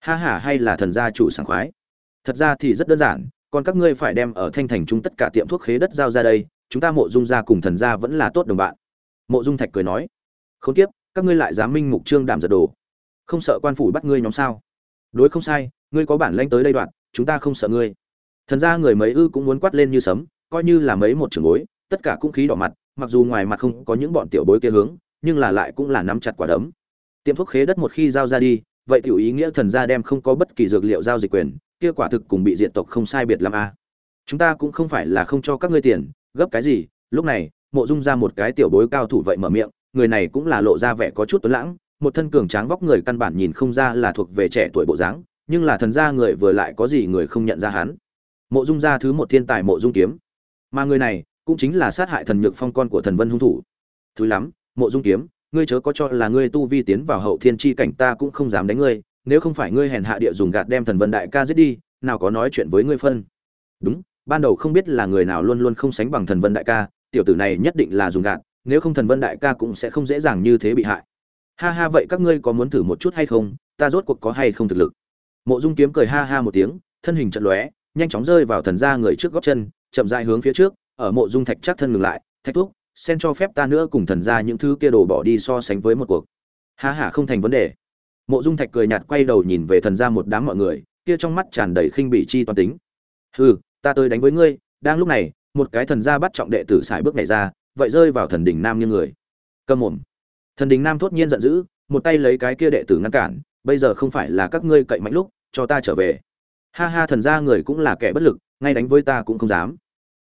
Ha hả hay là thần gia chủ sảng khoái? Thật ra thì rất đơn giản, còn các ngươi phải đem ở thanh thành chúng tất cả tiệm thuốc khế đất giao ra đây chúng ta mộ dung gia cùng thần gia vẫn là tốt đồng bạn. Mộ dung thạch cười nói không tiếp các ngươi lại dám minh mục trương đảm giật đồ. Không sợ quan phủ bắt ngươi nhóm sao? Đối không sai, ngươi có bản lãnh tới đây đoạn, chúng ta không sợ ngươi. Thần gia người mấy ư cũng muốn quát lên như sấm, coi như là mấy một trường bối, tất cả cũng khí đỏ mặt, mặc dù ngoài mặt không có những bọn tiểu bối kia hướng, nhưng là lại cũng là nắm chặt quả đấm. Tiệm thuốc khế đất một khi giao ra đi, vậy tiểu ý nghĩa thần gia đem không có bất kỳ dược liệu giao dịch quyền, kia quả thực cùng bị diện tộc không sai biệt lắm a. Chúng ta cũng không phải là không cho các ngươi tiền gấp cái gì? Lúc này, mộ dung ra một cái tiểu bối cao thủ vậy mở miệng, người này cũng là lộ ra vẻ có chút tuấn lãng, một thân cường tráng vóc người căn bản nhìn không ra là thuộc về trẻ tuổi bộ dáng, nhưng là thần gia người vừa lại có gì người không nhận ra hắn. Mộ dung gia thứ một thiên tài mộ dung kiếm. Mà người này cũng chính là sát hại thần nhược phong con của thần vân hung thủ. Thứ lắm, mộ dung kiếm, ngươi chớ có cho là ngươi tu vi tiến vào hậu thiên chi cảnh ta cũng không dám đánh ngươi, nếu không phải ngươi hèn hạ địa dùng gạt đem thần vân đại ca giết đi, nào có nói chuyện với ngươi phân. Đúng ban đầu không biết là người nào luôn luôn không sánh bằng thần vân đại ca, tiểu tử này nhất định là dùng gạt, nếu không thần vân đại ca cũng sẽ không dễ dàng như thế bị hại. Ha ha, vậy các ngươi có muốn thử một chút hay không? Ta rốt cuộc có hay không thực lực? Mộ dung kiếm cười ha ha một tiếng, thân hình trận lóe, nhanh chóng rơi vào thần gia người trước góc chân, chậm rãi hướng phía trước, ở mộ dung thạch chắc thân ngừng lại, thạch thuốc xen cho phép ta nữa cùng thần gia những thứ kia đồ bỏ đi so sánh với một cuộc. Ha ha, không thành vấn đề. Mộ dung thạch cười nhạt quay đầu nhìn về thần gia một đám mọi người, kia trong mắt tràn đầy khinh bỉ chi toàn tính. Hừ ta tới đánh với ngươi, đang lúc này, một cái thần gia bắt trọng đệ tử xài bước nhảy ra, vậy rơi vào thần đình nam như người. Cầm mồm. Thần đình nam thốt nhiên giận dữ, một tay lấy cái kia đệ tử ngăn cản, bây giờ không phải là các ngươi cậy mạnh lúc, cho ta trở về. Ha ha, thần gia người cũng là kẻ bất lực, ngay đánh với ta cũng không dám.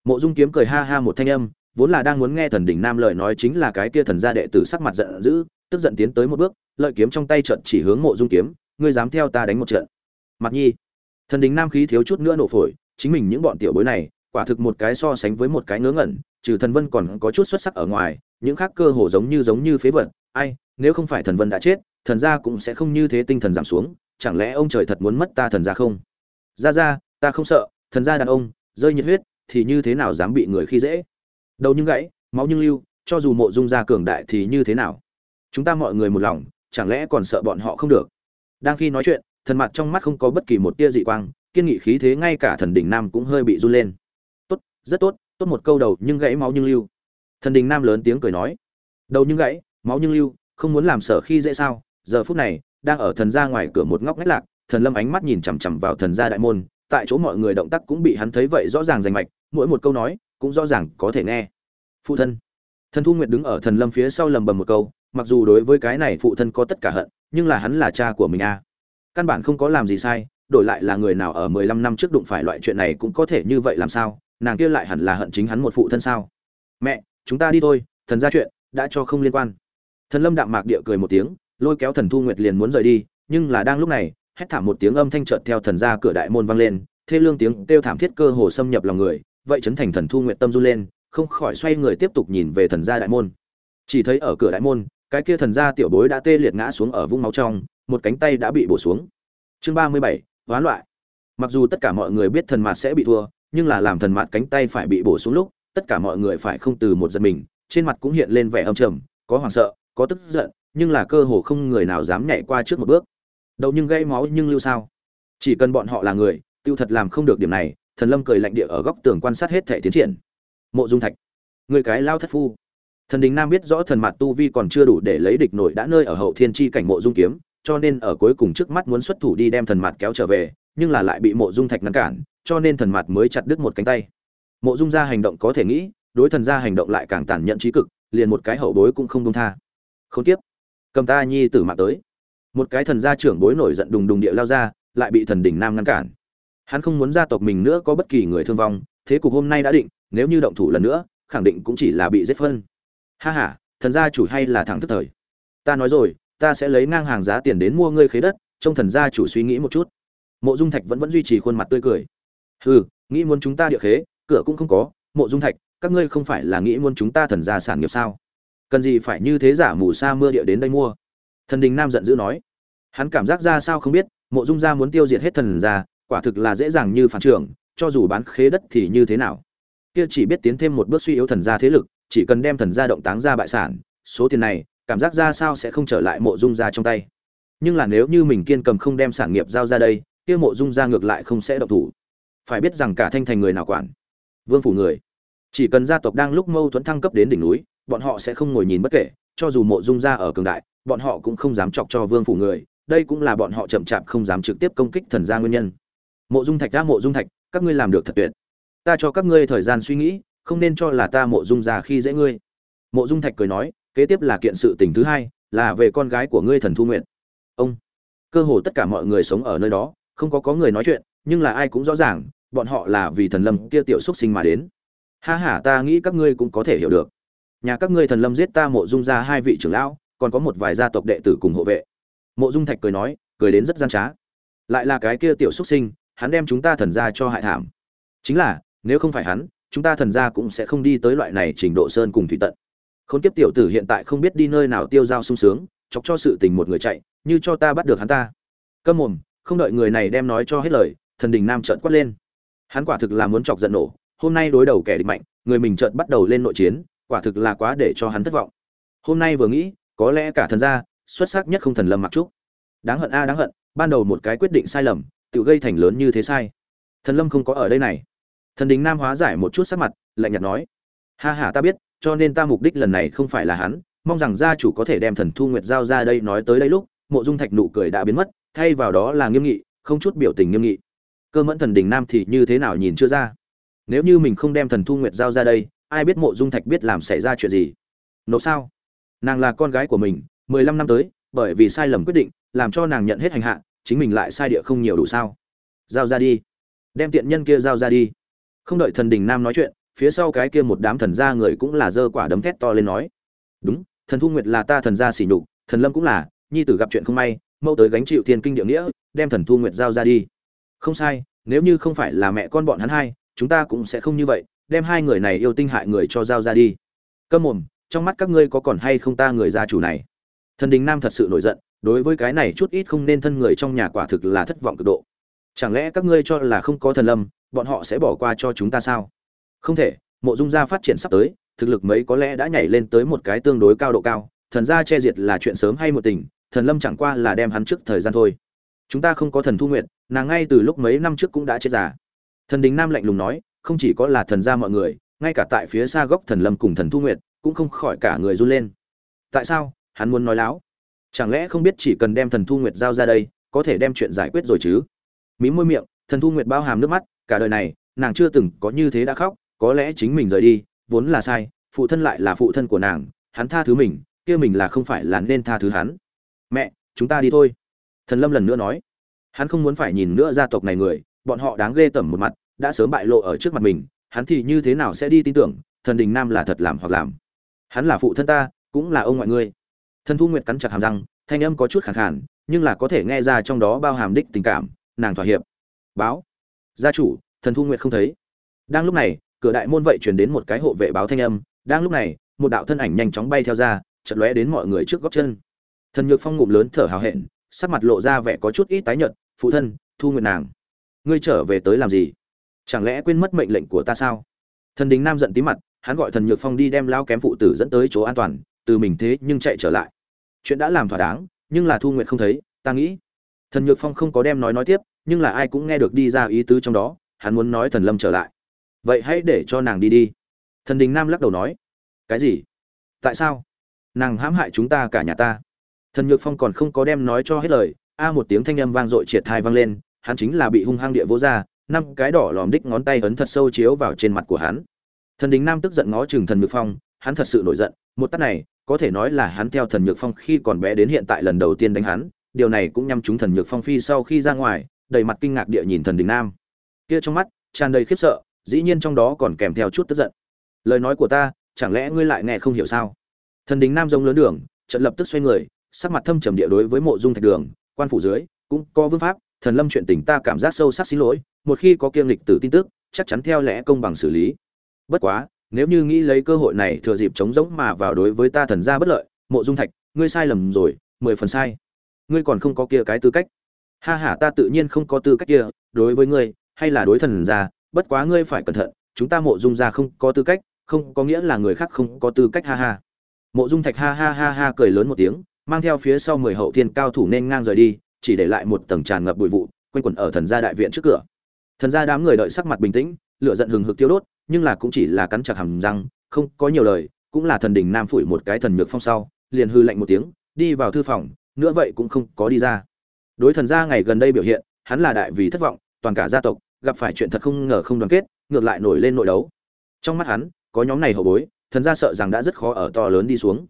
Mộ dung kiếm cười ha ha một thanh âm, vốn là đang muốn nghe thần đình nam lời nói chính là cái kia thần gia đệ tử sắc mặt giận dữ, tức giận tiến tới một bước, lợi kiếm trong tay trận chỉ hướng mộ dung kiếm, ngươi dám theo ta đánh một trận. Mặt nhi. Thần đình nam khí thiếu chút nữa nổ phổi chính mình những bọn tiểu bối này, quả thực một cái so sánh với một cái ngớ ngẩn, trừ thần vân còn có chút xuất sắc ở ngoài, những khác cơ hồ giống như giống như phế vật, ai, nếu không phải thần vân đã chết, thần gia cũng sẽ không như thế tinh thần giảm xuống, chẳng lẽ ông trời thật muốn mất ta thần gia không? Ra ra ta không sợ, thần gia đàn ông, rơi nhiệt huyết, thì như thế nào dám bị người khi dễ? Đầu nhưng gãy, máu nhưng lưu, cho dù mộ dung gia cường đại thì như thế nào? Chúng ta mọi người một lòng, chẳng lẽ còn sợ bọn họ không được? Đang khi nói chuyện, thần mặt trong mắt không có bất kỳ một tia dị quang kiên nghị khí thế ngay cả thần đỉnh nam cũng hơi bị run lên. Tốt, rất tốt tốt một câu đầu nhưng gãy máu nhưng lưu. Thần đình nam lớn tiếng cười nói. Đầu nhưng gãy, máu nhưng lưu, không muốn làm sở khi dễ sao? Giờ phút này, đang ở thần gia ngoài cửa một ngóc ngách lạc, thần lâm ánh mắt nhìn chằm chằm vào thần gia đại môn, tại chỗ mọi người động tác cũng bị hắn thấy vậy rõ ràng rành mạch, mỗi một câu nói cũng rõ ràng có thể nghe. Phụ thân. Thần thu nguyệt đứng ở thần lâm phía sau lầm bầm một câu, mặc dù đối với cái này phụ thân có tất cả hận, nhưng là hắn là cha của mình a à. căn bản không có làm gì sai đổi lại là người nào ở mười lăm năm trước đụng phải loại chuyện này cũng có thể như vậy làm sao? Nàng kia lại hẳn là hận chính hắn một phụ thân sao? Mẹ, chúng ta đi thôi, thần ra chuyện, đã cho không liên quan. Thần lâm đạm mạc địa cười một tiếng, lôi kéo thần thu nguyệt liền muốn rời đi, nhưng là đang lúc này, hét thảm một tiếng âm thanh chợt theo thần ra cửa đại môn vang lên, thê lương tiếng kêu thảm thiết cơ hồ xâm nhập lòng người, vậy chấn thành thần thu nguyệt tâm run lên, không khỏi xoay người tiếp tục nhìn về thần gia đại môn. Chỉ thấy ở cửa đại môn, cái kia thần gia tiểu bối đã tê liệt ngã xuống ở vũng máu trong, một cánh tay đã bị bổ xuống. Chương ba mươi bảy hoán loại. Mặc dù tất cả mọi người biết thần mạt sẽ bị thua, nhưng là làm thần mạt cánh tay phải bị bổ xuống lúc, tất cả mọi người phải không từ một giật mình, trên mặt cũng hiện lên vẻ âm trầm, có hoảng sợ, có tức giận, nhưng là cơ hồ không người nào dám nhảy qua trước một bước. Đầu nhưng gây máu nhưng lưu sao? Chỉ cần bọn họ là người, tiêu thật làm không được điểm này, thần lâm cười lạnh địa ở góc tường quan sát hết thể tiến triển. Mộ dung thạch, người cái lao thất phu. Thần đình nam biết rõ thần mặt tu vi còn chưa đủ để lấy địch nổi đã nơi ở hậu thiên chi cảnh mộ dung kiếm cho nên ở cuối cùng trước mắt muốn xuất thủ đi đem thần mặt kéo trở về, nhưng là lại bị mộ dung thạch ngăn cản, cho nên thần mặt mới chặt đứt một cánh tay. Mộ dung ra hành động có thể nghĩ, đối thần gia hành động lại càng tàn nhẫn trí cực, liền một cái hậu bối cũng không dung tha. Không tiếp. Cầm ta nhi tử mạng tới. Một cái thần gia trưởng bối nổi giận đùng đùng địa lao ra, lại bị thần đỉnh nam ngăn cản. Hắn không muốn gia tộc mình nữa có bất kỳ người thương vong, thế cục hôm nay đã định, nếu như động thủ lần nữa, khẳng định cũng chỉ là bị giết phân. Ha ha, thần gia chủ hay là thẳng thức thời. Ta nói rồi ta sẽ lấy ngang hàng giá tiền đến mua ngươi khế đất trong thần gia chủ suy nghĩ một chút. Mộ dung thạch vẫn vẫn duy trì khuôn mặt tươi cười. Hừ, nghĩ muốn chúng ta địa khế, cửa cũng không có. Mộ dung thạch, các ngươi không phải là nghĩ muốn chúng ta thần gia sản nghiệp sao? Cần gì phải như thế giả mù sa mưa địa đến đây mua? Thần đình nam giận dữ nói. Hắn cảm giác ra sao không biết, mộ dung gia muốn tiêu diệt hết thần gia, quả thực là dễ dàng như phản trưởng, cho dù bán khế đất thì như thế nào? Kia chỉ biết tiến thêm một bước suy yếu thần gia thế lực, chỉ cần đem thần gia động táng ra bại sản, số tiền này cảm giác ra sao sẽ không trở lại mộ dung gia trong tay. Nhưng là nếu như mình kiên cầm không đem sản nghiệp giao ra đây, kia mộ dung gia ngược lại không sẽ động thủ. Phải biết rằng cả thanh thành người nào quản? Vương phủ người. Chỉ cần gia tộc đang lúc mâu thuẫn thăng cấp đến đỉnh núi, bọn họ sẽ không ngồi nhìn bất kể, cho dù mộ dung gia ở cường đại, bọn họ cũng không dám chọc cho vương phủ người, đây cũng là bọn họ chậm chạp không dám trực tiếp công kích thần gia nguyên nhân. Mộ dung thạch đã mộ dung thạch, các ngươi làm được thật tuyệt. Ta cho các ngươi thời gian suy nghĩ, không nên cho là ta mộ dung già khi dễ ngươi. Mộ dung thạch cười nói kế tiếp là kiện sự tình thứ hai, là về con gái của ngươi thần thu nguyện ông, cơ hồ tất cả mọi người sống ở nơi đó, không có có người nói chuyện, nhưng là ai cũng rõ ràng, bọn họ là vì thần lâm kia tiểu xuất sinh mà đến. Ha ha, ta nghĩ các ngươi cũng có thể hiểu được. Nhà các ngươi thần lâm giết ta mộ dung ra hai vị trưởng lão, còn có một vài gia tộc đệ tử cùng hộ vệ. Mộ dung thạch cười nói, cười đến rất gian trá. Lại là cái kia tiểu xuất sinh, hắn đem chúng ta thần gia cho hại thảm. Chính là, nếu không phải hắn, chúng ta thần gia cũng sẽ không đi tới loại này trình độ sơn cùng thủy tận khốn kiếp tiểu tử hiện tại không biết đi nơi nào tiêu dao sung sướng, chọc cho sự tình một người chạy, như cho ta bắt được hắn ta. Câm mồm, không đợi người này đem nói cho hết lời, thần đình nam trợn quát lên. Hắn quả thực là muốn chọc giận nổ, hôm nay đối đầu kẻ địch mạnh, người mình trợn bắt đầu lên nội chiến, quả thực là quá để cho hắn thất vọng. Hôm nay vừa nghĩ, có lẽ cả thần gia, xuất sắc nhất không thần lâm mặc trúc. Đáng hận a, đáng hận, ban đầu một cái quyết định sai lầm, tự gây thành lớn như thế sai. Thần lâm không có ở đây này. Thần đình nam hóa giải một chút sắc mặt, lạnh nhạt nói. Ha ha, ta biết cho nên ta mục đích lần này không phải là hắn, mong rằng gia chủ có thể đem thần thu nguyệt giao ra đây nói tới đây lúc, mộ dung thạch nụ cười đã biến mất, thay vào đó là nghiêm nghị, không chút biểu tình nghiêm nghị. Cơ mẫn thần đình nam thì như thế nào nhìn chưa ra. Nếu như mình không đem thần thu nguyệt giao ra đây, ai biết mộ dung thạch biết làm xảy ra chuyện gì? Nộp sao? Nàng là con gái của mình, mười lăm năm tới, bởi vì sai lầm quyết định, làm cho nàng nhận hết hành hạ, chính mình lại sai địa không nhiều đủ sao. Giao ra đi. Đem tiện nhân kia giao ra đi. Không đợi thần đình nam nói chuyện phía sau cái kia một đám thần gia người cũng là dơ quả đấm thét to lên nói, đúng, thần thu nguyệt là ta thần gia xỉ nhục, thần lâm cũng là, nhi tử gặp chuyện không may mâu tới gánh chịu thiên kinh địa nghĩa, đem thần thu nguyệt giao ra đi. Không sai, nếu như không phải là mẹ con bọn hắn hai, chúng ta cũng sẽ không như vậy, đem hai người này yêu tinh hại người cho giao ra đi. Câm mồm, trong mắt các ngươi có còn hay không ta người gia chủ này? Thần đình nam thật sự nổi giận, đối với cái này chút ít không nên thân người trong nhà quả thực là thất vọng cực độ. Chẳng lẽ các ngươi cho là không có thần lâm, bọn họ sẽ bỏ qua cho chúng ta sao? Không thể, mộ dung gia phát triển sắp tới, thực lực mấy có lẽ đã nhảy lên tới một cái tương đối cao độ cao, thần gia che diệt là chuyện sớm hay một tình, thần lâm chẳng qua là đem hắn trước thời gian thôi. Chúng ta không có thần thu nguyện nàng ngay từ lúc mấy năm trước cũng đã chết già. Thần đình nam lạnh lùng nói, không chỉ có là thần gia mọi người, ngay cả tại phía xa góc thần lâm cùng thần thu nguyện cũng không khỏi cả người run lên. Tại sao? Hắn muốn nói láo. Chẳng lẽ không biết chỉ cần đem thần thu nguyệt giao ra đây, có thể đem chuyện giải quyết rồi chứ? Mí môi miệng, thần thu nguyệt bao hàm nước mắt, cả đời này, nàng chưa từng có như thế đã khóc có lẽ chính mình rời đi, vốn là sai, phụ thân lại là phụ thân của nàng, hắn tha thứ mình, kia mình là không phải là nên tha thứ hắn. Mẹ, chúng ta đi thôi. Thần lâm lần nữa nói. Hắn không muốn phải nhìn nữa gia tộc này người, bọn họ đáng ghê tởm một mặt, đã sớm bại lộ ở trước mặt mình, hắn thì như thế nào sẽ đi tin tưởng, thần đình nam là thật làm hoặc làm. Hắn là phụ thân ta, cũng là ông ngoại ngươi. Thần thu nguyệt cắn chặt hàm răng, thanh âm có chút khẳng khản nhưng là có thể nghe ra trong đó bao hàm đích tình cảm, nàng thỏa hiệp. Báo. Gia chủ, thần thu nguyệt không thấy. Đang lúc này cửa đại môn vậy truyền đến một cái hộ vệ báo thanh âm, đang lúc này, một đạo thân ảnh nhanh chóng bay theo ra, chợt lóe đến mọi người trước góc chân. Thần nhược phong ngụm lớn thở hào hẹn, sắc mặt lộ ra vẻ có chút ít tái nhợt, phụ thân, thu nguyệt nàng, ngươi trở về tới làm gì? Chẳng lẽ quên mất mệnh lệnh của ta sao? Thần đình nam giận tí mặt, hắn gọi thần nhược phong đi đem lao kém phụ tử dẫn tới chỗ an toàn, từ mình thế nhưng chạy trở lại. Chuyện đã làm thỏa đáng, nhưng là thu nguyện không thấy, ta nghĩ. Thần nhược phong không có đem nói nói tiếp, nhưng là ai cũng nghe được đi ra ý tứ trong đó, hắn muốn nói thần lâm trở lại vậy hãy để cho nàng đi đi. Thần đình nam lắc đầu nói. Cái gì? Tại sao? Nàng hãm hại chúng ta cả nhà ta. Thần nhược phong còn không có đem nói cho hết lời, a một tiếng thanh âm vang dội triệt thai vang lên, hắn chính là bị hung hăng địa vỗ ra, năm cái đỏ lòm đích ngón tay ấn thật sâu chiếu vào trên mặt của hắn. Thần đình nam tức giận ngó chừng thần nhược phong, hắn thật sự nổi giận, một tát này, có thể nói là hắn theo thần nhược phong khi còn bé đến hiện tại lần đầu tiên đánh hắn, điều này cũng nhằm trúng thần nhược phong phi sau khi ra ngoài, đầy mặt kinh ngạc địa nhìn thần đình nam. Kia trong mắt, tràn đầy khiếp sợ dĩ nhiên trong đó còn kèm theo chút tức giận. Lời nói của ta, chẳng lẽ ngươi lại nghe không hiểu sao? Thần đình nam giống lớn đường, trận lập tức xoay người, sắc mặt thâm trầm địa đối với mộ dung thạch đường, quan phủ dưới, cũng có vương pháp, thần lâm chuyện tình ta cảm giác sâu sắc xin lỗi, một khi có kiêng lịch tử tin tức, chắc chắn theo lẽ công bằng xử lý. Bất quá, nếu như nghĩ lấy cơ hội này thừa dịp chống giống mà vào đối với ta thần gia bất lợi, mộ dung thạch, ngươi sai lầm rồi, mười phần sai. Ngươi còn không có kia cái tư cách. Ha ha, ta tự nhiên không có tư cách kia, đối với ngươi, hay là đối thần gia bất quá ngươi phải cẩn thận, chúng ta mộ dung gia không có tư cách, không có nghĩa là người khác không có tư cách, ha ha. Mộ dung thạch ha ha ha ha cười lớn một tiếng, mang theo phía sau mười hậu thiên cao thủ nên ngang rời đi, chỉ để lại một tầng tràn ngập bụi vụ, quanh quẩn ở thần gia đại viện trước cửa. Thần gia đám người đợi sắc mặt bình tĩnh, lửa giận hừng hực tiêu đốt, nhưng là cũng chỉ là cắn chặt hàm răng, không có nhiều lời, cũng là thần đình nam phủi một cái thần nhược phong sau, liền hư lạnh một tiếng, đi vào thư phòng, nữa vậy cũng không có đi ra. Đối thần gia ngày gần đây biểu hiện, hắn là đại vì thất vọng, toàn cả gia tộc gặp phải chuyện thật không ngờ không đoàn kết, ngược lại nổi lên nội đấu. Trong mắt hắn, có nhóm này hậu bối, thần gia sợ rằng đã rất khó ở to lớn đi xuống.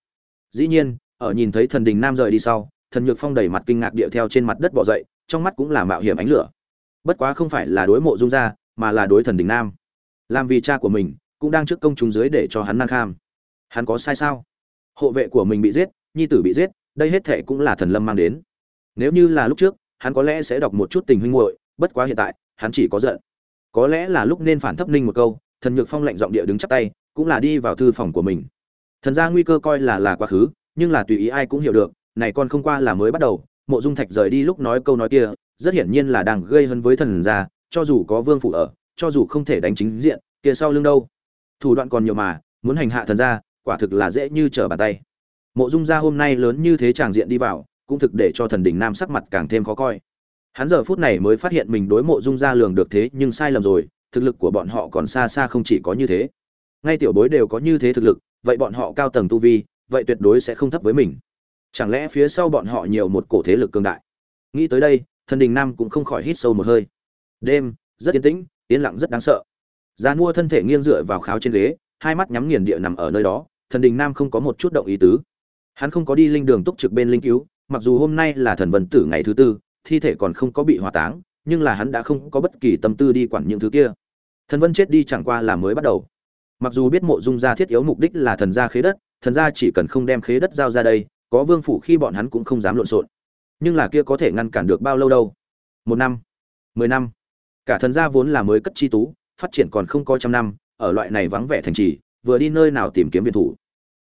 Dĩ nhiên, ở nhìn thấy thần đình nam rời đi sau, thần nhược phong đầy mặt kinh ngạc điệu theo trên mặt đất bỏ dậy, trong mắt cũng là mạo hiểm ánh lửa. Bất quá không phải là đối mộ dung gia, mà là đối thần đình nam. Làm vì cha của mình, cũng đang trước công chúng dưới để cho hắn năng kham. Hắn có sai sao? Hộ vệ của mình bị giết, nhi tử bị giết, đây hết thệ cũng là thần lâm mang đến. Nếu như là lúc trước, hắn có lẽ sẽ đọc một chút tình huynh muội, bất quá hiện tại hắn chỉ có giận. Có lẽ là lúc nên phản thấp ninh một câu, thần nhược phong lạnh giọng địa đứng chắp tay, cũng là đi vào thư phòng của mình. Thần ra nguy cơ coi là là quá khứ, nhưng là tùy ý ai cũng hiểu được, này con không qua là mới bắt đầu, mộ dung thạch rời đi lúc nói câu nói kia, rất hiển nhiên là đang gây hấn với thần gia, cho dù có vương phủ ở, cho dù không thể đánh chính diện, kia sau lưng đâu? Thủ đoạn còn nhiều mà, muốn hành hạ thần gia, quả thực là dễ như trở bàn tay. Mộ dung gia hôm nay lớn như thế tràng diện đi vào, cũng thực để cho thần đỉnh nam sắc mặt càng thêm khó coi hắn giờ phút này mới phát hiện mình đối mộ dung gia lường được thế nhưng sai lầm rồi thực lực của bọn họ còn xa xa không chỉ có như thế. Ngay tiểu bối đều có như thế thực lực vậy bọn họ cao tầng tu vi vậy tuyệt đối sẽ không thấp với mình. Chẳng lẽ phía sau bọn họ nhiều một cổ thế lực cường đại? Nghĩ tới đây thần đình nam cũng không khỏi hít sâu một hơi. Đêm rất yên tĩnh yên lặng rất đáng sợ. Gia mua thân thể nghiêng dựa vào kháo trên ghế, hai mắt nhắm nghiền địa nằm ở nơi đó, thần đình nam không có một chút động ý tứ. Hắn không có đi linh đường túc trực bên linh cứu, mặc dù hôm nay là thần vân tử ngày thứ tư, thi thể còn không có bị hỏa táng, nhưng là hắn đã không có bất kỳ tâm tư đi quản những thứ kia. Thần vân chết đi chẳng qua là mới bắt đầu. Mặc dù biết mộ dung gia thiết yếu mục đích là thần gia khế đất, thần gia chỉ cần không đem khế đất giao ra đây, có vương phủ khi bọn hắn cũng không dám lộn xộn. Nhưng là kia có thể ngăn cản được bao lâu đâu? Một năm, mười năm. Cả thần gia vốn là mới cất chi tú, phát triển còn không có trăm năm ở loại này vắng vẻ thành trì vừa đi nơi nào tìm kiếm viện thủ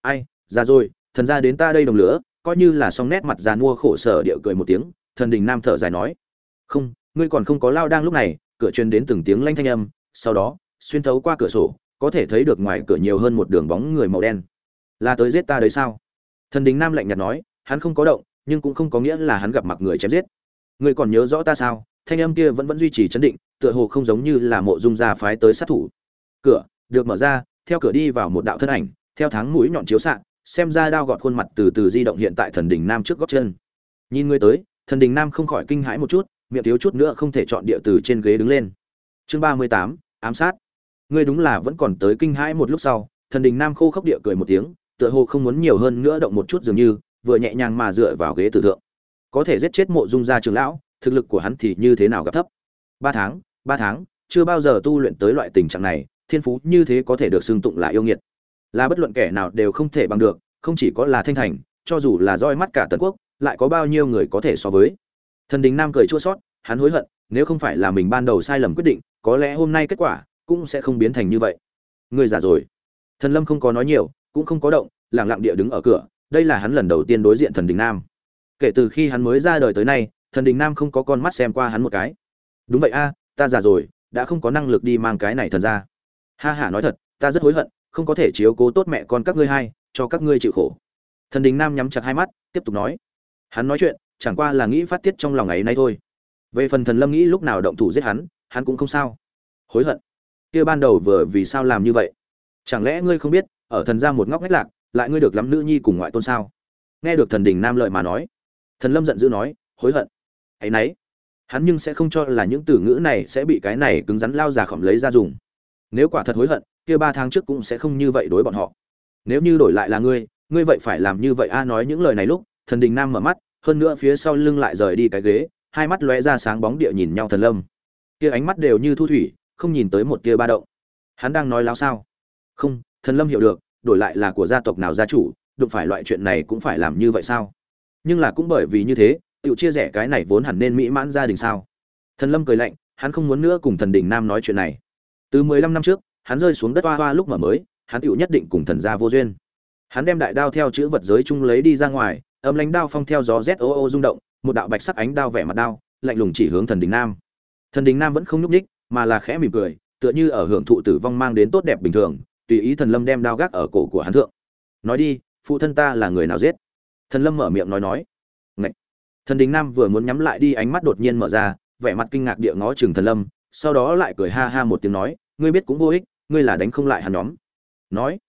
ai ra rồi thần gia đến ta đây đồng lửa coi như là xong nét mặt già mua khổ sở điệu cười một tiếng thần đình nam thở dài nói, không, ngươi còn không có lao đang lúc này. Cửa truyền đến từng tiếng lanh thanh âm, sau đó, xuyên thấu qua cửa sổ, có thể thấy được ngoài cửa nhiều hơn một đường bóng người màu đen. Là tới giết ta đấy sao? Thần đình nam lạnh nhạt nói, hắn không có động, nhưng cũng không có nghĩa là hắn gặp mặt người chém giết. Ngươi còn nhớ rõ ta sao? Thanh âm kia vẫn vẫn duy trì chấn định, tựa hồ không giống như là mộ dung gia phái tới sát thủ. Cửa được mở ra, theo cửa đi vào một đạo thân ảnh, theo tháng mũi nhọn chiếu xạ, xem ra đao gọt khuôn mặt từ từ di động hiện tại thần đình nam trước góc chân. Nhìn ngươi tới thần đình nam không khỏi kinh hãi một chút, miệng thiếu chút nữa không thể chọn địa từ trên ghế đứng lên. Chương ba mươi tám, ám sát. Ngươi đúng là vẫn còn tới kinh hãi một lúc sau, thần đình nam khô khốc địa cười một tiếng, tựa hồ không muốn nhiều hơn nữa động một chút dường như, vừa nhẹ nhàng mà dựa vào ghế tử thượng. Có thể giết chết mộ dung gia trường lão, thực lực của hắn thì như thế nào gặp thấp? Ba tháng ba tháng, chưa bao giờ tu luyện tới loại tình trạng này, thiên phú như thế có thể được xưng tụng là yêu nghiệt. Là bất luận kẻ nào đều không thể bằng được, không chỉ có là thanh thành, cho dù là roi mắt cả tần quốc lại có bao nhiêu người có thể so với. Thần đình nam cười chua sót, hắn hối hận, nếu không phải là mình ban đầu sai lầm quyết định, có lẽ hôm nay kết quả cũng sẽ không biến thành như vậy. Người già rồi. Thần lâm không có nói nhiều, cũng không có động lặng lặng địa đứng ở cửa, đây là hắn lần đầu tiên đối diện thần đình nam. Kể từ khi hắn mới ra đời tới nay, thần đình nam không có con mắt xem qua hắn một cái. Đúng vậy a, ta già rồi, đã không có năng lực đi mang cái này thần ra. Ha ha, nói thật, ta rất hối hận, không có thể chiếu cố tốt mẹ con các ngươi hai cho các ngươi chịu khổ. Thần đình nam nhắm chặt hai mắt, tiếp tục nói hắn nói chuyện, chẳng qua là nghĩ phát tiết trong lòng ấy nay thôi. Về phần thần lâm nghĩ lúc nào động thủ giết hắn hắn cũng không sao. Hối hận. Kia ban đầu vừa vì sao làm như vậy? Chẳng lẽ ngươi không biết, ở thần ra một ngóc ngách lạc, lại ngươi được lắm nữ nhi cùng ngoại tôn sao? Nghe được thần đình nam lợi mà nói, thần lâm giận dữ nói, hối hận. Ấy nấy. Hắn nhưng sẽ không cho là những từ ngữ này sẽ bị cái này cứng rắn lao già khỏm lấy ra dùng. Nếu quả thật hối hận, kia ba tháng trước cũng sẽ không như vậy đối bọn họ. Nếu như đổi lại là ngươi ngươi vậy phải làm như vậy a, nói những lời này lúc, thần đình nam mở mắt hơn nữa phía sau lưng lại rời đi cái ghế, hai mắt lóe ra sáng bóng địa nhìn nhau thần lâm. Kia ánh mắt đều như thu thủy, không nhìn tới một tia ba động. Hắn đang nói láo sao? Không, thần lâm hiểu được, đổi lại là của gia tộc nào gia chủ, đụng phải loại chuyện này cũng phải làm như vậy sao? Nhưng là cũng bởi vì như thế tự chia rẽ cái này vốn hẳn nên mỹ mãn gia đình sao? Thần lâm cười lạnh, hắn không muốn nữa cùng thần đình nam nói chuyện này. Từ mười lăm năm trước, hắn rơi xuống đất hoa hoa lúc mở mới, hắn tựu nhất định cùng thần gia vô duyên. Hắn đem đại đao theo chữ vật giới chung lấy đi ra ngoài âm lánh đao phong theo gió rét ô ô rung động, một đạo bạch sắc ánh đao vẻ mặt đao, lạnh lùng chỉ hướng thần đình nam. Thần đình nam vẫn không nhúc ních mà là khẽ mỉm cười, tựa như ở hưởng thụ tử vong mang đến tốt đẹp bình thường, tùy ý thần lâm đem đao gác ở cổ của hắn thượng. Nói đi, phụ thân ta là người nào giết? Thần lâm mở miệng nói nói. Ngậy. thần đình nam vừa muốn nhắm lại đi, ánh mắt đột nhiên mở ra, vẻ mặt kinh ngạc địa ngó chừng thần lâm, sau đó lại cười ha ha một tiếng nói, ngươi biết cũng vô ích, ngươi là đánh không lại hắn nhóm. Nói,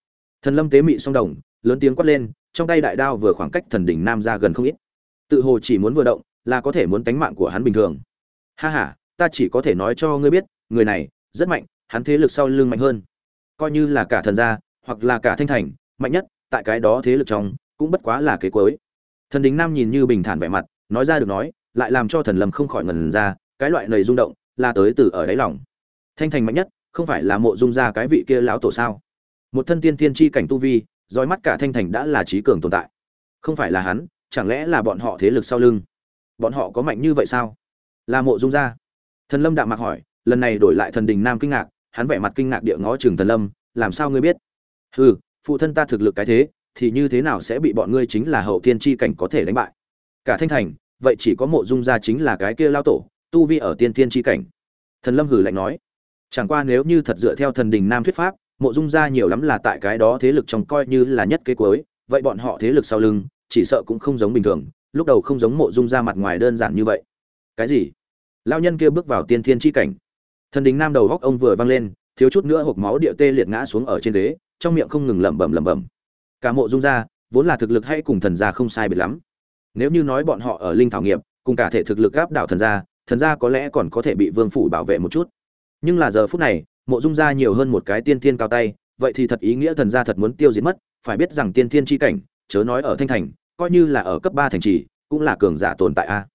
thần lâm tế mị song đồng, lớn tiếng quát lên trong tay đại đao vừa khoảng cách thần đỉnh nam ra gần không ít. Tự hồ chỉ muốn vừa động, là có thể muốn tánh mạng của hắn bình thường. Ha ha, ta chỉ có thể nói cho ngươi biết, người này, rất mạnh, hắn thế lực sau lưng mạnh hơn. Coi như là cả thần gia, hoặc là cả thanh thành, mạnh nhất, tại cái đó thế lực trong, cũng bất quá là kế cuối. Thần đỉnh nam nhìn như bình thản vẻ mặt, nói ra được nói, lại làm cho thần lâm không khỏi ngần ra, cái loại nầy rung động, là tới từ ở đáy lòng. Thanh thành mạnh nhất, không phải là mộ dung ra cái vị kia lão tổ sao? Một thân tiên tiên tri cảnh tu vi dõi mắt cả thanh thành đã là trí cường tồn tại. Không phải là hắn, chẳng lẽ là bọn họ thế lực sau lưng? Bọn họ có mạnh như vậy sao? Là mộ dung gia. Thần lâm đạm mạc hỏi, lần này đổi lại thần đình nam kinh ngạc, hắn vẻ mặt kinh ngạc địa ngó Trường thần lâm, làm sao ngươi biết? Hừ, phụ thân ta thực lực cái thế, thì như thế nào sẽ bị bọn ngươi chính là hậu tiên tri cảnh có thể đánh bại? Cả thanh thành, vậy chỉ có mộ dung gia chính là cái kia lao tổ, tu vi ở tiên tiên tri cảnh. Thần lâm hử lạnh nói, chẳng qua nếu như thật dựa theo thần đình nam thuyết pháp mộ dung gia nhiều lắm là tại cái đó thế lực trong coi như là nhất kế cuối vậy bọn họ thế lực sau lưng chỉ sợ cũng không giống bình thường lúc đầu không giống mộ dung gia mặt ngoài đơn giản như vậy. Cái gì? Lao nhân kia bước vào tiên thiên tri cảnh. Thần đình nam đầu góc ông vừa văng lên thiếu chút nữa hộp máu địa tê liệt ngã xuống ở trên đế, trong miệng không ngừng lẩm bẩm lẩm bẩm. Cả mộ dung gia vốn là thực lực hay cùng thần gia không sai biệt lắm. Nếu như nói bọn họ ở linh thảo nghiệp cùng cả thể thực lực áp đảo thần gia thần gia có lẽ còn có thể bị vương phủ bảo vệ một chút. Nhưng là giờ phút này mộ dung gia nhiều hơn một cái tiên thiên cao tay, vậy thì thật ý nghĩa thần gia thật muốn tiêu diệt mất, phải biết rằng tiên thiên chi cảnh, chớ nói ở thanh thành, coi như là ở cấp ba thành trì, cũng là cường giả tồn tại a.